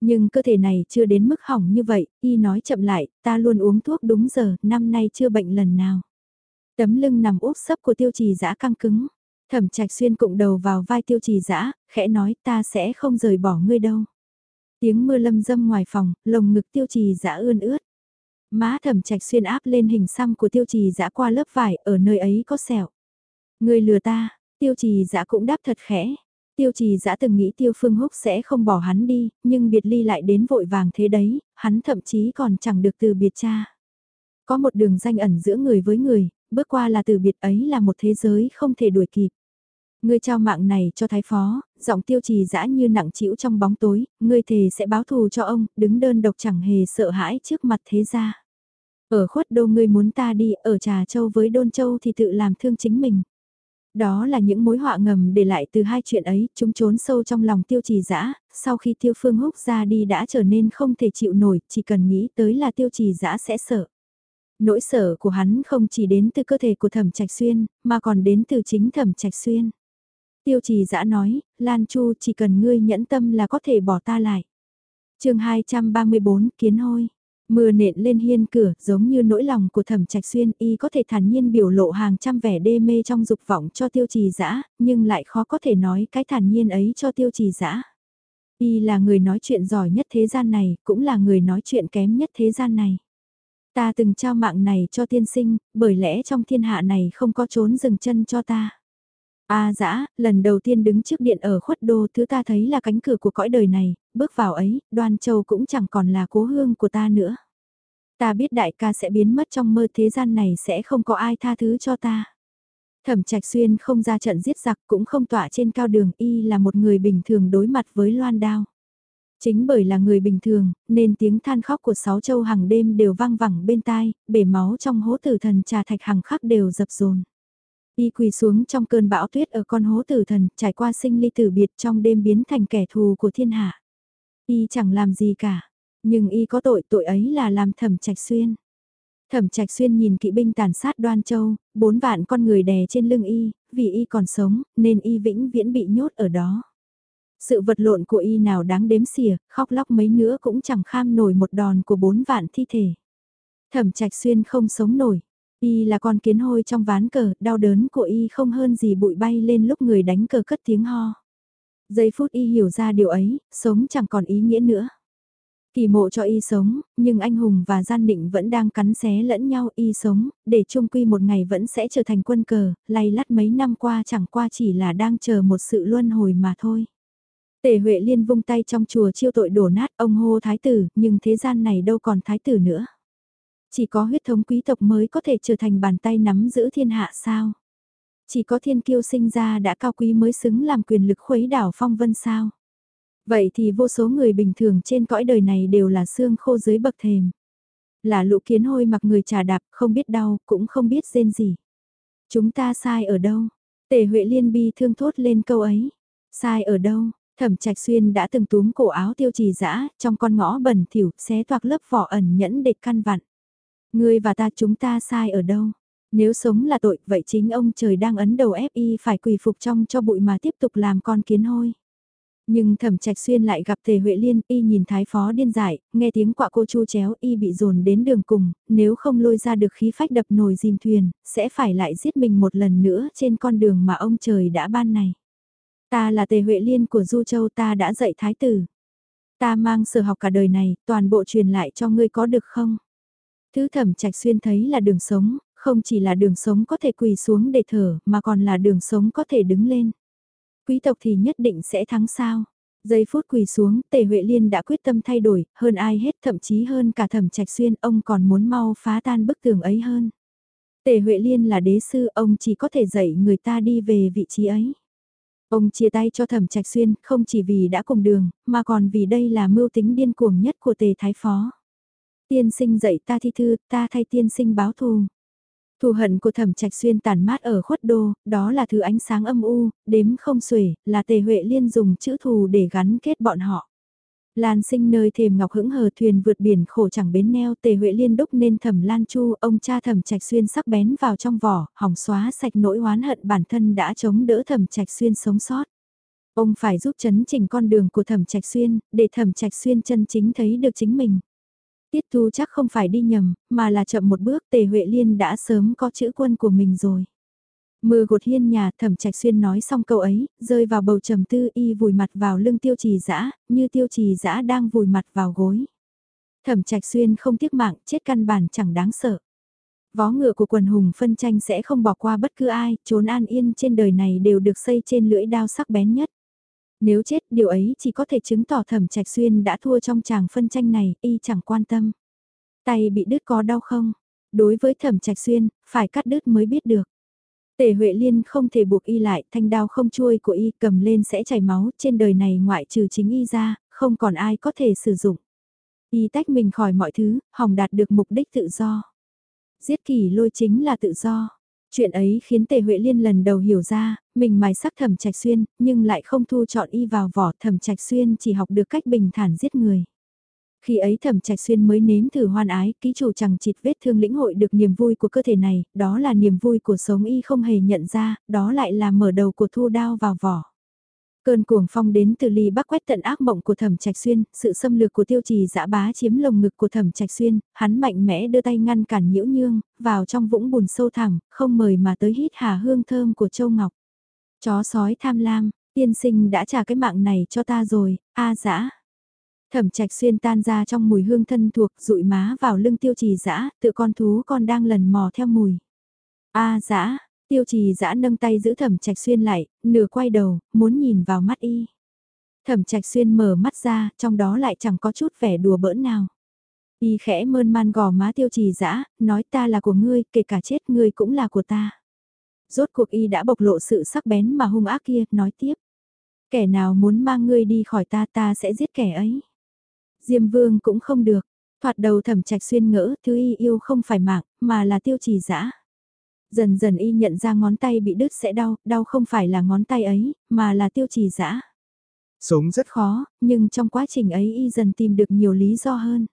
Nhưng cơ thể này chưa đến mức hỏng như vậy, y nói chậm lại, ta luôn uống thuốc đúng giờ, năm nay chưa bệnh lần nào. Tấm lưng nằm úp sấp của tiêu trì dã căng cứng. Thẩm Trạch Xuyên cụng đầu vào vai tiêu trì dã khẽ nói ta sẽ không rời bỏ ngươi đâu. Tiếng mưa lâm dâm ngoài phòng, lồng ngực tiêu trì dã ươn ướt. Má thẩm trạch xuyên áp lên hình xăm của tiêu trì dã qua lớp vải, ở nơi ấy có sẹo. Người lừa ta, tiêu trì dã cũng đáp thật khẽ. Tiêu trì dã từng nghĩ tiêu phương húc sẽ không bỏ hắn đi, nhưng biệt ly lại đến vội vàng thế đấy, hắn thậm chí còn chẳng được từ biệt cha. Có một đường danh ẩn giữa người với người, bước qua là từ biệt ấy là một thế giới không thể đuổi kịp. Ngươi trao mạng này cho thái phó, giọng tiêu trì dã như nặng chịu trong bóng tối, ngươi thề sẽ báo thù cho ông, đứng đơn độc chẳng hề sợ hãi trước mặt thế gia. Ở khuất đô ngươi muốn ta đi, ở trà châu với đôn châu thì tự làm thương chính mình. Đó là những mối họa ngầm để lại từ hai chuyện ấy, chúng trốn sâu trong lòng tiêu trì dã sau khi tiêu phương húc ra đi đã trở nên không thể chịu nổi, chỉ cần nghĩ tới là tiêu trì dã sẽ sợ. Nỗi sợ của hắn không chỉ đến từ cơ thể của thẩm trạch xuyên, mà còn đến từ chính thẩm trạch xuyên. Tiêu trì dã nói, Lan Chu chỉ cần ngươi nhẫn tâm là có thể bỏ ta lại. chương 234 Kiến Hôi Mưa nện lên hiên cửa, giống như nỗi lòng của thẩm trạch xuyên, y có thể thản nhiên biểu lộ hàng trăm vẻ đê mê trong dục vọng cho tiêu trì dã nhưng lại khó có thể nói cái thản nhiên ấy cho tiêu trì dã Y là người nói chuyện giỏi nhất thế gian này, cũng là người nói chuyện kém nhất thế gian này. Ta từng trao mạng này cho tiên sinh, bởi lẽ trong thiên hạ này không có trốn dừng chân cho ta. A dã, lần đầu tiên đứng trước điện ở khuất đô thứ ta thấy là cánh cửa của cõi đời này, bước vào ấy, đoan châu cũng chẳng còn là cố hương của ta nữa. Ta biết đại ca sẽ biến mất trong mơ thế gian này sẽ không có ai tha thứ cho ta. Thẩm trạch xuyên không ra trận giết giặc cũng không tỏa trên cao đường y là một người bình thường đối mặt với loan đao. Chính bởi là người bình thường, nên tiếng than khóc của sáu châu hàng đêm đều vang vẳng bên tai, bể máu trong hố tử thần trà thạch hàng khắc đều dập dồn. Y quỳ xuống trong cơn bão tuyết ở con hố tử thần, trải qua sinh ly tử biệt trong đêm biến thành kẻ thù của thiên hạ. Y chẳng làm gì cả, nhưng Y có tội tội ấy là làm thẩm trạch xuyên. Thẩm Trạch Xuyên nhìn kỵ binh tàn sát Đoan Châu, bốn vạn con người đè trên lưng y, vì y còn sống, nên y vĩnh viễn bị nhốt ở đó. Sự vật lộn của y nào đáng đếm xỉa, khóc lóc mấy nữa cũng chẳng kham nổi một đòn của bốn vạn thi thể. Thẩm Trạch Xuyên không sống nổi. Y là con kiến hôi trong ván cờ, đau đớn của Y không hơn gì bụi bay lên lúc người đánh cờ cất tiếng ho. Giây phút Y hiểu ra điều ấy, sống chẳng còn ý nghĩa nữa. Kỳ mộ cho Y sống, nhưng anh hùng và gian định vẫn đang cắn xé lẫn nhau Y sống, để chung quy một ngày vẫn sẽ trở thành quân cờ, lay lắt mấy năm qua chẳng qua chỉ là đang chờ một sự luân hồi mà thôi. Tề Huệ Liên vung tay trong chùa chiêu tội đổ nát ông hô thái tử, nhưng thế gian này đâu còn thái tử nữa. Chỉ có huyết thống quý tộc mới có thể trở thành bàn tay nắm giữ thiên hạ sao? Chỉ có thiên kiêu sinh ra đã cao quý mới xứng làm quyền lực khuấy đảo phong vân sao? Vậy thì vô số người bình thường trên cõi đời này đều là xương khô dưới bậc thềm. Là lũ kiến hôi mặc người trà đạp, không biết đau, cũng không biết rên gì. Chúng ta sai ở đâu? Tề Huệ Liên bi thương thốt lên câu ấy. Sai ở đâu? Thẩm Trạch Xuyên đã từng túm cổ áo tiêu trì dã trong con ngõ bẩn thỉu, xé toạc lớp vỏ ẩn nhẫn để căn vặn. Ngươi và ta chúng ta sai ở đâu? Nếu sống là tội, vậy chính ông trời đang ấn đầu ép y phải quỳ phục trong cho bụi mà tiếp tục làm con kiến hôi. Nhưng thẩm trạch xuyên lại gặp tề Huệ Liên, y nhìn thái phó điên dại, nghe tiếng quạ cô chu chéo y bị dồn đến đường cùng, nếu không lôi ra được khí phách đập nồi dìm thuyền, sẽ phải lại giết mình một lần nữa trên con đường mà ông trời đã ban này. Ta là tề Huệ Liên của Du Châu ta đã dạy thái tử. Ta mang sở học cả đời này, toàn bộ truyền lại cho ngươi có được không? Thứ thẩm trạch xuyên thấy là đường sống, không chỉ là đường sống có thể quỳ xuống để thở, mà còn là đường sống có thể đứng lên. Quý tộc thì nhất định sẽ thắng sao. Giây phút quỳ xuống, Tề Huệ Liên đã quyết tâm thay đổi, hơn ai hết thậm chí hơn cả thẩm trạch xuyên, ông còn muốn mau phá tan bức tường ấy hơn. Tề Huệ Liên là đế sư, ông chỉ có thể dạy người ta đi về vị trí ấy. Ông chia tay cho thẩm trạch xuyên, không chỉ vì đã cùng đường, mà còn vì đây là mưu tính điên cuồng nhất của tề thái phó. Tiên sinh dạy ta thi thư, ta thay tiên sinh báo thù. Thù hận của thẩm trạch xuyên tàn mát ở khuất đô, đó là thứ ánh sáng âm u, đếm không xuể, là tề huệ liên dùng chữ thù để gắn kết bọn họ. Lan sinh nơi thềm ngọc hững hờ thuyền vượt biển khổ chẳng bến neo tề huệ liên đúc nên thẩm lan chu ông cha thẩm trạch xuyên sắc bén vào trong vỏ hỏng xóa sạch nỗi oán hận bản thân đã chống đỡ thẩm trạch xuyên sống sót ông phải giúp chấn chỉnh con đường của thẩm trạch xuyên để thẩm trạch xuyên chân chính thấy được chính mình Tiết Thu chắc không phải đi nhầm, mà là chậm một bước Tề Huệ Liên đã sớm có chữ quân của mình rồi. Mưa gột hiên nhà thẩm trạch xuyên nói xong câu ấy, rơi vào bầu trầm tư y vùi mặt vào lưng tiêu trì dã như tiêu trì dã đang vùi mặt vào gối. Thẩm trạch xuyên không tiếc mạng, chết căn bản chẳng đáng sợ. Vó ngựa của quần hùng phân tranh sẽ không bỏ qua bất cứ ai, trốn an yên trên đời này đều được xây trên lưỡi đao sắc bén nhất. Nếu chết điều ấy chỉ có thể chứng tỏ thẩm trạch xuyên đã thua trong chàng phân tranh này, y chẳng quan tâm. Tay bị đứt có đau không? Đối với thẩm trạch xuyên, phải cắt đứt mới biết được. Tề Huệ Liên không thể buộc y lại, thanh đao không chui của y cầm lên sẽ chảy máu, trên đời này ngoại trừ chính y ra, không còn ai có thể sử dụng. Y tách mình khỏi mọi thứ, hòng đạt được mục đích tự do. Giết kỳ lôi chính là tự do. Chuyện ấy khiến Tề Huệ Liên lần đầu hiểu ra, mình mài sắc thẩm trạch xuyên, nhưng lại không thu chọn y vào vỏ thẩm trạch xuyên chỉ học được cách bình thản giết người. Khi ấy thẩm trạch xuyên mới nếm thử hoan ái, ký chủ chẳng chịt vết thương lĩnh hội được niềm vui của cơ thể này, đó là niềm vui của sống y không hề nhận ra, đó lại là mở đầu của thu đao vào vỏ. Cơn cuồng phong đến từ ly bắc quét tận ác mộng của thẩm trạch xuyên, sự xâm lược của tiêu trì dã bá chiếm lồng ngực của thẩm trạch xuyên, hắn mạnh mẽ đưa tay ngăn cản nhiễu nhương, vào trong vũng bùn sâu thẳm, không mời mà tới hít hà hương thơm của châu ngọc. Chó sói tham lam, tiên sinh đã trả cái mạng này cho ta rồi, a dã. Thẩm trạch xuyên tan ra trong mùi hương thân thuộc, rụi má vào lưng tiêu trì dã tự con thú con đang lần mò theo mùi. A dã, Tiêu trì dã nâng tay giữ thẩm trạch xuyên lại, nửa quay đầu, muốn nhìn vào mắt y. Thẩm trạch xuyên mở mắt ra, trong đó lại chẳng có chút vẻ đùa bỡn nào. Y khẽ mơn man gò má tiêu trì dã nói ta là của ngươi, kể cả chết ngươi cũng là của ta. Rốt cuộc y đã bộc lộ sự sắc bén mà hung ác kia, nói tiếp. Kẻ nào muốn mang ngươi đi khỏi ta ta sẽ giết kẻ ấy. Diêm vương cũng không được, thoạt đầu thẩm trạch xuyên ngỡ thứ y yêu không phải mạng, mà là tiêu trì dã Dần dần y nhận ra ngón tay bị đứt sẽ đau, đau không phải là ngón tay ấy, mà là tiêu trì dã Sống rất khó, nhưng trong quá trình ấy y dần tìm được nhiều lý do hơn.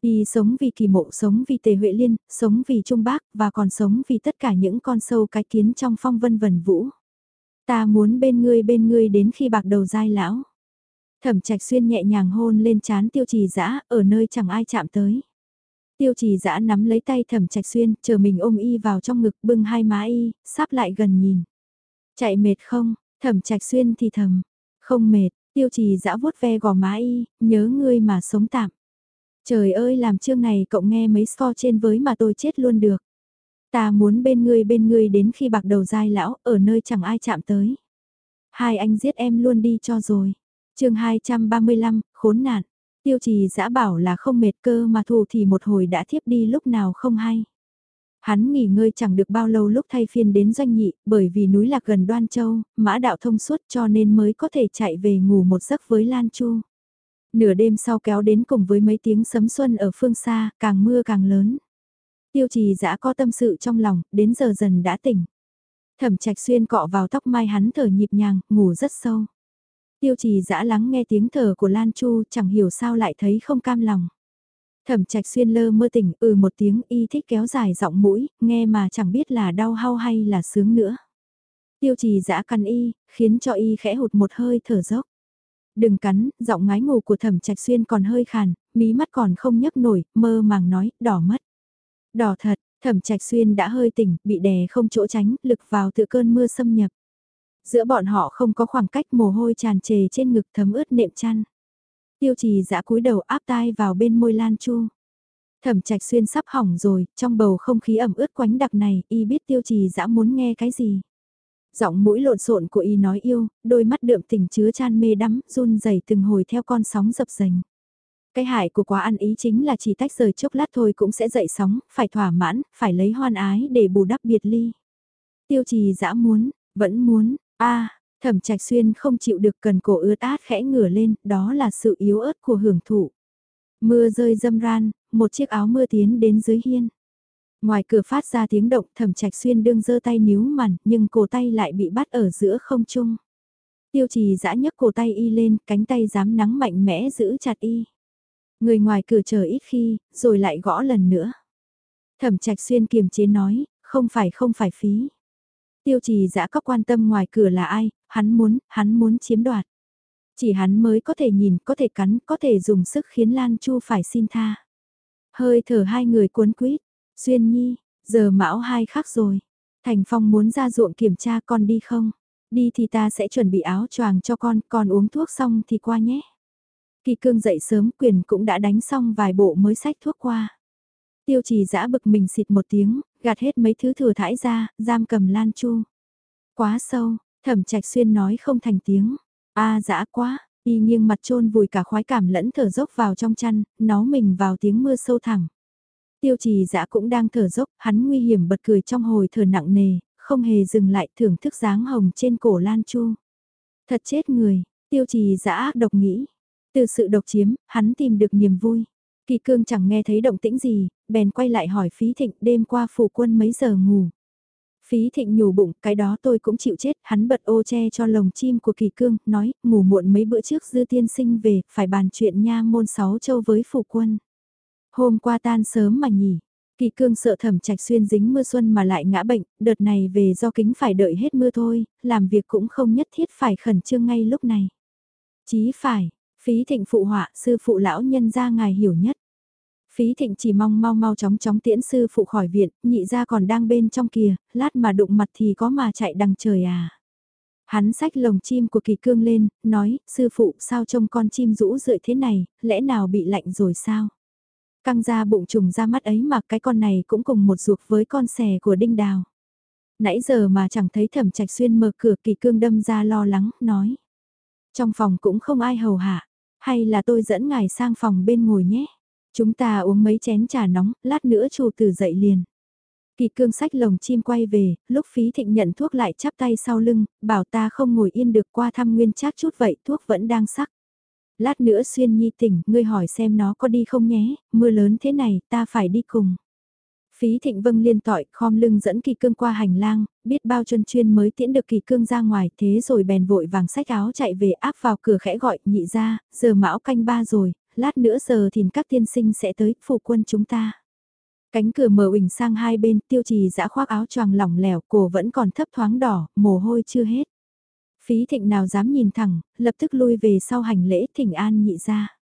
Y sống vì kỳ mộ, sống vì tề huệ liên, sống vì trung bác, và còn sống vì tất cả những con sâu cái kiến trong phong vân vần vũ. Ta muốn bên ngươi bên ngươi đến khi bạc đầu dai lão. Thẩm trạch xuyên nhẹ nhàng hôn lên chán tiêu trì dã ở nơi chẳng ai chạm tới. Tiêu trì dã nắm lấy tay thẩm trạch xuyên, chờ mình ôm y vào trong ngực bưng hai má y, sắp lại gần nhìn. Chạy mệt không, thẩm trạch xuyên thì thầm, không mệt, tiêu trì dã vuốt ve gò má y, nhớ ngươi mà sống tạm. Trời ơi làm chương này cậu nghe mấy so trên với mà tôi chết luôn được. Ta muốn bên ngươi bên ngươi đến khi bạc đầu dai lão, ở nơi chẳng ai chạm tới. Hai anh giết em luôn đi cho rồi. chương 235, khốn nạn. Tiêu trì giã bảo là không mệt cơ mà thù thì một hồi đã thiếp đi lúc nào không hay. Hắn nghỉ ngơi chẳng được bao lâu lúc thay phiên đến doanh nhị, bởi vì núi lạc gần Đoan Châu, mã đạo thông suốt cho nên mới có thể chạy về ngủ một giấc với Lan Chu. Nửa đêm sau kéo đến cùng với mấy tiếng sấm xuân ở phương xa, càng mưa càng lớn. Tiêu trì dã có tâm sự trong lòng, đến giờ dần đã tỉnh. Thẩm trạch xuyên cọ vào tóc mai hắn thở nhịp nhàng, ngủ rất sâu. Tiêu trì dã lắng nghe tiếng thở của Lan Chu chẳng hiểu sao lại thấy không cam lòng. Thẩm trạch xuyên lơ mơ tỉnh ừ một tiếng y thích kéo dài giọng mũi, nghe mà chẳng biết là đau hao hay là sướng nữa. Tiêu trì dã căn y, khiến cho y khẽ hụt một hơi thở dốc. Đừng cắn, giọng ngái ngủ của thẩm trạch xuyên còn hơi khàn, mí mắt còn không nhấc nổi, mơ màng nói, đỏ mất. Đỏ thật, thẩm trạch xuyên đã hơi tỉnh, bị đè không chỗ tránh, lực vào tự cơn mưa xâm nhập. Giữa bọn họ không có khoảng cách mồ hôi tràn trề trên ngực thấm ướt nệm chăn. Tiêu trì giã cúi đầu áp tai vào bên môi Lan Chu. Thẩm trạch xuyên sắp hỏng rồi, trong bầu không khí ẩm ướt quánh đặc này, y biết tiêu trì dã muốn nghe cái gì. Giọng mũi lộn xộn của y nói yêu, đôi mắt đượm tình chứa chan mê đắm, run rẩy từng hồi theo con sóng dập dành. Cái hại của quá ăn ý chính là chỉ tách rời chốc lát thôi cũng sẽ dậy sóng, phải thỏa mãn, phải lấy hoan ái để bù đắp biệt ly. Tiêu trì dã muốn, vẫn muốn, a thẩm trạch xuyên không chịu được cần cổ ướt át khẽ ngửa lên, đó là sự yếu ớt của hưởng thụ. Mưa rơi dâm ran, một chiếc áo mưa tiến đến dưới hiên. Ngoài cửa phát ra tiếng động thẩm trạch xuyên đương giơ tay níu màn, nhưng cổ tay lại bị bắt ở giữa không trung. Tiêu trì giã nhấc cổ tay y lên, cánh tay dám nắng mạnh mẽ giữ chặt y. Người ngoài cửa chờ ít khi, rồi lại gõ lần nữa. Thẩm trạch xuyên kiềm chế nói, không phải không phải phí. Tiêu trì dã có quan tâm ngoài cửa là ai, hắn muốn, hắn muốn chiếm đoạt. Chỉ hắn mới có thể nhìn, có thể cắn, có thể dùng sức khiến Lan Chu phải xin tha. Hơi thở hai người cuốn quýt, xuyên nhi, giờ mão hai khác rồi. Thành Phong muốn ra ruộng kiểm tra con đi không? Đi thì ta sẽ chuẩn bị áo choàng cho con, con uống thuốc xong thì qua nhé. Kỳ cương dậy sớm quyền cũng đã đánh xong vài bộ mới sách thuốc qua. Tiêu trì giã bực mình xịt một tiếng, gạt hết mấy thứ thừa thải ra, giam cầm lan chu. Quá sâu, thẩm trạch xuyên nói không thành tiếng. a dã quá, y nghiêng mặt trôn vùi cả khoái cảm lẫn thở dốc vào trong chăn, nó mình vào tiếng mưa sâu thẳng. Tiêu trì dã cũng đang thở dốc, hắn nguy hiểm bật cười trong hồi thở nặng nề, không hề dừng lại thưởng thức dáng hồng trên cổ Lan Chu. Thật chết người, tiêu trì dã độc nghĩ. Từ sự độc chiếm, hắn tìm được niềm vui. Kỳ cương chẳng nghe thấy động tĩnh gì, bèn quay lại hỏi phí thịnh đêm qua phủ quân mấy giờ ngủ. Phí thịnh nhủ bụng, cái đó tôi cũng chịu chết, hắn bật ô che cho lồng chim của kỳ cương, nói, ngủ muộn mấy bữa trước dư tiên sinh về, phải bàn chuyện nha môn sáu châu với phủ quân. Hôm qua tan sớm mà nhỉ, kỳ cương sợ thẩm trạch xuyên dính mưa xuân mà lại ngã bệnh, đợt này về do kính phải đợi hết mưa thôi, làm việc cũng không nhất thiết phải khẩn trương ngay lúc này. Chí phải, Phí thịnh phụ họa, sư phụ lão nhân ra ngài hiểu nhất. Phí thịnh chỉ mong mau mau chóng chóng tiễn sư phụ khỏi viện, nhị ra còn đang bên trong kìa, lát mà đụng mặt thì có mà chạy đằng trời à. Hắn xách lồng chim của kỳ cương lên, nói, sư phụ sao trông con chim rũ rượi thế này, lẽ nào bị lạnh rồi sao? Căng ra bụng trùng ra mắt ấy mà cái con này cũng cùng một ruột với con xè của đinh đào. Nãy giờ mà chẳng thấy thẩm trạch xuyên mở cửa kỳ cương đâm ra lo lắng, nói. Trong phòng cũng không ai hầu hạ, hay là tôi dẫn ngài sang phòng bên ngồi nhé. Chúng ta uống mấy chén trà nóng, lát nữa chủ tử dậy liền. Kỳ cương sách lồng chim quay về, lúc phí thịnh nhận thuốc lại chắp tay sau lưng, bảo ta không ngồi yên được qua thăm nguyên trác chút vậy, thuốc vẫn đang sắc. Lát nữa xuyên nhi tỉnh, ngươi hỏi xem nó có đi không nhé, mưa lớn thế này, ta phải đi cùng. Phí thịnh vâng liên tỏi, khom lưng dẫn kỳ cương qua hành lang, biết bao chân chuyên mới tiễn được kỳ cương ra ngoài, thế rồi bèn vội vàng sách áo chạy về áp vào cửa khẽ gọi nhị ra, giờ mão canh ba rồi, lát nữa giờ thìn các tiên sinh sẽ tới, phụ quân chúng ta. Cánh cửa mở ỉnh sang hai bên, tiêu trì dã khoác áo choàng lỏng lẻo, cổ vẫn còn thấp thoáng đỏ, mồ hôi chưa hết. Phí thịnh nào dám nhìn thẳng, lập tức lui về sau hành lễ thỉnh an nhị ra.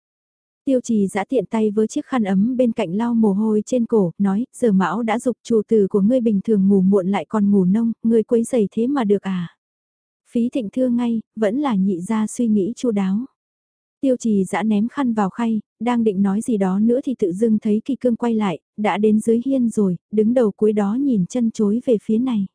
Tiêu trì giã tiện tay với chiếc khăn ấm bên cạnh lau mồ hôi trên cổ, nói, giờ mão đã dục chủ tử của ngươi bình thường ngủ muộn lại còn ngủ nông, ngươi quấy giày thế mà được à. Phí thịnh thưa ngay, vẫn là nhị ra suy nghĩ chu đáo. Tiêu trì giã ném khăn vào khay, đang định nói gì đó nữa thì tự dưng thấy kỳ cương quay lại, đã đến dưới hiên rồi, đứng đầu cuối đó nhìn chân chối về phía này.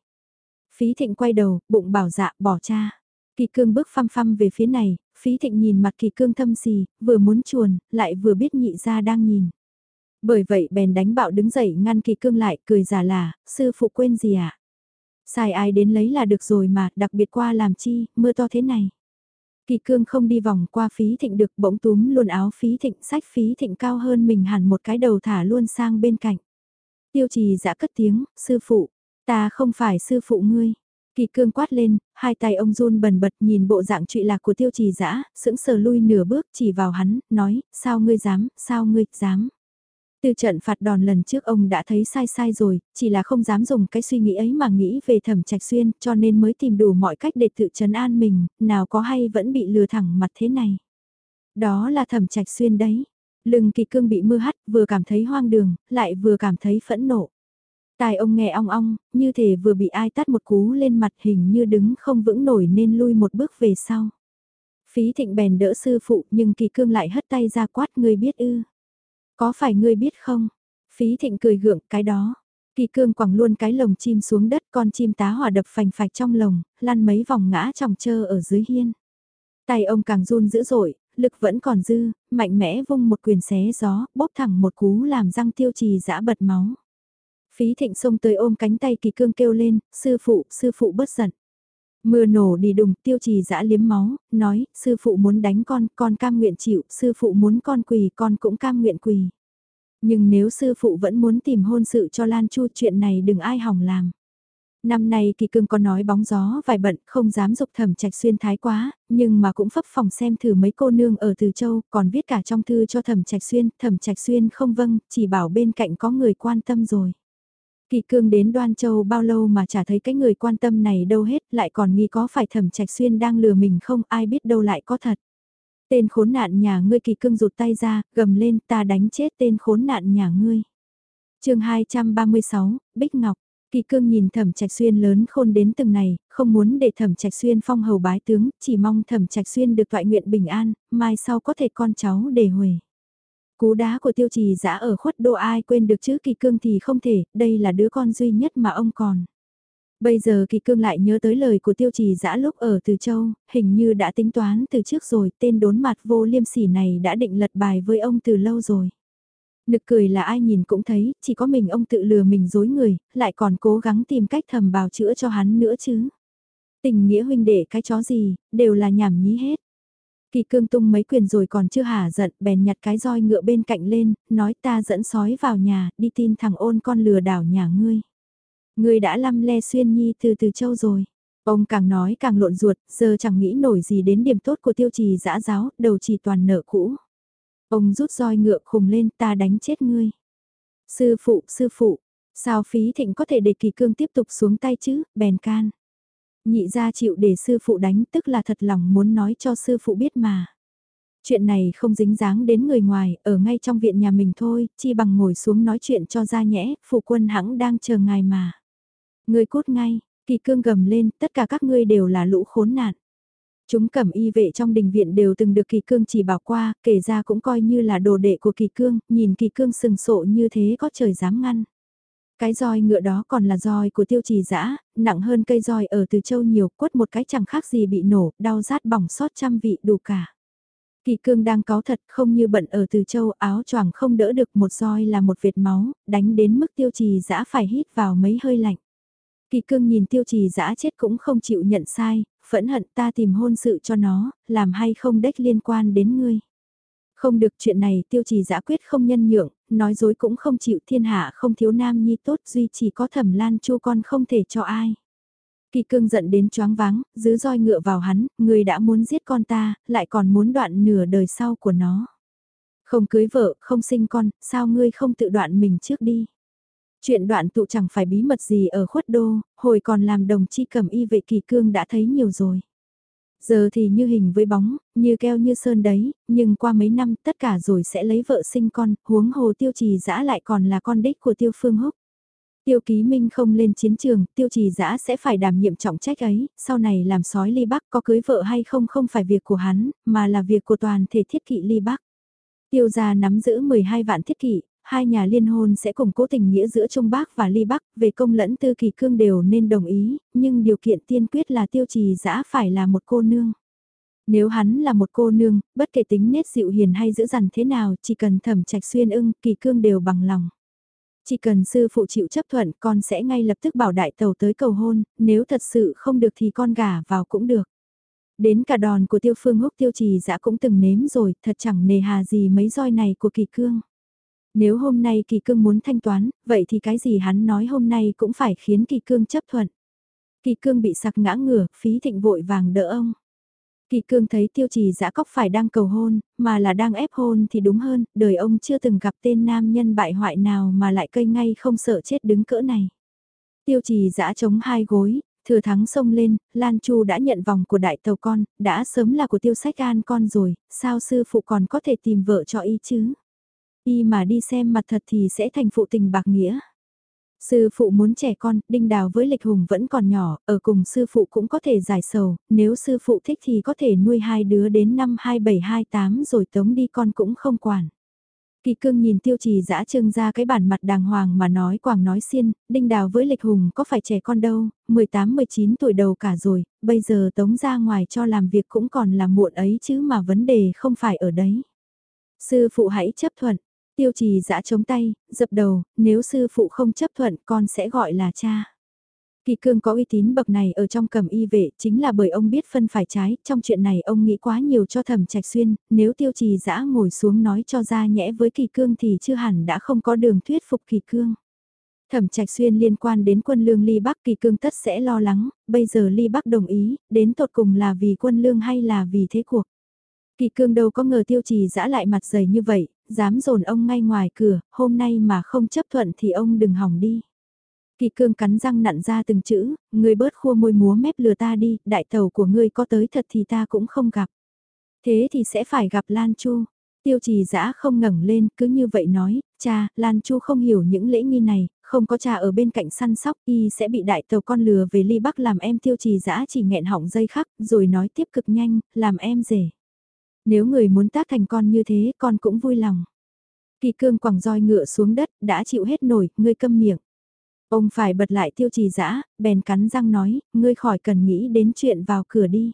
Phí thịnh quay đầu, bụng bảo dạ, bỏ cha. Kỳ cương bước phăm phăm về phía này, phí thịnh nhìn mặt kỳ cương thâm xì, vừa muốn chuồn, lại vừa biết nhị ra đang nhìn. Bởi vậy bèn đánh bạo đứng dậy ngăn kỳ cương lại, cười giả là, sư phụ quên gì ạ? À? Sai ai đến lấy là được rồi mà, đặc biệt qua làm chi, mưa to thế này. Kỳ cương không đi vòng qua phí thịnh được bỗng túm luôn áo phí thịnh sách phí thịnh cao hơn mình hẳn một cái đầu thả luôn sang bên cạnh. Tiêu trì dã cất tiếng, sư phụ, ta không phải sư phụ ngươi. Kỳ cương quát lên, hai tay ông run bần bật nhìn bộ dạng trụy lạc của tiêu trì dã sững sờ lui nửa bước chỉ vào hắn, nói, sao ngươi dám, sao ngươi dám. Từ trận phạt đòn lần trước ông đã thấy sai sai rồi, chỉ là không dám dùng cái suy nghĩ ấy mà nghĩ về thẩm trạch xuyên, cho nên mới tìm đủ mọi cách để tự trấn an mình, nào có hay vẫn bị lừa thẳng mặt thế này. Đó là thẩm trạch xuyên đấy. Lưng kỳ cương bị mưa hắt, vừa cảm thấy hoang đường, lại vừa cảm thấy phẫn nộ. Tài ông nghe ong ong, như thể vừa bị ai tát một cú lên mặt hình như đứng không vững nổi nên lui một bước về sau. Phí thịnh bèn đỡ sư phụ nhưng kỳ cương lại hất tay ra quát người biết ư. Có phải ngươi biết không? Phí thịnh cười gượng cái đó. Kỳ cương quẳng luôn cái lồng chim xuống đất con chim tá hỏa đập phành phạch trong lồng, lăn mấy vòng ngã tròng trơ ở dưới hiên. Tay ông càng run dữ dội, lực vẫn còn dư, mạnh mẽ vung một quyền xé gió, bóp thẳng một cú làm răng tiêu trì dã bật máu. Phí thịnh xông tới ôm cánh tay kỳ cương kêu lên, sư phụ, sư phụ bất giận. Mưa nổ đi đùng, tiêu trì dã liếm máu, nói, sư phụ muốn đánh con, con cam nguyện chịu, sư phụ muốn con quỳ, con cũng cam nguyện quỳ. Nhưng nếu sư phụ vẫn muốn tìm hôn sự cho Lan Chu chuyện này đừng ai hỏng làm. Năm nay kỳ cương có nói bóng gió vài bận không dám dục thẩm trạch xuyên thái quá, nhưng mà cũng phấp phòng xem thử mấy cô nương ở Từ Châu, còn viết cả trong thư cho thẩm trạch xuyên, thẩm trạch xuyên không vâng, chỉ bảo bên cạnh có người quan tâm rồi. Kỳ cương đến Đoan Châu bao lâu mà chả thấy cái người quan tâm này đâu hết, lại còn nghi có phải thẩm trạch xuyên đang lừa mình không, ai biết đâu lại có thật. Tên khốn nạn nhà ngươi kỳ cương rụt tay ra, gầm lên ta đánh chết tên khốn nạn nhà ngươi. chương 236, Bích Ngọc. Kỳ cương nhìn thẩm trạch xuyên lớn khôn đến từng này, không muốn để thẩm trạch xuyên phong hầu bái tướng, chỉ mong thẩm trạch xuyên được toại nguyện bình an, mai sau có thể con cháu để huề. Cú đá của tiêu trì giã ở khuất đô ai quên được chứ kỳ cương thì không thể, đây là đứa con duy nhất mà ông còn. Bây giờ kỳ cương lại nhớ tới lời của tiêu trì giã lúc ở Từ Châu, hình như đã tính toán từ trước rồi, tên đốn mặt vô liêm sỉ này đã định lật bài với ông từ lâu rồi. Nực cười là ai nhìn cũng thấy, chỉ có mình ông tự lừa mình dối người, lại còn cố gắng tìm cách thầm bào chữa cho hắn nữa chứ. Tình nghĩa huynh đệ cái chó gì, đều là nhảm nhí hết. Kỳ cương tung mấy quyền rồi còn chưa hả giận, bèn nhặt cái roi ngựa bên cạnh lên, nói ta dẫn sói vào nhà, đi tin thằng ôn con lừa đảo nhà ngươi. Ngươi đã lăm le xuyên nhi từ từ châu rồi. Ông càng nói càng lộn ruột, giờ chẳng nghĩ nổi gì đến điểm tốt của tiêu trì dã giáo, đầu chỉ toàn nợ cũ. Ông rút roi ngựa khùng lên ta đánh chết ngươi. Sư phụ, sư phụ, sao phí thịnh có thể để kỳ cương tiếp tục xuống tay chứ, bèn can. Nhị ra chịu để sư phụ đánh tức là thật lòng muốn nói cho sư phụ biết mà. Chuyện này không dính dáng đến người ngoài, ở ngay trong viện nhà mình thôi, chi bằng ngồi xuống nói chuyện cho ra nhẽ, phụ quân hãng đang chờ ngài mà. Người cốt ngay, kỳ cương gầm lên, tất cả các ngươi đều là lũ khốn nạn. Chúng cầm y vệ trong đình viện đều từng được kỳ cương chỉ bảo qua, kể ra cũng coi như là đồ đệ của kỳ cương, nhìn kỳ cương sừng sộ như thế có trời dám ngăn. Cái roi ngựa đó còn là roi của tiêu trì dã nặng hơn cây roi ở từ châu nhiều, quất một cái chẳng khác gì bị nổ, đau rát bỏng sót trăm vị đủ cả. Kỳ cương đang có thật không như bận ở từ châu áo choàng không đỡ được một roi là một vệt máu, đánh đến mức tiêu trì dã phải hít vào mấy hơi lạnh. Kỳ cương nhìn tiêu trì dã chết cũng không chịu nhận sai, phẫn hận ta tìm hôn sự cho nó, làm hay không đếch liên quan đến ngươi. Không được chuyện này tiêu trì giã quyết không nhân nhượng, nói dối cũng không chịu thiên hạ không thiếu nam nhi tốt duy chỉ có thẩm lan chu con không thể cho ai. Kỳ cương giận đến choáng váng, giữ roi ngựa vào hắn, người đã muốn giết con ta, lại còn muốn đoạn nửa đời sau của nó. Không cưới vợ, không sinh con, sao ngươi không tự đoạn mình trước đi. Chuyện đoạn tụ chẳng phải bí mật gì ở khuất đô, hồi còn làm đồng chi cầm y vệ kỳ cương đã thấy nhiều rồi. Giờ thì như hình với bóng, như keo như sơn đấy, nhưng qua mấy năm tất cả rồi sẽ lấy vợ sinh con, huống hồ tiêu trì dã lại còn là con đích của tiêu phương húc. Tiêu ký minh không lên chiến trường, tiêu trì dã sẽ phải đảm nhiệm trọng trách ấy, sau này làm sói ly bắc có cưới vợ hay không không phải việc của hắn, mà là việc của toàn thể thiết kỵ ly bắc. Tiêu gia nắm giữ 12 vạn thiết kỵ, hai nhà liên hôn sẽ củng cố tình nghĩa giữa Trung Bắc và Ly Bắc, về công lẫn tư kỳ cương đều nên đồng ý, nhưng điều kiện tiên quyết là tiêu trì dã phải là một cô nương. Nếu hắn là một cô nương, bất kể tính nết dịu hiền hay dữ dằn thế nào, chỉ cần thẩm trạch xuyên ưng, kỳ cương đều bằng lòng. Chỉ cần sư phụ chịu chấp thuận con sẽ ngay lập tức bảo đại tàu tới cầu hôn, nếu thật sự không được thì con gả vào cũng được. Đến cả đòn của tiêu phương húc tiêu trì dã cũng từng nếm rồi, thật chẳng nề hà gì mấy roi này của kỳ cương. Nếu hôm nay kỳ cương muốn thanh toán, vậy thì cái gì hắn nói hôm nay cũng phải khiến kỳ cương chấp thuận. Kỳ cương bị sặc ngã ngửa, phí thịnh vội vàng đỡ ông. Kỳ cương thấy tiêu trì giã cóc phải đang cầu hôn, mà là đang ép hôn thì đúng hơn, đời ông chưa từng gặp tên nam nhân bại hoại nào mà lại cây ngay không sợ chết đứng cỡ này. Tiêu trì giã chống hai gối, thừa thắng xông lên, Lan Chu đã nhận vòng của đại tàu con, đã sớm là của tiêu sách an con rồi, sao sư phụ còn có thể tìm vợ cho y chứ? Y mà đi xem mặt thật thì sẽ thành phụ tình bạc nghĩa. Sư phụ muốn trẻ con, đinh đào với lịch hùng vẫn còn nhỏ, ở cùng sư phụ cũng có thể giải sầu, nếu sư phụ thích thì có thể nuôi hai đứa đến năm 27-28 rồi tống đi con cũng không quản. Kỳ cương nhìn tiêu trì dã trưng ra cái bản mặt đàng hoàng mà nói quảng nói xiên, đinh đào với lịch hùng có phải trẻ con đâu, 18-19 tuổi đầu cả rồi, bây giờ tống ra ngoài cho làm việc cũng còn là muộn ấy chứ mà vấn đề không phải ở đấy. Sư phụ hãy chấp thuận, Tiêu trì dã chống tay, dập đầu, nếu sư phụ không chấp thuận con sẽ gọi là cha. Kỳ cương có uy tín bậc này ở trong cầm y vệ chính là bởi ông biết phân phải trái, trong chuyện này ông nghĩ quá nhiều cho thẩm trạch xuyên, nếu tiêu trì dã ngồi xuống nói cho ra nhẽ với kỳ cương thì chưa hẳn đã không có đường thuyết phục kỳ cương. Thẩm trạch xuyên liên quan đến quân lương ly bắc kỳ cương tất sẽ lo lắng, bây giờ ly bắc đồng ý, đến tột cùng là vì quân lương hay là vì thế cuộc. Kỳ cương đâu có ngờ tiêu trì dã lại mặt dày như vậy, dám dồn ông ngay ngoài cửa, hôm nay mà không chấp thuận thì ông đừng hỏng đi. Kỳ cương cắn răng nặn ra từng chữ, người bớt khua môi múa mép lừa ta đi, đại tàu của ngươi có tới thật thì ta cũng không gặp. Thế thì sẽ phải gặp Lan Chu. Tiêu trì dã không ngẩng lên, cứ như vậy nói, cha, Lan Chu không hiểu những lễ nghi này, không có cha ở bên cạnh săn sóc, y sẽ bị đại tàu con lừa về ly bắc làm em tiêu trì dã chỉ nghẹn họng dây khắc, rồi nói tiếp cực nhanh, làm em rể. Nếu người muốn tác thành con như thế, con cũng vui lòng. Kỳ cương quẳng roi ngựa xuống đất, đã chịu hết nổi, ngươi câm miệng. Ông phải bật lại tiêu trì dã bèn cắn răng nói, ngươi khỏi cần nghĩ đến chuyện vào cửa đi.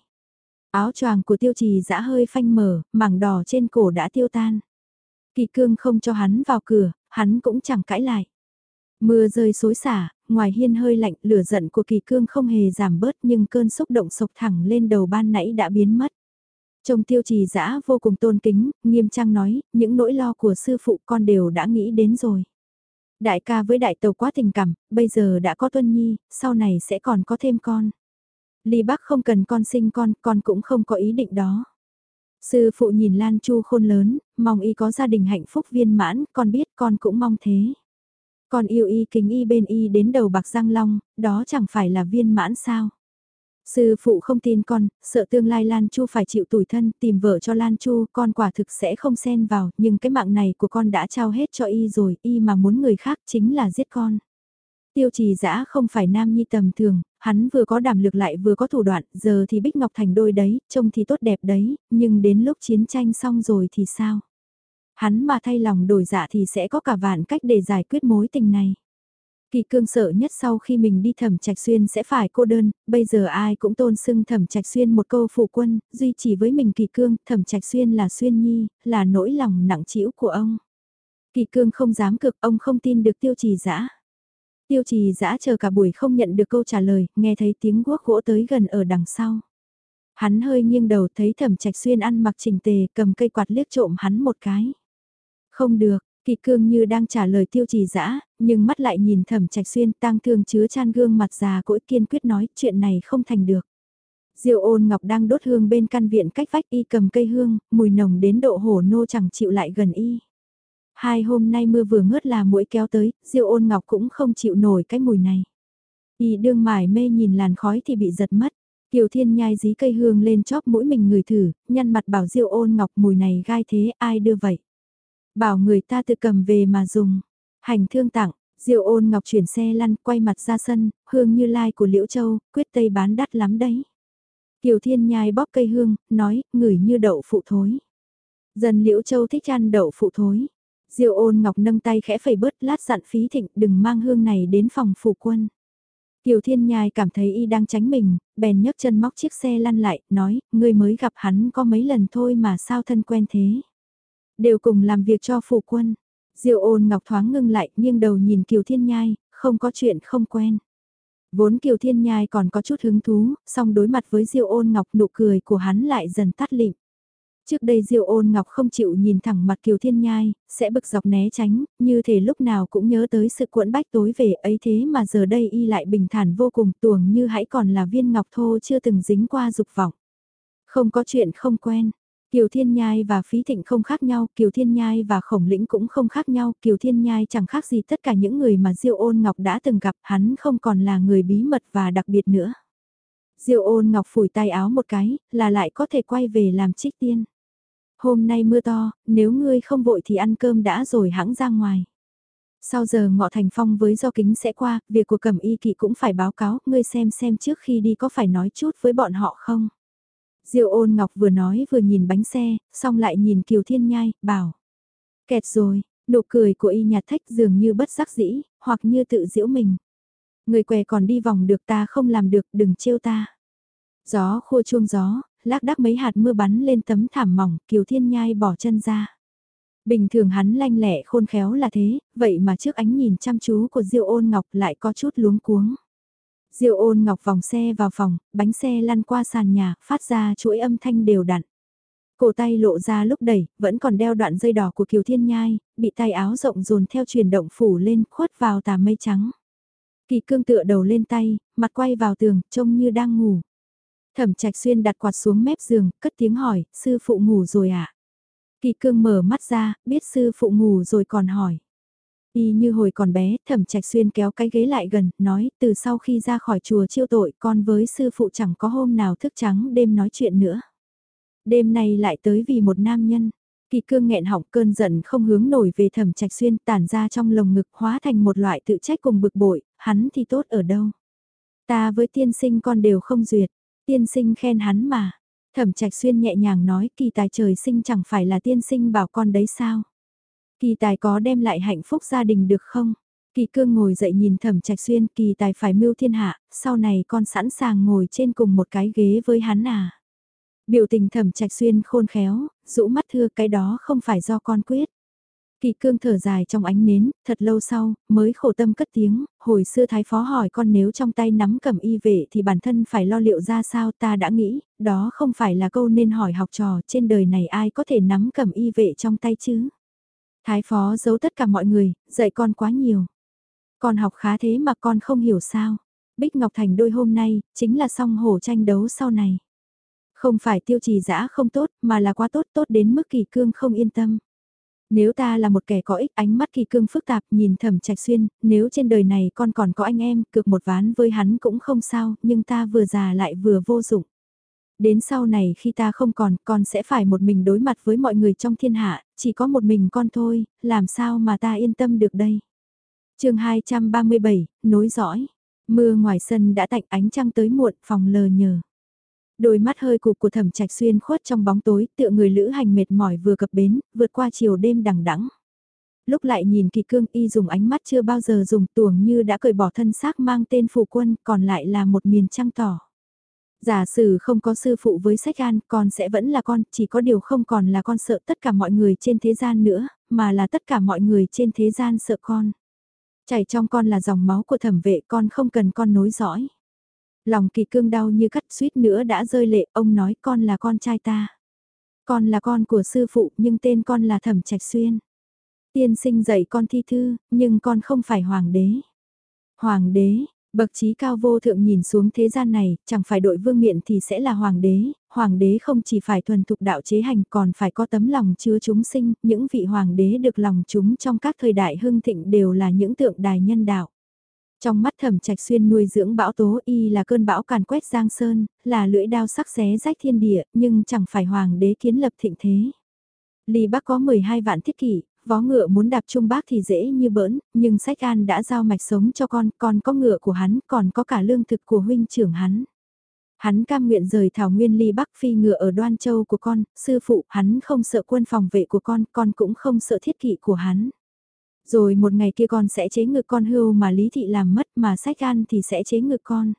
Áo choàng của tiêu trì dã hơi phanh mở, mảng đỏ trên cổ đã tiêu tan. Kỳ cương không cho hắn vào cửa, hắn cũng chẳng cãi lại. Mưa rơi xối xả, ngoài hiên hơi lạnh, lửa giận của kỳ cương không hề giảm bớt nhưng cơn xúc động sộc thẳng lên đầu ban nãy đã biến mất. Trông tiêu trì dã vô cùng tôn kính, nghiêm trang nói, những nỗi lo của sư phụ con đều đã nghĩ đến rồi. Đại ca với đại tàu quá tình cảm, bây giờ đã có tuân nhi, sau này sẽ còn có thêm con. Ly Bắc không cần con sinh con, con cũng không có ý định đó. Sư phụ nhìn Lan Chu khôn lớn, mong y có gia đình hạnh phúc viên mãn, con biết con cũng mong thế. Con yêu y kính y bên y đến đầu bạc răng long, đó chẳng phải là viên mãn sao. Sư phụ không tin con, sợ tương lai Lan Chu phải chịu tủi thân, tìm vợ cho Lan Chu, con quả thực sẽ không xen vào, nhưng cái mạng này của con đã trao hết cho y rồi, y mà muốn người khác chính là giết con. Tiêu trì dã không phải nam nhi tầm thường, hắn vừa có đảm lực lại vừa có thủ đoạn, giờ thì Bích Ngọc Thành đôi đấy, trông thì tốt đẹp đấy, nhưng đến lúc chiến tranh xong rồi thì sao? Hắn mà thay lòng đổi dạ thì sẽ có cả vạn cách để giải quyết mối tình này. Kỳ cương sợ nhất sau khi mình đi thẩm trạch xuyên sẽ phải cô đơn, bây giờ ai cũng tôn xưng thẩm trạch xuyên một câu phụ quân, duy trì với mình kỳ cương, thẩm trạch xuyên là xuyên nhi, là nỗi lòng nặng trĩu của ông. Kỳ cương không dám cực, ông không tin được tiêu trì dã Tiêu trì dã chờ cả buổi không nhận được câu trả lời, nghe thấy tiếng guốc gỗ tới gần ở đằng sau. Hắn hơi nghiêng đầu thấy thẩm trạch xuyên ăn mặc chỉnh tề cầm cây quạt liếc trộm hắn một cái. Không được, Kỳ cương như đang trả lời tiêu trì dã nhưng mắt lại nhìn thẩm trạch xuyên tang thương chứa chan gương mặt già cỗi kiên quyết nói chuyện này không thành được. Diêu ôn ngọc đang đốt hương bên căn viện cách vách y cầm cây hương, mùi nồng đến độ hổ nô chẳng chịu lại gần y. Hai hôm nay mưa vừa ngớt là mũi kéo tới, Diêu ôn ngọc cũng không chịu nổi cái mùi này. Y đương mải mê nhìn làn khói thì bị giật mất. Kiều Thiên nhai dí cây hương lên chóp mũi mình người thử, nhăn mặt bảo Diêu ôn ngọc mùi này gai thế ai đưa vậy. Bảo người ta tự cầm về mà dùng. Hành thương tặng, Diêu ôn ngọc chuyển xe lăn quay mặt ra sân, hương như lai của Liễu Châu, quyết tây bán đắt lắm đấy. Kiều Thiên nhai bóp cây hương, nói, ngửi như đậu phụ thối. Dần Liễu Châu thích ăn đậu phụ thối. Diêu ôn ngọc nâng tay khẽ phẩy bớt lát dặn phí thịnh đừng mang hương này đến phòng phủ quân. Kiều Thiên Nhai cảm thấy y đang tránh mình, bèn nhấc chân móc chiếc xe lăn lại, nói, ngươi mới gặp hắn có mấy lần thôi mà sao thân quen thế. Đều cùng làm việc cho phủ quân. Diêu ôn ngọc thoáng ngưng lại, nghiêng đầu nhìn Kiều Thiên Nhai, không có chuyện không quen. Vốn Kiều Thiên Nhai còn có chút hứng thú, song đối mặt với Diêu ôn ngọc nụ cười của hắn lại dần tắt lịm. Trước đây Diêu ôn ngọc không chịu nhìn thẳng mặt Kiều Thiên Nhai, sẽ bực dọc né tránh, như thể lúc nào cũng nhớ tới sự cuộn bách tối về ấy thế mà giờ đây y lại bình thản vô cùng tuồng như hãy còn là viên ngọc thô chưa từng dính qua dục vọng. Không có chuyện không quen, Kiều Thiên Nhai và Phí Thịnh không khác nhau, Kiều Thiên Nhai và Khổng Lĩnh cũng không khác nhau, Kiều Thiên Nhai chẳng khác gì tất cả những người mà Diêu Ôn Ngọc đã từng gặp, hắn không còn là người bí mật và đặc biệt nữa. Diêu Ôn Ngọc phủi tay áo một cái, là lại có thể quay về làm trích tiên. Hôm nay mưa to, nếu ngươi không vội thì ăn cơm đã rồi hãng ra ngoài. Sau giờ ngọ thành phong với do kính sẽ qua, việc của cẩm y kỵ cũng phải báo cáo, ngươi xem xem trước khi đi có phải nói chút với bọn họ không. Diêu ôn ngọc vừa nói vừa nhìn bánh xe, xong lại nhìn Kiều Thiên Nhai, bảo. Kẹt rồi, nụ cười của y nhạt thách dường như bất giác dĩ, hoặc như tự giễu mình. Người què còn đi vòng được ta không làm được, đừng trêu ta. Gió khua chuông gió, lác đác mấy hạt mưa bắn lên tấm thảm mỏng, Kiều Thiên Nhai bỏ chân ra. Bình thường hắn lanh lẹ khôn khéo là thế, vậy mà trước ánh nhìn chăm chú của Diêu ôn ngọc lại có chút luống cuống. Diêu ôn ngọc vòng xe vào phòng, bánh xe lăn qua sàn nhà, phát ra chuỗi âm thanh đều đặn. Cổ tay lộ ra lúc đẩy, vẫn còn đeo đoạn dây đỏ của Kiều Thiên Nhai, bị tay áo rộng dồn theo chuyển động phủ lên, khuất vào tà mây trắng. Kỳ cương tựa đầu lên tay, mặt quay vào tường, trông như đang ngủ. Thẩm trạch xuyên đặt quạt xuống mép giường, cất tiếng hỏi, sư phụ ngủ rồi à? Kỳ cương mở mắt ra, biết sư phụ ngủ rồi còn hỏi. Y như hồi còn bé, thẩm trạch xuyên kéo cái ghế lại gần, nói, từ sau khi ra khỏi chùa chiêu tội con với sư phụ chẳng có hôm nào thức trắng đêm nói chuyện nữa. Đêm nay lại tới vì một nam nhân. Kỳ cương nghẹn họng cơn giận không hướng nổi về thẩm trạch xuyên tản ra trong lồng ngực hóa thành một loại tự trách cùng bực bội, hắn thì tốt ở đâu. Ta với tiên sinh con đều không duyệt, tiên sinh khen hắn mà. Thẩm trạch xuyên nhẹ nhàng nói kỳ tài trời sinh chẳng phải là tiên sinh bảo con đấy sao. Kỳ tài có đem lại hạnh phúc gia đình được không? Kỳ cương ngồi dậy nhìn thẩm trạch xuyên kỳ tài phải mưu thiên hạ, sau này con sẵn sàng ngồi trên cùng một cái ghế với hắn à. Biểu tình thẩm trạch xuyên khôn khéo, rũ mắt thưa cái đó không phải do con quyết. Kỳ cương thở dài trong ánh nến, thật lâu sau, mới khổ tâm cất tiếng, hồi xưa thái phó hỏi con nếu trong tay nắm cầm y vệ thì bản thân phải lo liệu ra sao ta đã nghĩ, đó không phải là câu nên hỏi học trò trên đời này ai có thể nắm cầm y vệ trong tay chứ. Thái phó giấu tất cả mọi người, dạy con quá nhiều. Con học khá thế mà con không hiểu sao. Bích Ngọc Thành đôi hôm nay, chính là song hổ tranh đấu sau này. Không phải tiêu trì dã không tốt, mà là quá tốt tốt đến mức kỳ cương không yên tâm. Nếu ta là một kẻ có ích ánh mắt kỳ cương phức tạp nhìn thẩm trạch xuyên, nếu trên đời này con còn có anh em, cược một ván với hắn cũng không sao, nhưng ta vừa già lại vừa vô dụng. Đến sau này khi ta không còn, con sẽ phải một mình đối mặt với mọi người trong thiên hạ, chỉ có một mình con thôi, làm sao mà ta yên tâm được đây. chương 237, nối dõi. Mưa ngoài sân đã tạnh ánh trăng tới muộn, phòng lờ nhờ. Đôi mắt hơi cục của thẩm trạch xuyên khuất trong bóng tối, tựa người lữ hành mệt mỏi vừa cập bến, vượt qua chiều đêm đằng đẵng. Lúc lại nhìn kỳ cương y dùng ánh mắt chưa bao giờ dùng tuồng như đã cởi bỏ thân xác mang tên phù quân, còn lại là một miền trăng tỏ. Giả sử không có sư phụ với sách an, con sẽ vẫn là con, chỉ có điều không còn là con sợ tất cả mọi người trên thế gian nữa, mà là tất cả mọi người trên thế gian sợ con. Chảy trong con là dòng máu của thẩm vệ con không cần con nối dõi. Lòng kỳ cương đau như cắt suýt nữa đã rơi lệ, ông nói con là con trai ta. Con là con của sư phụ nhưng tên con là thẩm trạch xuyên. Tiên sinh dạy con thi thư, nhưng con không phải hoàng đế. Hoàng đế, Bậc trí cao vô thượng nhìn xuống thế gian này, chẳng phải đội vương miện thì sẽ là hoàng đế, hoàng đế không chỉ phải thuần thục đạo chế hành còn phải có tấm lòng chứa chúng sinh, những vị hoàng đế được lòng chúng trong các thời đại hưng thịnh đều là những tượng đài nhân đạo. Trong mắt thẩm trạch xuyên nuôi dưỡng bão tố y là cơn bão càn quét giang sơn, là lưỡi đao sắc xé rách thiên địa, nhưng chẳng phải hoàng đế kiến lập thịnh thế. Ly Bắc có 12 vạn thiết kỷ, vó ngựa muốn đạp trung bác thì dễ như bỡn, nhưng sách an đã giao mạch sống cho con, con có ngựa của hắn, còn có cả lương thực của huynh trưởng hắn. Hắn cam nguyện rời thảo nguyên ly bắc phi ngựa ở đoan châu của con, sư phụ, hắn không sợ quân phòng vệ của con, con cũng không sợ thiết kỵ của hắn. Rồi một ngày kia con sẽ chế ngự con hưu mà lý thị làm mất mà sách an thì sẽ chế ngự con.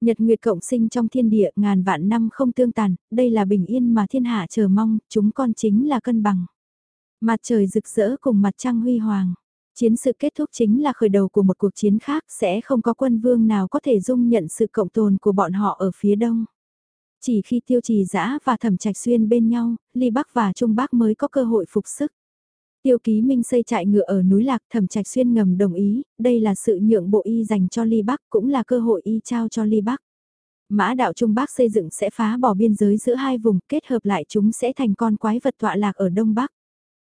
Nhật Nguyệt cộng sinh trong thiên địa ngàn vạn năm không tương tàn, đây là bình yên mà thiên hạ chờ mong, chúng con chính là cân bằng. Mặt trời rực rỡ cùng mặt trăng huy hoàng. Chiến sự kết thúc chính là khởi đầu của một cuộc chiến khác sẽ không có quân vương nào có thể dung nhận sự cộng tồn của bọn họ ở phía đông. Chỉ khi tiêu trì giã và thẩm trạch xuyên bên nhau, ly bắc và trung bắc mới có cơ hội phục sức. Tiêu ký minh xây trại ngựa ở núi Lạc thẩm trạch xuyên ngầm đồng ý, đây là sự nhượng bộ y dành cho ly bắc cũng là cơ hội y trao cho ly bắc. Mã đạo Trung Bắc xây dựng sẽ phá bỏ biên giới giữa hai vùng kết hợp lại chúng sẽ thành con quái vật tọa lạc ở Đông Bắc.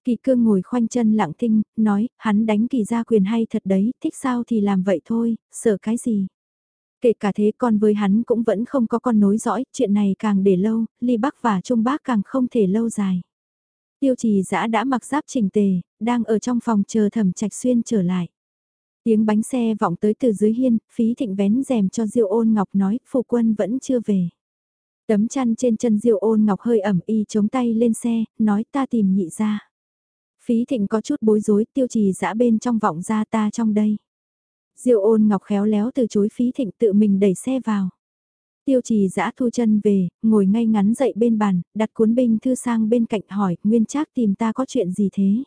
Kỳ cương ngồi khoanh chân lặng thinh, nói, hắn đánh kỳ gia quyền hay thật đấy, thích sao thì làm vậy thôi, sợ cái gì. Kể cả thế con với hắn cũng vẫn không có con nối dõi, chuyện này càng để lâu, ly bắc và trung bác càng không thể lâu dài. Tiêu trì dã đã mặc giáp chỉnh tề, đang ở trong phòng chờ thẩm trạch xuyên trở lại. Tiếng bánh xe vọng tới từ dưới hiên, phí thịnh vén rèm cho Diêu ôn ngọc nói, phụ quân vẫn chưa về. Tấm chăn trên chân Diêu ôn ngọc hơi ẩm y chống tay lên xe, nói ta tìm nhị ra. Phí thịnh có chút bối rối tiêu trì dã bên trong vọng ra ta trong đây. Diêu ôn ngọc khéo léo từ chối phí thịnh tự mình đẩy xe vào. Tiêu trì dã thu chân về, ngồi ngay ngắn dậy bên bàn, đặt cuốn binh thư sang bên cạnh hỏi, nguyên trác tìm ta có chuyện gì thế?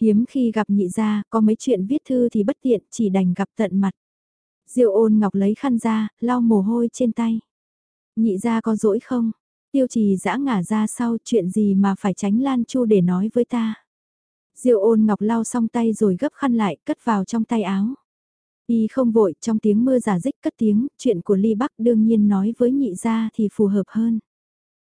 Hiếm khi gặp nhị gia, có mấy chuyện viết thư thì bất tiện, chỉ đành gặp tận mặt. Diêu ôn ngọc lấy khăn ra, lau mồ hôi trên tay. Nhị gia có dỗi không? Tiêu trì dã ngả ra sau chuyện gì mà phải tránh Lan Chu để nói với ta. Diêu ôn ngọc lau xong tay rồi gấp khăn lại, cất vào trong tay áo. Y không vội, trong tiếng mưa giả dích cất tiếng, chuyện của Ly Bắc đương nhiên nói với nhị gia thì phù hợp hơn.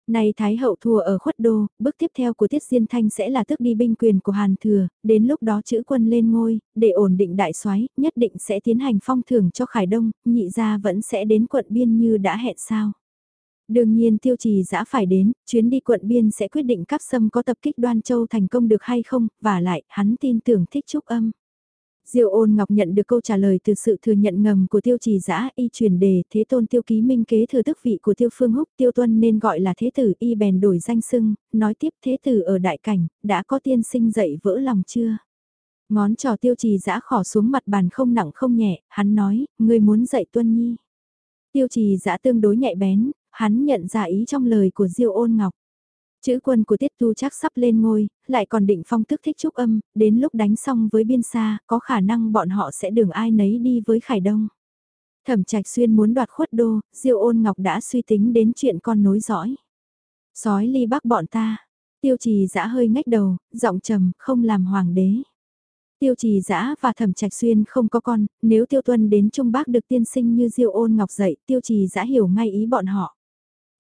Này Thái hậu thua ở khuất đô, bước tiếp theo của Tiết Diên Thanh sẽ là tước đi binh quyền của Hàn Thừa, đến lúc đó chữ quân lên ngôi, để ổn định đại soái nhất định sẽ tiến hành phong thưởng cho Khải Đông, nhị gia vẫn sẽ đến quận biên như đã hẹn sao. Đương nhiên tiêu trì giã phải đến, chuyến đi quận biên sẽ quyết định cắp sâm có tập kích đoan châu thành công được hay không, và lại, hắn tin tưởng thích trúc âm. Diệu ôn ngọc nhận được câu trả lời từ sự thừa nhận ngầm của tiêu trì giã y truyền đề thế tôn tiêu ký minh kế thừa tước vị của tiêu phương húc tiêu tuân nên gọi là thế tử y bèn đổi danh sưng, nói tiếp thế tử ở đại cảnh, đã có tiên sinh dậy vỡ lòng chưa? Ngón trò tiêu trì giã khỏ xuống mặt bàn không nặng không nhẹ, hắn nói, ngươi muốn dạy tuân nhi. Tiêu trì giã tương đối nhạy bén, hắn nhận ra ý trong lời của Diêu ôn ngọc. Chữ quân của Tiết Tu chắc sắp lên ngôi, lại còn định phong thức thích trúc âm, đến lúc đánh xong với biên xa, có khả năng bọn họ sẽ đường ai nấy đi với Khải Đông. Thẩm Trạch Xuyên muốn đoạt khuất đô, Diêu ôn ngọc đã suy tính đến chuyện con nối dõi. Sói ly bắc bọn ta, tiêu trì dã hơi ngách đầu, giọng trầm, không làm hoàng đế. Tiêu trì dã và thẩm trạch xuyên không có con, nếu tiêu tuân đến Trung Bắc được tiên sinh như diêu ôn ngọc dạy, tiêu trì dã hiểu ngay ý bọn họ.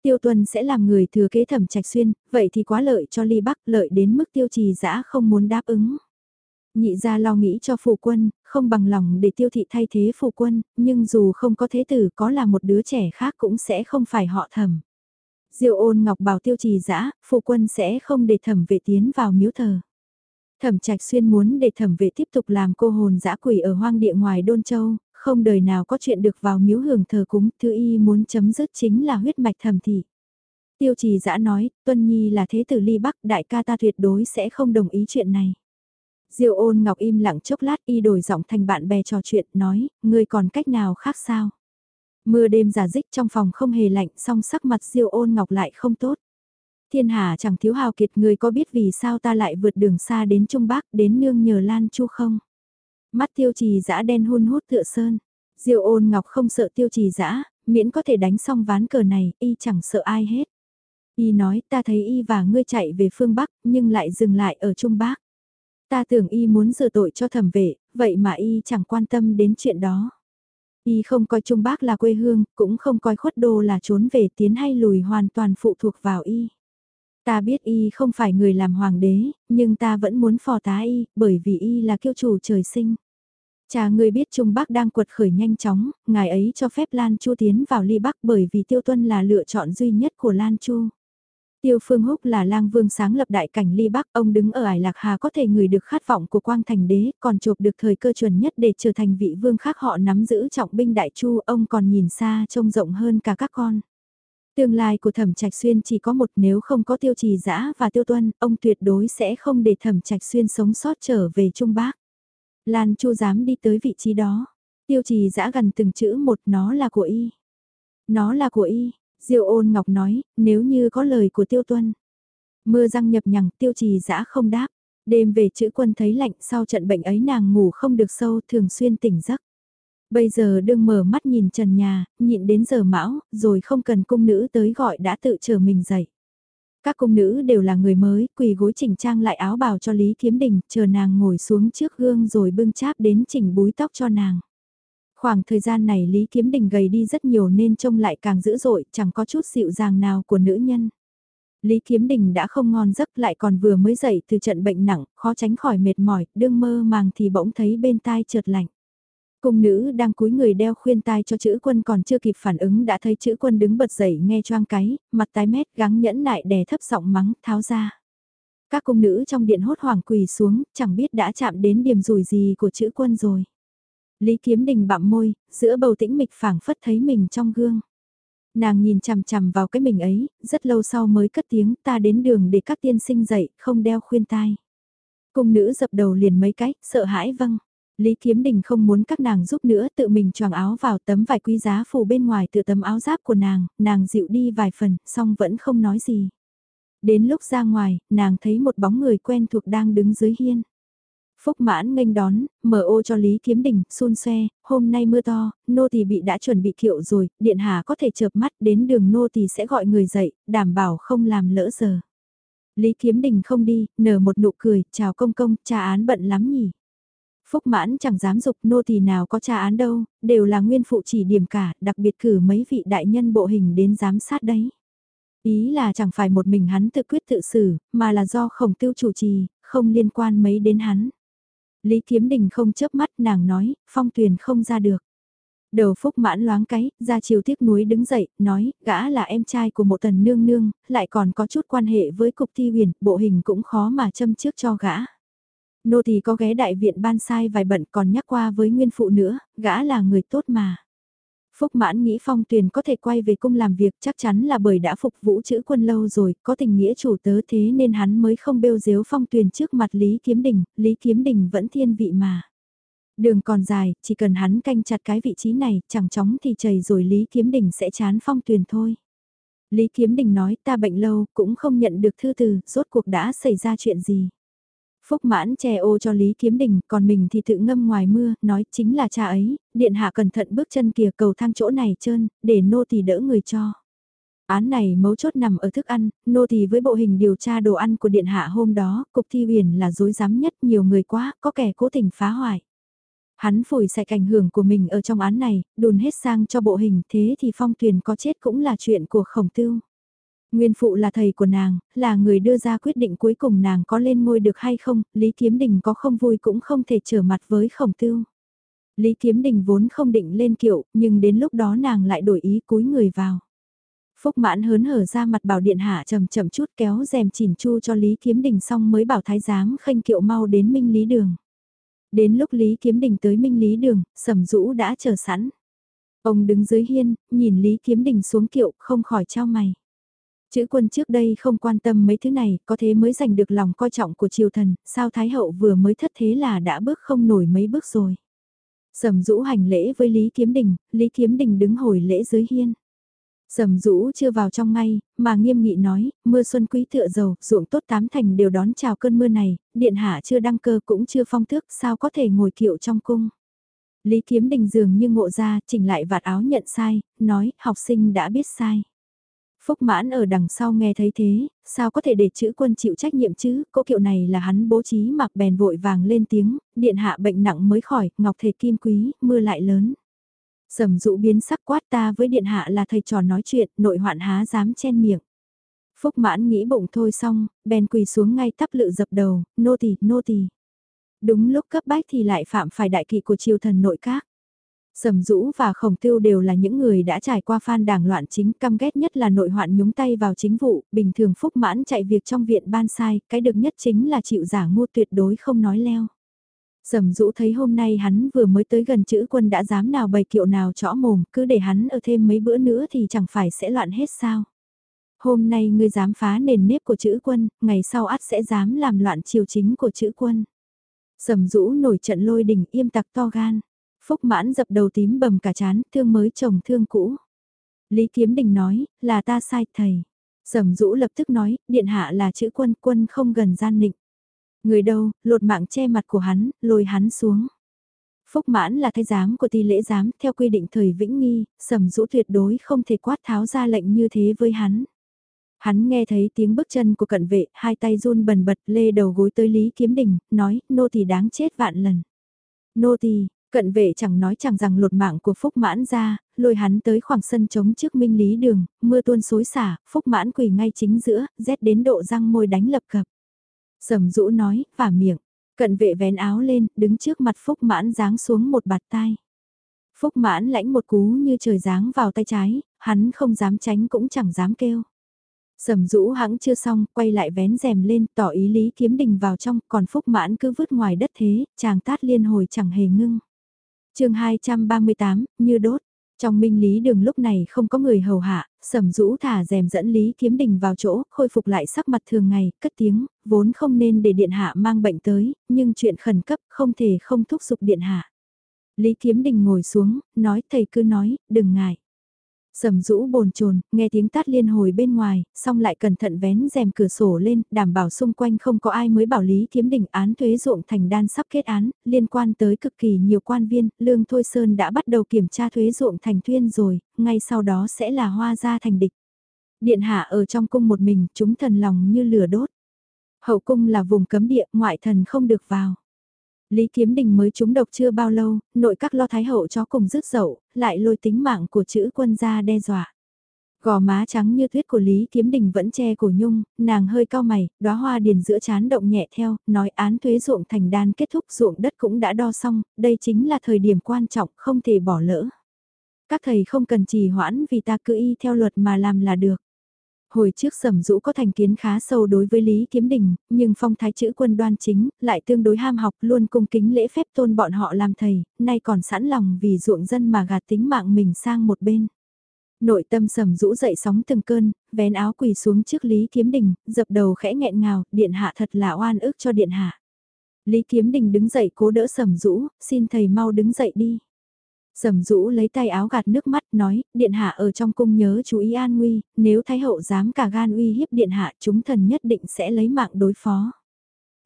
Tiêu tuân sẽ làm người thừa kế thẩm trạch xuyên, vậy thì quá lợi cho ly Bắc, lợi đến mức tiêu trì dã không muốn đáp ứng. Nhị ra lo nghĩ cho phụ quân, không bằng lòng để tiêu thị thay thế phụ quân, nhưng dù không có thế tử có là một đứa trẻ khác cũng sẽ không phải họ thẩm. Diệu ôn ngọc bảo tiêu trì dã phụ quân sẽ không để thẩm vệ tiến vào miếu thờ. Thẩm trạch xuyên muốn để thẩm vệ tiếp tục làm cô hồn dã quỷ ở hoang địa ngoài Đôn Châu, không đời nào có chuyện được vào miếu hưởng thờ cúng, thứ y muốn chấm dứt chính là huyết mạch thầm thị. Tiêu trì dã nói, Tuân Nhi là thế tử ly bắc, đại ca ta tuyệt đối sẽ không đồng ý chuyện này. diêu ôn ngọc im lặng chốc lát y đổi giọng thành bạn bè trò chuyện, nói, ngươi còn cách nào khác sao? Mưa đêm giả dích trong phòng không hề lạnh, song sắc mặt diêu ôn ngọc lại không tốt. Thiên hà chẳng thiếu hào kiệt người có biết vì sao ta lại vượt đường xa đến Trung Bắc đến nương nhờ Lan Chu không? Mắt tiêu trì dã đen hun hút tựa sơn. diêu ôn ngọc không sợ tiêu trì dã miễn có thể đánh xong ván cờ này, y chẳng sợ ai hết. Y nói ta thấy y và ngươi chạy về phương Bắc nhưng lại dừng lại ở Trung Bắc. Ta tưởng y muốn rửa tội cho thẩm vệ, vậy mà y chẳng quan tâm đến chuyện đó. Y không coi Trung bắc là quê hương, cũng không coi khuất đô là trốn về tiến hay lùi hoàn toàn phụ thuộc vào Y. Ta biết Y không phải người làm hoàng đế, nhưng ta vẫn muốn phò tá Y, bởi vì Y là kiêu chủ trời sinh. Cha người biết Trung Bắc đang quật khởi nhanh chóng, ngài ấy cho phép Lan Chu tiến vào ly Bắc bởi vì Tiêu Tuân là lựa chọn duy nhất của Lan Chu. Tiêu Phương Húc là lang vương sáng lập đại cảnh ly Bắc, ông đứng ở ải Lạc Hà có thể ngửi được khát vọng của Quang Thành Đế, còn chụp được thời cơ chuẩn nhất để trở thành vị vương khác họ nắm giữ trọng binh đại chu, ông còn nhìn xa trông rộng hơn cả các con. Tương lai của Thẩm Trạch Xuyên chỉ có một nếu không có Tiêu Trì Dã và Tiêu Tuân, ông tuyệt đối sẽ không để Thẩm Trạch Xuyên sống sót trở về Trung Bắc. Lan Chu dám đi tới vị trí đó. Tiêu trì giã gần từng chữ một nó là của y. Nó là của y, diêu ôn ngọc nói, nếu như có lời của tiêu tuân. Mưa răng nhập nhằng, tiêu trì giã không đáp. Đêm về chữ quân thấy lạnh sau trận bệnh ấy nàng ngủ không được sâu thường xuyên tỉnh giấc. Bây giờ đương mở mắt nhìn trần nhà, nhịn đến giờ mão, rồi không cần cung nữ tới gọi đã tự chờ mình dậy. Các cung nữ đều là người mới, quỳ gối chỉnh trang lại áo bào cho Lý Kiếm Đình, chờ nàng ngồi xuống trước gương rồi bưng cháp đến chỉnh búi tóc cho nàng. Khoảng thời gian này Lý Kiếm Đình gầy đi rất nhiều nên trông lại càng dữ dội, chẳng có chút dịu dàng nào của nữ nhân. Lý Kiếm Đình đã không ngon giấc lại còn vừa mới dậy từ trận bệnh nặng, khó tránh khỏi mệt mỏi, đương mơ màng thì bỗng thấy bên tai chợt lạnh. Cung nữ đang cúi người đeo khuyên tai cho chữ quân còn chưa kịp phản ứng đã thấy chữ quân đứng bật dậy nghe choang cái, mặt tái mét gắng nhẫn nại đè thấp giọng mắng, tháo ra. Các cung nữ trong điện hốt hoảng quỳ xuống, chẳng biết đã chạm đến điểm rủi gì của chữ quân rồi. Lý Kiếm Đình bặm môi, giữa bầu tĩnh mịch phảng phất thấy mình trong gương. Nàng nhìn chằm chằm vào cái mình ấy, rất lâu sau mới cất tiếng ta đến đường để các tiên sinh dậy, không đeo khuyên tai. Cung nữ dập đầu liền mấy cái, sợ hãi vâng. Lý Kiếm Đình không muốn các nàng giúp nữa tự mình choàng áo vào tấm vải quý giá phủ bên ngoài tự tấm áo giáp của nàng, nàng dịu đi vài phần, song vẫn không nói gì. Đến lúc ra ngoài, nàng thấy một bóng người quen thuộc đang đứng dưới hiên. Phúc mãn nghênh đón, mở ô cho Lý Kiếm Đình, xôn xoe, hôm nay mưa to, nô tỳ bị đã chuẩn bị kiệu rồi, điện hạ có thể chợp mắt đến đường nô tỳ sẽ gọi người dậy, đảm bảo không làm lỡ giờ. Lý Kiếm Đình không đi, nở một nụ cười, chào công công, cha án bận lắm nhỉ. Phúc mãn chẳng dám dục nô thì nào có tra án đâu, đều là nguyên phụ chỉ điểm cả, đặc biệt cử mấy vị đại nhân bộ hình đến giám sát đấy. Ý là chẳng phải một mình hắn tự quyết tự xử, mà là do khổng tiêu chủ trì, không liên quan mấy đến hắn. Lý Kiếm Đình không chớp mắt nàng nói, phong tuyền không ra được. Đầu phúc mãn loáng cái, ra chiều tiếc núi đứng dậy, nói, gã là em trai của một tần nương nương, lại còn có chút quan hệ với cục thi huyền, bộ hình cũng khó mà châm trước cho gã. Nô thì có ghé đại viện ban sai vài bận còn nhắc qua với nguyên phụ nữa, gã là người tốt mà. Phúc mãn nghĩ phong tuyền có thể quay về cung làm việc chắc chắn là bởi đã phục vũ chữ quân lâu rồi, có tình nghĩa chủ tớ thế nên hắn mới không bêu dếu phong tuyền trước mặt Lý Kiếm Đình, Lý Kiếm Đình vẫn thiên vị mà. Đường còn dài, chỉ cần hắn canh chặt cái vị trí này, chẳng chóng thì chầy rồi Lý Kiếm Đình sẽ chán phong tuyền thôi. Lý Kiếm Đình nói ta bệnh lâu, cũng không nhận được thư từ, rốt cuộc đã xảy ra chuyện gì. Phúc mãn che ô cho Lý Kiếm Đình, còn mình thì tự ngâm ngoài mưa, nói chính là cha ấy, điện hạ cẩn thận bước chân kìa cầu thang chỗ này trơn, để nô tỳ đỡ người cho. Án này mấu chốt nằm ở thức ăn, nô tỳ với bộ hình điều tra đồ ăn của điện hạ hôm đó, cục thi huyền là dối dám nhất nhiều người quá, có kẻ cố tình phá hoại. Hắn phủi sạch ảnh hưởng của mình ở trong án này, đùn hết sang cho bộ hình thế thì phong tuyền có chết cũng là chuyện của khổng tưu. Nguyên phụ là thầy của nàng, là người đưa ra quyết định cuối cùng nàng có lên ngôi được hay không, Lý Kiếm Đình có không vui cũng không thể trở mặt với khổng tưu. Lý Kiếm Đình vốn không định lên kiệu, nhưng đến lúc đó nàng lại đổi ý cúi người vào. Phúc mãn hớn hở ra mặt bảo điện hạ chậm chậm chút kéo rèm chỉn chu cho Lý Kiếm Đình xong mới bảo thái giám khanh kiệu mau đến Minh Lý Đường. Đến lúc Lý Kiếm Đình tới Minh Lý Đường, sầm rũ đã chờ sẵn. Ông đứng dưới hiên, nhìn Lý Kiếm Đình xuống kiệu, không khỏi trao mày. Chữ quân trước đây không quan tâm mấy thứ này, có thế mới giành được lòng coi trọng của triều thần, sao Thái hậu vừa mới thất thế là đã bước không nổi mấy bước rồi. Sầm rũ hành lễ với Lý Kiếm Đình, Lý Kiếm Đình đứng hồi lễ dưới hiên. Sầm rũ chưa vào trong ngay, mà nghiêm nghị nói, mưa xuân quý tựa dầu, ruộng tốt tám thành đều đón chào cơn mưa này, điện hạ chưa đăng cơ cũng chưa phong tước, sao có thể ngồi kiệu trong cung. Lý Kiếm Đình dường như ngộ ra, chỉnh lại vạt áo nhận sai, nói, học sinh đã biết sai. Phúc mãn ở đằng sau nghe thấy thế, sao có thể để chữ quân chịu trách nhiệm chứ, cỗ kiệu này là hắn bố trí mặc bèn vội vàng lên tiếng, điện hạ bệnh nặng mới khỏi, ngọc thể kim quý, mưa lại lớn. Sầm dụ biến sắc quát ta với điện hạ là thầy trò nói chuyện, nội hoạn há dám chen miệng. Phúc mãn nghĩ bụng thôi xong, bèn quỳ xuống ngay tắp lự dập đầu, nô tỳ, nô tỳ. Đúng lúc cấp bách thì lại phạm phải đại kỵ của triều thần nội các. Sầm Dũ và Khổng Tiêu đều là những người đã trải qua phan đảng loạn chính căm ghét nhất là nội hoạn nhúng tay vào chính vụ, bình thường Phúc Mãn chạy việc trong viện ban sai, cái được nhất chính là chịu giả ngu tuyệt đối không nói leo. Sầm Dũ thấy hôm nay hắn vừa mới tới gần chữ quân đã dám nào bày kiệu nào chõ mồm, cứ để hắn ở thêm mấy bữa nữa thì chẳng phải sẽ loạn hết sao. Hôm nay ngươi dám phá nền nếp của chữ quân, ngày sau ắt sẽ dám làm loạn triều chính của chữ quân. Sầm Dũ nổi trận lôi đình im tặc to gan. Phúc mãn dập đầu tím bầm cả chán, thương mới chồng thương cũ. Lý Kiếm Đình nói, là ta sai thầy. Sầm Dũ lập tức nói, điện hạ là chữ quân, quân không gần gian nịnh. Người đâu, lột mạng che mặt của hắn, lôi hắn xuống. Phúc mãn là thái giám của ti lễ giám, theo quy định thời vĩnh nghi, sầm Dũ tuyệt đối không thể quát tháo ra lệnh như thế với hắn. Hắn nghe thấy tiếng bước chân của cận vệ, hai tay run bần bật lê đầu gối tới Lý Kiếm Đình, nói, nô tỳ đáng chết vạn lần. Nô tỳ Cận vệ chẳng nói chẳng rằng lột mạng của Phúc Mãn ra, lôi hắn tới khoảng sân trống trước minh lý đường, mưa tuôn xối xả, Phúc Mãn quỳ ngay chính giữa, rét đến độ răng môi đánh lập cập. Sầm rũ nói, và miệng, cận vệ vén áo lên, đứng trước mặt Phúc Mãn giáng xuống một bạt tai. Phúc Mãn lãnh một cú như trời giáng vào tay trái, hắn không dám tránh cũng chẳng dám kêu. Sầm rũ hãng chưa xong, quay lại vén rèm lên, tỏ ý Lý Kiếm Đình vào trong, còn Phúc Mãn cứ vứt ngoài đất thế, chàng tát liên hồi chẳng hề ngưng chương 238, như đốt. Trong minh lý đường lúc này không có người hầu hạ, sầm rũ thả rèm dẫn Lý Kiếm Đình vào chỗ, khôi phục lại sắc mặt thường ngày, cất tiếng, vốn không nên để điện hạ mang bệnh tới, nhưng chuyện khẩn cấp không thể không thúc giục điện hạ. Lý Kiếm Đình ngồi xuống, nói thầy cứ nói, đừng ngại. Sầm rũ bồn chồn, nghe tiếng tát liên hồi bên ngoài, xong lại cẩn thận vén rèm cửa sổ lên, đảm bảo xung quanh không có ai mới bảo Lý Kiếm đỉnh án thuế ruộng thành đan sắp kết án, liên quan tới cực kỳ nhiều quan viên, Lương Thôi Sơn đã bắt đầu kiểm tra thuế ruộng thành thuyên rồi, ngay sau đó sẽ là hoa gia thành địch. Điện hạ ở trong cung một mình, chúng thần lòng như lửa đốt. Hậu cung là vùng cấm địa, ngoại thần không được vào. Lý Kiếm Đình mới trúng độc chưa bao lâu, nội các lo thái hậu cho cùng rứt dậu, lại lôi tính mạng của chữ quân ra đe dọa. Gò má trắng như tuyết của Lý Kiếm Đình vẫn che cổ nhung, nàng hơi cao mày, đóa hoa điền giữa chán động nhẹ theo, nói án thuế ruộng thành đan kết thúc ruộng đất cũng đã đo xong, đây chính là thời điểm quan trọng, không thể bỏ lỡ. Các thầy không cần trì hoãn vì ta cứ y theo luật mà làm là được. Hồi trước sầm dũ có thành kiến khá sâu đối với Lý Kiếm Đình, nhưng phong thái chữ quân đoan chính, lại tương đối ham học luôn cung kính lễ phép tôn bọn họ làm thầy, nay còn sẵn lòng vì ruộng dân mà gạt tính mạng mình sang một bên. Nội tâm sầm rũ dậy sóng từng cơn, vén áo quỳ xuống trước Lý Kiếm Đình, dập đầu khẽ nghẹn ngào, điện hạ thật là oan ức cho điện hạ. Lý Kiếm Đình đứng dậy cố đỡ sầm rũ, xin thầy mau đứng dậy đi. Sầm rũ lấy tay áo gạt nước mắt nói, điện hạ ở trong cung nhớ chú ý an nguy, nếu thái hậu dám cả gan uy hiếp điện hạ chúng thần nhất định sẽ lấy mạng đối phó.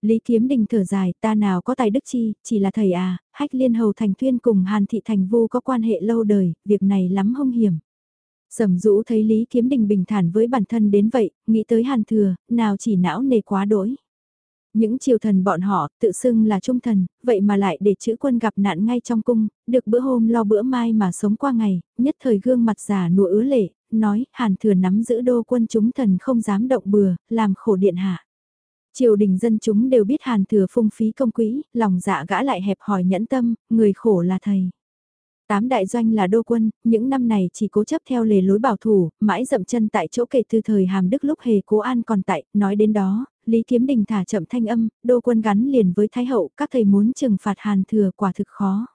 Lý Kiếm Đình thở dài, ta nào có tài đức chi, chỉ là thầy à, hách liên hầu thành thuyên cùng Hàn Thị Thành Vu có quan hệ lâu đời, việc này lắm hung hiểm. Sầm rũ thấy Lý Kiếm Đình bình thản với bản thân đến vậy, nghĩ tới Hàn Thừa, nào chỉ não nề quá đỗi. Những triều thần bọn họ tự xưng là trung thần, vậy mà lại để chữ quân gặp nạn ngay trong cung, được bữa hôm lo bữa mai mà sống qua ngày, nhất thời gương mặt già nụa ứa lệ, nói hàn thừa nắm giữ đô quân chúng thần không dám động bừa, làm khổ điện hạ. Triều đình dân chúng đều biết hàn thừa phung phí công quỹ, lòng dạ gã lại hẹp hòi nhẫn tâm, người khổ là thầy. Tám đại doanh là đô quân, những năm này chỉ cố chấp theo lề lối bảo thủ, mãi dậm chân tại chỗ kể từ thời hàm đức lúc hề cố an còn tại, nói đến đó, Lý Kiếm Đình thả chậm thanh âm, đô quân gắn liền với Thái Hậu, các thầy muốn trừng phạt Hàn Thừa quả thực khó.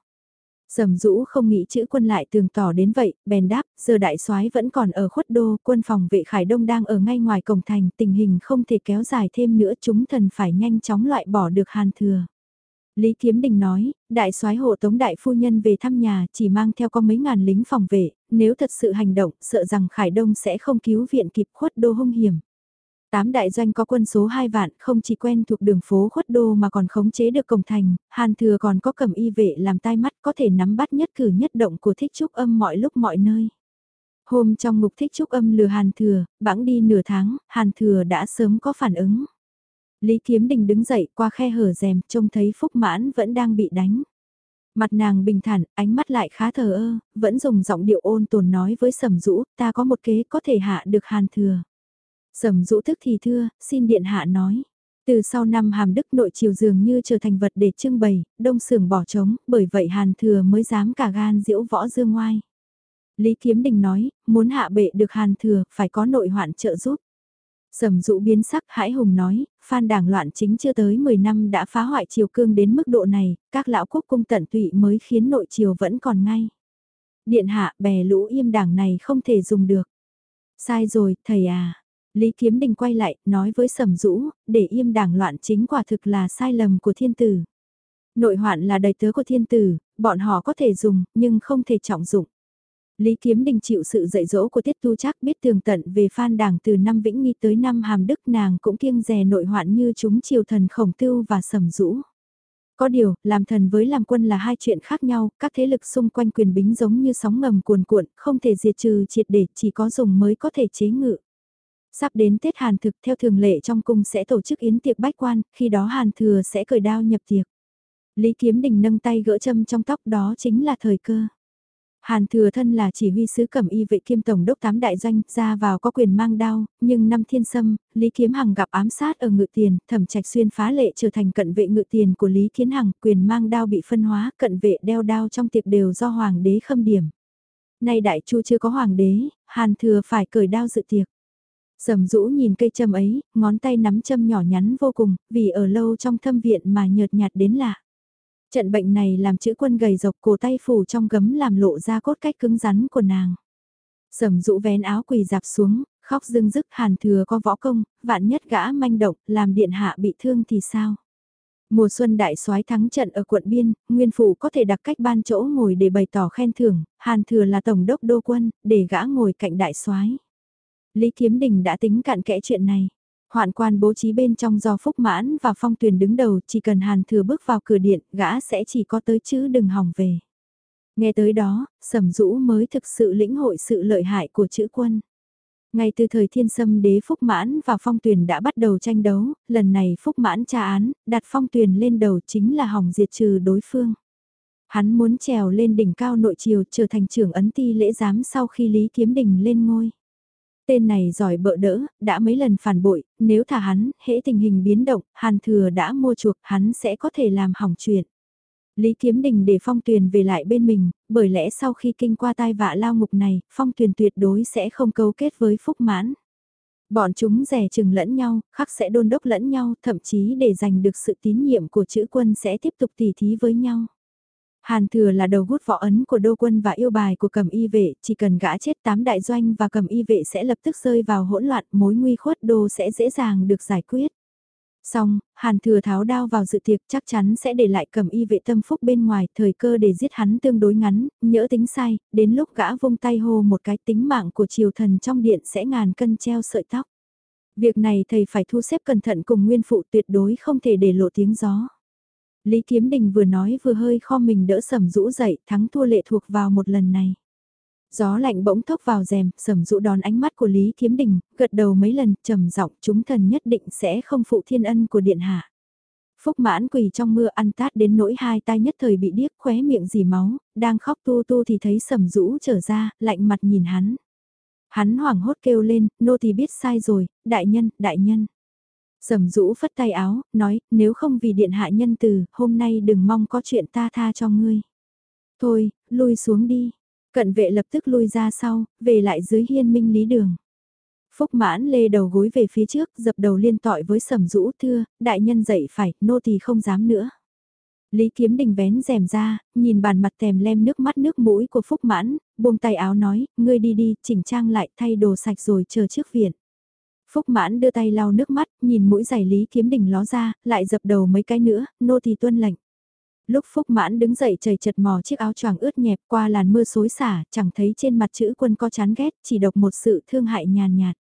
Sầm rũ không nghĩ chữ quân lại tường tỏ đến vậy, bèn đáp, giờ đại soái vẫn còn ở khuất đô, quân phòng vệ Khải Đông đang ở ngay ngoài cổng thành, tình hình không thể kéo dài thêm nữa chúng thần phải nhanh chóng loại bỏ được Hàn Thừa. Lý Kiếm Đình nói, đại soái hộ tống đại phu nhân về thăm nhà chỉ mang theo có mấy ngàn lính phòng vệ, nếu thật sự hành động sợ rằng Khải Đông sẽ không cứu viện kịp khuất đô hung hiểm. Tám đại doanh có quân số 2 vạn, không chỉ quen thuộc đường phố khuất đô mà còn khống chế được cổng thành, Hàn Thừa còn có cầm y vệ làm tai mắt có thể nắm bắt nhất cử nhất động của thích trúc âm mọi lúc mọi nơi. Hôm trong ngục thích trúc âm lừa Hàn Thừa, bẵng đi nửa tháng, Hàn Thừa đã sớm có phản ứng. Lý Kiếm Đình đứng dậy qua khe hở rèm trông thấy Phúc Mãn vẫn đang bị đánh. Mặt nàng bình thản, ánh mắt lại khá thờ ơ, vẫn dùng giọng điệu ôn tồn nói với sầm rũ, ta có một kế có thể hạ được hàn thừa. Sầm rũ thức thì thưa, xin điện hạ nói. Từ sau năm hàm đức nội triều dường như trở thành vật để trưng bày, đông sưởng bỏ trống, bởi vậy hàn thừa mới dám cả gan diễu võ dương ngoai. Lý Kiếm Đình nói, muốn hạ bệ được hàn thừa, phải có nội hoạn trợ giúp. Sầm dụ biến sắc hãi hùng nói, phan đảng loạn chính chưa tới 10 năm đã phá hoại triều cương đến mức độ này, các lão quốc cung tận tụy mới khiến nội triều vẫn còn ngay. Điện hạ bè lũ im đảng này không thể dùng được. Sai rồi, thầy à. Lý Kiếm Đình quay lại, nói với Sầm Dũ, để im đảng loạn chính quả thực là sai lầm của thiên tử. Nội hoạn là đầy tớ của thiên tử, bọn họ có thể dùng, nhưng không thể trọng dụng. Lý Kiếm Đình chịu sự dạy dỗ của Tiết Tu Trác biết tường tận về phan đảng từ năm Vĩnh Nghi tới năm Hàm Đức nàng cũng kiêng rè nội hoạn như chúng triều thần khổng tưu và sầm rũ. Có điều, làm thần với làm quân là hai chuyện khác nhau, các thế lực xung quanh quyền bính giống như sóng ngầm cuồn cuộn, không thể diệt trừ triệt để, chỉ có dùng mới có thể chế ngự. Sắp đến Tết Hàn thực theo thường lệ trong cung sẽ tổ chức yến tiệc bách quan, khi đó Hàn thừa sẽ cởi đao nhập tiệc. Lý Kiếm Đình nâng tay gỡ châm trong tóc đó chính là thời cơ. Hàn thừa thân là chỉ huy sứ cẩm y vệ kiêm tổng đốc tám đại doanh, ra vào có quyền mang đao, nhưng năm thiên sâm, Lý Kiếm Hằng gặp ám sát ở ngự tiền, thẩm trạch xuyên phá lệ trở thành cận vệ ngự tiền của Lý Kiến Hằng, quyền mang đao bị phân hóa, cận vệ đeo đao trong tiệc đều do hoàng đế khâm điểm. Nay đại chu chưa có hoàng đế, Hàn thừa phải cởi đao dự tiệc. Sầm rũ nhìn cây châm ấy, ngón tay nắm châm nhỏ nhắn vô cùng, vì ở lâu trong thâm viện mà nhợt nhạt đến lạ. Trận bệnh này làm chữ quân gầy dọc cổ tay phủ trong gấm làm lộ ra cốt cách cứng rắn của nàng. Sầm rũ vén áo quỳ dạp xuống, khóc dưng dứt hàn thừa có võ công, vạn nhất gã manh động, làm điện hạ bị thương thì sao? Mùa xuân đại soái thắng trận ở quận Biên, Nguyên Phủ có thể đặt cách ban chỗ ngồi để bày tỏ khen thưởng, Hàn Thừa là tổng đốc đô quân, để gã ngồi cạnh đại soái. Lý Kiếm Đình đã tính cạn kẽ chuyện này. Hoạn quan bố trí bên trong do Phúc Mãn và Phong Tuyền đứng đầu, chỉ cần Hàn Thừa bước vào cửa điện, gã sẽ chỉ có tới chứ đừng hỏng về. Nghe tới đó, Sầm Dũ mới thực sự lĩnh hội sự lợi hại của chữ quân. Ngay từ thời thiên sâm đế Phúc Mãn và Phong Tuyền đã bắt đầu tranh đấu, lần này Phúc Mãn tra án, đặt Phong Tuyền lên đầu chính là hỏng diệt trừ đối phương. Hắn muốn trèo lên đỉnh cao nội triều trở thành trưởng ấn ti lễ giám sau khi Lý Kiếm Đình lên ngôi. Tên này giỏi bợ đỡ, đã mấy lần phản bội, nếu thả hắn, hễ tình hình biến động, Hàn Thừa đã mua chuộc, hắn sẽ có thể làm hỏng chuyện. Lý Kiếm Đình để Phong Tuyền về lại bên mình, bởi lẽ sau khi kinh qua tai vạ lao ngục này, Phong Tuyền tuyệt đối sẽ không cấu kết với Phúc Mãn. Bọn chúng rẻ chừng lẫn nhau, khắc sẽ đôn đốc lẫn nhau, thậm chí để giành được sự tín nhiệm của chữ quân sẽ tiếp tục tỉ thí với nhau. Hàn thừa là đầu gút võ ấn của đô quân và yêu bài của cầm y vệ, chỉ cần gã chết tám đại doanh và cầm y vệ sẽ lập tức rơi vào hỗn loạn, mối nguy khuất đô sẽ dễ dàng được giải quyết. Xong, hàn thừa tháo đao vào dự tiệc chắc chắn sẽ để lại cầm y vệ tâm phúc bên ngoài, thời cơ để giết hắn tương đối ngắn, nhỡ tính sai, đến lúc gã vung tay hô một cái tính mạng của triều thần trong điện sẽ ngàn cân treo sợi tóc. Việc này thầy phải thu xếp cẩn thận cùng nguyên phụ tuyệt đối không thể để lộ tiếng gió. Lý Kiếm Đình vừa nói vừa hơi kho mình đỡ sầm rũ dậy, thắng thua lệ thuộc vào một lần này. Gió lạnh bỗng thốc vào rèm, sầm rũ đón ánh mắt của Lý Kiếm Đình, gật đầu mấy lần, trầm giọng chúng thần nhất định sẽ không phụ thiên ân của điện hạ. Phúc mãn quỳ trong mưa ăn tát đến nỗi hai tay nhất thời bị điếc khóe miệng dì máu, đang khóc tu tu thì thấy sầm rũ trở ra, lạnh mặt nhìn hắn. Hắn hoảng hốt kêu lên, nô thì biết sai rồi, đại nhân, đại nhân. Sầm rũ phất tay áo, nói, nếu không vì điện hạ nhân từ, hôm nay đừng mong có chuyện ta tha cho ngươi. Thôi, lui xuống đi. Cận vệ lập tức lui ra sau, về lại dưới hiên minh lý đường. Phúc mãn lê đầu gối về phía trước, dập đầu liên tội với sầm rũ thưa, đại nhân dậy phải, nô thì không dám nữa. Lý kiếm đình vén rèm ra, nhìn bàn mặt tèm lem nước mắt nước mũi của Phúc mãn, buông tay áo nói, ngươi đi đi, chỉnh trang lại, thay đồ sạch rồi chờ trước viện. Phúc mãn đưa tay lau nước mắt, nhìn mũi giày Lý Kiếm đỉnh ló ra, lại dập đầu mấy cái nữa, nô thì tuân lệnh. Lúc Phúc mãn đứng dậy chảy chật mò chiếc áo choàng ướt nhẹp qua làn mưa xối xả, chẳng thấy trên mặt chữ quân có chán ghét, chỉ độc một sự thương hại nhàn nhạt.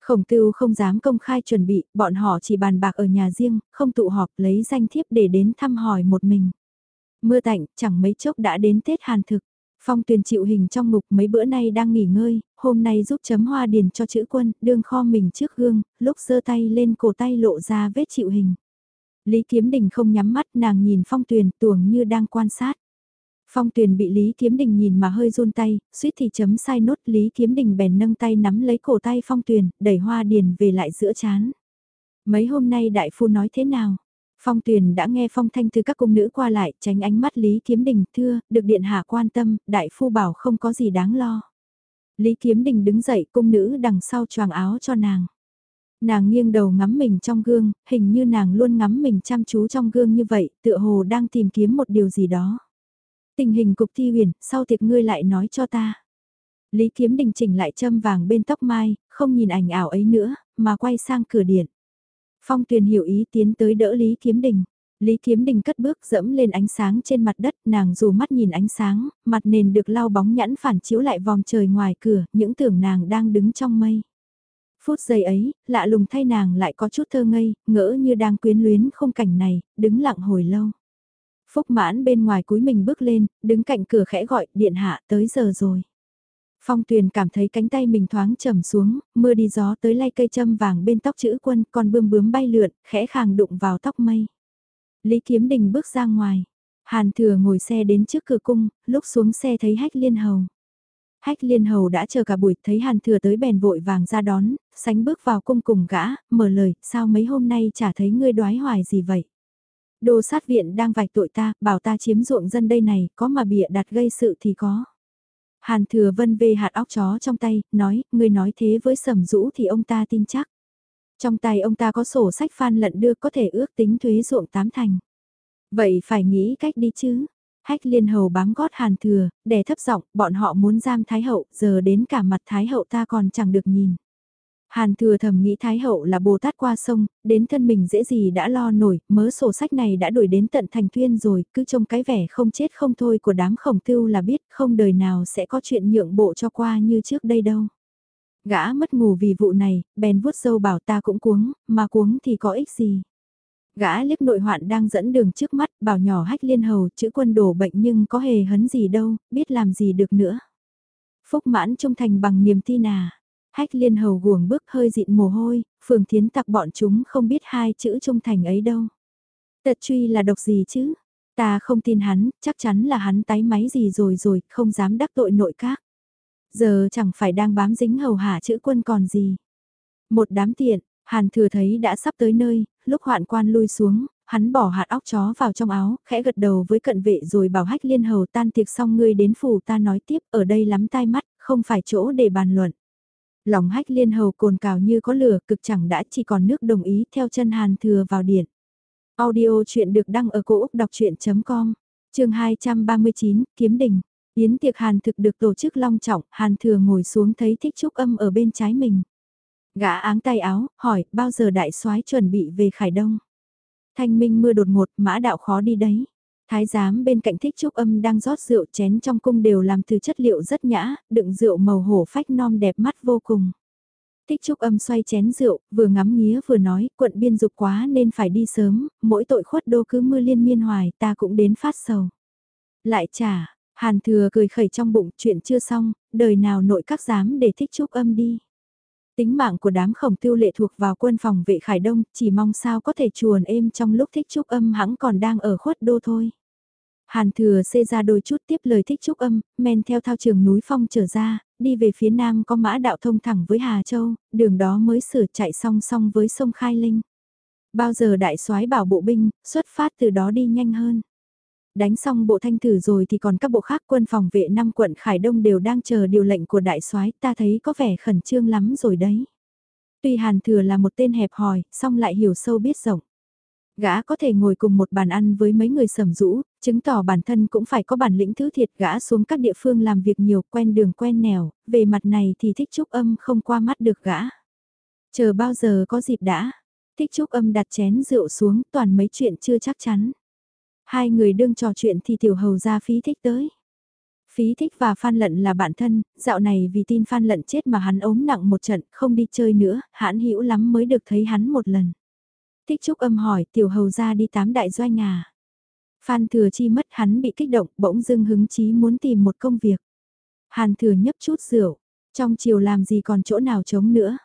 Khổng tưu không dám công khai chuẩn bị, bọn họ chỉ bàn bạc ở nhà riêng, không tụ họp lấy danh thiếp để đến thăm hỏi một mình. Mưa tạnh, chẳng mấy chốc đã đến Tết Hàn thực. Phong tuyền chịu hình trong ngục mấy bữa nay đang nghỉ ngơi, hôm nay giúp chấm hoa điền cho chữ quân, đương kho mình trước gương, lúc giơ tay lên cổ tay lộ ra vết chịu hình. Lý Kiếm Đình không nhắm mắt nàng nhìn phong tuyền tuồng như đang quan sát. Phong tuyền bị Lý Kiếm Đình nhìn mà hơi run tay, suýt thì chấm sai nốt Lý Kiếm Đình bèn nâng tay nắm lấy cổ tay Phong tuyền, đẩy hoa điền về lại giữa chán. Mấy hôm nay đại phu nói thế nào? Phong tuyền đã nghe phong thanh từ các cung nữ qua lại, tránh ánh mắt Lý Kiếm Đình, thưa, được điện hạ quan tâm, đại phu bảo không có gì đáng lo. Lý Kiếm Đình đứng dậy, cung nữ đằng sau choàng áo cho nàng. Nàng nghiêng đầu ngắm mình trong gương, hình như nàng luôn ngắm mình chăm chú trong gương như vậy, tựa hồ đang tìm kiếm một điều gì đó. Tình hình cục thi huyền, sau tiệc ngươi lại nói cho ta. Lý Kiếm Đình chỉnh lại châm vàng bên tóc mai, không nhìn ảnh ảo ấy nữa, mà quay sang cửa điện. Phong Tuyền hiểu ý tiến tới đỡ Lý Kiếm Đình. Lý Kiếm Đình cất bước dẫm lên ánh sáng trên mặt đất, nàng dù mắt nhìn ánh sáng, mặt nền được lau bóng nhẵn phản chiếu lại vòng trời ngoài cửa, những tưởng nàng đang đứng trong mây. Phút giây ấy, lạ lùng thay nàng lại có chút thơ ngây, ngỡ như đang quyến luyến không cảnh này, đứng lặng hồi lâu. Phúc mãn bên ngoài cúi mình bước lên, đứng cạnh cửa khẽ gọi, điện hạ tới giờ rồi. Phong tuyền cảm thấy cánh tay mình thoáng trầm xuống, mưa đi gió tới lay cây châm vàng bên tóc chữ quân, còn bươm bướm bay lượn, khẽ khàng đụng vào tóc mây. Lý Kiếm Đình bước ra ngoài. Hàn thừa ngồi xe đến trước cửa cung, lúc xuống xe thấy hách liên hầu. Hách liên hầu đã chờ cả buổi thấy hàn thừa tới bèn vội vàng ra đón, sánh bước vào cung cùng gã, mở lời, sao mấy hôm nay chả thấy ngươi đoái hoài gì vậy. Đô sát viện đang vạch tội ta, bảo ta chiếm ruộng dân đây này, có mà bịa đặt gây sự thì có. Hàn thừa vân về hạt óc chó trong tay, nói, người nói thế với sầm rũ thì ông ta tin chắc. Trong tay ông ta có sổ sách phan lận đưa có thể ước tính thuế ruộng tám thành. Vậy phải nghĩ cách đi chứ. Hách liên hầu bám gót hàn thừa, đè thấp giọng, bọn họ muốn giam thái hậu, giờ đến cả mặt thái hậu ta còn chẳng được nhìn. Hàn thừa thầm nghĩ Thái Hậu là Bồ Tát qua sông, đến thân mình dễ gì đã lo nổi, mớ sổ sách này đã đuổi đến tận thành tuyên rồi, cứ trông cái vẻ không chết không thôi của đám khổng tưu là biết không đời nào sẽ có chuyện nhượng bộ cho qua như trước đây đâu. Gã mất ngủ vì vụ này, bèn vuốt dâu bảo ta cũng cuống, mà cuống thì có ích gì. Gã liếc nội hoạn đang dẫn đường trước mắt, bảo nhỏ hách liên hầu chữ quân đổ bệnh nhưng có hề hấn gì đâu, biết làm gì được nữa. Phúc mãn trung thành bằng niềm tin à Hách liên hầu guồng bước hơi dịn mồ hôi, phường thiến tặc bọn chúng không biết hai chữ trung thành ấy đâu. Tật truy là độc gì chứ? Ta không tin hắn, chắc chắn là hắn tái máy gì rồi rồi, không dám đắc tội nội các. Giờ chẳng phải đang bám dính hầu hạ chữ quân còn gì. Một đám tiện, hàn thừa thấy đã sắp tới nơi, lúc hoạn quan lui xuống, hắn bỏ hạt óc chó vào trong áo, khẽ gật đầu với cận vệ rồi bảo hách liên hầu tan tiệc xong ngươi đến phủ ta nói tiếp ở đây lắm tai mắt, không phải chỗ để bàn luận. Lòng hách liên hầu cồn cào như có lửa cực chẳng đã chỉ còn nước đồng ý theo chân hàn thừa vào điện. Audio chuyện được đăng ở cổ Úc đọc chuyện.com, trường 239, Kiếm Đình. Yến tiệc hàn thực được tổ chức long trọng, hàn thừa ngồi xuống thấy thích trúc âm ở bên trái mình. Gã áng tay áo, hỏi, bao giờ đại soái chuẩn bị về Khải Đông? Thanh minh mưa đột ngột, mã đạo khó đi đấy. Thái giám bên cạnh thích trúc âm đang rót rượu chén trong cung đều làm từ chất liệu rất nhã, đựng rượu màu hổ phách non đẹp mắt vô cùng. Thích trúc âm xoay chén rượu, vừa ngắm nghía vừa nói, quận biên dục quá nên phải đi sớm, mỗi tội khuất đô cứ mưa liên miên hoài, ta cũng đến phát sầu. Lại trả, hàn thừa cười khẩy trong bụng, chuyện chưa xong, đời nào nội các dám để thích trúc âm đi. Tính mạng của đám khổng tiêu lệ thuộc vào quân phòng vệ Khải Đông, chỉ mong sao có thể chuồn êm trong lúc thích trúc âm hãng còn đang ở khuất đô thôi. Hàn thừa xê ra đôi chút tiếp lời thích trúc âm, men theo thao trường núi phong trở ra, đi về phía nam có mã đạo thông thẳng với Hà Châu, đường đó mới sửa chạy song song với sông Khai Linh. Bao giờ đại soái bảo bộ binh, xuất phát từ đó đi nhanh hơn. Đánh xong bộ thanh thử rồi thì còn các bộ khác quân phòng vệ năm quận Khải Đông đều đang chờ điều lệnh của đại soái ta thấy có vẻ khẩn trương lắm rồi đấy. Tuy Hàn Thừa là một tên hẹp hòi, song lại hiểu sâu biết rộng. Gã có thể ngồi cùng một bàn ăn với mấy người sầm rũ, chứng tỏ bản thân cũng phải có bản lĩnh thứ thiệt gã xuống các địa phương làm việc nhiều quen đường quen nẻo, về mặt này thì thích trúc âm không qua mắt được gã. Chờ bao giờ có dịp đã, thích trúc âm đặt chén rượu xuống toàn mấy chuyện chưa chắc chắn. Hai người đương trò chuyện thì tiểu hầu ra phí thích tới. Phí thích và Phan Lận là bạn thân, dạo này vì tin Phan Lận chết mà hắn ốm nặng một trận, không đi chơi nữa, hãn hữu lắm mới được thấy hắn một lần. Thích Trúc âm hỏi tiểu hầu ra đi tám đại doanh à. Phan Thừa Chi mất hắn bị kích động, bỗng dưng hứng chí muốn tìm một công việc. Hàn Thừa nhấp chút rượu, trong chiều làm gì còn chỗ nào trống nữa.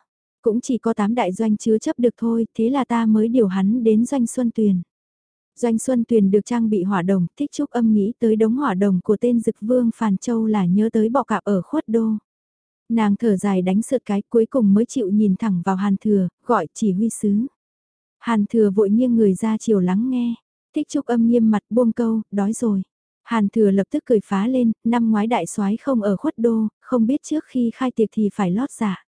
Cũng chỉ có tám đại doanh chứa chấp được thôi, thế là ta mới điều hắn đến doanh Xuân Tuyền. Doanh Xuân Tuyền được trang bị hỏa đồng, thích trúc âm nghĩ tới đống hỏa đồng của tên dực vương Phàn Châu là nhớ tới bọ cạp ở khuất đô. Nàng thở dài đánh sượt cái cuối cùng mới chịu nhìn thẳng vào Hàn Thừa, gọi chỉ huy sứ. Hàn Thừa vội nghiêng người ra chiều lắng nghe, thích trúc âm nghiêm mặt buông câu, đói rồi. Hàn Thừa lập tức cười phá lên, năm ngoái đại soái không ở khuất đô, không biết trước khi khai tiệc thì phải lót giả.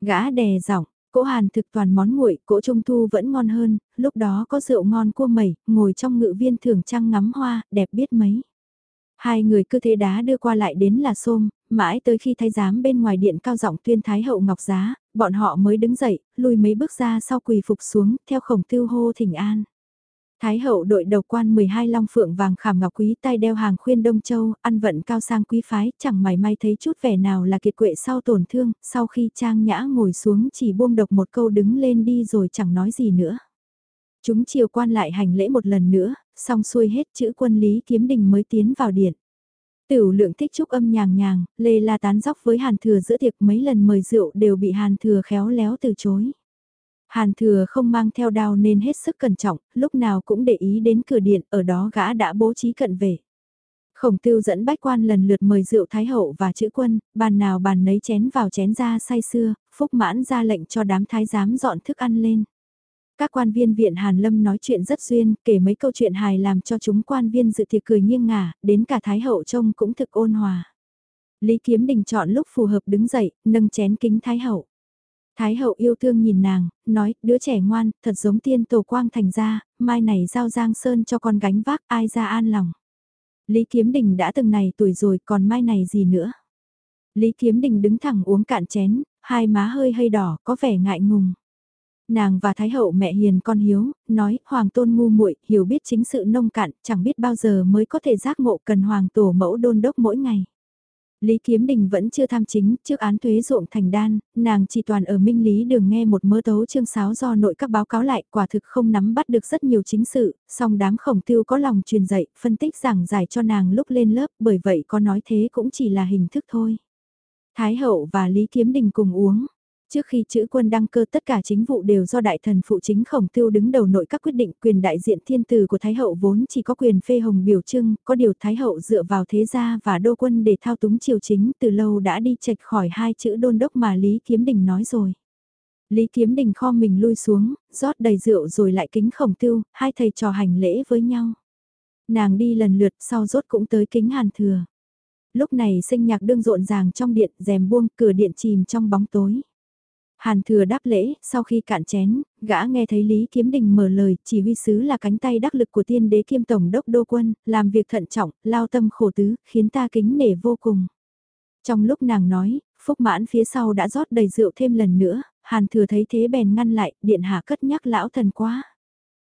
Gã đè giọng, cỗ hàn thực toàn món nguội, cỗ trung thu vẫn ngon hơn, lúc đó có rượu ngon cua mẩy, ngồi trong ngự viên thưởng trăng ngắm hoa, đẹp biết mấy. Hai người cứ thế đá đưa qua lại đến là xôm, mãi tới khi thái giám bên ngoài điện cao giọng tuyên thái hậu ngọc giá, bọn họ mới đứng dậy, lùi mấy bước ra sau quỳ phục xuống, theo khổng tiêu hô thỉnh an. Thái hậu đội đầu quan 12 long phượng vàng khảm ngọc quý tay đeo hàng khuyên Đông Châu, ăn vận cao sang quý phái, chẳng mảy may thấy chút vẻ nào là kiệt quệ sau tổn thương, sau khi trang nhã ngồi xuống chỉ buông độc một câu đứng lên đi rồi chẳng nói gì nữa. Chúng chiều quan lại hành lễ một lần nữa, xong xuôi hết chữ quân lý kiếm đình mới tiến vào điện. Tiểu lượng thích trúc âm nhàng nhàng, lê la tán dóc với hàn thừa giữa tiệc mấy lần mời rượu đều bị hàn thừa khéo léo từ chối. Hàn thừa không mang theo đao nên hết sức cẩn trọng, lúc nào cũng để ý đến cửa điện, ở đó gã đã bố trí cận về. Khổng tiêu dẫn bách quan lần lượt mời rượu thái hậu và chữ quân, bàn nào bàn nấy chén vào chén ra say xưa, phúc mãn ra lệnh cho đám thái giám dọn thức ăn lên. Các quan viên viện Hàn Lâm nói chuyện rất duyên, kể mấy câu chuyện hài làm cho chúng quan viên dự tiệc cười nghiêng ngả, đến cả Thái Hậu trông cũng thực ôn hòa. Lý Kiếm Đình chọn lúc phù hợp đứng dậy, nâng chén kính Thái Hậu. Thái hậu yêu thương nhìn nàng, nói, đứa trẻ ngoan, thật giống tiên tổ quang thành ra, mai này giao giang sơn cho con gánh vác ai ra an lòng. Lý Kiếm Đình đã từng này tuổi rồi còn mai này gì nữa. Lý Kiếm Đình đứng thẳng uống cạn chén, hai má hơi hơi đỏ, có vẻ ngại ngùng. Nàng và Thái hậu mẹ hiền con hiếu, nói, Hoàng tôn ngu muội hiểu biết chính sự nông cạn, chẳng biết bao giờ mới có thể giác ngộ cần Hoàng tổ mẫu đôn đốc mỗi ngày. Lý Kiếm Đình vẫn chưa tham chính, trước án thuế ruộng thành đan, nàng chỉ toàn ở minh lý đường nghe một mơ tấu chương sáo do nội các báo cáo lại, quả thực không nắm bắt được rất nhiều chính sự, song đám khổng tiêu có lòng truyền dạy, phân tích giảng giải cho nàng lúc lên lớp, bởi vậy có nói thế cũng chỉ là hình thức thôi. Thái hậu và Lý Kiếm Đình cùng uống, Trước khi chữ quân đăng cơ tất cả chính vụ đều do đại thần phụ chính khổng tiêu đứng đầu nội các quyết định quyền đại diện thiên tử của Thái hậu vốn chỉ có quyền phê hồng biểu trưng, có điều Thái hậu dựa vào thế gia và đô quân để thao túng triều chính từ lâu đã đi chệch khỏi hai chữ đôn đốc mà Lý Kiếm Đình nói rồi. Lý Kiếm Đình kho mình lui xuống, rót đầy rượu rồi lại kính khổng tiêu, hai thầy trò hành lễ với nhau. Nàng đi lần lượt sau rốt cũng tới kính hàn thừa. Lúc này sinh nhạc đương rộn ràng trong điện, rèm buông, cửa điện chìm trong bóng tối. Hàn thừa đáp lễ, sau khi cạn chén, gã nghe thấy Lý Kiếm Đình mở lời, chỉ huy sứ là cánh tay đắc lực của tiên đế kiêm tổng đốc đô quân, làm việc thận trọng, lao tâm khổ tứ, khiến ta kính nể vô cùng. Trong lúc nàng nói, Phúc Mãn phía sau đã rót đầy rượu thêm lần nữa, Hàn thừa thấy thế bèn ngăn lại, điện hạ cất nhắc lão thần quá.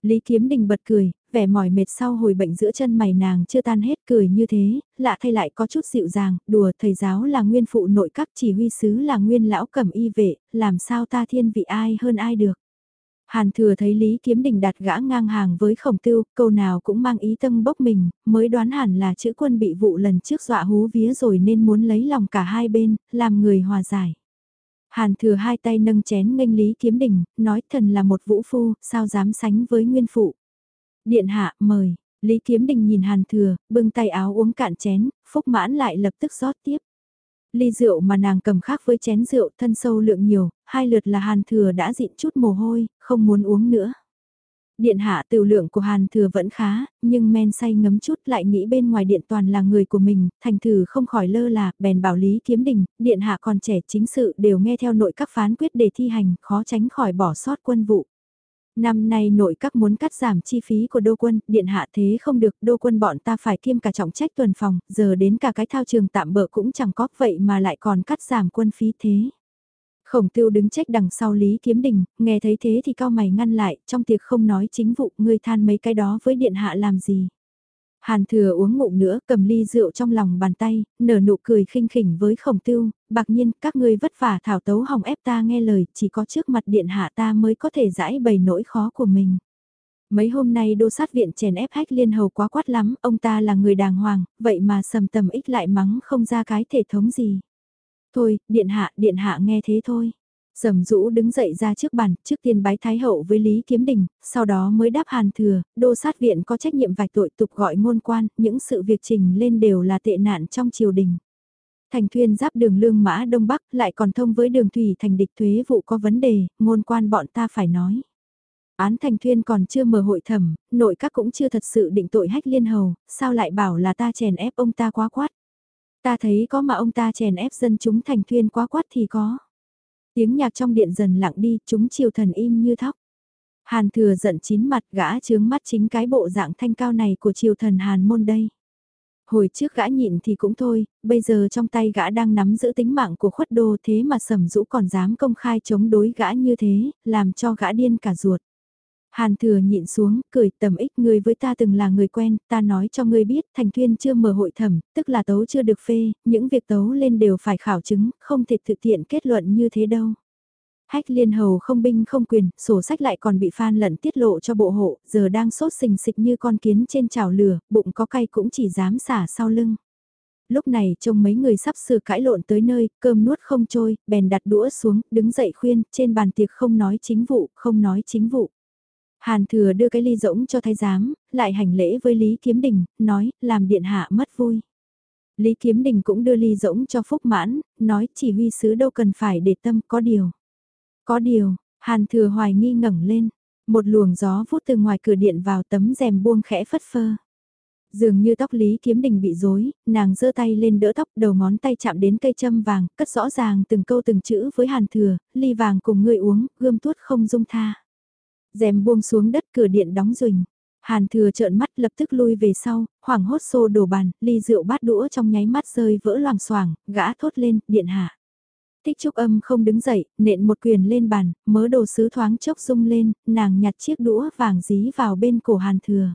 Lý Kiếm Đình bật cười, vẻ mỏi mệt sau hồi bệnh giữa chân mày nàng chưa tan hết cười như thế, lạ thay lại có chút dịu dàng, đùa thầy giáo là nguyên phụ nội các chỉ huy sứ là nguyên lão cầm y vệ, làm sao ta thiên vị ai hơn ai được. Hàn thừa thấy Lý Kiếm Đình đặt gã ngang hàng với khổng tiêu, câu nào cũng mang ý tâm bốc mình, mới đoán hẳn là chữ quân bị vụ lần trước dọa hú vía rồi nên muốn lấy lòng cả hai bên, làm người hòa giải. Hàn thừa hai tay nâng chén nghênh Lý Kiếm Đình, nói thần là một vũ phu, sao dám sánh với nguyên phụ. Điện hạ, mời. Lý Kiếm Đình nhìn Hàn Thừa, bưng tay áo uống cạn chén, Phúc Mãn lại lập tức rót tiếp. Ly rượu mà nàng cầm khác với chén rượu thân sâu lượng nhiều, hai lượt là Hàn Thừa đã dịn chút mồ hôi, không muốn uống nữa. Điện hạ tiểu lượng của Hàn Thừa vẫn khá, nhưng men say ngấm chút lại nghĩ bên ngoài điện toàn là người của mình, thành thử không khỏi lơ là, bèn bảo Lý Kiếm Đình, điện hạ còn trẻ chính sự đều nghe theo nội các phán quyết để thi hành, khó tránh khỏi bỏ sót quân vụ. Năm nay nội các muốn cắt giảm chi phí của đô quân, điện hạ thế không được, đô quân bọn ta phải kiêm cả trọng trách tuần phòng, giờ đến cả cái thao trường tạm bỡ cũng chẳng có vậy mà lại còn cắt giảm quân phí thế. Khổng tiêu đứng trách đằng sau Lý Kiếm Đình, nghe thấy thế thì cao mày ngăn lại, trong tiệc không nói chính vụ, ngươi than mấy cái đó với điện hạ làm gì. Hàn thừa uống ngụm nữa, cầm ly rượu trong lòng bàn tay, nở nụ cười khinh khỉnh với khổng tiêu, bạc nhiên các ngươi vất vả thảo tấu hỏng ép ta nghe lời, chỉ có trước mặt điện hạ ta mới có thể giải bày nỗi khó của mình. Mấy hôm nay đô sát viện chèn ép hách liên hầu quá quát lắm, ông ta là người đàng hoàng, vậy mà sầm tầm ích lại mắng không ra cái thể thống gì. Thôi, điện hạ, điện hạ nghe thế thôi. Sầm rũ đứng dậy ra trước bàn, trước tiên bái Thái Hậu với Lý Kiếm Đình, sau đó mới đáp hàn thừa, đô sát viện có trách nhiệm vạch tội tục gọi ngôn quan, những sự việc trình lên đều là tệ nạn trong triều đình. Thành thuyên giáp đường lương mã đông bắc lại còn thông với đường thủy thành địch thuế vụ có vấn đề, ngôn quan bọn ta phải nói. Án thành thuyên còn chưa mở hội thẩm, nội các cũng chưa thật sự định tội hách liên hầu, sao lại bảo là ta chèn ép ông ta quá quát. Ta thấy có mà ông ta chèn ép dân chúng thành thuyên quá quát thì có. Tiếng nhạc trong điện dần lặng đi, chúng chiều thần im như thóc. Hàn thừa giận chín mặt gã chướng mắt chính cái bộ dạng thanh cao này của triều thần Hàn môn đây. Hồi trước gã nhịn thì cũng thôi, bây giờ trong tay gã đang nắm giữ tính mạng của khuất đô thế mà sầm rũ còn dám công khai chống đối gã như thế, làm cho gã điên cả ruột. Hàn thừa nhịn xuống, cười tầm ích ngươi với ta từng là người quen, ta nói cho ngươi biết, thành thuyên chưa mở hội thẩm, tức là tấu chưa được phê, những việc tấu lên đều phải khảo chứng, không thể thực tiện kết luận như thế đâu. Hách liên hầu không binh không quyền, sổ sách lại còn bị phan lận tiết lộ cho bộ hộ, giờ đang sốt sình sịch như con kiến trên chảo lửa, bụng có cay cũng chỉ dám xả sau lưng. Lúc này trông mấy người sắp sửa cãi lộn tới nơi, cơm nuốt không trôi, bèn đặt đũa xuống, đứng dậy khuyên, trên bàn tiệc không nói chính vụ, không nói chính vụ. Hàn thừa đưa cái ly rỗng cho thái giám, lại hành lễ với Lý Kiếm Đình, nói, làm điện hạ mất vui. Lý Kiếm Đình cũng đưa ly rỗng cho Phúc Mãn, nói chỉ huy sứ đâu cần phải để tâm có điều. Có điều, Hàn thừa hoài nghi ngẩng lên, một luồng gió vút từ ngoài cửa điện vào tấm rèm buông khẽ phất phơ. Dường như tóc Lý Kiếm Đình bị rối, nàng giơ tay lên đỡ tóc đầu ngón tay chạm đến cây châm vàng, cất rõ ràng từng câu từng chữ với Hàn thừa, ly vàng cùng người uống, gươm tuốt không dung tha rèm buông xuống đất cửa điện đóng rình. Hàn thừa trợn mắt lập tức lui về sau, hoảng hốt xô đổ bàn, ly rượu bát đũa trong nháy mắt rơi vỡ loàng xoàng, gã thốt lên, điện hạ. Tích trúc âm không đứng dậy, nện một quyền lên bàn, mớ đồ sứ thoáng chốc rung lên, nàng nhặt chiếc đũa vàng dí vào bên cổ hàn thừa.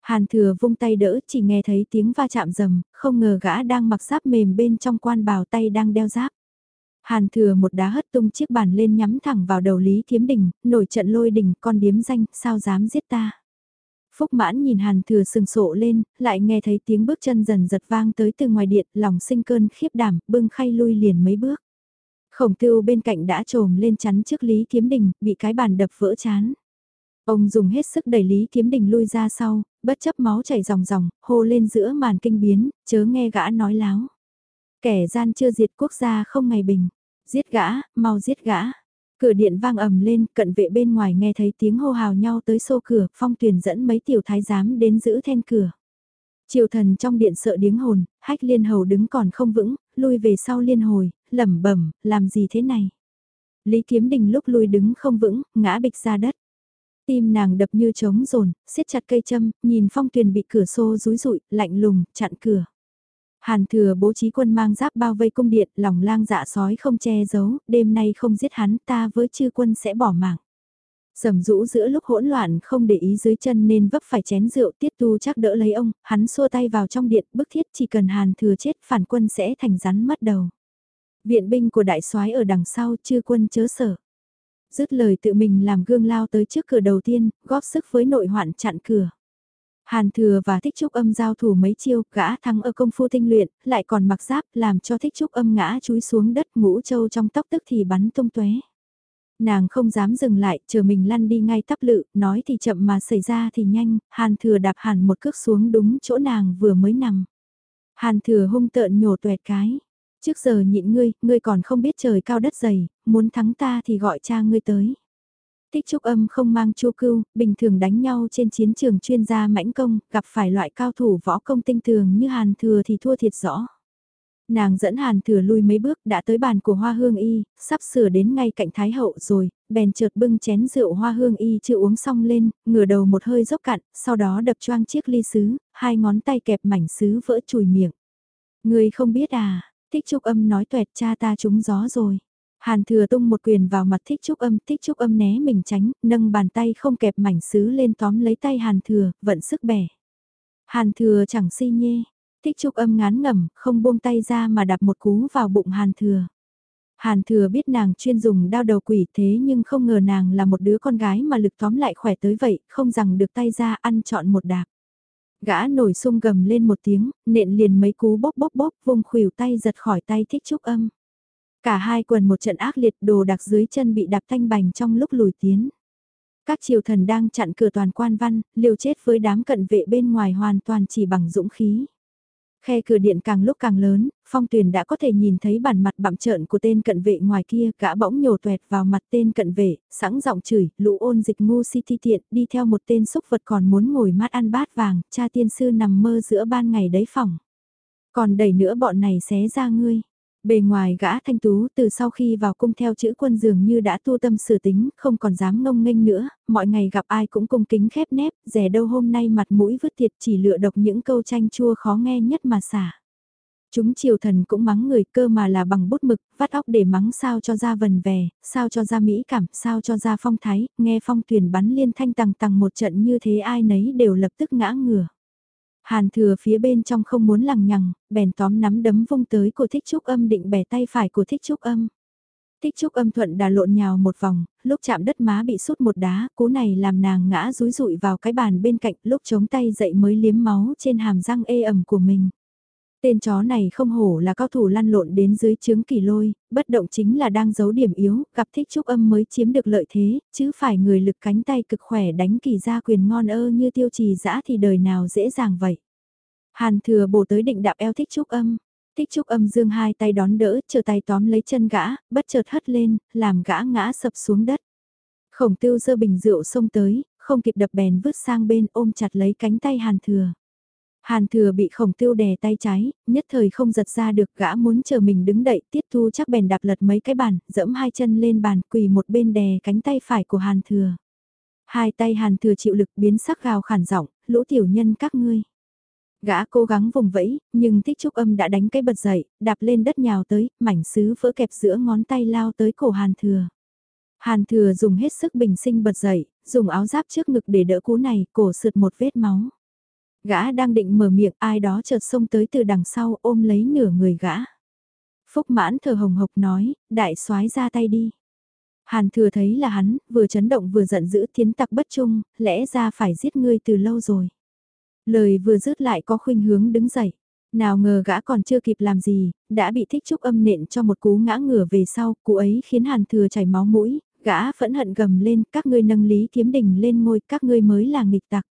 Hàn thừa vung tay đỡ chỉ nghe thấy tiếng va chạm rầm, không ngờ gã đang mặc giáp mềm bên trong quan bào tay đang đeo giáp. Hàn thừa một đá hất tung chiếc bàn lên nhắm thẳng vào đầu Lý Kiếm Đình, nổi trận lôi đình con điếm danh, sao dám giết ta. Phúc mãn nhìn hàn thừa sừng sộ lên, lại nghe thấy tiếng bước chân dần giật vang tới từ ngoài điện, lòng sinh cơn khiếp đảm, bưng khay lui liền mấy bước. Khổng tưu bên cạnh đã trồm lên chắn trước Lý Kiếm Đình, bị cái bàn đập vỡ chán. Ông dùng hết sức đẩy Lý Kiếm Đình lui ra sau, bất chấp máu chảy ròng ròng, hô lên giữa màn kinh biến, chớ nghe gã nói láo. Kẻ gian chưa diệt quốc gia không ngày bình. Giết gã, mau giết gã. Cửa điện vang ầm lên, cận vệ bên ngoài nghe thấy tiếng hô hào nhau tới xô cửa, phong tuyển dẫn mấy tiểu thái giám đến giữ then cửa. Triều thần trong điện sợ điếng hồn, hách liên hầu đứng còn không vững, lui về sau liên hồi, lẩm bẩm, làm gì thế này? Lý Kiếm Đình lúc lui đứng không vững, ngã bịch ra đất. Tim nàng đập như trống rồn, siết chặt cây châm, nhìn phong tuyền bị cửa xô rúi rụi, lạnh lùng, chặn cửa. Hàn thừa bố trí quân mang giáp bao vây cung điện, lòng lang dạ sói không che giấu, đêm nay không giết hắn ta với chư quân sẽ bỏ mạng. Sầm rũ giữa lúc hỗn loạn không để ý dưới chân nên vấp phải chén rượu tiết tu chắc đỡ lấy ông, hắn xua tay vào trong điện bức thiết chỉ cần hàn thừa chết phản quân sẽ thành rắn mất đầu. Viện binh của đại soái ở đằng sau chư quân chớ sở. Dứt lời tự mình làm gương lao tới trước cửa đầu tiên, góp sức với nội hoạn chặn cửa. Hàn thừa và thích trúc âm giao thủ mấy chiêu, gã thắng ở công phu tinh luyện, lại còn mặc giáp làm cho thích trúc âm ngã chúi xuống đất ngũ châu trong tóc tức thì bắn tung tóe. Nàng không dám dừng lại, chờ mình lăn đi ngay tắp lự, nói thì chậm mà xảy ra thì nhanh, hàn thừa đạp Hàn một cước xuống đúng chỗ nàng vừa mới nằm. Hàn thừa hung tợn nhổ tuẹt cái. Trước giờ nhịn ngươi, ngươi còn không biết trời cao đất dày, muốn thắng ta thì gọi cha ngươi tới. Tích trúc âm không mang chu cưu, bình thường đánh nhau trên chiến trường chuyên gia mãnh công, gặp phải loại cao thủ võ công tinh thường như Hàn Thừa thì thua thiệt rõ. Nàng dẫn Hàn Thừa lui mấy bước đã tới bàn của Hoa Hương Y, sắp sửa đến ngay cạnh Thái Hậu rồi, bèn chợt bưng chén rượu Hoa Hương Y chưa uống xong lên, ngửa đầu một hơi dốc cạn, sau đó đập choang chiếc ly sứ, hai ngón tay kẹp mảnh sứ vỡ chùi miệng. Người không biết à, Tích Trúc Âm nói tuẹt cha ta trúng gió rồi. Hàn thừa tung một quyền vào mặt thích trúc âm, thích trúc âm né mình tránh, nâng bàn tay không kẹp mảnh sứ lên tóm lấy tay hàn thừa, vận sức bẻ. Hàn thừa chẳng si nhê, thích trúc âm ngán ngẩm, không buông tay ra mà đạp một cú vào bụng hàn thừa. Hàn thừa biết nàng chuyên dùng đao đầu quỷ thế nhưng không ngờ nàng là một đứa con gái mà lực tóm lại khỏe tới vậy, không rằng được tay ra ăn chọn một đạp. Gã nổi sung gầm lên một tiếng, nện liền mấy cú bóp bóp bóp vung khuỷu tay giật khỏi tay thích trúc âm. Cả hai quần một trận ác liệt đồ đặc dưới chân bị đạp thanh bành trong lúc lùi tiến. Các triều thần đang chặn cửa toàn quan văn, liều chết với đám cận vệ bên ngoài hoàn toàn chỉ bằng dũng khí. Khe cửa điện càng lúc càng lớn, phong tuyền đã có thể nhìn thấy bản mặt bặm trợn của tên cận vệ ngoài kia, gã bỗng nhổ tuẹt vào mặt tên cận vệ, sẵn giọng chửi, lũ ôn dịch ngu si thi tiện, đi theo một tên xúc vật còn muốn ngồi mát ăn bát vàng, cha tiên sư nằm mơ giữa ban ngày đấy phòng. Còn đẩy nữa bọn này xé ra ngươi. Bề ngoài gã thanh tú từ sau khi vào cung theo chữ quân dường như đã tu tâm sửa tính, không còn dám ngông nghênh nữa, mọi ngày gặp ai cũng cung kính khép nép, rẻ đâu hôm nay mặt mũi vứt thiệt chỉ lựa độc những câu tranh chua khó nghe nhất mà xả. Chúng triều thần cũng mắng người cơ mà là bằng bút mực, vắt óc để mắng sao cho ra vần vẻ, sao cho ra mỹ cảm, sao cho ra phong thái, nghe phong tuyển bắn liên thanh tằng tằng một trận như thế ai nấy đều lập tức ngã ngửa. Hàn thừa phía bên trong không muốn lằng nhằng, bèn tóm nắm đấm vung tới của thích trúc âm định bẻ tay phải của thích trúc âm. Thích trúc âm thuận đà lộn nhào một vòng, lúc chạm đất má bị sút một đá, cú này làm nàng ngã rúi rụi vào cái bàn bên cạnh, lúc chống tay dậy mới liếm máu trên hàm răng ê ẩm của mình. Tên chó này không hổ là cao thủ lăn lộn đến dưới chướng kỳ lôi, bất động chính là đang giấu điểm yếu, gặp thích trúc âm mới chiếm được lợi thế, chứ phải người lực cánh tay cực khỏe đánh kỳ ra quyền ngon ơ như tiêu trì dã thì đời nào dễ dàng vậy. Hàn thừa bổ tới định đạp eo thích trúc âm. Thích trúc âm dương hai tay đón đỡ, chờ tay tóm lấy chân gã, bất chợt hất lên, làm gã ngã sập xuống đất. Khổng tiêu dơ bình rượu xông tới, không kịp đập bèn vứt sang bên ôm chặt lấy cánh tay hàn thừa. Hàn thừa bị khổng tiêu đè tay trái, nhất thời không giật ra được gã muốn chờ mình đứng đậy tiết thu chắc bèn đạp lật mấy cái bàn, dẫm hai chân lên bàn quỳ một bên đè cánh tay phải của hàn thừa. Hai tay hàn thừa chịu lực biến sắc gào khản giọng, lũ tiểu nhân các ngươi. Gã cố gắng vùng vẫy, nhưng thích trúc âm đã đánh cái bật dậy, đạp lên đất nhào tới, mảnh sứ vỡ kẹp giữa ngón tay lao tới cổ hàn thừa. Hàn thừa dùng hết sức bình sinh bật dậy, dùng áo giáp trước ngực để đỡ cú này, cổ sượt một vết máu. Gã đang định mở miệng ai đó chợt xông tới từ đằng sau ôm lấy nửa người gã. Phúc mãn thở hồng hộc nói, đại soái ra tay đi. Hàn thừa thấy là hắn, vừa chấn động vừa giận dữ thiến tặc bất trung, lẽ ra phải giết ngươi từ lâu rồi. Lời vừa dứt lại có khuynh hướng đứng dậy. Nào ngờ gã còn chưa kịp làm gì, đã bị thích trúc âm nện cho một cú ngã ngửa về sau, cú ấy khiến hàn thừa chảy máu mũi, gã phẫn hận gầm lên, các ngươi nâng lý kiếm đỉnh lên ngôi, các ngươi mới là nghịch tặc.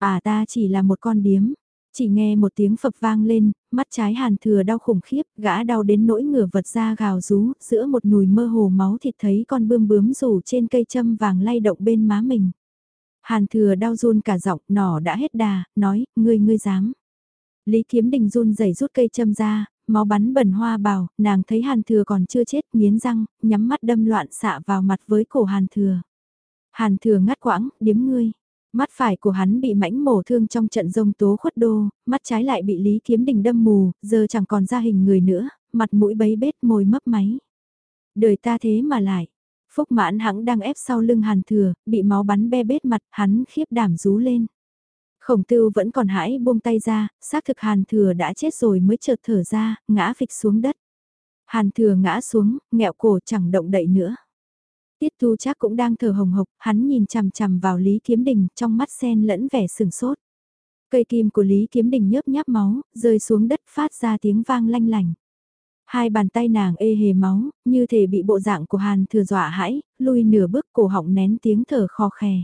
À ta chỉ là một con điếm. Chỉ nghe một tiếng phập vang lên, mắt trái hàn thừa đau khủng khiếp, gã đau đến nỗi ngửa vật ra gào rú, giữa một nùi mơ hồ máu thịt thấy con bươm bướm rủ trên cây châm vàng lay động bên má mình. Hàn thừa đau run cả giọng, nỏ đã hết đà, nói, ngươi ngươi dám. Lý kiếm đình run rẩy rút cây châm ra, máu bắn bẩn hoa bào, nàng thấy hàn thừa còn chưa chết, miến răng, nhắm mắt đâm loạn xạ vào mặt với cổ hàn thừa. Hàn thừa ngắt quãng, điếm ngươi. Mắt phải của hắn bị mãnh mổ thương trong trận rông tố khuất đô, mắt trái lại bị Lý Kiếm Đình đâm mù, giờ chẳng còn ra hình người nữa, mặt mũi bấy bết môi mấp máy. Đời ta thế mà lại. Phúc mãn hãng đang ép sau lưng hàn thừa, bị máu bắn be bết mặt, hắn khiếp đảm rú lên. Khổng tưu vẫn còn hãi buông tay ra, xác thực hàn thừa đã chết rồi mới chợt thở ra, ngã phịch xuống đất. Hàn thừa ngã xuống, nghẹo cổ chẳng động đậy nữa. Tiết Thu chắc cũng đang thở hồng hộc, hắn nhìn chằm chằm vào Lý Kiếm Đình, trong mắt sen lẫn vẻ sừng sốt. Cây kim của Lý Kiếm Đình nhớp nháp máu, rơi xuống đất phát ra tiếng vang lanh lành. Hai bàn tay nàng ê hề máu, như thể bị bộ dạng của Hàn thừa dọa hãi, lui nửa bước cổ họng nén tiếng thở khò khè.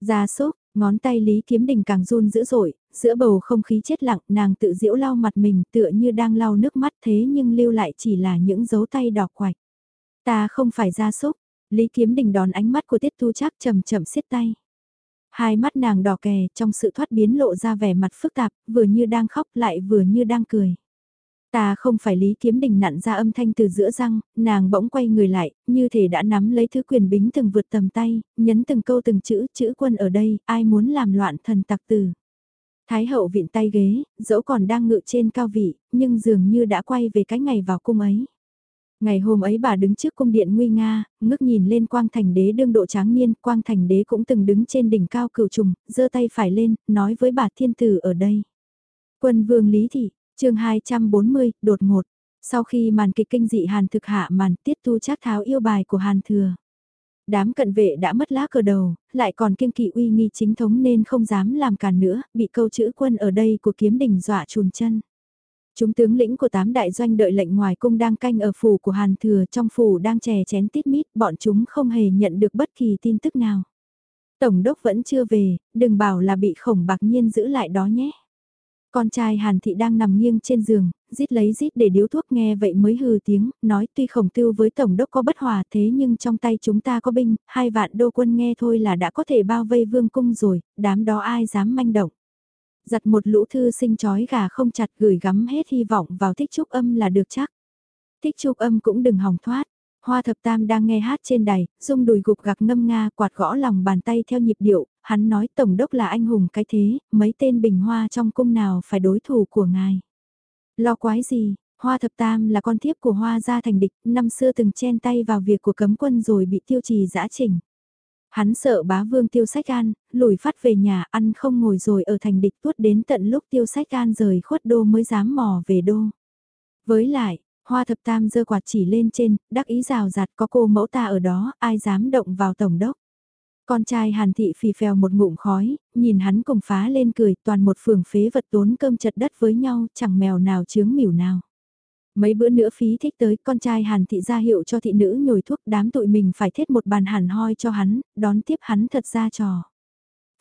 Ra sốt, ngón tay Lý Kiếm Đình càng run dữ dội, giữa bầu không khí chết lặng nàng tự diễu lau mặt mình tựa như đang lau nước mắt thế nhưng lưu lại chỉ là những dấu tay đỏ quạch. Ta không phải ra sốt, Lý Kiếm Đình đón ánh mắt của Tiết Thu Trác chậm chậm siết tay. Hai mắt nàng đỏ kè trong sự thoát biến lộ ra vẻ mặt phức tạp, vừa như đang khóc lại vừa như đang cười. Ta không phải Lý Kiếm Đình nặn ra âm thanh từ giữa răng, nàng bỗng quay người lại, như thể đã nắm lấy thứ quyền bính từng vượt tầm tay, nhấn từng câu từng chữ, chữ quân ở đây, ai muốn làm loạn thần tặc tử. Thái hậu viện tay ghế, dẫu còn đang ngự trên cao vị, nhưng dường như đã quay về cái ngày vào cung ấy. Ngày hôm ấy bà đứng trước cung điện nguy nga, ngước nhìn lên quang thành đế đương độ tráng niên, quang thành đế cũng từng đứng trên đỉnh cao cửu trùng, giơ tay phải lên, nói với bà thiên tử ở đây. Quân vương Lý Thị, chương 240, đột ngột. Sau khi màn kịch kinh dị hàn thực hạ màn tiết tu chắc tháo yêu bài của hàn thừa. Đám cận vệ đã mất lá cờ đầu, lại còn kiêng kỵ uy nghi chính thống nên không dám làm cản nữa, bị câu chữ quân ở đây của kiếm đỉnh dọa chùn chân. Chúng tướng lĩnh của tám đại doanh đợi lệnh ngoài cung đang canh ở phủ của Hàn Thừa trong phủ đang chè chén tít mít, bọn chúng không hề nhận được bất kỳ tin tức nào. Tổng đốc vẫn chưa về, đừng bảo là bị khổng bạc nhiên giữ lại đó nhé. Con trai Hàn Thị đang nằm nghiêng trên giường, rít lấy rít để điếu thuốc nghe vậy mới hừ tiếng, nói tuy khổng tiêu với Tổng đốc có bất hòa thế nhưng trong tay chúng ta có binh, hai vạn đô quân nghe thôi là đã có thể bao vây vương cung rồi, đám đó ai dám manh động. Giặt một lũ thư sinh chói gà không chặt gửi gắm hết hy vọng vào thích trúc âm là được chắc. Thích trúc âm cũng đừng hòng thoát. Hoa thập tam đang nghe hát trên đài, dung đùi gục gạc ngâm nga quạt gõ lòng bàn tay theo nhịp điệu, hắn nói tổng đốc là anh hùng cái thế, mấy tên bình hoa trong cung nào phải đối thủ của ngài. Lo quái gì, hoa thập tam là con thiếp của hoa gia thành địch, năm xưa từng chen tay vào việc của cấm quân rồi bị tiêu trì giã trình. Hắn sợ bá vương tiêu sách an, lùi phát về nhà ăn không ngồi rồi ở thành địch tuốt đến tận lúc tiêu sách an rời khuất đô mới dám mò về đô. Với lại, hoa thập tam dơ quạt chỉ lên trên, đắc ý rào rạt có cô mẫu ta ở đó, ai dám động vào tổng đốc. Con trai hàn thị phì phèo một ngụm khói, nhìn hắn cùng phá lên cười toàn một phường phế vật tốn cơm chật đất với nhau, chẳng mèo nào chướng mỉu nào. Mấy bữa nữa phí thích tới con trai hàn thị ra hiệu cho thị nữ nhồi thuốc đám tụi mình phải thiết một bàn hàn hoi cho hắn, đón tiếp hắn thật ra trò.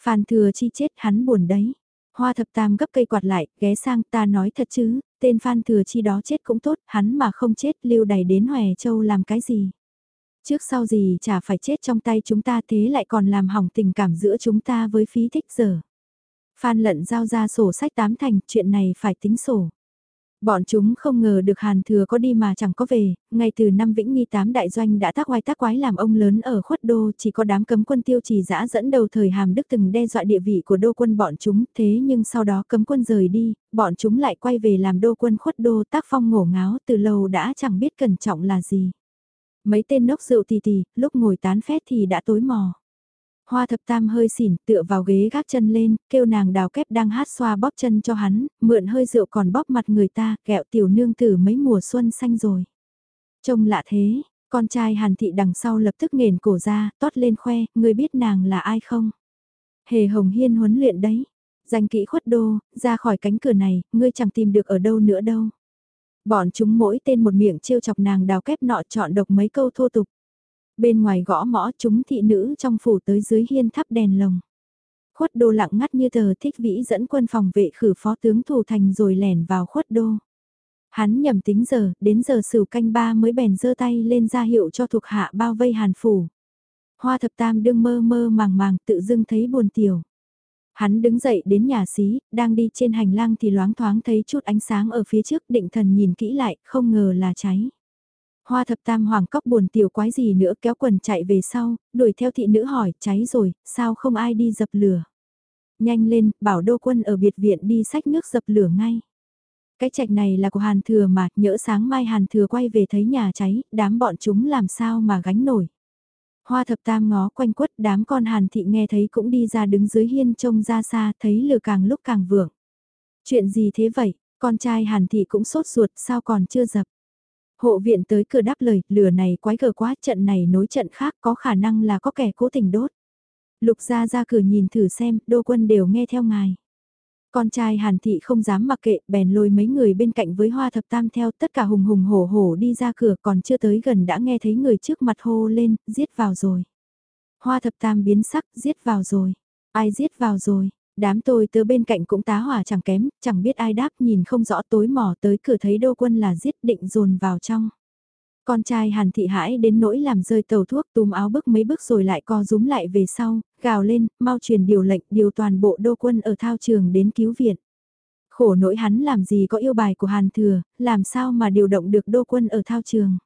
Phan thừa chi chết hắn buồn đấy. Hoa thập tam gấp cây quạt lại, ghé sang ta nói thật chứ, tên Phan thừa chi đó chết cũng tốt, hắn mà không chết lưu đày đến Hòe Châu làm cái gì. Trước sau gì chả phải chết trong tay chúng ta thế lại còn làm hỏng tình cảm giữa chúng ta với phí thích giờ. Phan lận giao ra sổ sách tám thành, chuyện này phải tính sổ. Bọn chúng không ngờ được Hàn Thừa có đi mà chẳng có về, ngay từ năm Vĩnh Nghi tám đại doanh đã tác oai tác quái làm ông lớn ở khuất đô chỉ có đám cấm quân tiêu trì dã dẫn đầu thời Hàm Đức từng đe dọa địa vị của đô quân bọn chúng thế nhưng sau đó cấm quân rời đi, bọn chúng lại quay về làm đô quân khuất đô tác phong ngổ ngáo từ lâu đã chẳng biết cẩn trọng là gì. Mấy tên nốc rượu tì tì, lúc ngồi tán phét thì đã tối mò. Hoa thập tam hơi xỉn tựa vào ghế gác chân lên, kêu nàng đào kép đang hát xoa bóp chân cho hắn, mượn hơi rượu còn bóp mặt người ta, kẹo tiểu nương tử mấy mùa xuân xanh rồi. Trông lạ thế, con trai hàn thị đằng sau lập tức nghền cổ ra, tót lên khoe, người biết nàng là ai không? Hề hồng hiên huấn luyện đấy. Danh kỹ khuất đô, ra khỏi cánh cửa này, ngươi chẳng tìm được ở đâu nữa đâu. Bọn chúng mỗi tên một miệng trêu chọc nàng đào kép nọ chọn độc mấy câu thô tục. Bên ngoài gõ mõ chúng thị nữ trong phủ tới dưới hiên thắp đèn lồng. Khuất đô lặng ngắt như tờ thích vĩ dẫn quân phòng vệ khử phó tướng thủ thành rồi lẻn vào khuất đô. Hắn nhầm tính giờ, đến giờ sửu canh ba mới bèn giơ tay lên ra hiệu cho thuộc hạ bao vây hàn phủ. Hoa thập tam đương mơ mơ màng màng tự dưng thấy buồn tiểu. Hắn đứng dậy đến nhà xí, đang đi trên hành lang thì loáng thoáng thấy chút ánh sáng ở phía trước định thần nhìn kỹ lại, không ngờ là cháy. Hoa thập tam hoàng cóc buồn tiểu quái gì nữa kéo quần chạy về sau, đuổi theo thị nữ hỏi, cháy rồi, sao không ai đi dập lửa. Nhanh lên, bảo đô quân ở biệt viện đi sách nước dập lửa ngay. Cái trạch này là của Hàn Thừa mà, nhỡ sáng mai Hàn Thừa quay về thấy nhà cháy, đám bọn chúng làm sao mà gánh nổi. Hoa thập tam ngó quanh quất đám con Hàn Thị nghe thấy cũng đi ra đứng dưới hiên trông ra xa thấy lửa càng lúc càng vượng. Chuyện gì thế vậy, con trai Hàn Thị cũng sốt ruột sao còn chưa dập. Hộ viện tới cửa đáp lời, lửa này quái gở quá, trận này nối trận khác có khả năng là có kẻ cố tình đốt. Lục ra ra cửa nhìn thử xem, đô quân đều nghe theo ngài. Con trai Hàn Thị không dám mặc kệ, bèn lôi mấy người bên cạnh với hoa thập tam theo tất cả hùng hùng hổ hổ đi ra cửa còn chưa tới gần đã nghe thấy người trước mặt hô lên, giết vào rồi. Hoa thập tam biến sắc, giết vào rồi. Ai giết vào rồi, Đám tôi tớ bên cạnh cũng tá hỏa chẳng kém, chẳng biết ai đáp nhìn không rõ tối mò tới cửa thấy đô quân là giết định dồn vào trong. Con trai hàn thị hãi đến nỗi làm rơi tàu thuốc túm áo bước mấy bước rồi lại co rúm lại về sau, gào lên, mau truyền điều lệnh điều toàn bộ đô quân ở thao trường đến cứu viện. Khổ nỗi hắn làm gì có yêu bài của hàn thừa, làm sao mà điều động được đô quân ở thao trường.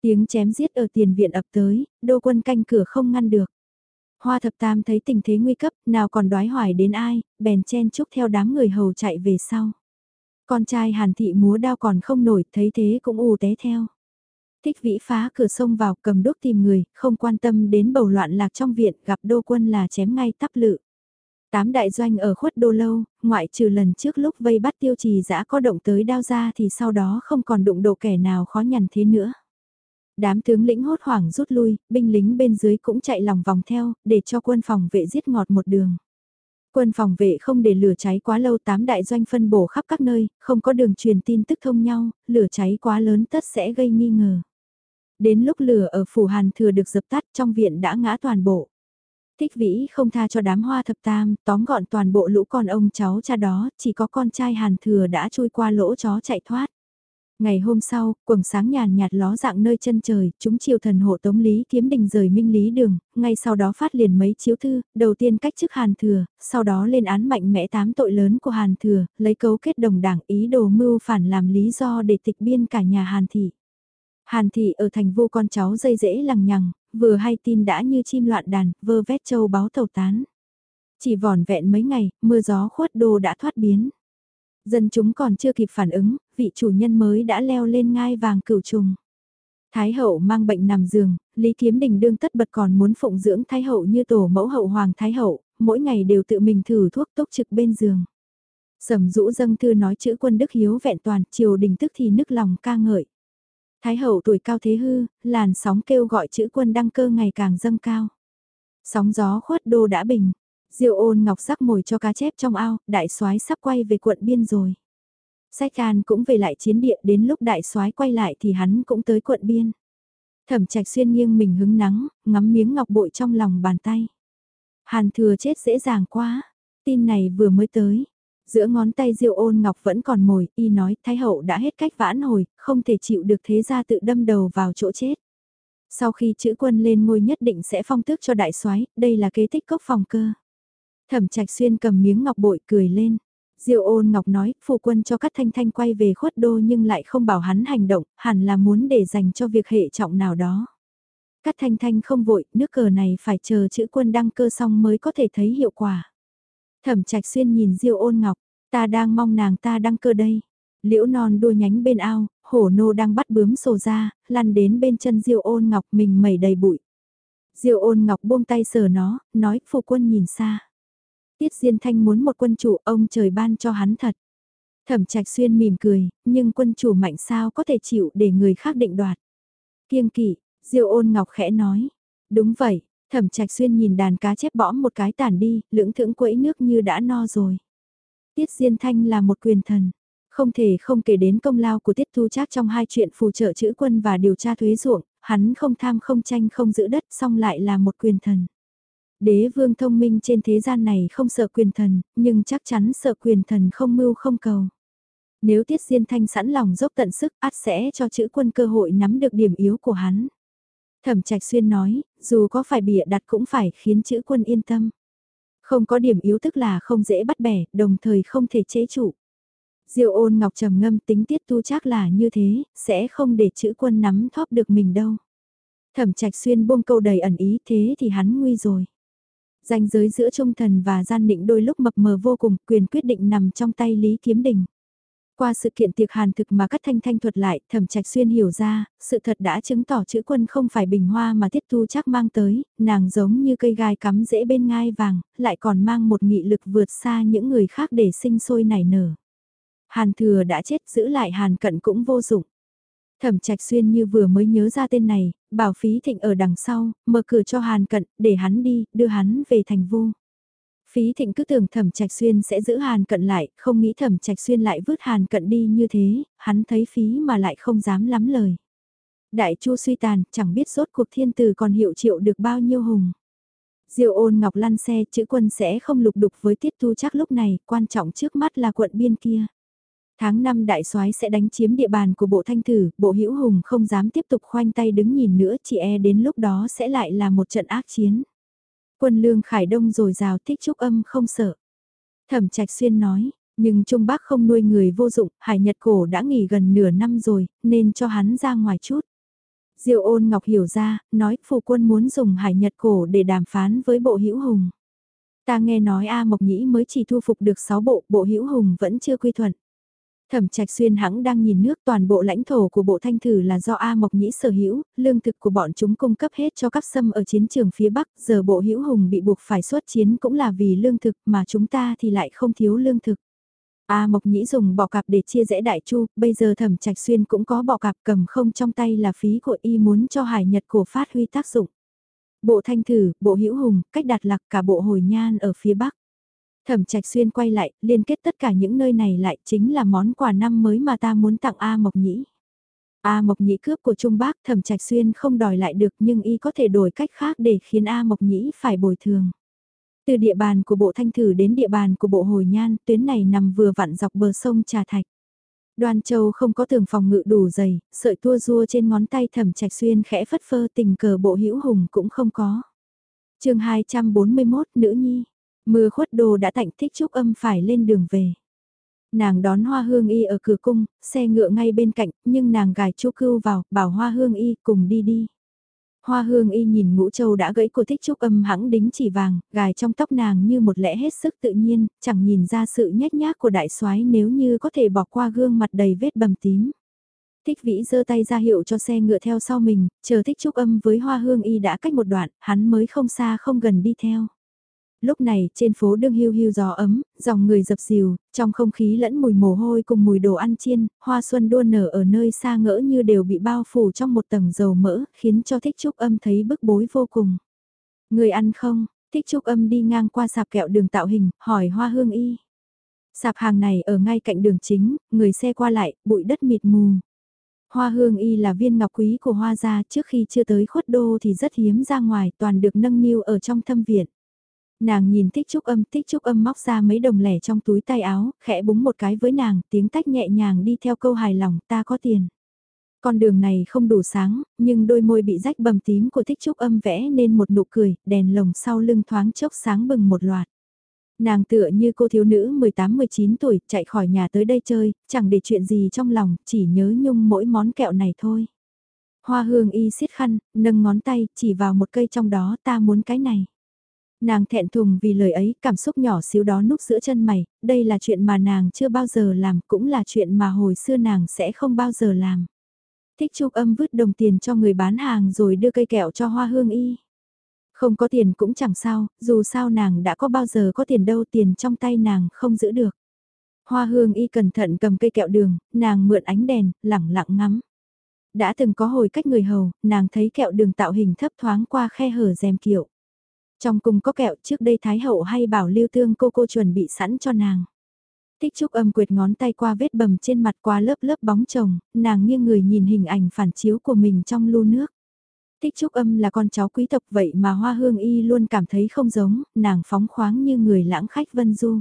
Tiếng chém giết ở tiền viện ập tới, đô quân canh cửa không ngăn được. Hoa thập tam thấy tình thế nguy cấp, nào còn đoái hoài đến ai, bèn chen chúc theo đám người hầu chạy về sau. Con trai hàn thị múa đao còn không nổi, thấy thế cũng ù té theo. Thích vĩ phá cửa sông vào cầm đốt tìm người, không quan tâm đến bầu loạn lạc trong viện, gặp đô quân là chém ngay tắp lự. Tám đại doanh ở khuất đô lâu, ngoại trừ lần trước lúc vây bắt tiêu trì dã có động tới đao ra thì sau đó không còn đụng độ kẻ nào khó nhằn thế nữa đám tướng lĩnh hốt hoảng rút lui, binh lính bên dưới cũng chạy lòng vòng theo, để cho quân phòng vệ giết ngọt một đường. Quân phòng vệ không để lửa cháy quá lâu tám đại doanh phân bổ khắp các nơi, không có đường truyền tin tức thông nhau, lửa cháy quá lớn tất sẽ gây nghi ngờ. Đến lúc lửa ở phủ Hàn Thừa được dập tắt trong viện đã ngã toàn bộ. Thích vĩ không tha cho đám hoa thập tam, tóm gọn toàn bộ lũ con ông cháu cha đó, chỉ có con trai Hàn Thừa đã trôi qua lỗ chó chạy thoát. Ngày hôm sau, quầng sáng nhàn nhạt ló dạng nơi chân trời, chúng chiều thần hộ tống Lý Kiếm Đình rời Minh Lý Đường, ngay sau đó phát liền mấy chiếu thư, đầu tiên cách chức Hàn Thừa, sau đó lên án mạnh mẽ tám tội lớn của Hàn Thừa, lấy cấu kết đồng đảng ý đồ mưu phản làm lý do để tịch biên cả nhà Hàn Thị. Hàn Thị ở thành vô con cháu dây dễ lằng nhằng, vừa hay tin đã như chim loạn đàn, vơ vét châu báo tàu tán. Chỉ vỏn vẹn mấy ngày, mưa gió khuất đô đã thoát biến. Dân chúng còn chưa kịp phản ứng, vị chủ nhân mới đã leo lên ngai vàng cửu trùng. Thái hậu mang bệnh nằm giường, Lý Kiếm Đình đương tất bật còn muốn phụng dưỡng Thái hậu như tổ mẫu hậu hoàng Thái hậu, mỗi ngày đều tự mình thử thuốc tốc trực bên giường. Sầm rũ dâng thư nói chữ quân đức hiếu vẹn toàn, triều đình tức thì nức lòng ca ngợi. Thái hậu tuổi cao thế hư, làn sóng kêu gọi chữ quân đăng cơ ngày càng dâng cao. Sóng gió khuất đô đã bình, Diêu ôn ngọc sắc mồi cho cá chép trong ao, đại soái sắp quay về quận biên rồi. Sách An cũng về lại chiến địa đến lúc đại soái quay lại thì hắn cũng tới quận biên. Thẩm trạch xuyên nghiêng mình hứng nắng, ngắm miếng ngọc bội trong lòng bàn tay. Hàn thừa chết dễ dàng quá, tin này vừa mới tới, Giữa ngón tay Diêu ôn ngọc vẫn còn mồi, y nói Thái hậu đã hết cách vãn hồi, không thể chịu được thế ra tự đâm đầu vào chỗ chết. Sau khi chữ quân lên ngôi nhất định sẽ phong tước cho đại soái đây là kế tích cốc phòng cơ. Thẩm trạch xuyên cầm miếng ngọc bội cười lên. Diêu ôn ngọc nói, phụ quân cho các thanh thanh quay về khuất đô nhưng lại không bảo hắn hành động, hẳn là muốn để dành cho việc hệ trọng nào đó. Cát thanh thanh không vội, nước cờ này phải chờ chữ quân đăng cơ xong mới có thể thấy hiệu quả. Thẩm trạch xuyên nhìn Diêu ôn ngọc, ta đang mong nàng ta đăng cơ đây. Liễu non đua nhánh bên ao, hổ nô đang bắt bướm sổ ra, lăn đến bên chân Diêu ôn ngọc mình mẩy đầy bụi. Diêu ôn ngọc buông tay sờ nó, nói phụ quân nhìn xa. Tiết Diên Thanh muốn một quân chủ ông trời ban cho hắn thật. Thẩm trạch xuyên mỉm cười, nhưng quân chủ mạnh sao có thể chịu để người khác định đoạt. Kiêng kỵ, Diêu ôn ngọc khẽ nói. Đúng vậy, Thẩm trạch xuyên nhìn đàn cá chép bõm một cái tản đi, lưỡng thưởng quẫy nước như đã no rồi. Tiết Diên Thanh là một quyền thần. Không thể không kể đến công lao của Tiết Thu Trác trong hai chuyện phù trợ chữ quân và điều tra thuế ruộng, hắn không tham không tranh không giữ đất song lại là một quyền thần. Đế vương thông minh trên thế gian này không sợ quyền thần, nhưng chắc chắn sợ quyền thần không mưu không cầu. Nếu Tiết Diên Thanh sẵn lòng dốc tận sức, át sẽ cho chữ quân cơ hội nắm được điểm yếu của hắn. Thẩm Trạch Xuyên nói, dù có phải bịa đặt cũng phải khiến chữ quân yên tâm. Không có điểm yếu tức là không dễ bắt bẻ, đồng thời không thể chế trụ. Diệu ôn ngọc trầm ngâm tính tiết tu chắc là như thế, sẽ không để chữ quân nắm thóp được mình đâu. Thẩm Trạch Xuyên buông câu đầy ẩn ý thế thì hắn nguy rồi. Danh giới giữa trung thần và gian định đôi lúc mập mờ vô cùng, quyền quyết định nằm trong tay Lý Kiếm Đình. Qua sự kiện tiệc hàn thực mà các thanh thanh thuật lại, thẩm trạch xuyên hiểu ra, sự thật đã chứng tỏ chữ quân không phải bình hoa mà tiết thu chắc mang tới, nàng giống như cây gai cắm rễ bên ngai vàng, lại còn mang một nghị lực vượt xa những người khác để sinh sôi nảy nở. Hàn thừa đã chết giữ lại hàn cận cũng vô dụng. Thẩm trạch xuyên như vừa mới nhớ ra tên này, bảo phí thịnh ở đằng sau, mở cửa cho hàn cận, để hắn đi, đưa hắn về thành vu. Phí thịnh cứ tưởng thẩm trạch xuyên sẽ giữ hàn cận lại, không nghĩ thẩm trạch xuyên lại vứt hàn cận đi như thế, hắn thấy phí mà lại không dám lắm lời. Đại chu suy tàn, chẳng biết rốt cuộc thiên tử còn hiệu triệu được bao nhiêu hùng. Diệu ôn ngọc lăn xe chữ quân sẽ không lục đục với tiết tu chắc lúc này, quan trọng trước mắt là quận biên kia. Tháng 5 đại soái sẽ đánh chiếm địa bàn của bộ thanh thử, bộ hữu hùng không dám tiếp tục khoanh tay đứng nhìn nữa, chỉ e đến lúc đó sẽ lại là một trận ác chiến. Quân lương khải đông rồi rào thích trúc âm không sợ. Thẩm trạch xuyên nói, nhưng Trung Bắc không nuôi người vô dụng, Hải Nhật Cổ đã nghỉ gần nửa năm rồi, nên cho hắn ra ngoài chút. Diệu ôn ngọc hiểu ra, nói phụ quân muốn dùng Hải Nhật Cổ để đàm phán với bộ hữu hùng. Ta nghe nói A Mộc Nhĩ mới chỉ thu phục được 6 bộ, bộ hữu hùng vẫn chưa quy thuận. Thẩm Trạch Xuyên hãng đang nhìn nước toàn bộ lãnh thổ của bộ thanh thử là do A Mộc Nhĩ sở hữu, lương thực của bọn chúng cung cấp hết cho các xâm ở chiến trường phía Bắc, giờ bộ hữu hùng bị buộc phải xuất chiến cũng là vì lương thực mà chúng ta thì lại không thiếu lương thực. A Mộc Nhĩ dùng bọ cạp để chia rẽ đại chu, bây giờ Thẩm Trạch Xuyên cũng có bọ cạp cầm không trong tay là phí của y muốn cho Hải Nhật cổ phát huy tác dụng. Bộ thanh thử, bộ hữu hùng, cách đạt lạc cả bộ hồi nhan ở phía Bắc. Thẩm Trạch Xuyên quay lại, liên kết tất cả những nơi này lại chính là món quà năm mới mà ta muốn tặng A Mộc Nhĩ. A Mộc Nhĩ cướp của Trung Bác Thẩm Trạch Xuyên không đòi lại được nhưng y có thể đổi cách khác để khiến A Mộc Nhĩ phải bồi thường. Từ địa bàn của bộ Thanh Thử đến địa bàn của bộ Hồi Nhan, tuyến này nằm vừa vặn dọc bờ sông Trà Thạch. Đoan Châu không có tường phòng ngự đủ dày, sợi tua rua trên ngón tay Thẩm Trạch Xuyên khẽ phất phơ tình cờ bộ hữu hùng cũng không có. chương 241 Nữ Nhi Mưa khuất đồ đã tạnh thích trúc âm phải lên đường về. Nàng đón hoa hương y ở cửa cung, xe ngựa ngay bên cạnh, nhưng nàng gài chu cưu vào, bảo hoa hương y cùng đi đi. Hoa hương y nhìn ngũ châu đã gãy cô thích trúc âm hãng đính chỉ vàng, gài trong tóc nàng như một lẽ hết sức tự nhiên, chẳng nhìn ra sự nhét nhác của đại soái nếu như có thể bỏ qua gương mặt đầy vết bầm tím. Thích vĩ giơ tay ra hiệu cho xe ngựa theo sau mình, chờ thích trúc âm với hoa hương y đã cách một đoạn, hắn mới không xa không gần đi theo. Lúc này, trên phố đương hiu hiu gió ấm, dòng người dập dìu, trong không khí lẫn mùi mồ hôi cùng mùi đồ ăn chiên, hoa xuân đua nở ở nơi xa ngỡ như đều bị bao phủ trong một tầng dầu mỡ, khiến cho thích trúc âm thấy bức bối vô cùng. Người ăn không? Thích trúc âm đi ngang qua sạp kẹo đường tạo hình, hỏi hoa hương y. Sạp hàng này ở ngay cạnh đường chính, người xe qua lại, bụi đất mịt mù. Hoa hương y là viên ngọc quý của hoa gia trước khi chưa tới khuất đô thì rất hiếm ra ngoài toàn được nâng niu ở trong thâm viện. Nàng nhìn thích trúc âm, thích trúc âm móc ra mấy đồng lẻ trong túi tay áo, khẽ búng một cái với nàng, tiếng tách nhẹ nhàng đi theo câu hài lòng, ta có tiền. Con đường này không đủ sáng, nhưng đôi môi bị rách bầm tím của thích trúc âm vẽ nên một nụ cười, đèn lồng sau lưng thoáng chốc sáng bừng một loạt. Nàng tựa như cô thiếu nữ 18-19 tuổi, chạy khỏi nhà tới đây chơi, chẳng để chuyện gì trong lòng, chỉ nhớ nhung mỗi món kẹo này thôi. Hoa hương y siết khăn, nâng ngón tay, chỉ vào một cây trong đó ta muốn cái này. Nàng thẹn thùng vì lời ấy, cảm xúc nhỏ xíu đó núp giữa chân mày, đây là chuyện mà nàng chưa bao giờ làm, cũng là chuyện mà hồi xưa nàng sẽ không bao giờ làm. Thích Trúc âm vứt đồng tiền cho người bán hàng rồi đưa cây kẹo cho hoa hương y. Không có tiền cũng chẳng sao, dù sao nàng đã có bao giờ có tiền đâu tiền trong tay nàng không giữ được. Hoa hương y cẩn thận cầm cây kẹo đường, nàng mượn ánh đèn, lẳng lặng ngắm. Đã từng có hồi cách người hầu, nàng thấy kẹo đường tạo hình thấp thoáng qua khe hở rèm kiệu. Trong cung có kẹo trước đây Thái Hậu hay bảo lưu tương cô cô chuẩn bị sẵn cho nàng. Tích trúc âm quyệt ngón tay qua vết bầm trên mặt qua lớp lớp bóng chồng, nàng nghiêng người nhìn hình ảnh phản chiếu của mình trong lu nước. Tích trúc âm là con cháu quý tộc vậy mà hoa hương y luôn cảm thấy không giống, nàng phóng khoáng như người lãng khách vân du.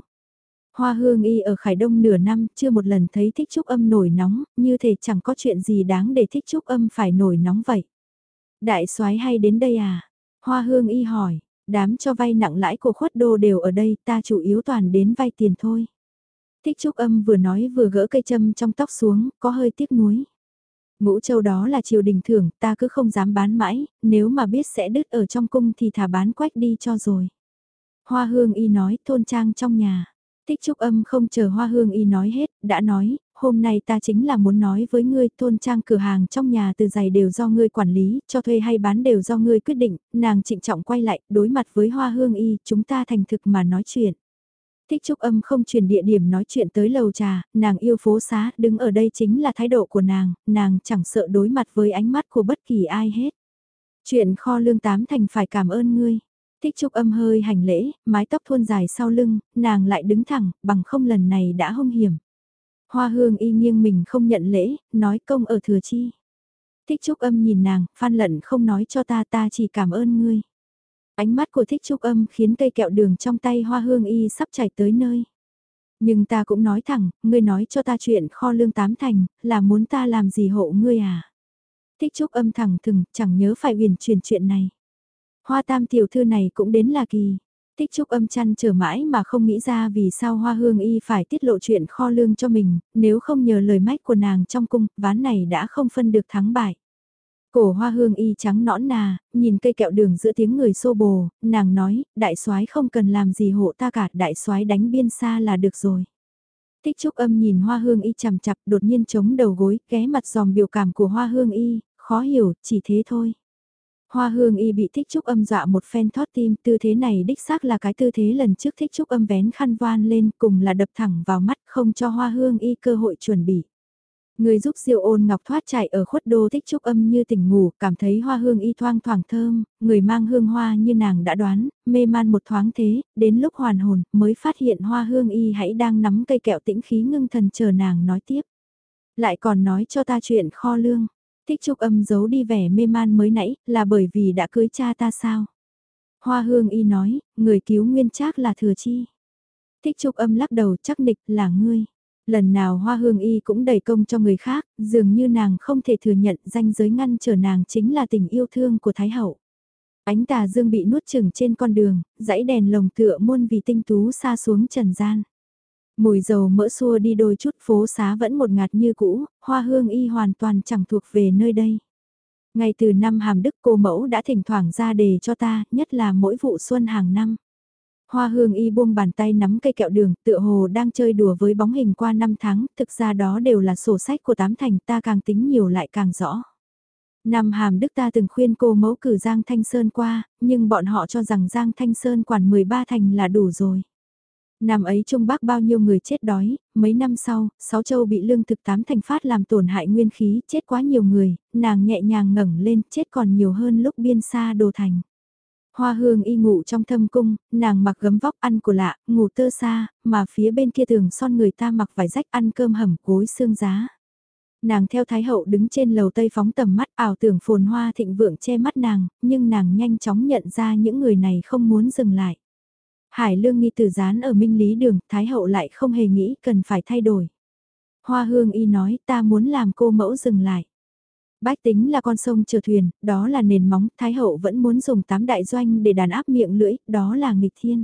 Hoa hương y ở Khải Đông nửa năm chưa một lần thấy thích trúc âm nổi nóng, như thể chẳng có chuyện gì đáng để thích trúc âm phải nổi nóng vậy. Đại soái hay đến đây à? Hoa hương y hỏi, Đám cho vay nặng lãi của khuất đô đều ở đây, ta chủ yếu toàn đến vay tiền thôi. Thích Trúc Âm vừa nói vừa gỡ cây châm trong tóc xuống, có hơi tiếc nuối. Ngũ châu đó là triều đình thưởng, ta cứ không dám bán mãi, nếu mà biết sẽ đứt ở trong cung thì thả bán quách đi cho rồi. Hoa hương y nói thôn trang trong nhà. Thích Trúc Âm không chờ Hoa Hương Y nói hết, đã nói, hôm nay ta chính là muốn nói với ngươi, thôn trang cửa hàng trong nhà từ giày đều do ngươi quản lý, cho thuê hay bán đều do ngươi quyết định, nàng trịnh trọng quay lại, đối mặt với Hoa Hương Y, chúng ta thành thực mà nói chuyện. Thích Trúc Âm không truyền địa điểm nói chuyện tới lầu trà, nàng yêu phố xá, đứng ở đây chính là thái độ của nàng, nàng chẳng sợ đối mặt với ánh mắt của bất kỳ ai hết. Chuyện kho lương tám thành phải cảm ơn ngươi. Thích Trúc âm hơi hành lễ, mái tóc thuôn dài sau lưng, nàng lại đứng thẳng, bằng không lần này đã hung hiểm. Hoa hương y nghiêng mình không nhận lễ, nói công ở thừa chi. Thích Trúc âm nhìn nàng, phan lận không nói cho ta ta chỉ cảm ơn ngươi. Ánh mắt của Thích Trúc âm khiến cây kẹo đường trong tay hoa hương y sắp chảy tới nơi. Nhưng ta cũng nói thẳng, ngươi nói cho ta chuyện kho lương tám thành, là muốn ta làm gì hộ ngươi à? Thích Trúc âm thẳng thừng, chẳng nhớ phải huyền truyền chuyện này. Hoa tam tiểu thư này cũng đến là kỳ. Tích trúc âm chăn chờ mãi mà không nghĩ ra vì sao hoa hương y phải tiết lộ chuyện kho lương cho mình, nếu không nhờ lời mách của nàng trong cung, ván này đã không phân được thắng bại. Cổ hoa hương y trắng nõn nà, nhìn cây kẹo đường giữa tiếng người xô bồ, nàng nói, đại soái không cần làm gì hộ ta cả, đại soái đánh biên xa là được rồi. Tích trúc âm nhìn hoa hương y chằm chặp đột nhiên chống đầu gối, ké mặt dòm biểu cảm của hoa hương y, khó hiểu, chỉ thế thôi. Hoa hương y bị thích trúc âm dọa một phen thoát tim, tư thế này đích xác là cái tư thế lần trước thích trúc âm vén khăn voan lên cùng là đập thẳng vào mắt không cho hoa hương y cơ hội chuẩn bị. Người giúp diệu ôn ngọc thoát chạy ở khuất đô thích trúc âm như tỉnh ngủ, cảm thấy hoa hương y thoang thoảng thơm, người mang hương hoa như nàng đã đoán, mê man một thoáng thế, đến lúc hoàn hồn, mới phát hiện hoa hương y hãy đang nắm cây kẹo tĩnh khí ngưng thần chờ nàng nói tiếp. Lại còn nói cho ta chuyện kho lương, thích trúc âm giấu đi vẻ mê man mới nãy, là bởi vì đã cưới cha ta sao? Hoa hương y nói, người cứu nguyên trác là thừa chi. Thích trúc âm lắc đầu chắc nịch là ngươi. Lần nào hoa hương y cũng đầy công cho người khác, dường như nàng không thể thừa nhận danh giới ngăn trở nàng chính là tình yêu thương của Thái Hậu. Ánh tà dương bị nuốt chừng trên con đường, dãy đèn lồng tựa muôn vì tinh tú xa xuống trần gian. Mùi dầu mỡ xua đi đôi chút phố xá vẫn một ngạt như cũ, hoa hương y hoàn toàn chẳng thuộc về nơi đây. Ngay từ năm hàm đức cô mẫu đã thỉnh thoảng ra đề cho ta, nhất là mỗi vụ xuân hàng năm. Hoa hương y buông bàn tay nắm cây kẹo đường, tựa hồ đang chơi đùa với bóng hình qua năm tháng, thực ra đó đều là sổ sách của tám thành ta càng tính nhiều lại càng rõ. Năm hàm đức ta từng khuyên cô mẫu cử Giang Thanh Sơn qua, nhưng bọn họ cho rằng Giang Thanh Sơn quản 13 thành là đủ rồi. Năm ấy Trung Bắc bao nhiêu người chết đói, mấy năm sau, Sáu Châu bị lương thực tám thành phát làm tổn hại nguyên khí, chết quá nhiều người, nàng nhẹ nhàng ngẩng lên, chết còn nhiều hơn lúc biên xa đồ thành. Hoa hương y ngủ trong thâm cung, nàng mặc gấm vóc ăn của lạ, ngủ tơ xa, mà phía bên kia tường son người ta mặc vải rách ăn cơm hầm cối xương giá. Nàng theo Thái Hậu đứng trên lầu tây phóng tầm mắt ảo tưởng phồn hoa thịnh vượng che mắt nàng, nhưng nàng nhanh chóng nhận ra những người này không muốn dừng lại. Hải lương nghi tử gián ở minh lý đường, Thái Hậu lại không hề nghĩ cần phải thay đổi. Hoa hương y nói ta muốn làm cô mẫu dừng lại. Bách tính là con sông chờ thuyền, đó là nền móng, Thái Hậu vẫn muốn dùng tám đại doanh để đàn áp miệng lưỡi, đó là nghịch thiên.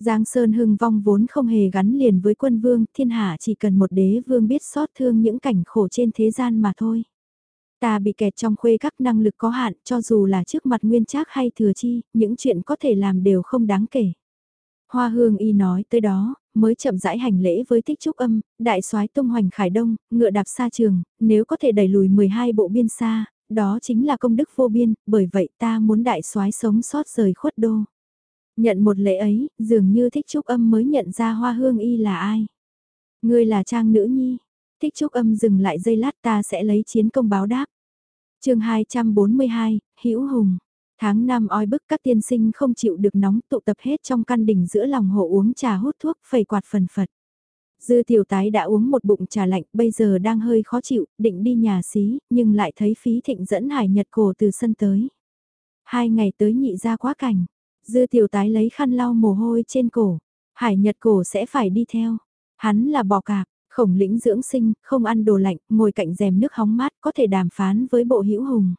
Giang Sơn hưng vong vốn không hề gắn liền với quân vương, thiên hạ chỉ cần một đế vương biết xót thương những cảnh khổ trên thế gian mà thôi. Ta bị kẹt trong khuê các năng lực có hạn, cho dù là trước mặt nguyên trác hay thừa chi, những chuyện có thể làm đều không đáng kể. Hoa hương y nói tới đó, mới chậm rãi hành lễ với tích trúc âm, đại soái tung hoành khải đông, ngựa đạp xa trường, nếu có thể đẩy lùi 12 bộ biên xa, đó chính là công đức vô biên, bởi vậy ta muốn đại soái sống sót rời khuất đô. Nhận một lễ ấy, dường như thích trúc âm mới nhận ra hoa hương y là ai. Ngươi là trang nữ nhi. Thích trúc âm dừng lại giây lát ta sẽ lấy chiến công báo đáp. chương 242, Hữu Hùng. Tháng năm oi bức các tiên sinh không chịu được nóng tụ tập hết trong căn đỉnh giữa lòng hồ uống trà hút thuốc phẩy quạt phần phật. Dư tiểu tái đã uống một bụng trà lạnh bây giờ đang hơi khó chịu, định đi nhà xí, nhưng lại thấy phí thịnh dẫn hải nhật cổ từ sân tới. Hai ngày tới nhị ra quá cảnh, dư tiểu tái lấy khăn lau mồ hôi trên cổ, hải nhật cổ sẽ phải đi theo. Hắn là bò cạp, khổng lĩnh dưỡng sinh, không ăn đồ lạnh, ngồi cạnh rèm nước hóng mát có thể đàm phán với bộ hữu hùng.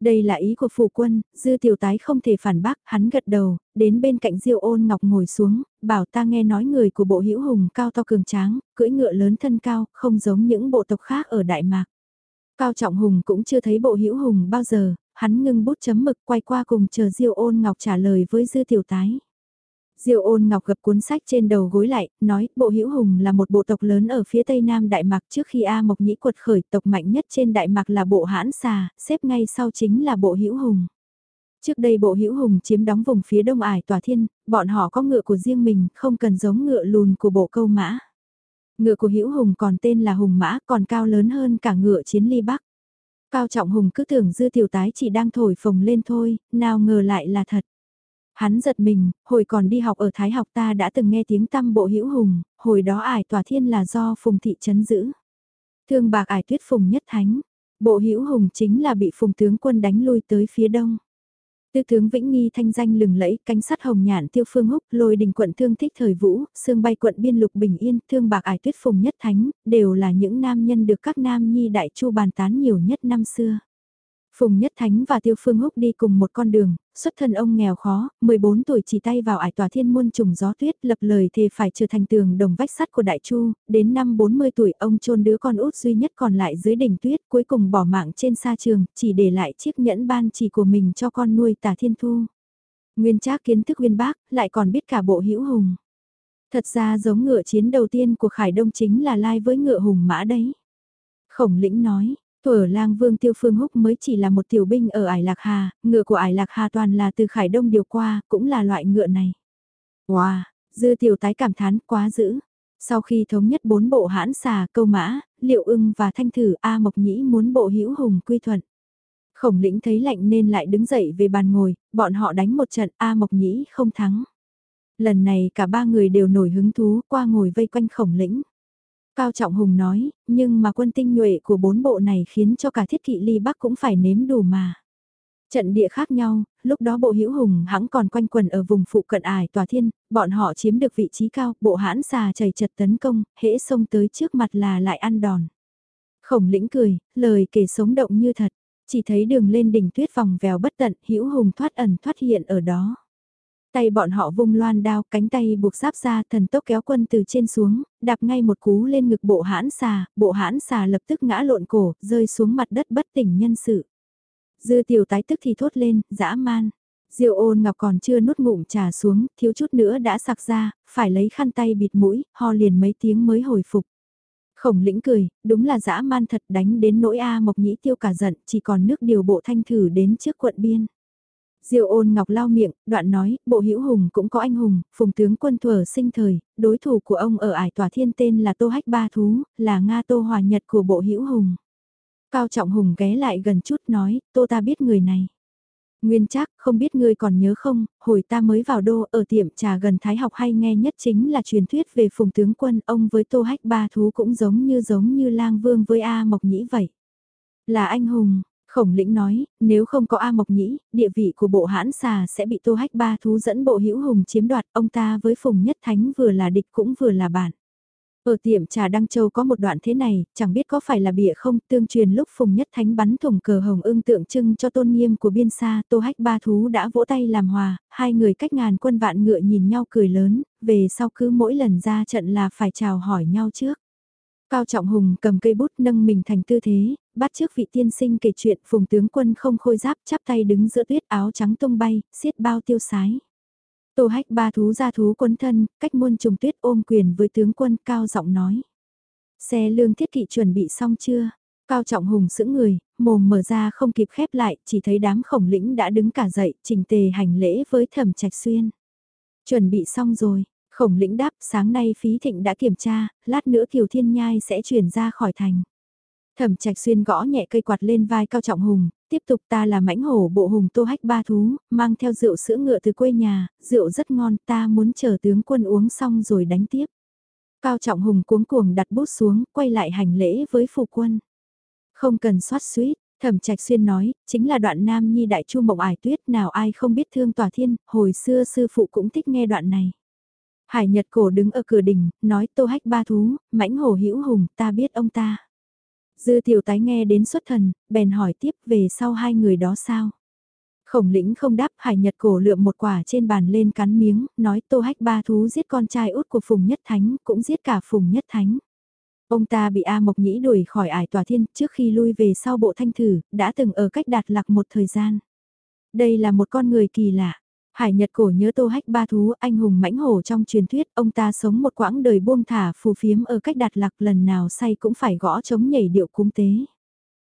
Đây là ý của phụ quân, dư tiểu tái không thể phản bác, hắn gật đầu, đến bên cạnh diêu ôn ngọc ngồi xuống, bảo ta nghe nói người của bộ hữu hùng cao to cường tráng, cưỡi ngựa lớn thân cao, không giống những bộ tộc khác ở Đại Mạc. Cao Trọng Hùng cũng chưa thấy bộ hữu hùng bao giờ, hắn ngưng bút chấm mực quay qua cùng chờ diêu ôn ngọc trả lời với dư tiểu tái. Diêu ôn ngọc gập cuốn sách trên đầu gối lại, nói, bộ hữu hùng là một bộ tộc lớn ở phía tây nam Đại Mạc trước khi A Mộc Nhĩ quật khởi tộc mạnh nhất trên Đại Mạc là bộ hãn xà, xếp ngay sau chính là bộ hữu hùng. Trước đây bộ hữu hùng chiếm đóng vùng phía đông ải tòa thiên, bọn họ có ngựa của riêng mình, không cần giống ngựa lùn của bộ câu mã. Ngựa của hữu hùng còn tên là hùng mã, còn cao lớn hơn cả ngựa chiến ly bắc. Cao trọng hùng cứ tưởng dư tiểu tái chỉ đang thổi phồng lên thôi, nào ngờ lại là thật. Hắn giật mình, hồi còn đi học ở Thái học ta đã từng nghe tiếng tăm bộ hữu hùng, hồi đó ải tòa thiên là do phùng thị trấn giữ. Thương bạc ải tuyết phùng nhất thánh, bộ hữu hùng chính là bị phùng tướng quân đánh lui tới phía đông. Tư tướng Vĩnh Nghi thanh danh lừng lẫy, cánh sắt hồng nhạn tiêu phương húc, lôi đình quận thương thích thời vũ, xương bay quận biên lục bình yên, thương bạc ải tuyết phùng nhất thánh, đều là những nam nhân được các nam nhi đại chu bàn tán nhiều nhất năm xưa. Phùng Nhất Thánh và Tiêu Phương Húc đi cùng một con đường, xuất thân ông nghèo khó, 14 tuổi chỉ tay vào ải tòa thiên muôn trùng gió tuyết lập lời thề phải trở thành tường đồng vách sắt của Đại Chu, đến năm 40 tuổi ông chôn đứa con út duy nhất còn lại dưới đỉnh tuyết cuối cùng bỏ mạng trên sa trường, chỉ để lại chiếc nhẫn ban chỉ của mình cho con nuôi tả thiên thu. Nguyên trác kiến thức nguyên bác, lại còn biết cả bộ hữu hùng. Thật ra giống ngựa chiến đầu tiên của Khải Đông chính là lai với ngựa hùng mã đấy. Khổng lĩnh nói, Thuở lang vương tiêu phương húc mới chỉ là một tiểu binh ở ải lạc hà, ngựa của ải lạc hà toàn là từ khải đông điều qua, cũng là loại ngựa này. Wow, dư tiểu tái cảm thán quá dữ. Sau khi thống nhất bốn bộ hãn xà, câu mã, Liệu ưng và Thanh Thử A Mộc Nhĩ muốn bộ hữu hùng quy thuận. Khổng lĩnh thấy lạnh nên lại đứng dậy về bàn ngồi, bọn họ đánh một trận A Mộc Nhĩ không thắng. Lần này cả ba người đều nổi hứng thú qua ngồi vây quanh khổng lĩnh. Cao Trọng Hùng nói, nhưng mà quân tinh nhuệ của bốn bộ này khiến cho cả thiết kỵ ly bắc cũng phải nếm đủ mà. Trận địa khác nhau, lúc đó bộ hữu hùng hãng còn quanh quần ở vùng phụ cận ải tòa thiên, bọn họ chiếm được vị trí cao, bộ hãn xà chảy chật tấn công, hễ xông tới trước mặt là lại ăn đòn. Khổng lĩnh cười, lời kể sống động như thật, chỉ thấy đường lên đỉnh tuyết vòng vèo bất tận, hữu hùng thoát ẩn thoát hiện ở đó. Tay bọn họ vung loan đao, cánh tay buộc giáp ra, thần tốc kéo quân từ trên xuống, đạp ngay một cú lên ngực bộ hãn xà, bộ hãn xà lập tức ngã lộn cổ, rơi xuống mặt đất bất tỉnh nhân sự. Dư tiểu tái tức thì thốt lên, dã man. Diệu ôn ngọc còn chưa nuốt ngụm trà xuống, thiếu chút nữa đã sặc ra, phải lấy khăn tay bịt mũi, ho liền mấy tiếng mới hồi phục. Khổng lĩnh cười, đúng là dã man thật đánh đến nỗi A Mộc Nhĩ tiêu cả giận, chỉ còn nước điều bộ thanh thử đến trước quận biên. Diêu ôn ngọc lau miệng, đoạn nói, bộ hữu hùng cũng có anh hùng, phùng tướng quân thuở sinh thời, đối thủ của ông ở ải tòa thiên tên là Tô Hách Ba Thú, là Nga Tô Hòa Nhật của bộ hữu hùng. Cao Trọng Hùng ghé lại gần chút nói, Tô ta biết người này. Nguyên chắc, không biết ngươi còn nhớ không, hồi ta mới vào đô ở tiệm trà gần Thái học hay nghe nhất chính là truyền thuyết về phùng tướng quân, ông với Tô Hách Ba Thú cũng giống như giống như lang vương với A Mộc Nhĩ vậy. Là anh hùng, Khổng lĩnh nói, nếu không có A Mộc Nhĩ, địa vị của bộ hãn xà sẽ bị Tô Hách Ba Thú dẫn bộ hữu hùng chiếm đoạt, ông ta với Phùng Nhất Thánh vừa là địch cũng vừa là bạn. Ở tiệm trà Đăng Châu có một đoạn thế này, chẳng biết có phải là bịa không, tương truyền lúc Phùng Nhất Thánh bắn thủng cờ hồng ưng tượng trưng cho tôn nghiêm của biên xa, Tô Hách Ba Thú đã vỗ tay làm hòa, hai người cách ngàn quân vạn ngựa nhìn nhau cười lớn, về sau cứ mỗi lần ra trận là phải chào hỏi nhau trước. Cao Trọng Hùng cầm cây bút nâng mình thành tư thế, bắt trước vị tiên sinh kể chuyện phùng tướng quân không khôi giáp chắp tay đứng giữa tuyết áo trắng tung bay, xiết bao tiêu sái. Tô hách ba thú ra thú quân thân, cách muôn trùng tuyết ôm quyền với tướng quân cao giọng nói. Xe lương thiết kỵ chuẩn bị xong chưa? Cao trọng hùng sững người, mồm mở ra không kịp khép lại, chỉ thấy đám khổng lĩnh đã đứng cả dậy, trình tề hành lễ với thẩm trạch xuyên. Chuẩn bị xong rồi, khổng lĩnh đáp sáng nay phí thịnh đã kiểm tra, lát nữa kiều thiên nhai sẽ chuyển ra khỏi thành. Thẩm trạch xuyên gõ nhẹ cây quạt lên vai cao trọng hùng, tiếp tục ta là mãnh hổ bộ hùng tô hách ba thú, mang theo rượu sữa ngựa từ quê nhà, rượu rất ngon ta muốn chờ tướng quân uống xong rồi đánh tiếp. Cao trọng hùng cuống cuồng đặt bút xuống, quay lại hành lễ với phụ quân. Không cần soát suýt, thẩm trạch xuyên nói, chính là đoạn nam nhi đại chu mộng ải tuyết nào ai không biết thương tòa thiên, hồi xưa sư phụ cũng thích nghe đoạn này. Hải Nhật cổ đứng ở cửa đình, nói tô hách ba thú, mãnh hổ hữu hùng, ta biết ông ta. Dư tiểu tái nghe đến xuất thần, bèn hỏi tiếp về sau hai người đó sao. Khổng lĩnh không đáp hải nhật cổ lượm một quả trên bàn lên cắn miếng, nói tô hách ba thú giết con trai út của Phùng Nhất Thánh, cũng giết cả Phùng Nhất Thánh. Ông ta bị A Mộc Nhĩ đuổi khỏi ải tòa thiên trước khi lui về sau bộ thanh thử, đã từng ở cách đạt lạc một thời gian. Đây là một con người kỳ lạ, Hải Nhật cổ nhớ Tô Hách ba thú anh hùng mãnh hổ trong truyền thuyết, ông ta sống một quãng đời buông thả phù phiếm ở cách đạt lạc lần nào say cũng phải gõ chống nhảy điệu cúng tế.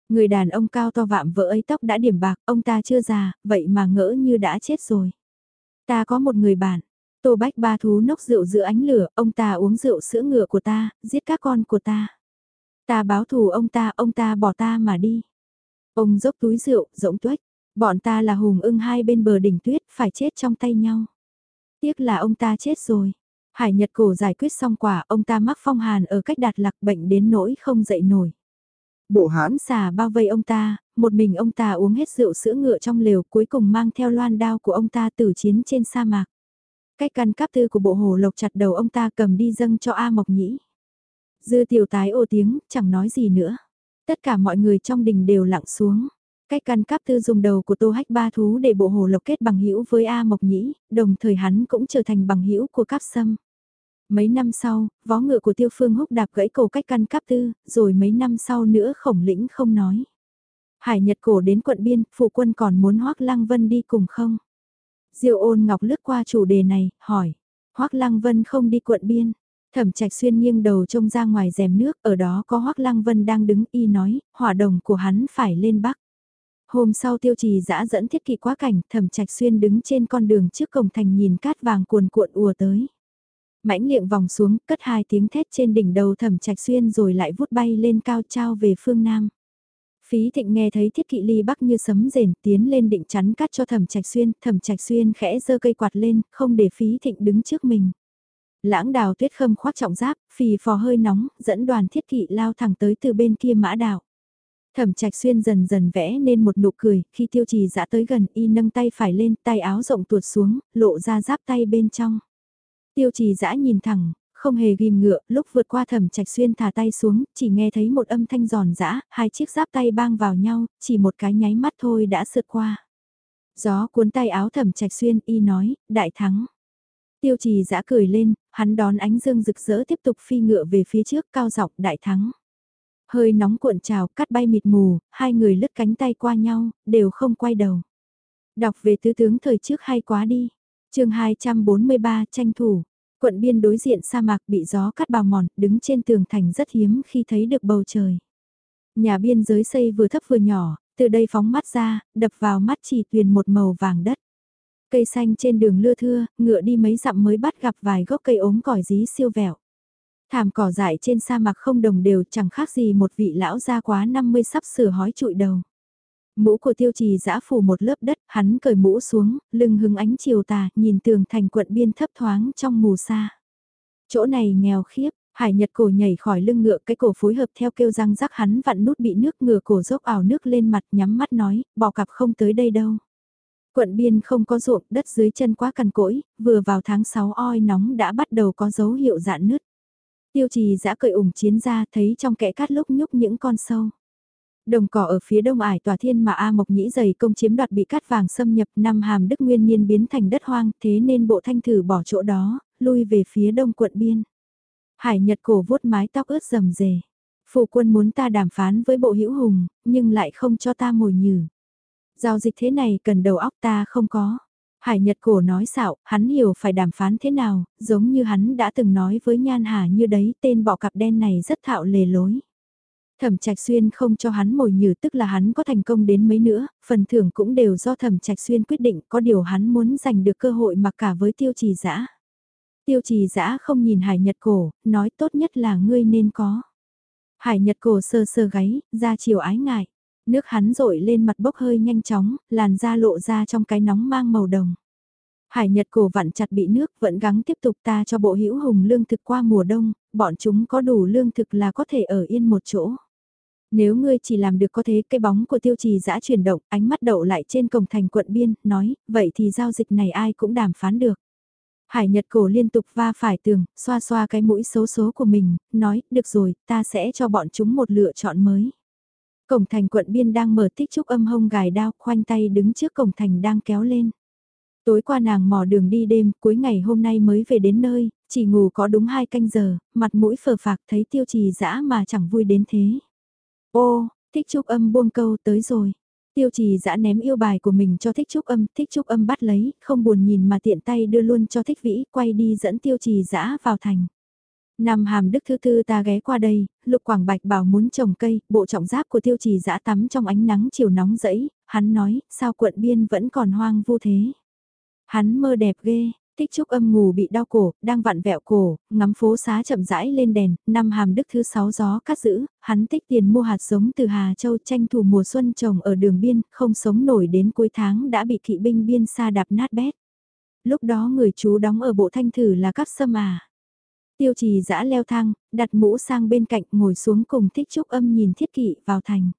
Người đàn ông cao to vạm vỡ ấy tóc đã điểm bạc, ông ta chưa già, vậy mà ngỡ như đã chết rồi. Ta có một người bạn, Tô Bách ba thú nốc rượu giữa ánh lửa, ông ta uống rượu sữa ngựa của ta, giết các con của ta. Ta báo thù ông ta, ông ta bỏ ta mà đi. Ông dốc túi rượu, rỗng tuếch. Bọn ta là hùng ưng hai bên bờ đỉnh tuyết, phải chết trong tay nhau. Tiếc là ông ta chết rồi. Hải Nhật cổ giải quyết xong quả, ông ta mắc phong hàn ở cách đạt lạc bệnh đến nỗi không dậy nổi. Bộ hãn xà bao vây ông ta, một mình ông ta uống hết rượu sữa ngựa trong lều cuối cùng mang theo loan đao của ông ta tử chiến trên sa mạc. Cách căn cáp tư của bộ hồ lộc chặt đầu ông ta cầm đi dâng cho A Mộc Nhĩ. Dư tiểu tái ô tiếng, chẳng nói gì nữa. Tất cả mọi người trong đình đều lặng xuống. Cách căn cáp tư dùng đầu của Tô Hách Ba Thú để bộ hồ lộc kết bằng hữu với A Mộc Nhĩ, đồng thời hắn cũng trở thành bằng hữu của cáp sâm. Mấy năm sau, vó ngựa của Tiêu Phương Húc đạp gãy cổ cách căn cáp tư, rồi mấy năm sau nữa khổng lĩnh không nói. Hải Nhật cổ đến quận biên, phụ quân còn muốn Hoác Lăng Vân đi cùng không? diêu ôn ngọc lướt qua chủ đề này, hỏi. Hoác Lăng Vân không đi quận biên. Thẩm trạch xuyên nghiêng đầu trông ra ngoài rèm nước, ở đó có Hoác Lăng Vân đang đứng y nói, hỏa đồng của hắn phải lên bắc. Hôm sau tiêu trì dã dẫn thiết kỵ quá cảnh, thẩm trạch xuyên đứng trên con đường trước cổng thành nhìn cát vàng cuồn cuộn ùa tới. Mãnh liệng vòng xuống, cất hai tiếng thét trên đỉnh đầu thẩm trạch xuyên rồi lại vút bay lên cao trao về phương Nam. Phí thịnh nghe thấy thiết kỵ ly bắc như sấm rền tiến lên định chắn cắt cho thẩm trạch xuyên, thẩm trạch xuyên khẽ giơ cây quạt lên, không để phí thịnh đứng trước mình. Lãng đào tuyết khâm khoác trọng giáp, phì phò hơi nóng, dẫn đoàn thiết kỵ lao thẳng tới từ bên kia mã đảo. Thẩm trạch xuyên dần dần vẽ nên một nụ cười, khi tiêu trì dã tới gần y nâng tay phải lên, tay áo rộng tuột xuống, lộ ra giáp tay bên trong. Tiêu trì dã nhìn thẳng, không hề ghim ngựa, lúc vượt qua thẩm trạch xuyên thả tay xuống, chỉ nghe thấy một âm thanh giòn giã, hai chiếc giáp tay bang vào nhau, chỉ một cái nháy mắt thôi đã sượt qua. Gió cuốn tay áo thẩm trạch xuyên, y nói, đại thắng. Tiêu trì dã cười lên, hắn đón ánh dương rực rỡ tiếp tục phi ngựa về phía trước cao dọc đại thắng. Hơi nóng cuộn trào cắt bay mịt mù, hai người lướt cánh tay qua nhau, đều không quay đầu. Đọc về tứ tướng thời trước hay quá đi. chương 243 tranh thủ. Quận biên đối diện sa mạc bị gió cắt bào mòn, đứng trên tường thành rất hiếm khi thấy được bầu trời. Nhà biên giới xây vừa thấp vừa nhỏ, từ đây phóng mắt ra, đập vào mắt chỉ tuyền một màu vàng đất. Cây xanh trên đường lưa thưa, ngựa đi mấy dặm mới bắt gặp vài gốc cây ốm cỏi dí siêu vẹo. Thảm cỏ dại trên sa mạc không đồng đều chẳng khác gì một vị lão gia quá 50 sắp sửa hói trụi đầu. Mũ của tiêu trì giã phủ một lớp đất, hắn cởi mũ xuống, lưng hứng ánh chiều tà, nhìn tường thành quận biên thấp thoáng trong mù xa. Chỗ này nghèo khiếp, hải nhật cổ nhảy khỏi lưng ngựa cái cổ phối hợp theo kêu răng rắc hắn vặn nút bị nước ngựa cổ dốc ảo nước lên mặt nhắm mắt nói, bò cặp không tới đây đâu. Quận biên không có ruộng, đất dưới chân quá cằn cỗi, vừa vào tháng 6 oi nóng đã bắt đầu có dấu hiệu dạn nứt. Tiêu trì giã cởi ủng chiến ra thấy trong kẽ cát lúc nhúc những con sâu. Đồng cỏ ở phía đông ải tòa thiên mà A Mộc Nhĩ dày công chiếm đoạt bị cát vàng xâm nhập năm hàm đức nguyên niên biến thành đất hoang thế nên bộ thanh thử bỏ chỗ đó, lui về phía đông quận biên. Hải Nhật cổ vuốt mái tóc ướt rầm rề. Phụ quân muốn ta đàm phán với bộ hữu hùng, nhưng lại không cho ta mồi nhử. Giao dịch thế này cần đầu óc ta không có. Hải Nhật cổ nói xạo, hắn hiểu phải đàm phán thế nào, giống như hắn đã từng nói với Nhan Hà như đấy tên bọ cặp đen này rất thạo lề lối. Thẩm Trạch Xuyên không cho hắn mồi nhử tức là hắn có thành công đến mấy nữa, phần thưởng cũng đều do Thẩm Trạch Xuyên quyết định có điều hắn muốn giành được cơ hội mặc cả với tiêu trì dã Tiêu trì dã không nhìn Hải Nhật cổ, nói tốt nhất là ngươi nên có. Hải Nhật cổ sơ sơ gáy, ra chiều ái ngại. Nước hắn rội lên mặt bốc hơi nhanh chóng, làn da lộ ra trong cái nóng mang màu đồng. Hải Nhật cổ vặn chặt bị nước vẫn gắng tiếp tục ta cho bộ hữu hùng lương thực qua mùa đông, bọn chúng có đủ lương thực là có thể ở yên một chỗ. Nếu ngươi chỉ làm được có thế cái bóng của tiêu trì giã chuyển động, ánh mắt đậu lại trên cổng thành quận biên, nói, vậy thì giao dịch này ai cũng đàm phán được. Hải Nhật cổ liên tục va phải tường, xoa xoa cái mũi xấu số của mình, nói, được rồi, ta sẽ cho bọn chúng một lựa chọn mới. Cổng thành quận biên đang mở tích trúc âm hông gài đao, khoanh tay đứng trước cổng thành đang kéo lên. Tối qua nàng mò đường đi đêm, cuối ngày hôm nay mới về đến nơi, chỉ ngủ có đúng hai canh giờ, mặt mũi phờ phạc thấy tiêu trì dã mà chẳng vui đến thế. Ô, thích trúc âm buông câu tới rồi. Tiêu trì dã ném yêu bài của mình cho thích trúc âm, thích trúc âm bắt lấy, không buồn nhìn mà tiện tay đưa luôn cho thích vĩ, quay đi dẫn tiêu trì dã vào thành. Năm hàm đức thứ tư ta ghé qua đây, lục quảng bạch bảo muốn trồng cây, bộ trọng giáp của tiêu trì dã tắm trong ánh nắng chiều nóng rẫy, hắn nói, sao quận biên vẫn còn hoang vu thế. Hắn mơ đẹp ghê, Tích trúc âm ngủ bị đau cổ, đang vặn vẹo cổ, ngắm phố xá chậm rãi lên đèn, năm hàm đức thứ sáu gió cắt giữ, hắn tích tiền mua hạt giống từ Hà Châu tranh thủ mùa xuân trồng ở đường biên, không sống nổi đến cuối tháng đã bị kỵ binh biên xa đạp nát bét. Lúc đó người chú đóng ở bộ thanh thử là cắp sâm à. Tiêu trì dã leo thang, đặt mũ sang bên cạnh ngồi xuống cùng thích trúc âm nhìn thiết kỵ vào thành.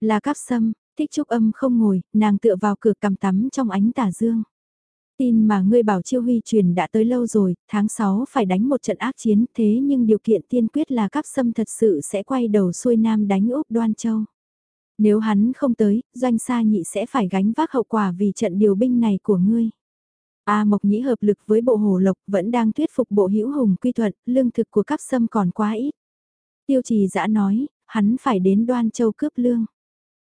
Là cắp sâm, thích trúc âm không ngồi, nàng tựa vào cửa cầm tắm trong ánh tà dương. Tin mà ngươi bảo chiêu huy truyền đã tới lâu rồi, tháng 6 phải đánh một trận ác chiến thế nhưng điều kiện tiên quyết là cắp sâm thật sự sẽ quay đầu xuôi nam đánh Úc Đoan Châu. Nếu hắn không tới, doanh sa nhị sẽ phải gánh vác hậu quả vì trận điều binh này của ngươi. A Mộc Nhĩ hợp lực với bộ hồ lộc vẫn đang thuyết phục bộ hữu hùng quy thuận, lương thực của cắp sâm còn quá ít. Tiêu trì dã nói, hắn phải đến đoan châu cướp lương.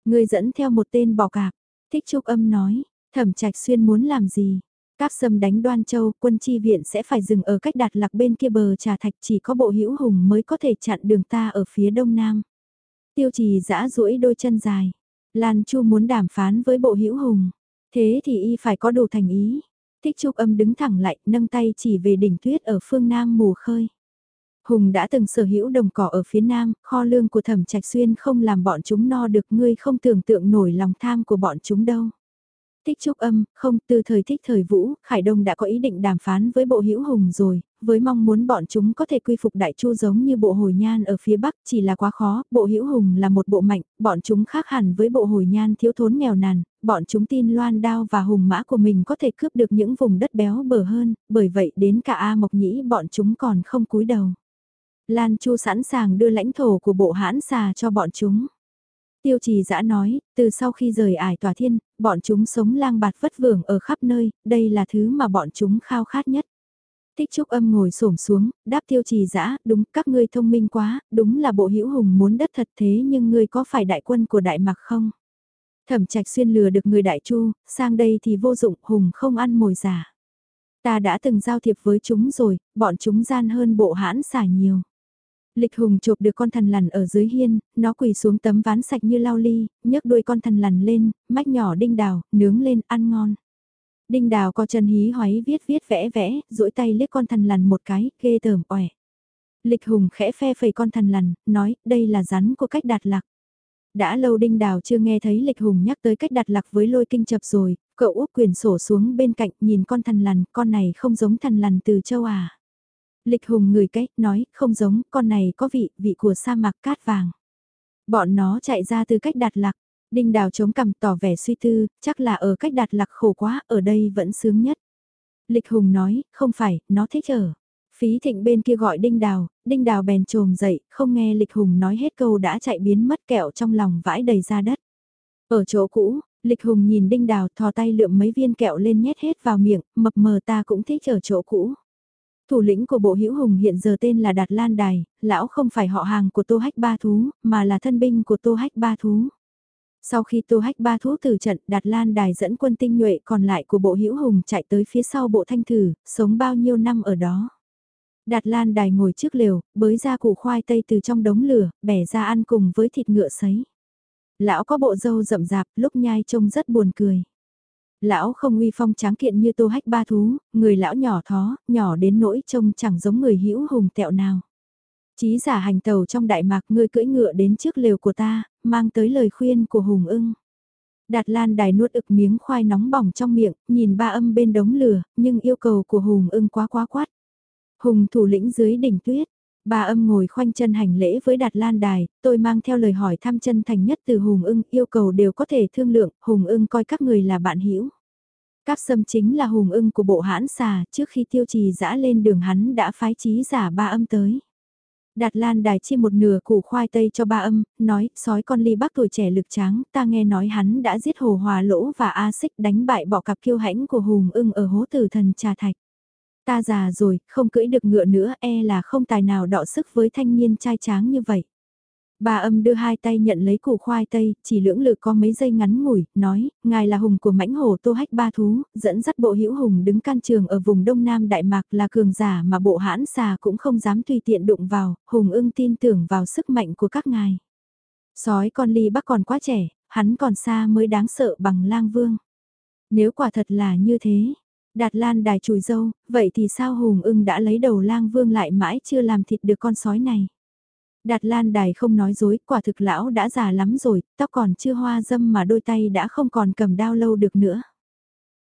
Ngươi dẫn theo một tên bỏ cạp, thích trúc âm nói, thẩm trạch xuyên muốn làm gì, Cáp sâm đánh đoan châu, quân chi viện sẽ phải dừng ở cách đạt lạc bên kia bờ trà thạch chỉ có bộ hữu hùng mới có thể chặn đường ta ở phía đông nam. Tiêu trì giã duỗi đôi chân dài. Lan Chu muốn đàm phán với bộ hữu hùng. Thế thì y phải có đủ thành ý. Thích Trúc Âm đứng thẳng lại, nâng tay chỉ về đỉnh tuyết ở phương Nam mù khơi. Hùng đã từng sở hữu đồng cỏ ở phía nam, kho lương của thẩm trạch xuyên không làm bọn chúng no được ngươi không tưởng tượng nổi lòng tham của bọn chúng đâu. Thích trúc âm, không, từ thời thích thời vũ, Khải Đông đã có ý định đàm phán với bộ hữu hùng rồi, với mong muốn bọn chúng có thể quy phục đại chu giống như bộ hồi nhan ở phía bắc chỉ là quá khó, bộ hữu hùng là một bộ mạnh, bọn chúng khác hẳn với bộ hồi nhan thiếu thốn nghèo nàn, bọn chúng tin loan đao và hùng mã của mình có thể cướp được những vùng đất béo bở hơn, bởi vậy đến cả A Mộc Nhĩ bọn chúng còn không cúi đầu. Lan Chu sẵn sàng đưa lãnh thổ của bộ hãn xà cho bọn chúng. Tiêu trì giã nói, từ sau khi rời ải tòa thiên, bọn chúng sống lang bạt vất vưởng ở khắp nơi, đây là thứ mà bọn chúng khao khát nhất. Thích Trúc Âm ngồi xổm xuống, đáp tiêu trì giã, đúng, các ngươi thông minh quá, đúng là bộ hữu hùng muốn đất thật thế nhưng ngươi có phải đại quân của đại mặc không? Thẩm trạch xuyên lừa được người đại chu, sang đây thì vô dụng, hùng không ăn mồi giả. Ta đã từng giao thiệp với chúng rồi, bọn chúng gian hơn bộ hãn xả nhiều. Lịch Hùng chộp được con thần lằn ở dưới hiên, nó quỳ xuống tấm ván sạch như lau ly, nhấc đuôi con thần lằn lên, mách nhỏ đinh đào, nướng lên, ăn ngon. Đinh đào có chân hí hoáy viết viết vẽ vẽ, duỗi tay liếc con thần lằn một cái, ghê tởm oẻ. Lịch Hùng khẽ phe phẩy con thần lằn, nói, đây là rắn của cách đạt lạc. Đã lâu Đinh Đào chưa nghe thấy Lịch Hùng nhắc tới cách đặt lạc với lôi kinh chập rồi, cậu úp quyền sổ xuống bên cạnh nhìn con thần lằn, con này không giống thần lằn từ châu à. Lịch hùng người cách nói, không giống, con này có vị, vị của sa mạc cát vàng. Bọn nó chạy ra từ cách đạt lạc, đinh đào chống cằm tỏ vẻ suy tư, chắc là ở cách đạt lạc khổ quá, ở đây vẫn sướng nhất. Lịch hùng nói, không phải, nó thích ở. Phí thịnh bên kia gọi đinh đào, đinh đào bèn trồm dậy, không nghe lịch hùng nói hết câu đã chạy biến mất kẹo trong lòng vãi đầy ra đất. Ở chỗ cũ, lịch hùng nhìn đinh đào thò tay lượm mấy viên kẹo lên nhét hết vào miệng, mập mờ ta cũng thích ở chỗ cũ. Thủ lĩnh của bộ hữu hùng hiện giờ tên là Đạt Lan Đài, lão không phải họ hàng của Tô Hách Ba Thú, mà là thân binh của Tô Hách Ba Thú. Sau khi Tô Hách Ba Thú từ trận, Đạt Lan Đài dẫn quân tinh nhuệ còn lại của bộ hữu hùng chạy tới phía sau bộ thanh thử, sống bao nhiêu năm ở đó. Đạt Lan Đài ngồi trước lều, bới ra củ khoai tây từ trong đống lửa, bẻ ra ăn cùng với thịt ngựa sấy. Lão có bộ râu rậm rạp, lúc nhai trông rất buồn cười. Lão không uy phong tráng kiện như tô hách ba thú, người lão nhỏ thó, nhỏ đến nỗi trông chẳng giống người hữu hùng tẹo nào. Chí giả hành tàu trong đại mạc ngươi cưỡi ngựa đến trước lều của ta, mang tới lời khuyên của hùng ưng. Đạt Lan đài nuốt ực miếng khoai nóng bỏng trong miệng, nhìn ba âm bên đống lửa, nhưng yêu cầu của Hùng ưng quá quá quát. Hùng thủ lĩnh dưới đỉnh tuyết, bà âm ngồi khoanh chân hành lễ với Đạt Lan đài, tôi mang theo lời hỏi thăm chân thành nhất từ Hùng ưng, yêu cầu đều có thể thương lượng, Hùng ưng coi các người là bạn hữu. Các sâm chính là hùng ưng của bộ hãn xà, trước khi tiêu trì dã lên đường hắn đã phái trí giả ba âm tới. Đạt Lan đài chia một nửa củ khoai tây cho ba âm, nói, sói con ly bác tuổi trẻ lực tráng, ta nghe nói hắn đã giết hồ hòa lỗ và A xích đánh bại bỏ cặp kiêu hãnh của hùng ưng ở hố tử thần trà thạch. Ta già rồi, không cưỡi được ngựa nữa, e là không tài nào đọ sức với thanh niên trai tráng như vậy. Bà âm đưa hai tay nhận lấy củ khoai tây, chỉ lưỡng lự có mấy giây ngắn ngủi, nói, ngài là hùng của mãnh hổ tô hách ba thú, dẫn dắt bộ hữu hùng đứng can trường ở vùng đông nam Đại Mạc là cường giả mà bộ hãn xà cũng không dám tùy tiện đụng vào, hùng ưng tin tưởng vào sức mạnh của các ngài. Sói con ly bắc còn quá trẻ, hắn còn xa mới đáng sợ bằng lang vương. Nếu quả thật là như thế, Đạt Lan đài chùi dâu, vậy thì sao Hùng ưng đã lấy đầu lang vương lại mãi chưa làm thịt được con sói này? Đạt Lan Đài không nói dối, quả thực lão đã già lắm rồi, tóc còn chưa hoa dâm mà đôi tay đã không còn cầm đao lâu được nữa.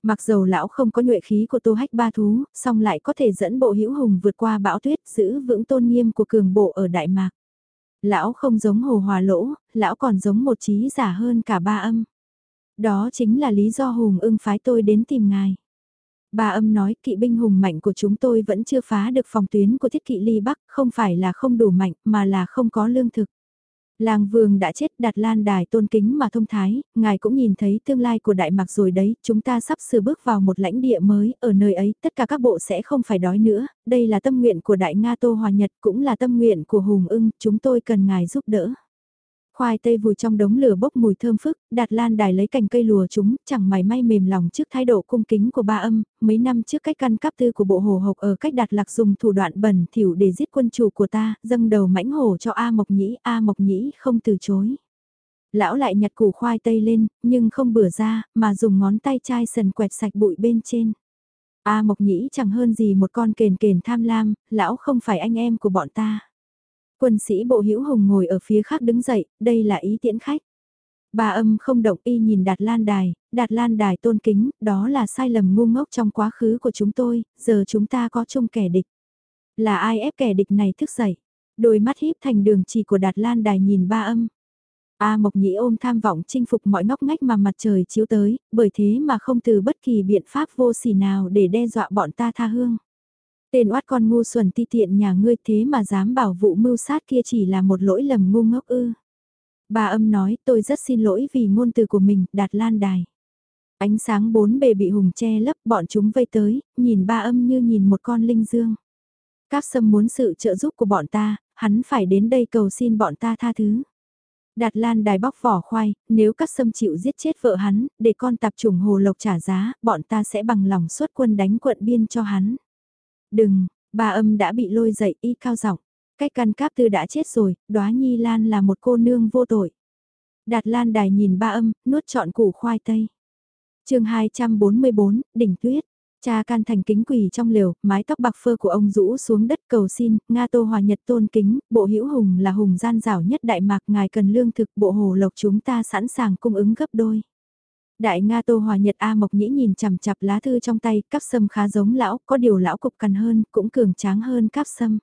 Mặc dầu lão không có nhuệ khí của tô hách ba thú, song lại có thể dẫn bộ hữu hùng vượt qua bão tuyết giữ vững tôn nghiêm của cường bộ ở Đại Mạc. Lão không giống hồ hòa lỗ, lão còn giống một trí giả hơn cả ba âm. Đó chính là lý do hùng ưng phái tôi đến tìm ngài. Bà âm nói kỵ binh hùng mạnh của chúng tôi vẫn chưa phá được phòng tuyến của thiết kỵ ly bắc, không phải là không đủ mạnh mà là không có lương thực. Làng vương đã chết đặt lan đài tôn kính mà thông thái, ngài cũng nhìn thấy tương lai của Đại Mạc rồi đấy, chúng ta sắp sửa bước vào một lãnh địa mới, ở nơi ấy tất cả các bộ sẽ không phải đói nữa, đây là tâm nguyện của Đại Nga Tô Hòa Nhật cũng là tâm nguyện của Hùng ưng, chúng tôi cần ngài giúp đỡ. Khoai tây vùi trong đống lửa bốc mùi thơm phức, đạt lan đài lấy cành cây lùa chúng, chẳng mảy may mềm lòng trước thái độ cung kính của ba âm, mấy năm trước cách căn cắp tư của bộ hồ hộc ở cách đạt lạc dùng thủ đoạn bẩn thỉu để giết quân chủ của ta, dâng đầu mãnh hổ cho A Mộc Nhĩ, A Mộc Nhĩ không từ chối. Lão lại nhặt củ khoai tây lên, nhưng không bửa ra, mà dùng ngón tay chai sần quẹt sạch bụi bên trên. A Mộc Nhĩ chẳng hơn gì một con kền kền tham lam, lão không phải anh em của bọn ta. Quân sĩ bộ hữu hùng ngồi ở phía khác đứng dậy, đây là ý tiễn khách. Bà âm không động y nhìn Đạt Lan Đài, Đạt Lan Đài tôn kính, đó là sai lầm ngu ngốc trong quá khứ của chúng tôi, giờ chúng ta có chung kẻ địch. Là ai ép kẻ địch này thức dậy? Đôi mắt híp thành đường chỉ của Đạt Lan Đài nhìn ba âm. A Mộc Nhĩ ôm tham vọng chinh phục mọi ngóc ngách mà mặt trời chiếu tới, bởi thế mà không từ bất kỳ biện pháp vô sỉ nào để đe dọa bọn ta tha hương. Tên oát con ngu xuẩn ti tiện nhà ngươi thế mà dám bảo vụ mưu sát kia chỉ là một lỗi lầm ngu ngốc ư. Bà âm nói tôi rất xin lỗi vì ngôn từ của mình, đạt lan đài. Ánh sáng bốn bề bị hùng che lấp bọn chúng vây tới, nhìn ba âm như nhìn một con linh dương. Cáp sâm muốn sự trợ giúp của bọn ta, hắn phải đến đây cầu xin bọn ta tha thứ. Đạt Lan đài bóc vỏ khoai, nếu các sâm chịu giết chết vợ hắn, để con tạp trùng hồ lộc trả giá, bọn ta sẽ bằng lòng xuất quân đánh quận biên cho hắn. Đừng, bà âm đã bị lôi dậy y cao giọng Cách căn cáp tư đã chết rồi, đóa nhi lan là một cô nương vô tội. Đạt Lan đài nhìn ba âm, nuốt trọn củ khoai tây. chương 244, đỉnh tuyết. Cha can thành kính quỳ trong lều, mái tóc bạc phơ của ông rũ xuống đất cầu xin, Nga Tô Hòa Nhật tôn kính, bộ hữu hùng là hùng gian rảo nhất Đại Mạc, ngài cần lương thực bộ hồ lộc chúng ta sẵn sàng cung ứng gấp đôi. Đại Nga Tô Hòa Nhật A Mộc Nhĩ nhìn chằm chặp lá thư trong tay, cắp sâm khá giống lão, có điều lão cục cằn hơn, cũng cường tráng hơn cắp sâm.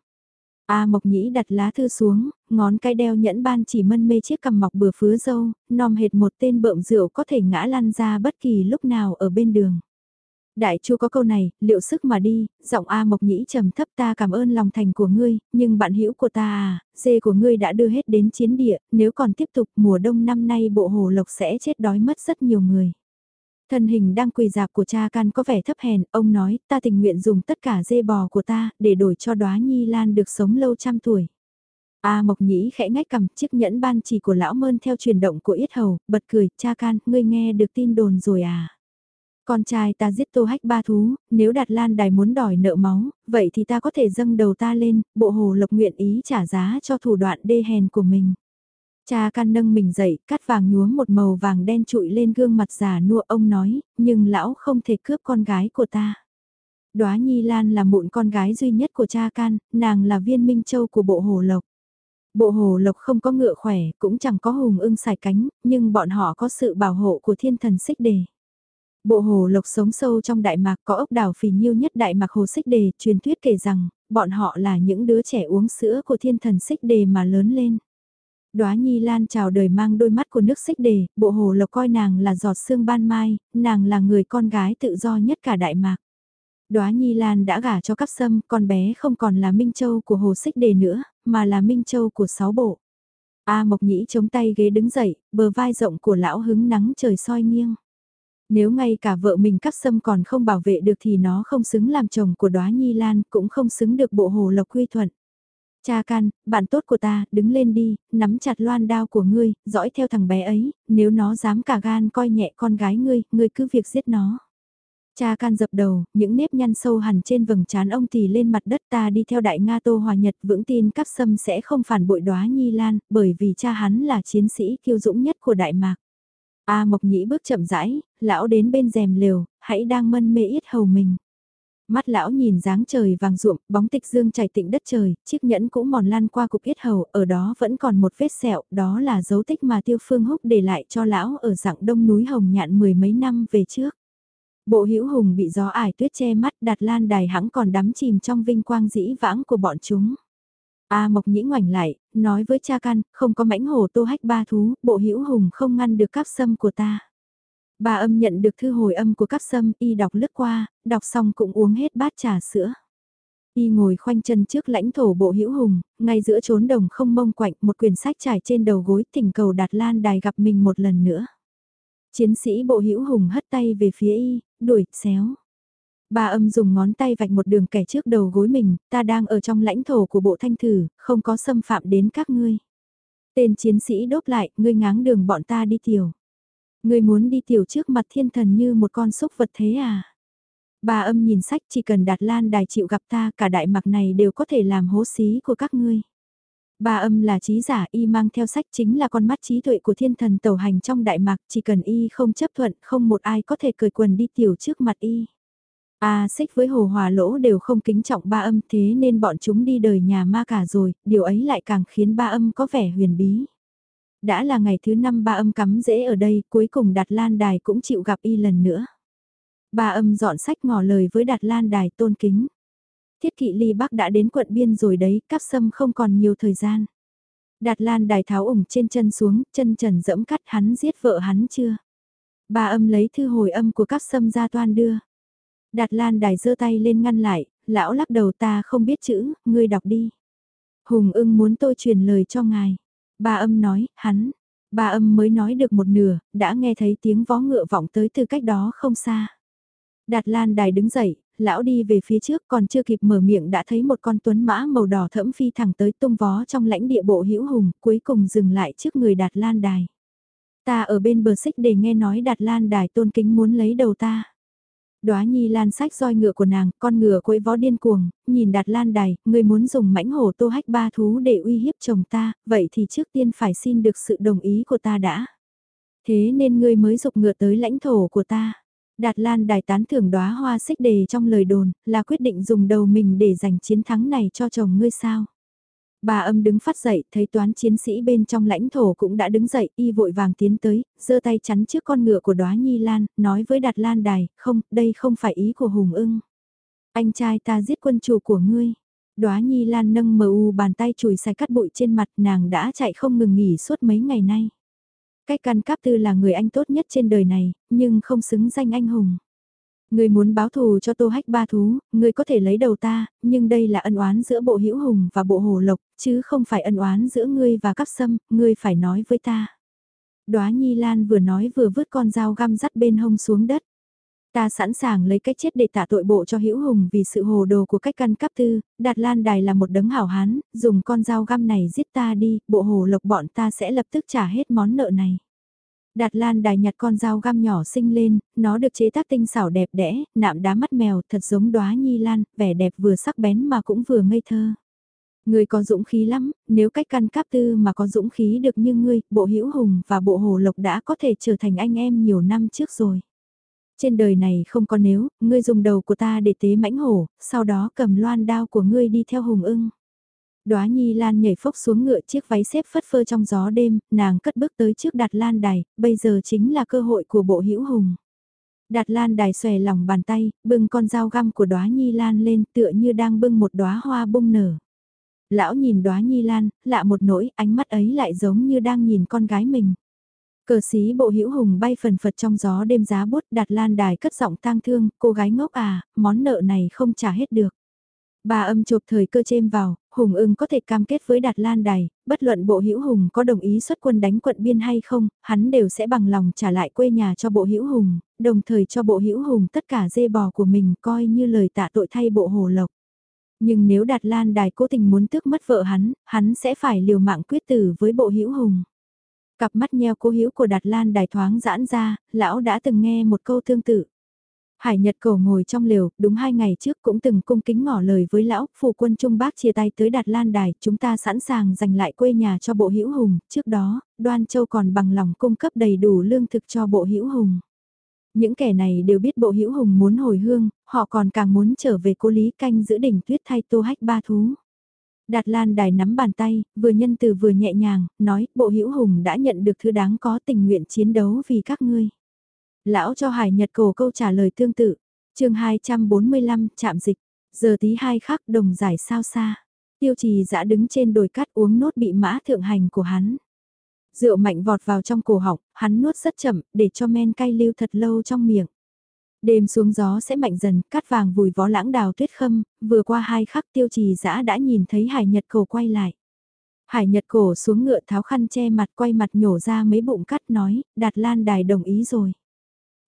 A Mộc Nhĩ đặt lá thư xuống, ngón cái đeo nhẫn ban chỉ mân mê chiếc cằm mọc bừa phứa dâu, nom hệt một tên bợm rượu có thể ngã lăn ra bất kỳ lúc nào ở bên đường. Đại chu có câu này, liệu sức mà đi, giọng A Mộc Nhĩ trầm thấp ta cảm ơn lòng thành của ngươi, nhưng bạn hữu của ta à, dê của ngươi đã đưa hết đến chiến địa, nếu còn tiếp tục mùa đông năm nay bộ hồ lộc sẽ chết đói mất rất nhiều người. Thân hình đang quỳ dạp của cha can có vẻ thấp hèn, ông nói, ta tình nguyện dùng tất cả dê bò của ta, để đổi cho đóa nhi lan được sống lâu trăm tuổi. A Mộc Nhĩ khẽ ngách cầm chiếc nhẫn ban chỉ của lão mơn theo truyền động của yết hầu, bật cười, cha can, ngươi nghe được tin đồn rồi à? Con trai ta giết tô hách ba thú, nếu Đạt Lan Đài muốn đòi nợ máu, vậy thì ta có thể dâng đầu ta lên, bộ hồ lộc nguyện ý trả giá cho thủ đoạn đê hèn của mình. Cha can nâng mình dậy, cắt vàng nhuốm một màu vàng đen trụi lên gương mặt già nua ông nói, nhưng lão không thể cướp con gái của ta. Đóa Nhi Lan là mụn con gái duy nhất của cha can, nàng là viên minh châu của bộ hồ lộc. Bộ hồ lộc không có ngựa khỏe, cũng chẳng có hùng ưng xài cánh, nhưng bọn họ có sự bảo hộ của thiên thần xích đề. Bộ hồ lộc sống sâu trong Đại Mạc có ốc đảo phì nhiêu nhất Đại Mạc Hồ Xích Đề, truyền thuyết kể rằng, bọn họ là những đứa trẻ uống sữa của thiên thần Xích Đề mà lớn lên. Đóa Nhi Lan chào đời mang đôi mắt của nước Xích Đề, bộ hồ lộc coi nàng là giọt sương ban mai, nàng là người con gái tự do nhất cả Đại Mạc. Đóa Nhi Lan đã gả cho cắp sâm, con bé không còn là Minh Châu của Hồ Xích Đề nữa, mà là Minh Châu của sáu bộ. A Mộc Nhĩ chống tay ghế đứng dậy, bờ vai rộng của lão hứng nắng trời soi nghiêng. Nếu ngay cả vợ mình cắt sâm còn không bảo vệ được thì nó không xứng làm chồng của đóa nhi lan, cũng không xứng được bộ hồ lộc quy thuận. Cha can, bạn tốt của ta, đứng lên đi, nắm chặt loan đao của ngươi, dõi theo thằng bé ấy, nếu nó dám cả gan coi nhẹ con gái ngươi, ngươi cứ việc giết nó. Cha can dập đầu, những nếp nhăn sâu hẳn trên vầng trán ông thì lên mặt đất ta đi theo đại Nga Tô Hòa Nhật vững tin cắp sâm sẽ không phản bội đóa Nhi Lan, bởi vì cha hắn là chiến sĩ kiêu dũng nhất của Đại Mạc. A Mộc Nhĩ bước chậm rãi, lão đến bên rèm lều, hãy đang mân mê yết hầu mình. Mắt lão nhìn dáng trời vàng ruộm, bóng tịch dương chảy tịnh đất trời, chiếc nhẫn cũng mòn lan qua cục yết hầu, ở đó vẫn còn một vết sẹo, đó là dấu tích mà Tiêu Phương Húc để lại cho lão ở dạng đông núi Hồng Nhạn mười mấy năm về trước. Bộ hữu hùng bị gió ải tuyết che mắt đặt lan đài hãng còn đắm chìm trong vinh quang dĩ vãng của bọn chúng. A Mộc Nhĩ ngoảnh lại, nói với cha căn, không có mãnh hổ tô hách ba thú, bộ hữu hùng không ngăn được cáp sâm của ta. Bà âm nhận được thư hồi âm của cáp sâm, y đọc lướt qua, đọc xong cũng uống hết bát trà sữa. Y ngồi khoanh chân trước lãnh thổ bộ hữu hùng, ngay giữa chốn đồng không mông quạnh một quyển sách trải trên đầu gối thỉnh cầu đạt lan đài gặp mình một lần nữa. Chiến sĩ bộ hữu hùng hất tay về phía y, đuổi, xéo. Bà âm dùng ngón tay vạch một đường kẻ trước đầu gối mình, ta đang ở trong lãnh thổ của bộ thanh thử, không có xâm phạm đến các ngươi. Tên chiến sĩ đốt lại, ngươi ngáng đường bọn ta đi tiểu. Ngươi muốn đi tiểu trước mặt thiên thần như một con súc vật thế à? Bà âm nhìn sách chỉ cần đạt lan đài chịu gặp ta cả đại mặc này đều có thể làm hố xí của các ngươi. Bà âm là trí giả y mang theo sách chính là con mắt trí tuệ của thiên thần tẩu hành trong đại mạc chỉ cần y không chấp thuận không một ai có thể cười quần đi tiểu trước mặt y. A xích với hồ hòa lỗ đều không kính trọng ba âm thế nên bọn chúng đi đời nhà ma cả rồi, điều ấy lại càng khiến ba âm có vẻ huyền bí. Đã là ngày thứ năm ba âm cắm dễ ở đây, cuối cùng Đạt Lan Đài cũng chịu gặp y lần nữa. Ba âm dọn sách ngỏ lời với Đạt Lan Đài tôn kính. Thiết kỵ ly bắc đã đến quận biên rồi đấy, cắp sâm không còn nhiều thời gian. Đạt Lan Đài tháo ủng trên chân xuống, chân trần dẫm cắt hắn giết vợ hắn chưa. Ba âm lấy thư hồi âm của các sâm ra toan đưa. Đạt Lan Đài giơ tay lên ngăn lại, lão lắc đầu ta không biết chữ, ngươi đọc đi. Hùng ưng muốn tôi truyền lời cho ngài. Ba âm nói, hắn. Ba âm mới nói được một nửa, đã nghe thấy tiếng vó ngựa vọng tới từ cách đó không xa. Đạt Lan Đài đứng dậy, lão đi về phía trước còn chưa kịp mở miệng đã thấy một con tuấn mã màu đỏ thẫm phi thẳng tới tung vó trong lãnh địa bộ hữu hùng, cuối cùng dừng lại trước người Đạt Lan Đài. Ta ở bên bờ xích để nghe nói Đạt Lan Đài tôn kính muốn lấy đầu ta. Đóa Nhi Lan sách roi ngựa của nàng, con ngựa quấy vó điên cuồng, nhìn Đạt Lan Đài, người muốn dùng mãnh hổ tô hách ba thú để uy hiếp chồng ta, vậy thì trước tiên phải xin được sự đồng ý của ta đã. Thế nên ngươi mới dục ngựa tới lãnh thổ của ta. Đạt Lan Đài tán thưởng đóa hoa xích đề trong lời đồn, là quyết định dùng đầu mình để giành chiến thắng này cho chồng ngươi sao. Bà âm đứng phát dậy, thấy toán chiến sĩ bên trong lãnh thổ cũng đã đứng dậy, y vội vàng tiến tới, giơ tay chắn trước con ngựa của đóa Nhi Lan, nói với Đạt Lan Đài, không, đây không phải ý của Hùng ưng. Anh trai ta giết quân chủ của ngươi. Đóa Nhi Lan nâng mờ u bàn tay chùi sạch cắt bụi trên mặt nàng đã chạy không ngừng nghỉ suốt mấy ngày nay. Cách căn cáp tư là người anh tốt nhất trên đời này, nhưng không xứng danh anh hùng ngươi muốn báo thù cho tô hách ba thú, ngươi có thể lấy đầu ta, nhưng đây là ân oán giữa bộ hữu hùng và bộ hồ lộc, chứ không phải ân oán giữa ngươi và cắp sâm, ngươi phải nói với ta. Đóa Nhi Lan vừa nói vừa vứt con dao găm dắt bên hông xuống đất. Ta sẵn sàng lấy cái chết để tạ tội bộ cho hữu hùng vì sự hồ đồ của cách căn cấp tư, Đạt Lan Đài là một đấng hảo hán, dùng con dao găm này giết ta đi, bộ hồ lộc bọn ta sẽ lập tức trả hết món nợ này. Đạt Lan đài nhặt con dao găm nhỏ sinh lên, nó được chế tác tinh xảo đẹp đẽ, nạm đá mắt mèo thật giống đóa nhi lan, vẻ đẹp vừa sắc bén mà cũng vừa ngây thơ. Người có dũng khí lắm, nếu cách căn cáp tư mà có dũng khí được như ngươi, bộ hữu hùng và bộ hồ lộc đã có thể trở thành anh em nhiều năm trước rồi. Trên đời này không có nếu, ngươi dùng đầu của ta để tế mãnh hổ, sau đó cầm loan đao của ngươi đi theo hùng ưng. Đóa Nhi Lan nhảy phốc xuống ngựa chiếc váy xếp phất phơ trong gió đêm, nàng cất bước tới trước Đạt Lan Đài, bây giờ chính là cơ hội của bộ hữu hùng. Đạt Lan Đài xòe lòng bàn tay, bưng con dao găm của Đóa Nhi Lan lên tựa như đang bưng một đóa hoa bung nở. Lão nhìn Đóa Nhi Lan, lạ một nỗi, ánh mắt ấy lại giống như đang nhìn con gái mình. Cờ xí bộ hữu hùng bay phần phật trong gió đêm giá bút Đạt Lan Đài cất giọng tang thương, cô gái ngốc à, món nợ này không trả hết được. Bà âm chụp thời cơ chêm vào, Hùng ưng có thể cam kết với Đạt Lan Đài, bất luận bộ hữu Hùng có đồng ý xuất quân đánh quận biên hay không, hắn đều sẽ bằng lòng trả lại quê nhà cho bộ hữu Hùng, đồng thời cho bộ hữu Hùng tất cả dê bò của mình coi như lời tạ tội thay bộ hồ lộc. Nhưng nếu Đạt Lan Đài cố tình muốn tước mất vợ hắn, hắn sẽ phải liều mạng quyết tử với bộ hữu Hùng. Cặp mắt nheo cố hữu của Đạt Lan Đài thoáng giãn ra, lão đã từng nghe một câu tương tự. Hải Nhật Cầu ngồi trong lều, đúng hai ngày trước cũng từng cung kính ngỏ lời với lão, phụ quân Trung Bác chia tay tới Đạt Lan Đài, chúng ta sẵn sàng giành lại quê nhà cho bộ hữu hùng, trước đó, Đoan Châu còn bằng lòng cung cấp đầy đủ lương thực cho bộ hữu hùng. Những kẻ này đều biết bộ hữu hùng muốn hồi hương, họ còn càng muốn trở về cô Lý canh giữ đỉnh tuyết thay tô hách ba thú. Đạt Lan Đài nắm bàn tay, vừa nhân từ vừa nhẹ nhàng, nói bộ hữu hùng đã nhận được thứ đáng có tình nguyện chiến đấu vì các ngươi. Lão cho Hải Nhật cổ câu trả lời tương tự. chương 245 chạm dịch. Giờ tí hai khắc đồng giải sao xa. Tiêu trì dã đứng trên đồi cát uống nốt bị mã thượng hành của hắn. Rượu mạnh vọt vào trong cổ họng, hắn nuốt rất chậm, để cho men cay lưu thật lâu trong miệng. Đêm xuống gió sẽ mạnh dần, cát vàng vùi vó lãng đào tuyết khâm, vừa qua hai khắc tiêu trì dã đã nhìn thấy hải nhật cổ quay lại. Hải nhật cổ xuống ngựa tháo khăn che mặt quay mặt nhổ ra mấy bụng cắt nói, đạt lan đài đồng ý rồi.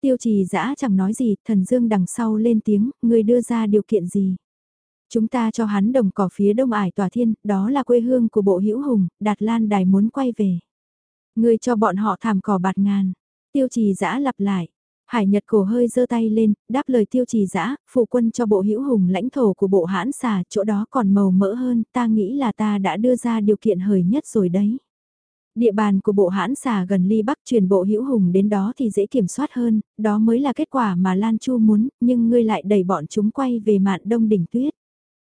Tiêu trì dã chẳng nói gì, thần dương đằng sau lên tiếng, người đưa ra điều kiện gì. Chúng ta cho hắn đồng cỏ phía đông ải tòa thiên, đó là quê hương của bộ hữu hùng, đạt lan đài muốn quay về. Người cho bọn họ thảm cỏ bạt ngàn. Tiêu trì dã lặp lại. Hải Nhật cổ hơi giơ tay lên, đáp lời tiêu trì dã phụ quân cho bộ hữu hùng lãnh thổ của bộ hãn xà, chỗ đó còn màu mỡ hơn, ta nghĩ là ta đã đưa ra điều kiện hời nhất rồi đấy. Địa bàn của bộ hãn xà gần ly bắc truyền bộ hữu hùng đến đó thì dễ kiểm soát hơn, đó mới là kết quả mà Lan Chu muốn, nhưng ngươi lại đẩy bọn chúng quay về mạn đông đỉnh tuyết.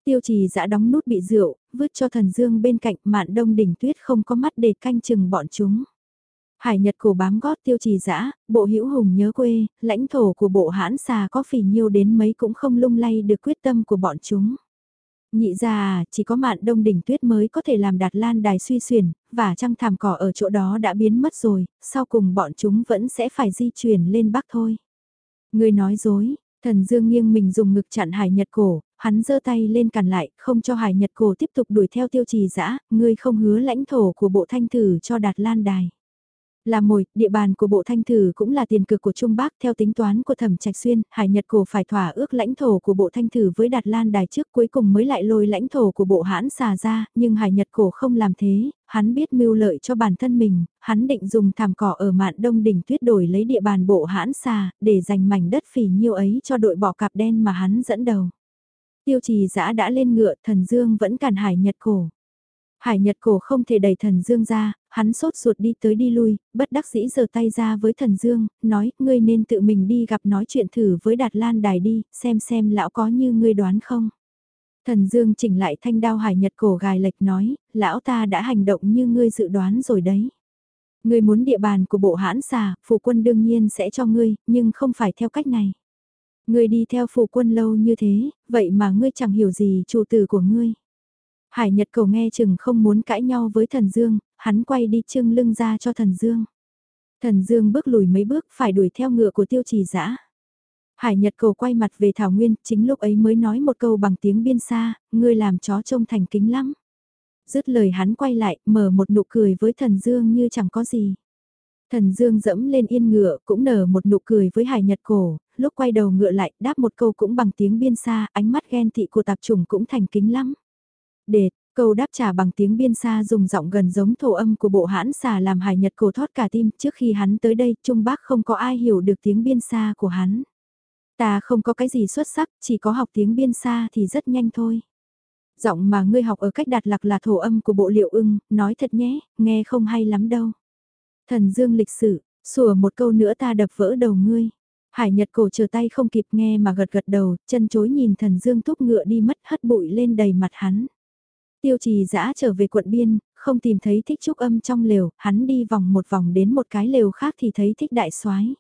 Tiêu trì dã đóng nút bị rượu, vứt cho thần dương bên cạnh mạn đông đỉnh tuyết không có mắt để canh chừng bọn chúng. Hải Nhật cổ bám gót tiêu trì dã bộ hữu hùng nhớ quê, lãnh thổ của bộ hãn xà có phì nhiêu đến mấy cũng không lung lay được quyết tâm của bọn chúng. Nhị ra à, chỉ có mạn đông đỉnh tuyết mới có thể làm đạt lan đài suy xuyển, và trăng thảm cỏ ở chỗ đó đã biến mất rồi, sau cùng bọn chúng vẫn sẽ phải di chuyển lên bắc thôi. Người nói dối, thần dương nghiêng mình dùng ngực chặn hải nhật cổ, hắn giơ tay lên cản lại, không cho hải nhật cổ tiếp tục đuổi theo tiêu trì dã ngươi không hứa lãnh thổ của bộ thanh tử cho đạt lan đài. Là mồi, địa bàn của bộ thanh thử cũng là tiền cực của Trung Bắc theo tính toán của thẩm trạch xuyên, Hải Nhật cổ phải thỏa ước lãnh thổ của bộ thanh thử với Đạt Lan đài trước cuối cùng mới lại lôi lãnh thổ của bộ hãn xà ra, nhưng Hải Nhật cổ không làm thế, hắn biết mưu lợi cho bản thân mình, hắn định dùng thảm cỏ ở mạn đông đỉnh tuyết đổi lấy địa bàn bộ hãn xà, để dành mảnh đất phì nhiêu ấy cho đội bỏ cạp đen mà hắn dẫn đầu. Tiêu trì giã đã lên ngựa, thần dương vẫn cản Hải Nhật cổ. Hải Nhật cổ không thể đẩy thần Dương ra, hắn sốt ruột đi tới đi lui, bất đắc dĩ giơ tay ra với thần Dương, nói, ngươi nên tự mình đi gặp nói chuyện thử với Đạt Lan Đài đi, xem xem lão có như ngươi đoán không. Thần Dương chỉnh lại thanh đao Hải Nhật cổ gài lệch nói, lão ta đã hành động như ngươi dự đoán rồi đấy. Ngươi muốn địa bàn của bộ hãn xà, phụ quân đương nhiên sẽ cho ngươi, nhưng không phải theo cách này. Ngươi đi theo phụ quân lâu như thế, vậy mà ngươi chẳng hiểu gì chủ tử của ngươi. Hải Nhật cầu nghe chừng không muốn cãi nhau với thần Dương, hắn quay đi trưng lưng ra cho thần Dương. Thần Dương bước lùi mấy bước phải đuổi theo ngựa của tiêu trì dã Hải Nhật cầu quay mặt về Thảo Nguyên, chính lúc ấy mới nói một câu bằng tiếng biên xa, ngươi làm chó trông thành kính lắm. Dứt lời hắn quay lại, mở một nụ cười với thần Dương như chẳng có gì. Thần Dương dẫm lên yên ngựa, cũng nở một nụ cười với Hải Nhật cổ, lúc quay đầu ngựa lại, đáp một câu cũng bằng tiếng biên xa, ánh mắt ghen tị của tạp chủng cũng thành kính lắm. Đệt, câu đáp trả bằng tiếng biên xa dùng giọng gần giống thổ âm của bộ hãn xà làm hải nhật cổ thoát cả tim trước khi hắn tới đây Trung Bắc không có ai hiểu được tiếng biên xa của hắn. Ta không có cái gì xuất sắc, chỉ có học tiếng biên xa thì rất nhanh thôi. Giọng mà ngươi học ở cách đạt lạc là thổ âm của bộ liệu ưng, nói thật nhé, nghe không hay lắm đâu. Thần dương lịch sử, sủa một câu nữa ta đập vỡ đầu ngươi. Hải Nhật cổ chờ tay không kịp nghe mà gật gật đầu, chân chối nhìn thần dương thúc ngựa đi mất hất bụi lên đầy mặt hắn. Tiêu trì dã trở về quận biên, không tìm thấy thích trúc âm trong lều, hắn đi vòng một vòng đến một cái lều khác thì thấy thích đại soái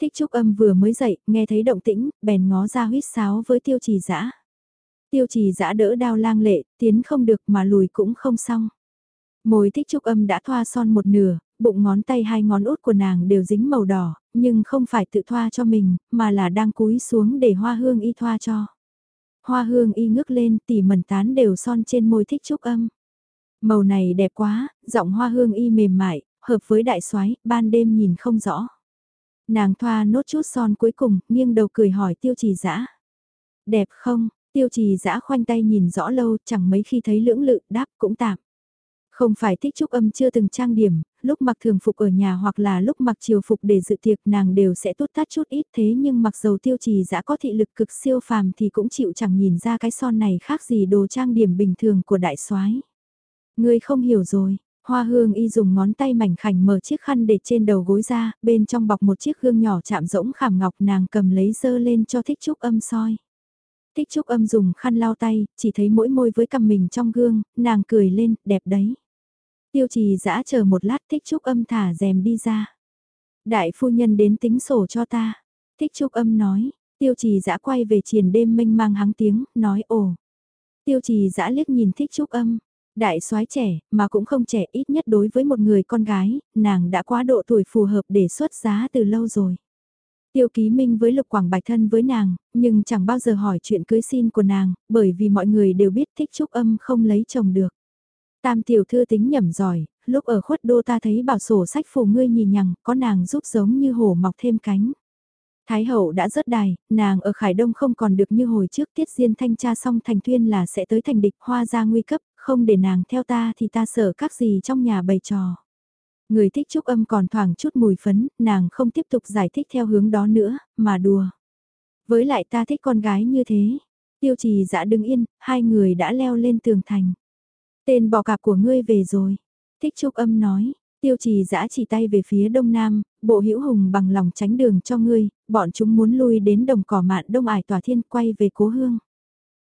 Thích trúc âm vừa mới dậy, nghe thấy động tĩnh, bèn ngó ra huyết sáo với tiêu trì dã Tiêu trì dã đỡ đao lang lệ, tiến không được mà lùi cũng không xong. Môi thích trúc âm đã thoa son một nửa, bụng ngón tay hai ngón út của nàng đều dính màu đỏ, nhưng không phải tự thoa cho mình, mà là đang cúi xuống để hoa hương y thoa cho. Hoa hương y ngước lên tỉ mẩn tán đều son trên môi thích trúc âm. Màu này đẹp quá, giọng hoa hương y mềm mại, hợp với đại soái ban đêm nhìn không rõ. Nàng thoa nốt chút son cuối cùng, nghiêng đầu cười hỏi tiêu trì dã Đẹp không, tiêu trì dã khoanh tay nhìn rõ lâu, chẳng mấy khi thấy lưỡng lự, đáp cũng tạm. Không phải thích trúc âm chưa từng trang điểm, lúc mặc thường phục ở nhà hoặc là lúc mặc chiều phục để dự tiệc nàng đều sẽ tốt tát chút ít thế nhưng mặc dầu tiêu trì đã có thị lực cực siêu phàm thì cũng chịu chẳng nhìn ra cái son này khác gì đồ trang điểm bình thường của đại soái. Ngươi không hiểu rồi, Hoa hương y dùng ngón tay mảnh khảnh mở chiếc khăn để trên đầu gối ra, bên trong bọc một chiếc gương nhỏ chạm rỗng khảm ngọc nàng cầm lấy dơ lên cho thích trúc âm soi. Thích trúc âm dùng khăn lau tay, chỉ thấy mỗi môi với cầm mình trong gương, nàng cười lên, đẹp đấy. Tiêu trì dã chờ một lát thích trúc âm thả rèm đi ra. Đại phu nhân đến tính sổ cho ta. Thích trúc âm nói, tiêu trì dã quay về triền đêm mênh mang hắng tiếng, nói ồ. Tiêu trì dã liếc nhìn thích trúc âm. Đại soái trẻ, mà cũng không trẻ ít nhất đối với một người con gái, nàng đã quá độ tuổi phù hợp để xuất giá từ lâu rồi. Tiêu ký minh với lục quảng bạch thân với nàng, nhưng chẳng bao giờ hỏi chuyện cưới xin của nàng, bởi vì mọi người đều biết thích trúc âm không lấy chồng được. Tam tiểu thư tính nhẩm giỏi, lúc ở khuất đô ta thấy bảo sổ sách phù ngươi nhìn nhằng, có nàng giúp giống như hổ mọc thêm cánh. Thái hậu đã rớt đài, nàng ở Khải Đông không còn được như hồi trước tiết diên thanh tra xong thành tuyên là sẽ tới thành địch hoa ra nguy cấp, không để nàng theo ta thì ta sợ các gì trong nhà bày trò. Người thích trúc âm còn thoảng chút mùi phấn, nàng không tiếp tục giải thích theo hướng đó nữa, mà đùa. Với lại ta thích con gái như thế. Tiêu trì dã đứng yên, hai người đã leo lên tường thành. Tên bò cạp của ngươi về rồi. Thích Trúc Âm nói, tiêu trì dã chỉ tay về phía đông nam, bộ hữu hùng bằng lòng tránh đường cho ngươi, bọn chúng muốn lui đến đồng cỏ mạn đông ải tòa thiên quay về cố hương.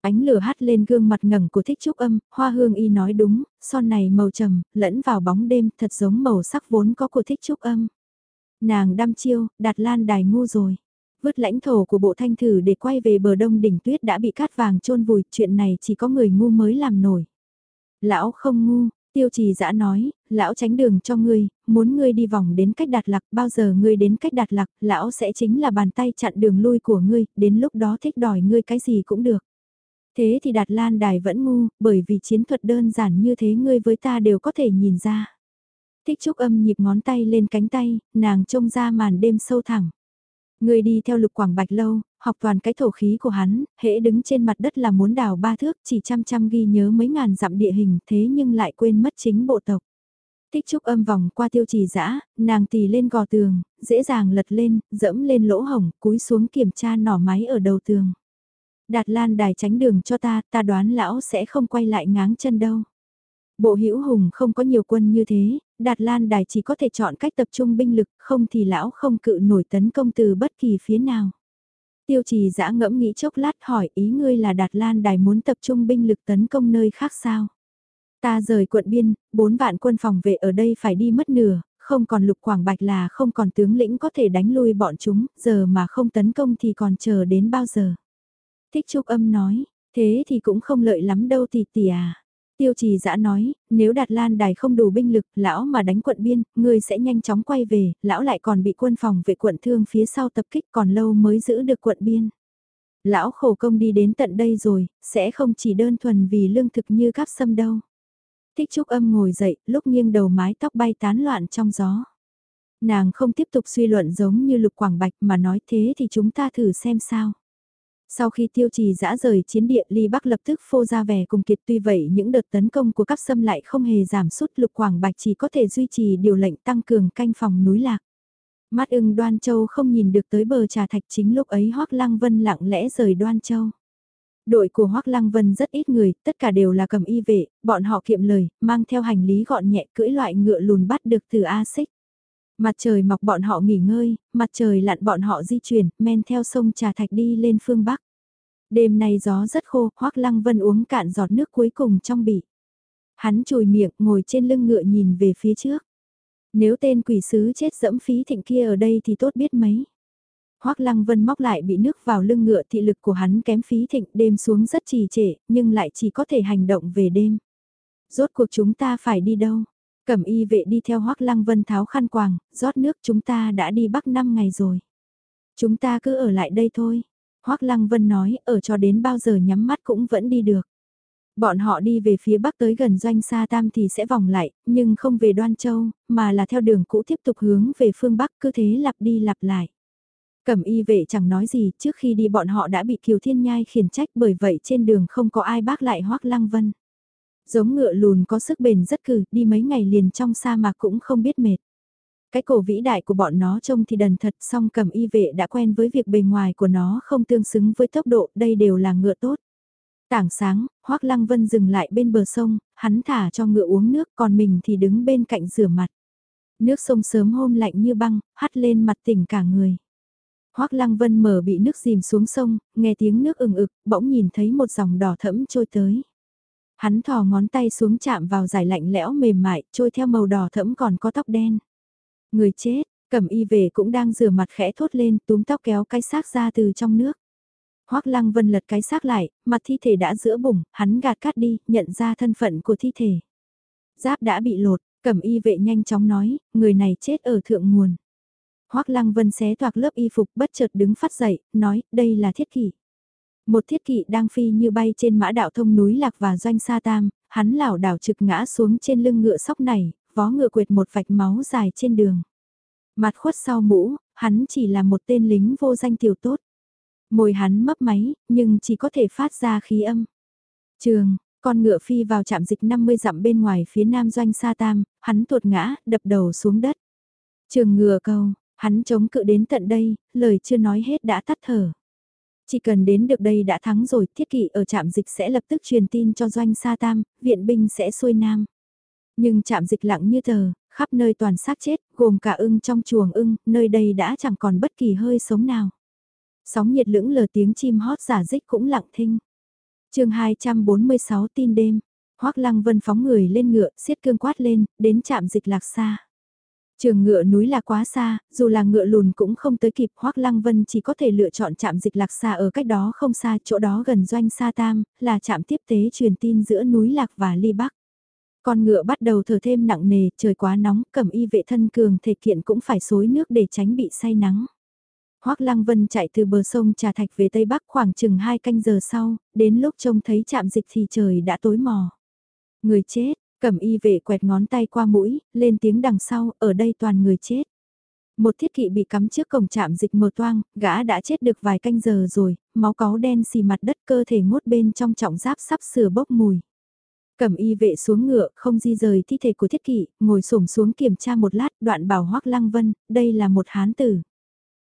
Ánh lửa hắt lên gương mặt ngẩng của thích trúc âm, hoa hương y nói đúng, son này màu trầm, lẫn vào bóng đêm thật giống màu sắc vốn có của thích trúc âm. Nàng đăm chiêu, đạt lan đài ngu rồi. Vứt lãnh thổ của bộ thanh thử để quay về bờ đông đỉnh tuyết đã bị cát vàng trôn vùi, chuyện này chỉ có người ngu mới làm nổi. Lão không ngu, tiêu trì dã nói, lão tránh đường cho ngươi, muốn ngươi đi vòng đến cách đạt lạc, bao giờ ngươi đến cách đạt lạc, lão sẽ chính là bàn tay chặn đường lui của ngươi, đến lúc đó thích đòi ngươi cái gì cũng được. Thế thì Đạt Lan Đài vẫn ngu, bởi vì chiến thuật đơn giản như thế ngươi với ta đều có thể nhìn ra. Thích Trúc âm nhịp ngón tay lên cánh tay, nàng trông ra màn đêm sâu thẳng. Ngươi đi theo lục quảng bạch lâu, học toàn cái thổ khí của hắn, hễ đứng trên mặt đất là muốn đào ba thước, chỉ chăm chăm ghi nhớ mấy ngàn dặm địa hình thế nhưng lại quên mất chính bộ tộc. Tích trúc âm vòng qua tiêu trì dã nàng tì lên gò tường, dễ dàng lật lên, dẫm lên lỗ hổng, cúi xuống kiểm tra nỏ máy ở đầu tường. Đạt lan đài tránh đường cho ta, ta đoán lão sẽ không quay lại ngáng chân đâu. Bộ hữu hùng không có nhiều quân như thế, Đạt Lan Đài chỉ có thể chọn cách tập trung binh lực, không thì lão không cự nổi tấn công từ bất kỳ phía nào. Tiêu trì giã ngẫm nghĩ chốc lát hỏi ý ngươi là Đạt Lan Đài muốn tập trung binh lực tấn công nơi khác sao? Ta rời quận biên, bốn vạn quân phòng vệ ở đây phải đi mất nửa, không còn lục quảng bạch là không còn tướng lĩnh có thể đánh lui bọn chúng, giờ mà không tấn công thì còn chờ đến bao giờ? Thích Trúc Âm nói, thế thì cũng không lợi lắm đâu tỷ tỷ à. Tiêu trì dã nói, nếu Đạt Lan Đài không đủ binh lực, lão mà đánh quận biên, ngươi sẽ nhanh chóng quay về, lão lại còn bị quân phòng vệ quận thương phía sau tập kích còn lâu mới giữ được quận biên. Lão khổ công đi đến tận đây rồi, sẽ không chỉ đơn thuần vì lương thực như cáp sâm đâu. Thích Trúc Âm ngồi dậy, lúc nghiêng đầu mái tóc bay tán loạn trong gió. Nàng không tiếp tục suy luận giống như Lục Quảng Bạch mà nói thế thì chúng ta thử xem sao. Sau khi tiêu trì dã rời chiến địa Ly Bắc lập tức phô ra vẻ cùng kiệt tuy vậy những đợt tấn công của các xâm lại không hề giảm sút lục quảng bạch chỉ có thể duy trì điều lệnh tăng cường canh phòng núi lạc. Mắt ưng đoan châu không nhìn được tới bờ trà thạch chính lúc ấy hoắc Lăng Vân lặng lẽ rời đoan châu. Đội của hoắc Lăng Vân rất ít người, tất cả đều là cầm y vệ, bọn họ kiệm lời, mang theo hành lý gọn nhẹ cưỡi loại ngựa lùn bắt được từ A xích. Mặt trời mọc bọn họ nghỉ ngơi, mặt trời lặn bọn họ di chuyển, men theo sông Trà Thạch đi lên phương Bắc. Đêm nay gió rất khô, Hoác Lăng Vân uống cạn giọt nước cuối cùng trong bỉ. Hắn chùi miệng, ngồi trên lưng ngựa nhìn về phía trước. Nếu tên quỷ sứ chết dẫm phí thịnh kia ở đây thì tốt biết mấy. Hoác Lăng Vân móc lại bị nước vào lưng ngựa thị lực của hắn kém phí thịnh đêm xuống rất trì trệ, nhưng lại chỉ có thể hành động về đêm. Rốt cuộc chúng ta phải đi đâu? Cẩm y vệ đi theo Hoắc Lăng Vân tháo khăn quàng, rót nước chúng ta đã đi bắc 5 ngày rồi. Chúng ta cứ ở lại đây thôi. Hoắc Lăng Vân nói ở cho đến bao giờ nhắm mắt cũng vẫn đi được. Bọn họ đi về phía bắc tới gần doanh Sa Tam thì sẽ vòng lại, nhưng không về Đoan Châu, mà là theo đường cũ tiếp tục hướng về phương bắc cứ thế lặp đi lặp lại. Cẩm y vệ chẳng nói gì, trước khi đi bọn họ đã bị Kiều Thiên Nhai khiển trách bởi vậy trên đường không có ai bác lại Hoắc Lăng Vân. Giống ngựa lùn có sức bền rất cừ, đi mấy ngày liền trong sa mạc cũng không biết mệt. Cái cổ vĩ đại của bọn nó trông thì đần thật song cầm y vệ đã quen với việc bề ngoài của nó không tương xứng với tốc độ, đây đều là ngựa tốt. Tảng sáng, Hoác Lăng Vân dừng lại bên bờ sông, hắn thả cho ngựa uống nước còn mình thì đứng bên cạnh rửa mặt. Nước sông sớm hôm lạnh như băng, hắt lên mặt tỉnh cả người. Hoác Lăng Vân mở bị nước dìm xuống sông, nghe tiếng nước ừng ực, bỗng nhìn thấy một dòng đỏ thẫm trôi tới. Hắn thò ngón tay xuống chạm vào giải lạnh lẽo mềm mại, trôi theo màu đỏ thẫm còn có tóc đen. Người chết, cẩm y về cũng đang rửa mặt khẽ thốt lên túm tóc kéo cái xác ra từ trong nước. Hoác lăng vân lật cái xác lại, mặt thi thể đã giữa bụng, hắn gạt cát đi, nhận ra thân phận của thi thể. Giáp đã bị lột, cẩm y vệ nhanh chóng nói, người này chết ở thượng nguồn. Hoác lăng vân xé toạc lớp y phục bất chợt đứng phát dậy, nói, đây là thiết kỷ. Một thiết kỵ đang phi như bay trên mã đạo thông núi lạc và doanh sa tam, hắn lảo đảo trực ngã xuống trên lưng ngựa sóc này, vó ngựa quệt một vạch máu dài trên đường. Mặt khuất sau mũ, hắn chỉ là một tên lính vô danh tiểu tốt. Môi hắn mấp máy, nhưng chỉ có thể phát ra khí âm. Trường, con ngựa phi vào trạm dịch 50 dặm bên ngoài phía nam doanh sa tam, hắn tuột ngã, đập đầu xuống đất. Trường ngựa cầu, hắn chống cự đến tận đây, lời chưa nói hết đã tắt thở. Chỉ cần đến được đây đã thắng rồi, thiết kỵ ở trạm dịch sẽ lập tức truyền tin cho doanh sa tam, viện binh sẽ xuôi nam. Nhưng trạm dịch lặng như tờ, khắp nơi toàn xác chết, gồm cả ưng trong chuồng ưng, nơi đây đã chẳng còn bất kỳ hơi sống nào. Sóng nhiệt lưỡng lờ tiếng chim hót giả dích cũng lặng thinh. chương 246 tin đêm, hoắc Lăng Vân phóng người lên ngựa, xiết cương quát lên, đến trạm dịch lạc xa. Trường ngựa núi là quá xa, dù là ngựa lùn cũng không tới kịp Hoác Lăng Vân chỉ có thể lựa chọn chạm dịch lạc xa ở cách đó không xa, chỗ đó gần doanh Sa Tam, là chạm tiếp tế truyền tin giữa núi Lạc và Ly Bắc. Con ngựa bắt đầu thở thêm nặng nề, trời quá nóng, cầm y vệ thân cường thể kiện cũng phải xối nước để tránh bị say nắng. Hoác Lăng Vân chạy từ bờ sông Trà Thạch về Tây Bắc khoảng chừng 2 canh giờ sau, đến lúc trông thấy chạm dịch thì trời đã tối mò. Người chết, cầm y vệ quẹt ngón tay qua mũi, lên tiếng đằng sau, ở đây toàn người chết. Một thiết kỵ bị cắm trước cổng trạm dịch mờ toang, gã đã chết được vài canh giờ rồi, máu cáu đen xì mặt đất cơ thể ngốt bên trong trọng giáp sắp sửa bốc mùi. Cầm y vệ xuống ngựa, không di rời thi thể của thiết kỵ, ngồi xổm xuống kiểm tra một lát, đoạn bảo Hoác Lăng Vân, đây là một hán tử.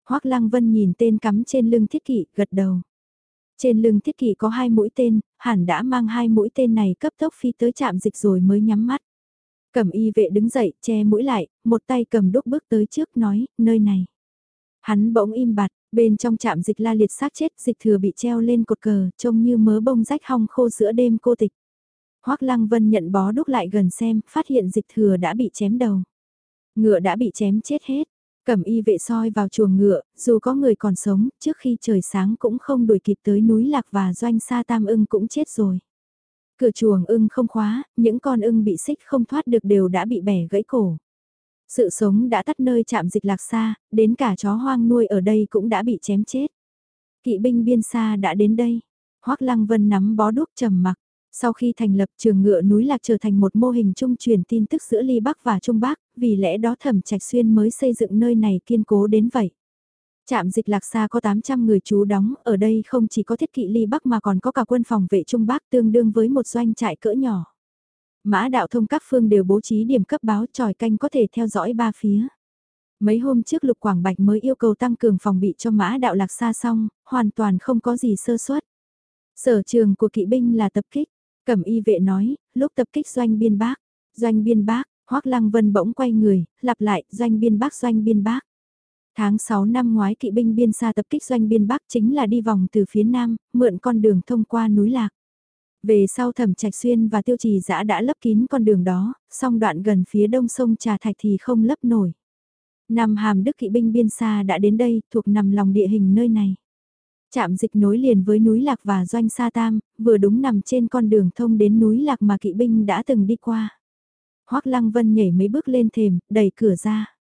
Hoác Lăng Vân nhìn tên cắm trên lưng thiết kỵ, gật đầu. Trên lưng thiết kỵ có hai mũi tên, hẳn đã mang hai mũi tên này cấp tốc phi tới chạm dịch rồi mới nhắm mắt. Cầm y vệ đứng dậy, che mũi lại, một tay cầm đúc bước tới trước nói, nơi này. Hắn bỗng im bặt, bên trong chạm dịch la liệt xác chết, dịch thừa bị treo lên cột cờ, trông như mớ bông rách hong khô giữa đêm cô tịch. Hoác Lăng Vân nhận bó đúc lại gần xem, phát hiện dịch thừa đã bị chém đầu. Ngựa đã bị chém chết hết. Cẩm y vệ soi vào chuồng ngựa, dù có người còn sống, trước khi trời sáng cũng không đuổi kịp tới núi lạc và doanh xa tam ưng cũng chết rồi. Cửa chuồng ưng không khóa, những con ưng bị xích không thoát được đều đã bị bẻ gãy cổ. Sự sống đã tắt nơi chạm dịch lạc xa, đến cả chó hoang nuôi ở đây cũng đã bị chém chết. Kỵ binh biên xa đã đến đây. Hoác Lăng Vân nắm bó đuốc trầm mặc. Sau khi thành lập trường ngựa núi Lạc trở thành một mô hình trung truyền tin tức giữa Ly Bắc và Trung Bắc, vì lẽ đó Thẩm Trạch Xuyên mới xây dựng nơi này kiên cố đến vậy. Trạm dịch Lạc xa có 800 người trú đóng, ở đây không chỉ có thiết kỵ Ly Bắc mà còn có cả quân phòng vệ Trung Bắc tương đương với một doanh trại cỡ nhỏ. Mã đạo thông các phương đều bố trí điểm cấp báo tròi canh có thể theo dõi ba phía. Mấy hôm trước Lục Quảng Bạch mới yêu cầu tăng cường phòng bị cho mã đạo lạc xa xong, hoàn toàn không có gì sơ suất. Sở trường của kỵ binh là tập kích, Cẩm y vệ nói, lúc tập kích doanh biên bác, doanh biên bác, Hoắc Lăng Vân bỗng quay người, lặp lại, doanh biên bác doanh biên bác. Tháng 6 năm ngoái kỵ binh biên xa tập kích doanh biên bắc chính là đi vòng từ phía nam, mượn con đường thông qua núi lạc. Về sau thẩm trạch xuyên và tiêu trì giã đã lấp kín con đường đó, song đoạn gần phía đông sông Trà Thạch thì không lấp nổi. Năm hàm đức kỵ binh biên xa đã đến đây, thuộc nằm lòng địa hình nơi này. Chạm dịch nối liền với núi Lạc và Doanh Sa Tam, vừa đúng nằm trên con đường thông đến núi Lạc mà kỵ binh đã từng đi qua. Hoác Lăng Vân nhảy mấy bước lên thềm, đẩy cửa ra.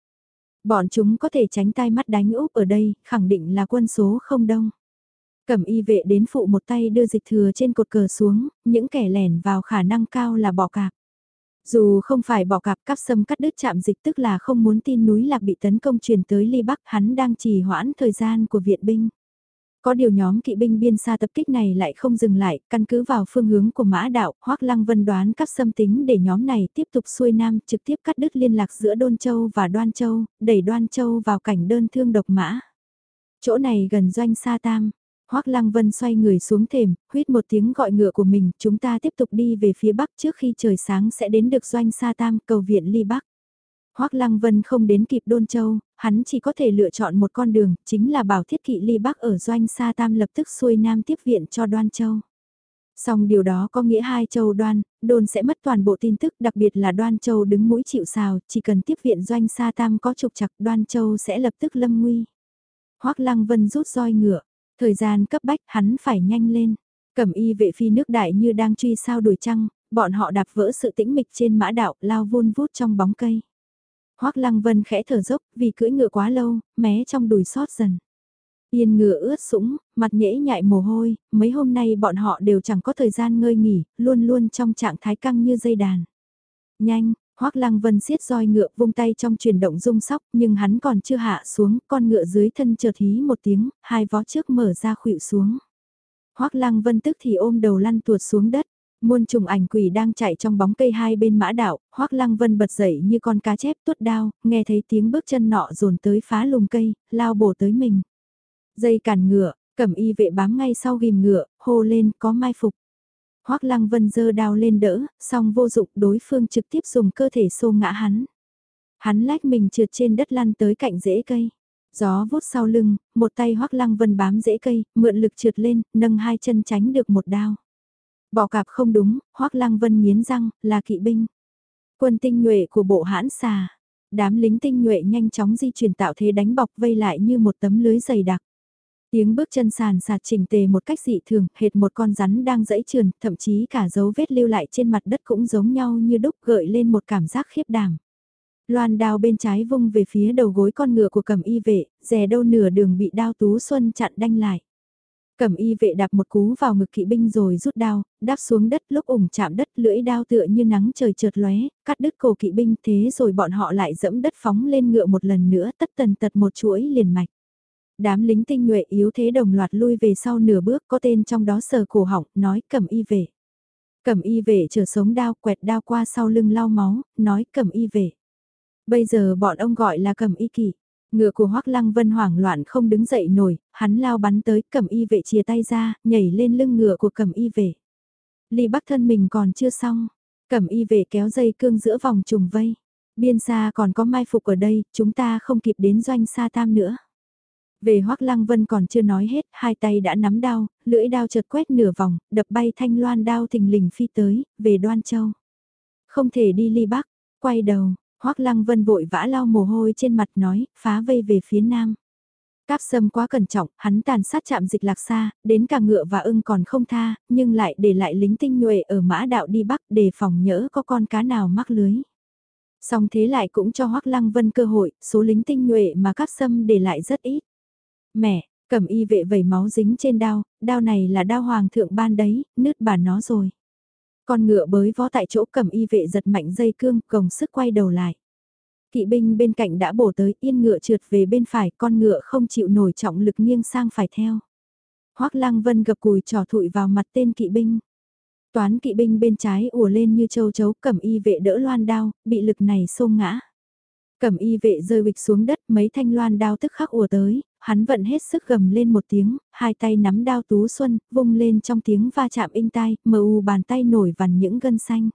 Bọn chúng có thể tránh tai mắt đánh úp ở đây, khẳng định là quân số không đông. Cẩm y vệ đến phụ một tay đưa dịch thừa trên cột cờ xuống, những kẻ lẻn vào khả năng cao là bỏ cạp. Dù không phải bỏ cạp cắp sâm cắt đứt chạm dịch tức là không muốn tin núi lạc bị tấn công truyền tới ly bắc hắn đang trì hoãn thời gian của viện binh. Có điều nhóm kỵ binh biên xa tập kích này lại không dừng lại, căn cứ vào phương hướng của mã đạo, Hoác Lăng Vân đoán các xâm tính để nhóm này tiếp tục xuôi nam trực tiếp cắt đứt liên lạc giữa Đôn Châu và Đoan Châu, đẩy Đoan Châu vào cảnh đơn thương độc mã. Chỗ này gần doanh Sa Tam, Hoác Lăng Vân xoay người xuống thềm, huyết một tiếng gọi ngựa của mình, chúng ta tiếp tục đi về phía bắc trước khi trời sáng sẽ đến được doanh Sa Tam, cầu viện ly bắc. Hoắc Lăng Vân không đến kịp Đôn Châu, hắn chỉ có thể lựa chọn một con đường, chính là bảo thiết kỵ ly bắc ở doanh Sa Tam lập tức xuôi nam tiếp viện cho Đoan Châu. Song điều đó có nghĩa hai châu đoan, đồn sẽ mất toàn bộ tin tức đặc biệt là đoan châu đứng mũi chịu sào, chỉ cần tiếp viện doanh Sa Tam có trục chặt đoan châu sẽ lập tức lâm nguy. Hoắc Lăng Vân rút roi ngựa, thời gian cấp bách hắn phải nhanh lên. Cẩm y vệ phi nước đại như đang truy sao đuổi trăng, bọn họ đạp vỡ sự tĩnh mịch trên mã đạo lao vun vút trong bóng cây. Hoắc Lăng Vân khẽ thở dốc, vì cưỡi ngựa quá lâu, mé trong đùi sót dần. Yên ngựa ướt sũng, mặt nhễ nhại mồ hôi, mấy hôm nay bọn họ đều chẳng có thời gian ngơi nghỉ, luôn luôn trong trạng thái căng như dây đàn. Nhanh, Hoắc Lăng Vân siết roi ngựa vung tay trong chuyển động rung sóc, nhưng hắn còn chưa hạ xuống, con ngựa dưới thân chợt hí một tiếng, hai vó trước mở ra khuỵu xuống. Hoắc Lăng Vân tức thì ôm đầu lăn tuột xuống đất. Muôn trùng ảnh quỷ đang chạy trong bóng cây hai bên mã đạo, hoắc Lăng Vân bật dậy như con cá chép tuốt đao, nghe thấy tiếng bước chân nọ dồn tới phá lùm cây, lao bổ tới mình. Dây cản ngựa, cẩm y vệ bám ngay sau ghim ngựa, hô lên có mai phục. hoắc Lăng Vân giơ đao lên đỡ, song vô dụng đối phương trực tiếp dùng cơ thể xô ngã hắn. Hắn lách mình trượt trên đất lăn tới cạnh rễ cây. Gió vút sau lưng, một tay hoắc Lăng Vân bám rễ cây, mượn lực trượt lên, nâng hai chân tránh được một đao. Bỏ cạp không đúng, Hoác Lăng Vân nghiến răng, là kỵ binh. Quân tinh nhuệ của bộ hãn xà. Đám lính tinh nhuệ nhanh chóng di chuyển tạo thế đánh bọc vây lại như một tấm lưới dày đặc. Tiếng bước chân sàn sạt chỉnh tề một cách dị thường, hệt một con rắn đang dẫy trườn, thậm chí cả dấu vết lưu lại trên mặt đất cũng giống nhau như đúc gợi lên một cảm giác khiếp đảm. Loan đao bên trái vung về phía đầu gối con ngựa của cầm y vệ, rè đâu nửa đường bị đao tú xuân chặn đanh lại. Cầm y vệ đạp một cú vào ngực kỵ binh rồi rút đao, đáp xuống đất lúc ủng chạm đất lưỡi đao tựa như nắng trời chợt lóe, cắt đứt cổ kỵ binh thế rồi bọn họ lại dẫm đất phóng lên ngựa một lần nữa tất tần tật một chuỗi liền mạch. Đám lính tinh nhuệ yếu thế đồng loạt lui về sau nửa bước có tên trong đó sờ cổ họng, nói cầm y vệ. Cầm y vệ trở sống đao quẹt đao qua sau lưng lau máu, nói cầm y vệ. Bây giờ bọn ông gọi là cầm y kỵ. Ngựa của Hoắc Lăng Vân hoảng loạn không đứng dậy nổi, hắn lao bắn tới cầm y vệ chia tay ra, nhảy lên lưng ngựa của cầm y vệ. Ly Bắc thân mình còn chưa xong, cầm y vệ kéo dây cương giữa vòng trùng vây. Biên xa còn có mai phục ở đây, chúng ta không kịp đến doanh xa tam nữa. Về Hoắc Lăng Vân còn chưa nói hết, hai tay đã nắm đao, lưỡi đao chợt quét nửa vòng, đập bay thanh loan đao thình lình phi tới, về Đoan Châu. Không thể đi ly bắc, quay đầu, Hoắc Lăng Vân vội vã lau mồ hôi trên mặt nói, phá vây về phía nam. Cáp sâm quá cẩn trọng, hắn tàn sát chạm dịch lạc xa, đến cả ngựa và ưng còn không tha, nhưng lại để lại lính tinh nhuệ ở mã đạo đi bắc để phòng nhỡ có con cá nào mắc lưới. Song thế lại cũng cho Hoắc Lăng Vân cơ hội, số lính tinh nhuệ mà cáp sâm để lại rất ít. Mẹ, cầm y vệ vẩy máu dính trên đao, đao này là đao hoàng thượng ban đấy, nứt bà nó rồi. Con ngựa bới vó tại chỗ cầm y vệ giật mạnh dây cương, gồng sức quay đầu lại. Kỵ binh bên cạnh đã bổ tới, yên ngựa trượt về bên phải, con ngựa không chịu nổi trọng lực nghiêng sang phải theo. Hoác Lăng Vân gập cùi trò thụi vào mặt tên kỵ binh. Toán kỵ binh bên trái ùa lên như châu chấu cầm y vệ đỡ loan đao, bị lực này xô ngã. Cầm y vệ rơi bịch xuống đất mấy thanh loan đao tức khắc ùa tới, hắn vận hết sức gầm lên một tiếng, hai tay nắm đao tú xuân, vung lên trong tiếng va chạm inh tai, mờ u bàn tay nổi vằn những gân xanh.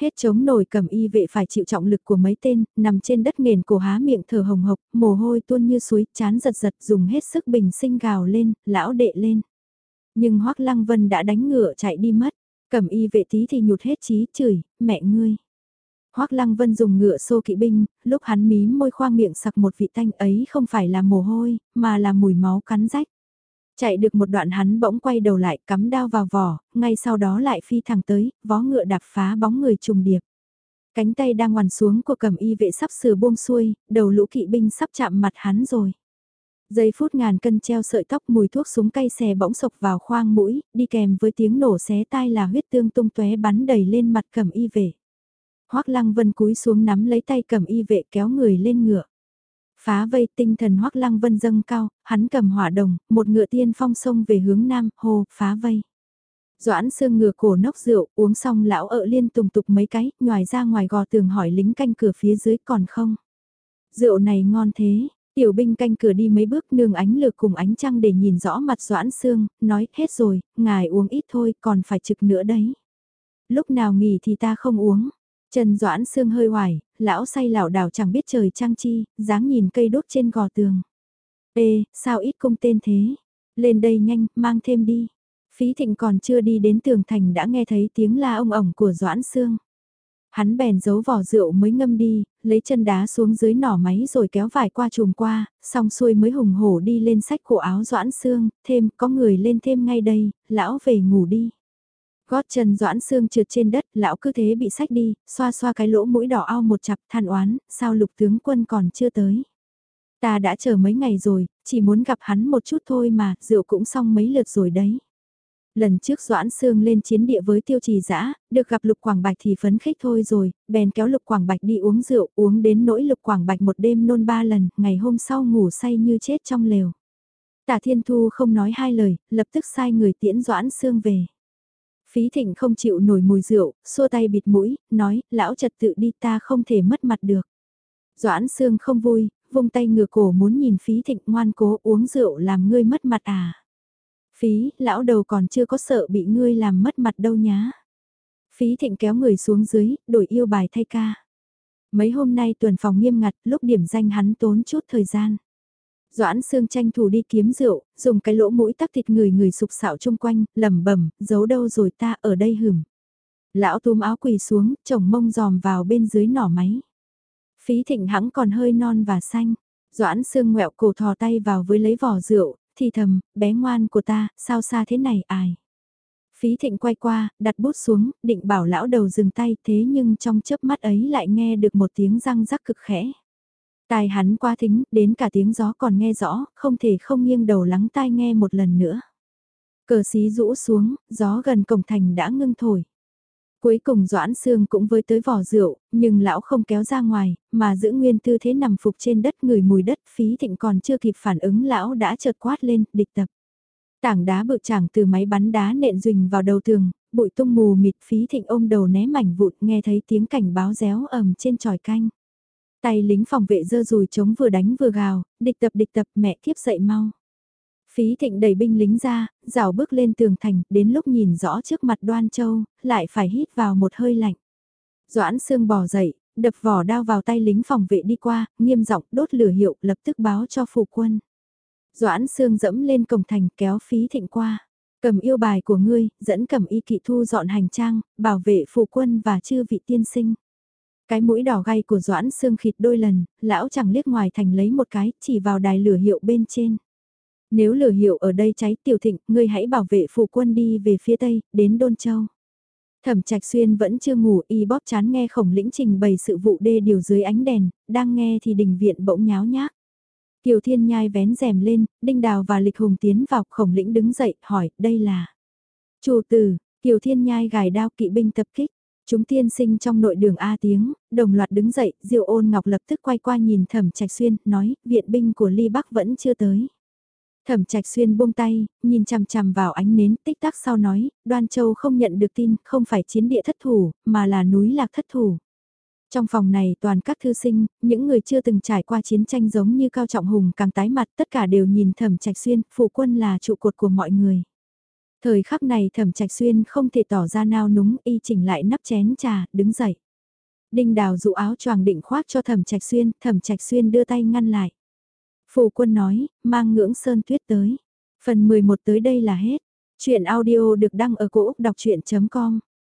Hết chống nổi cầm y vệ phải chịu trọng lực của mấy tên, nằm trên đất nghền cổ há miệng thở hồng hộc, mồ hôi tuôn như suối, chán giật giật dùng hết sức bình sinh gào lên, lão đệ lên. Nhưng hoắc Lăng Vân đã đánh ngựa chạy đi mất, cầm y vệ tí thì nhụt hết chí chửi, mẹ ngươi. Hoắc Lăng Vân dùng ngựa xô kỵ binh, lúc hắn mí môi khoang miệng sặc một vị thanh ấy không phải là mồ hôi, mà là mùi máu cắn rách. Chạy được một đoạn hắn bỗng quay đầu lại cắm đao vào vỏ, ngay sau đó lại phi thẳng tới, vó ngựa đạp phá bóng người trùng điệp. Cánh tay đang ngoằn xuống của cầm y vệ sắp sửa buông xuôi, đầu lũ kỵ binh sắp chạm mặt hắn rồi. Giây phút ngàn cân treo sợi tóc mùi thuốc súng cay xè bỗng sộc vào khoang mũi, đi kèm với tiếng nổ xé tai là huyết tương tung tóe bắn đầy lên mặt cầm y vệ. Hoắc Lăng Vân cúi xuống nắm lấy tay cầm y vệ kéo người lên ngựa. Phá vây tinh thần Hoắc Lăng Vân dâng cao, hắn cầm hỏa đồng, một ngựa tiên phong sông về hướng nam, hồ, phá vây. Doãn sương ngựa cổ nốc rượu, uống xong lão ợ liên tùng tục mấy cái, nhòi ra ngoài gò tường hỏi lính canh cửa phía dưới còn không. Rượu này ngon thế, tiểu binh canh cửa đi mấy bước nương ánh lược cùng ánh trăng để nhìn rõ mặt Doãn sương, nói hết rồi, ngài uống ít thôi, còn phải trực nữa đấy. Lúc nào nghỉ thì ta không uống. Trần Doãn Sương hơi hoài, lão say lảo đảo chẳng biết trời trăng chi, dáng nhìn cây đốt trên gò tường. Ê, sao ít công tên thế? Lên đây nhanh, mang thêm đi. Phí thịnh còn chưa đi đến tường thành đã nghe thấy tiếng la ông ổng của Doãn Sương. Hắn bèn giấu vỏ rượu mới ngâm đi, lấy chân đá xuống dưới nỏ máy rồi kéo vải qua chùm qua, xong xuôi mới hùng hổ đi lên sách cổ áo Doãn Sương, thêm có người lên thêm ngay đây, lão về ngủ đi. Gót chân doãn xương trượt trên đất, lão cứ thế bị sách đi, xoa xoa cái lỗ mũi đỏ ao một chặp than oán, sao lục tướng quân còn chưa tới. Ta đã chờ mấy ngày rồi, chỉ muốn gặp hắn một chút thôi mà, rượu cũng xong mấy lượt rồi đấy. Lần trước Doãn Sương lên chiến địa với tiêu trì dã được gặp Lục Quảng Bạch thì phấn khích thôi rồi, bèn kéo Lục Quảng Bạch đi uống rượu, uống đến nỗi Lục Quảng Bạch một đêm nôn ba lần, ngày hôm sau ngủ say như chết trong lều. Tả Thiên Thu không nói hai lời, lập tức sai người tiễn Doãn Sương về. Phí thịnh không chịu nổi mùi rượu, xua tay bịt mũi, nói, lão trật tự đi ta không thể mất mặt được. Doãn Sương không vui, vung tay ngửa cổ muốn nhìn phí thịnh ngoan cố uống rượu làm ngươi mất mặt à. Phí, lão đầu còn chưa có sợ bị ngươi làm mất mặt đâu nhá. Phí thịnh kéo người xuống dưới, đổi yêu bài thay ca. Mấy hôm nay tuần phòng nghiêm ngặt, lúc điểm danh hắn tốn chút thời gian. Doãn Sương tranh thủ đi kiếm rượu, dùng cái lỗ mũi tắc thịt người người sục sạo chung quanh, lẩm bẩm, giấu đâu rồi ta ở đây hửm. Lão túm áo quỳ xuống, chồng mông giòm vào bên dưới nỏ máy. Phí thịnh hãng còn hơi non và xanh. Doãn Sương ngoẹo cổ thò tay vào với lấy vỏ rượu, thì thầm, bé ngoan của ta, sao xa thế này ai. Phí thịnh quay qua, đặt bút xuống, định bảo lão đầu dừng tay thế nhưng trong chớp mắt ấy lại nghe được một tiếng răng rắc cực khẽ. Tai hắn qua thính, đến cả tiếng gió còn nghe rõ, không thể không nghiêng đầu lắng tai nghe một lần nữa. Cờ xí rũ xuống, gió gần cổng thành đã ngưng thổi. Cuối cùng Doãn Sương cũng với tới vỏ rượu, nhưng lão không kéo ra ngoài, mà giữ nguyên tư thế nằm phục trên đất người mùi đất phí thịnh còn chưa kịp phản ứng lão đã chợt quát lên, địch tập. Tảng đá bự chẳng từ máy bắn đá nện rình vào đầu tường, bụi tung mù mịt phí thịnh ôm đầu né mảnh vụt nghe thấy tiếng cảnh báo réo ầm trên tròi canh. Tay lính phòng vệ dơ rùi chống vừa đánh vừa gào, địch tập địch tập mẹ kiếp dậy mau. Phí thịnh đẩy binh lính ra, rào bước lên tường thành, đến lúc nhìn rõ trước mặt đoan châu, lại phải hít vào một hơi lạnh. Doãn xương bò dậy, đập vỏ đao vào tay lính phòng vệ đi qua, nghiêm giọng đốt lửa hiệu lập tức báo cho phủ quân. Doãn xương dẫm lên cổng thành kéo phí thịnh qua. Cầm yêu bài của ngươi, dẫn cầm y kỵ thu dọn hành trang, bảo vệ phủ quân và chư vị tiên sinh. Cái mũi đỏ gay của Doãn sương khịt đôi lần, lão chẳng liếc ngoài thành lấy một cái, chỉ vào đài lửa hiệu bên trên. Nếu lửa hiệu ở đây cháy tiểu thịnh, ngươi hãy bảo vệ phụ quân đi về phía tây, đến Đôn Châu. Thẩm Trạch Xuyên vẫn chưa ngủ y bóp chán nghe khổng lĩnh trình bày sự vụ đê điều dưới ánh đèn, đang nghe thì đình viện bỗng nháo nhác. Kiều Thiên Nhai vén rèm lên, Đinh Đào và Lịch Hùng tiến vào, khổng lĩnh đứng dậy, hỏi, đây là... Chủ tử, Kiều Thiên Nhai gài đao kỵ binh tập kích. Chúng tiên sinh trong nội đường A tiếng, đồng loạt đứng dậy, Diệu ôn ngọc lập tức quay qua nhìn thẩm trạch xuyên, nói, viện binh của Ly Bắc vẫn chưa tới. Thẩm trạch xuyên buông tay, nhìn chằm chằm vào ánh nến, tích tắc sau nói, đoan châu không nhận được tin, không phải chiến địa thất thủ, mà là núi lạc thất thủ. Trong phòng này toàn các thư sinh, những người chưa từng trải qua chiến tranh giống như Cao Trọng Hùng càng tái mặt tất cả đều nhìn thẩm trạch xuyên, phụ quân là trụ cột của mọi người. Thời khắc này thẩm trạch xuyên không thể tỏ ra nao núng y chỉnh lại nắp chén trà, đứng dậy. Đinh đào dụ áo choàng định khoác cho thẩm trạch xuyên, thẩm trạch xuyên đưa tay ngăn lại. Phù quân nói, mang ngưỡng sơn tuyết tới. Phần 11 tới đây là hết. Chuyện audio được đăng ở cổ Úc đọc chuyện.com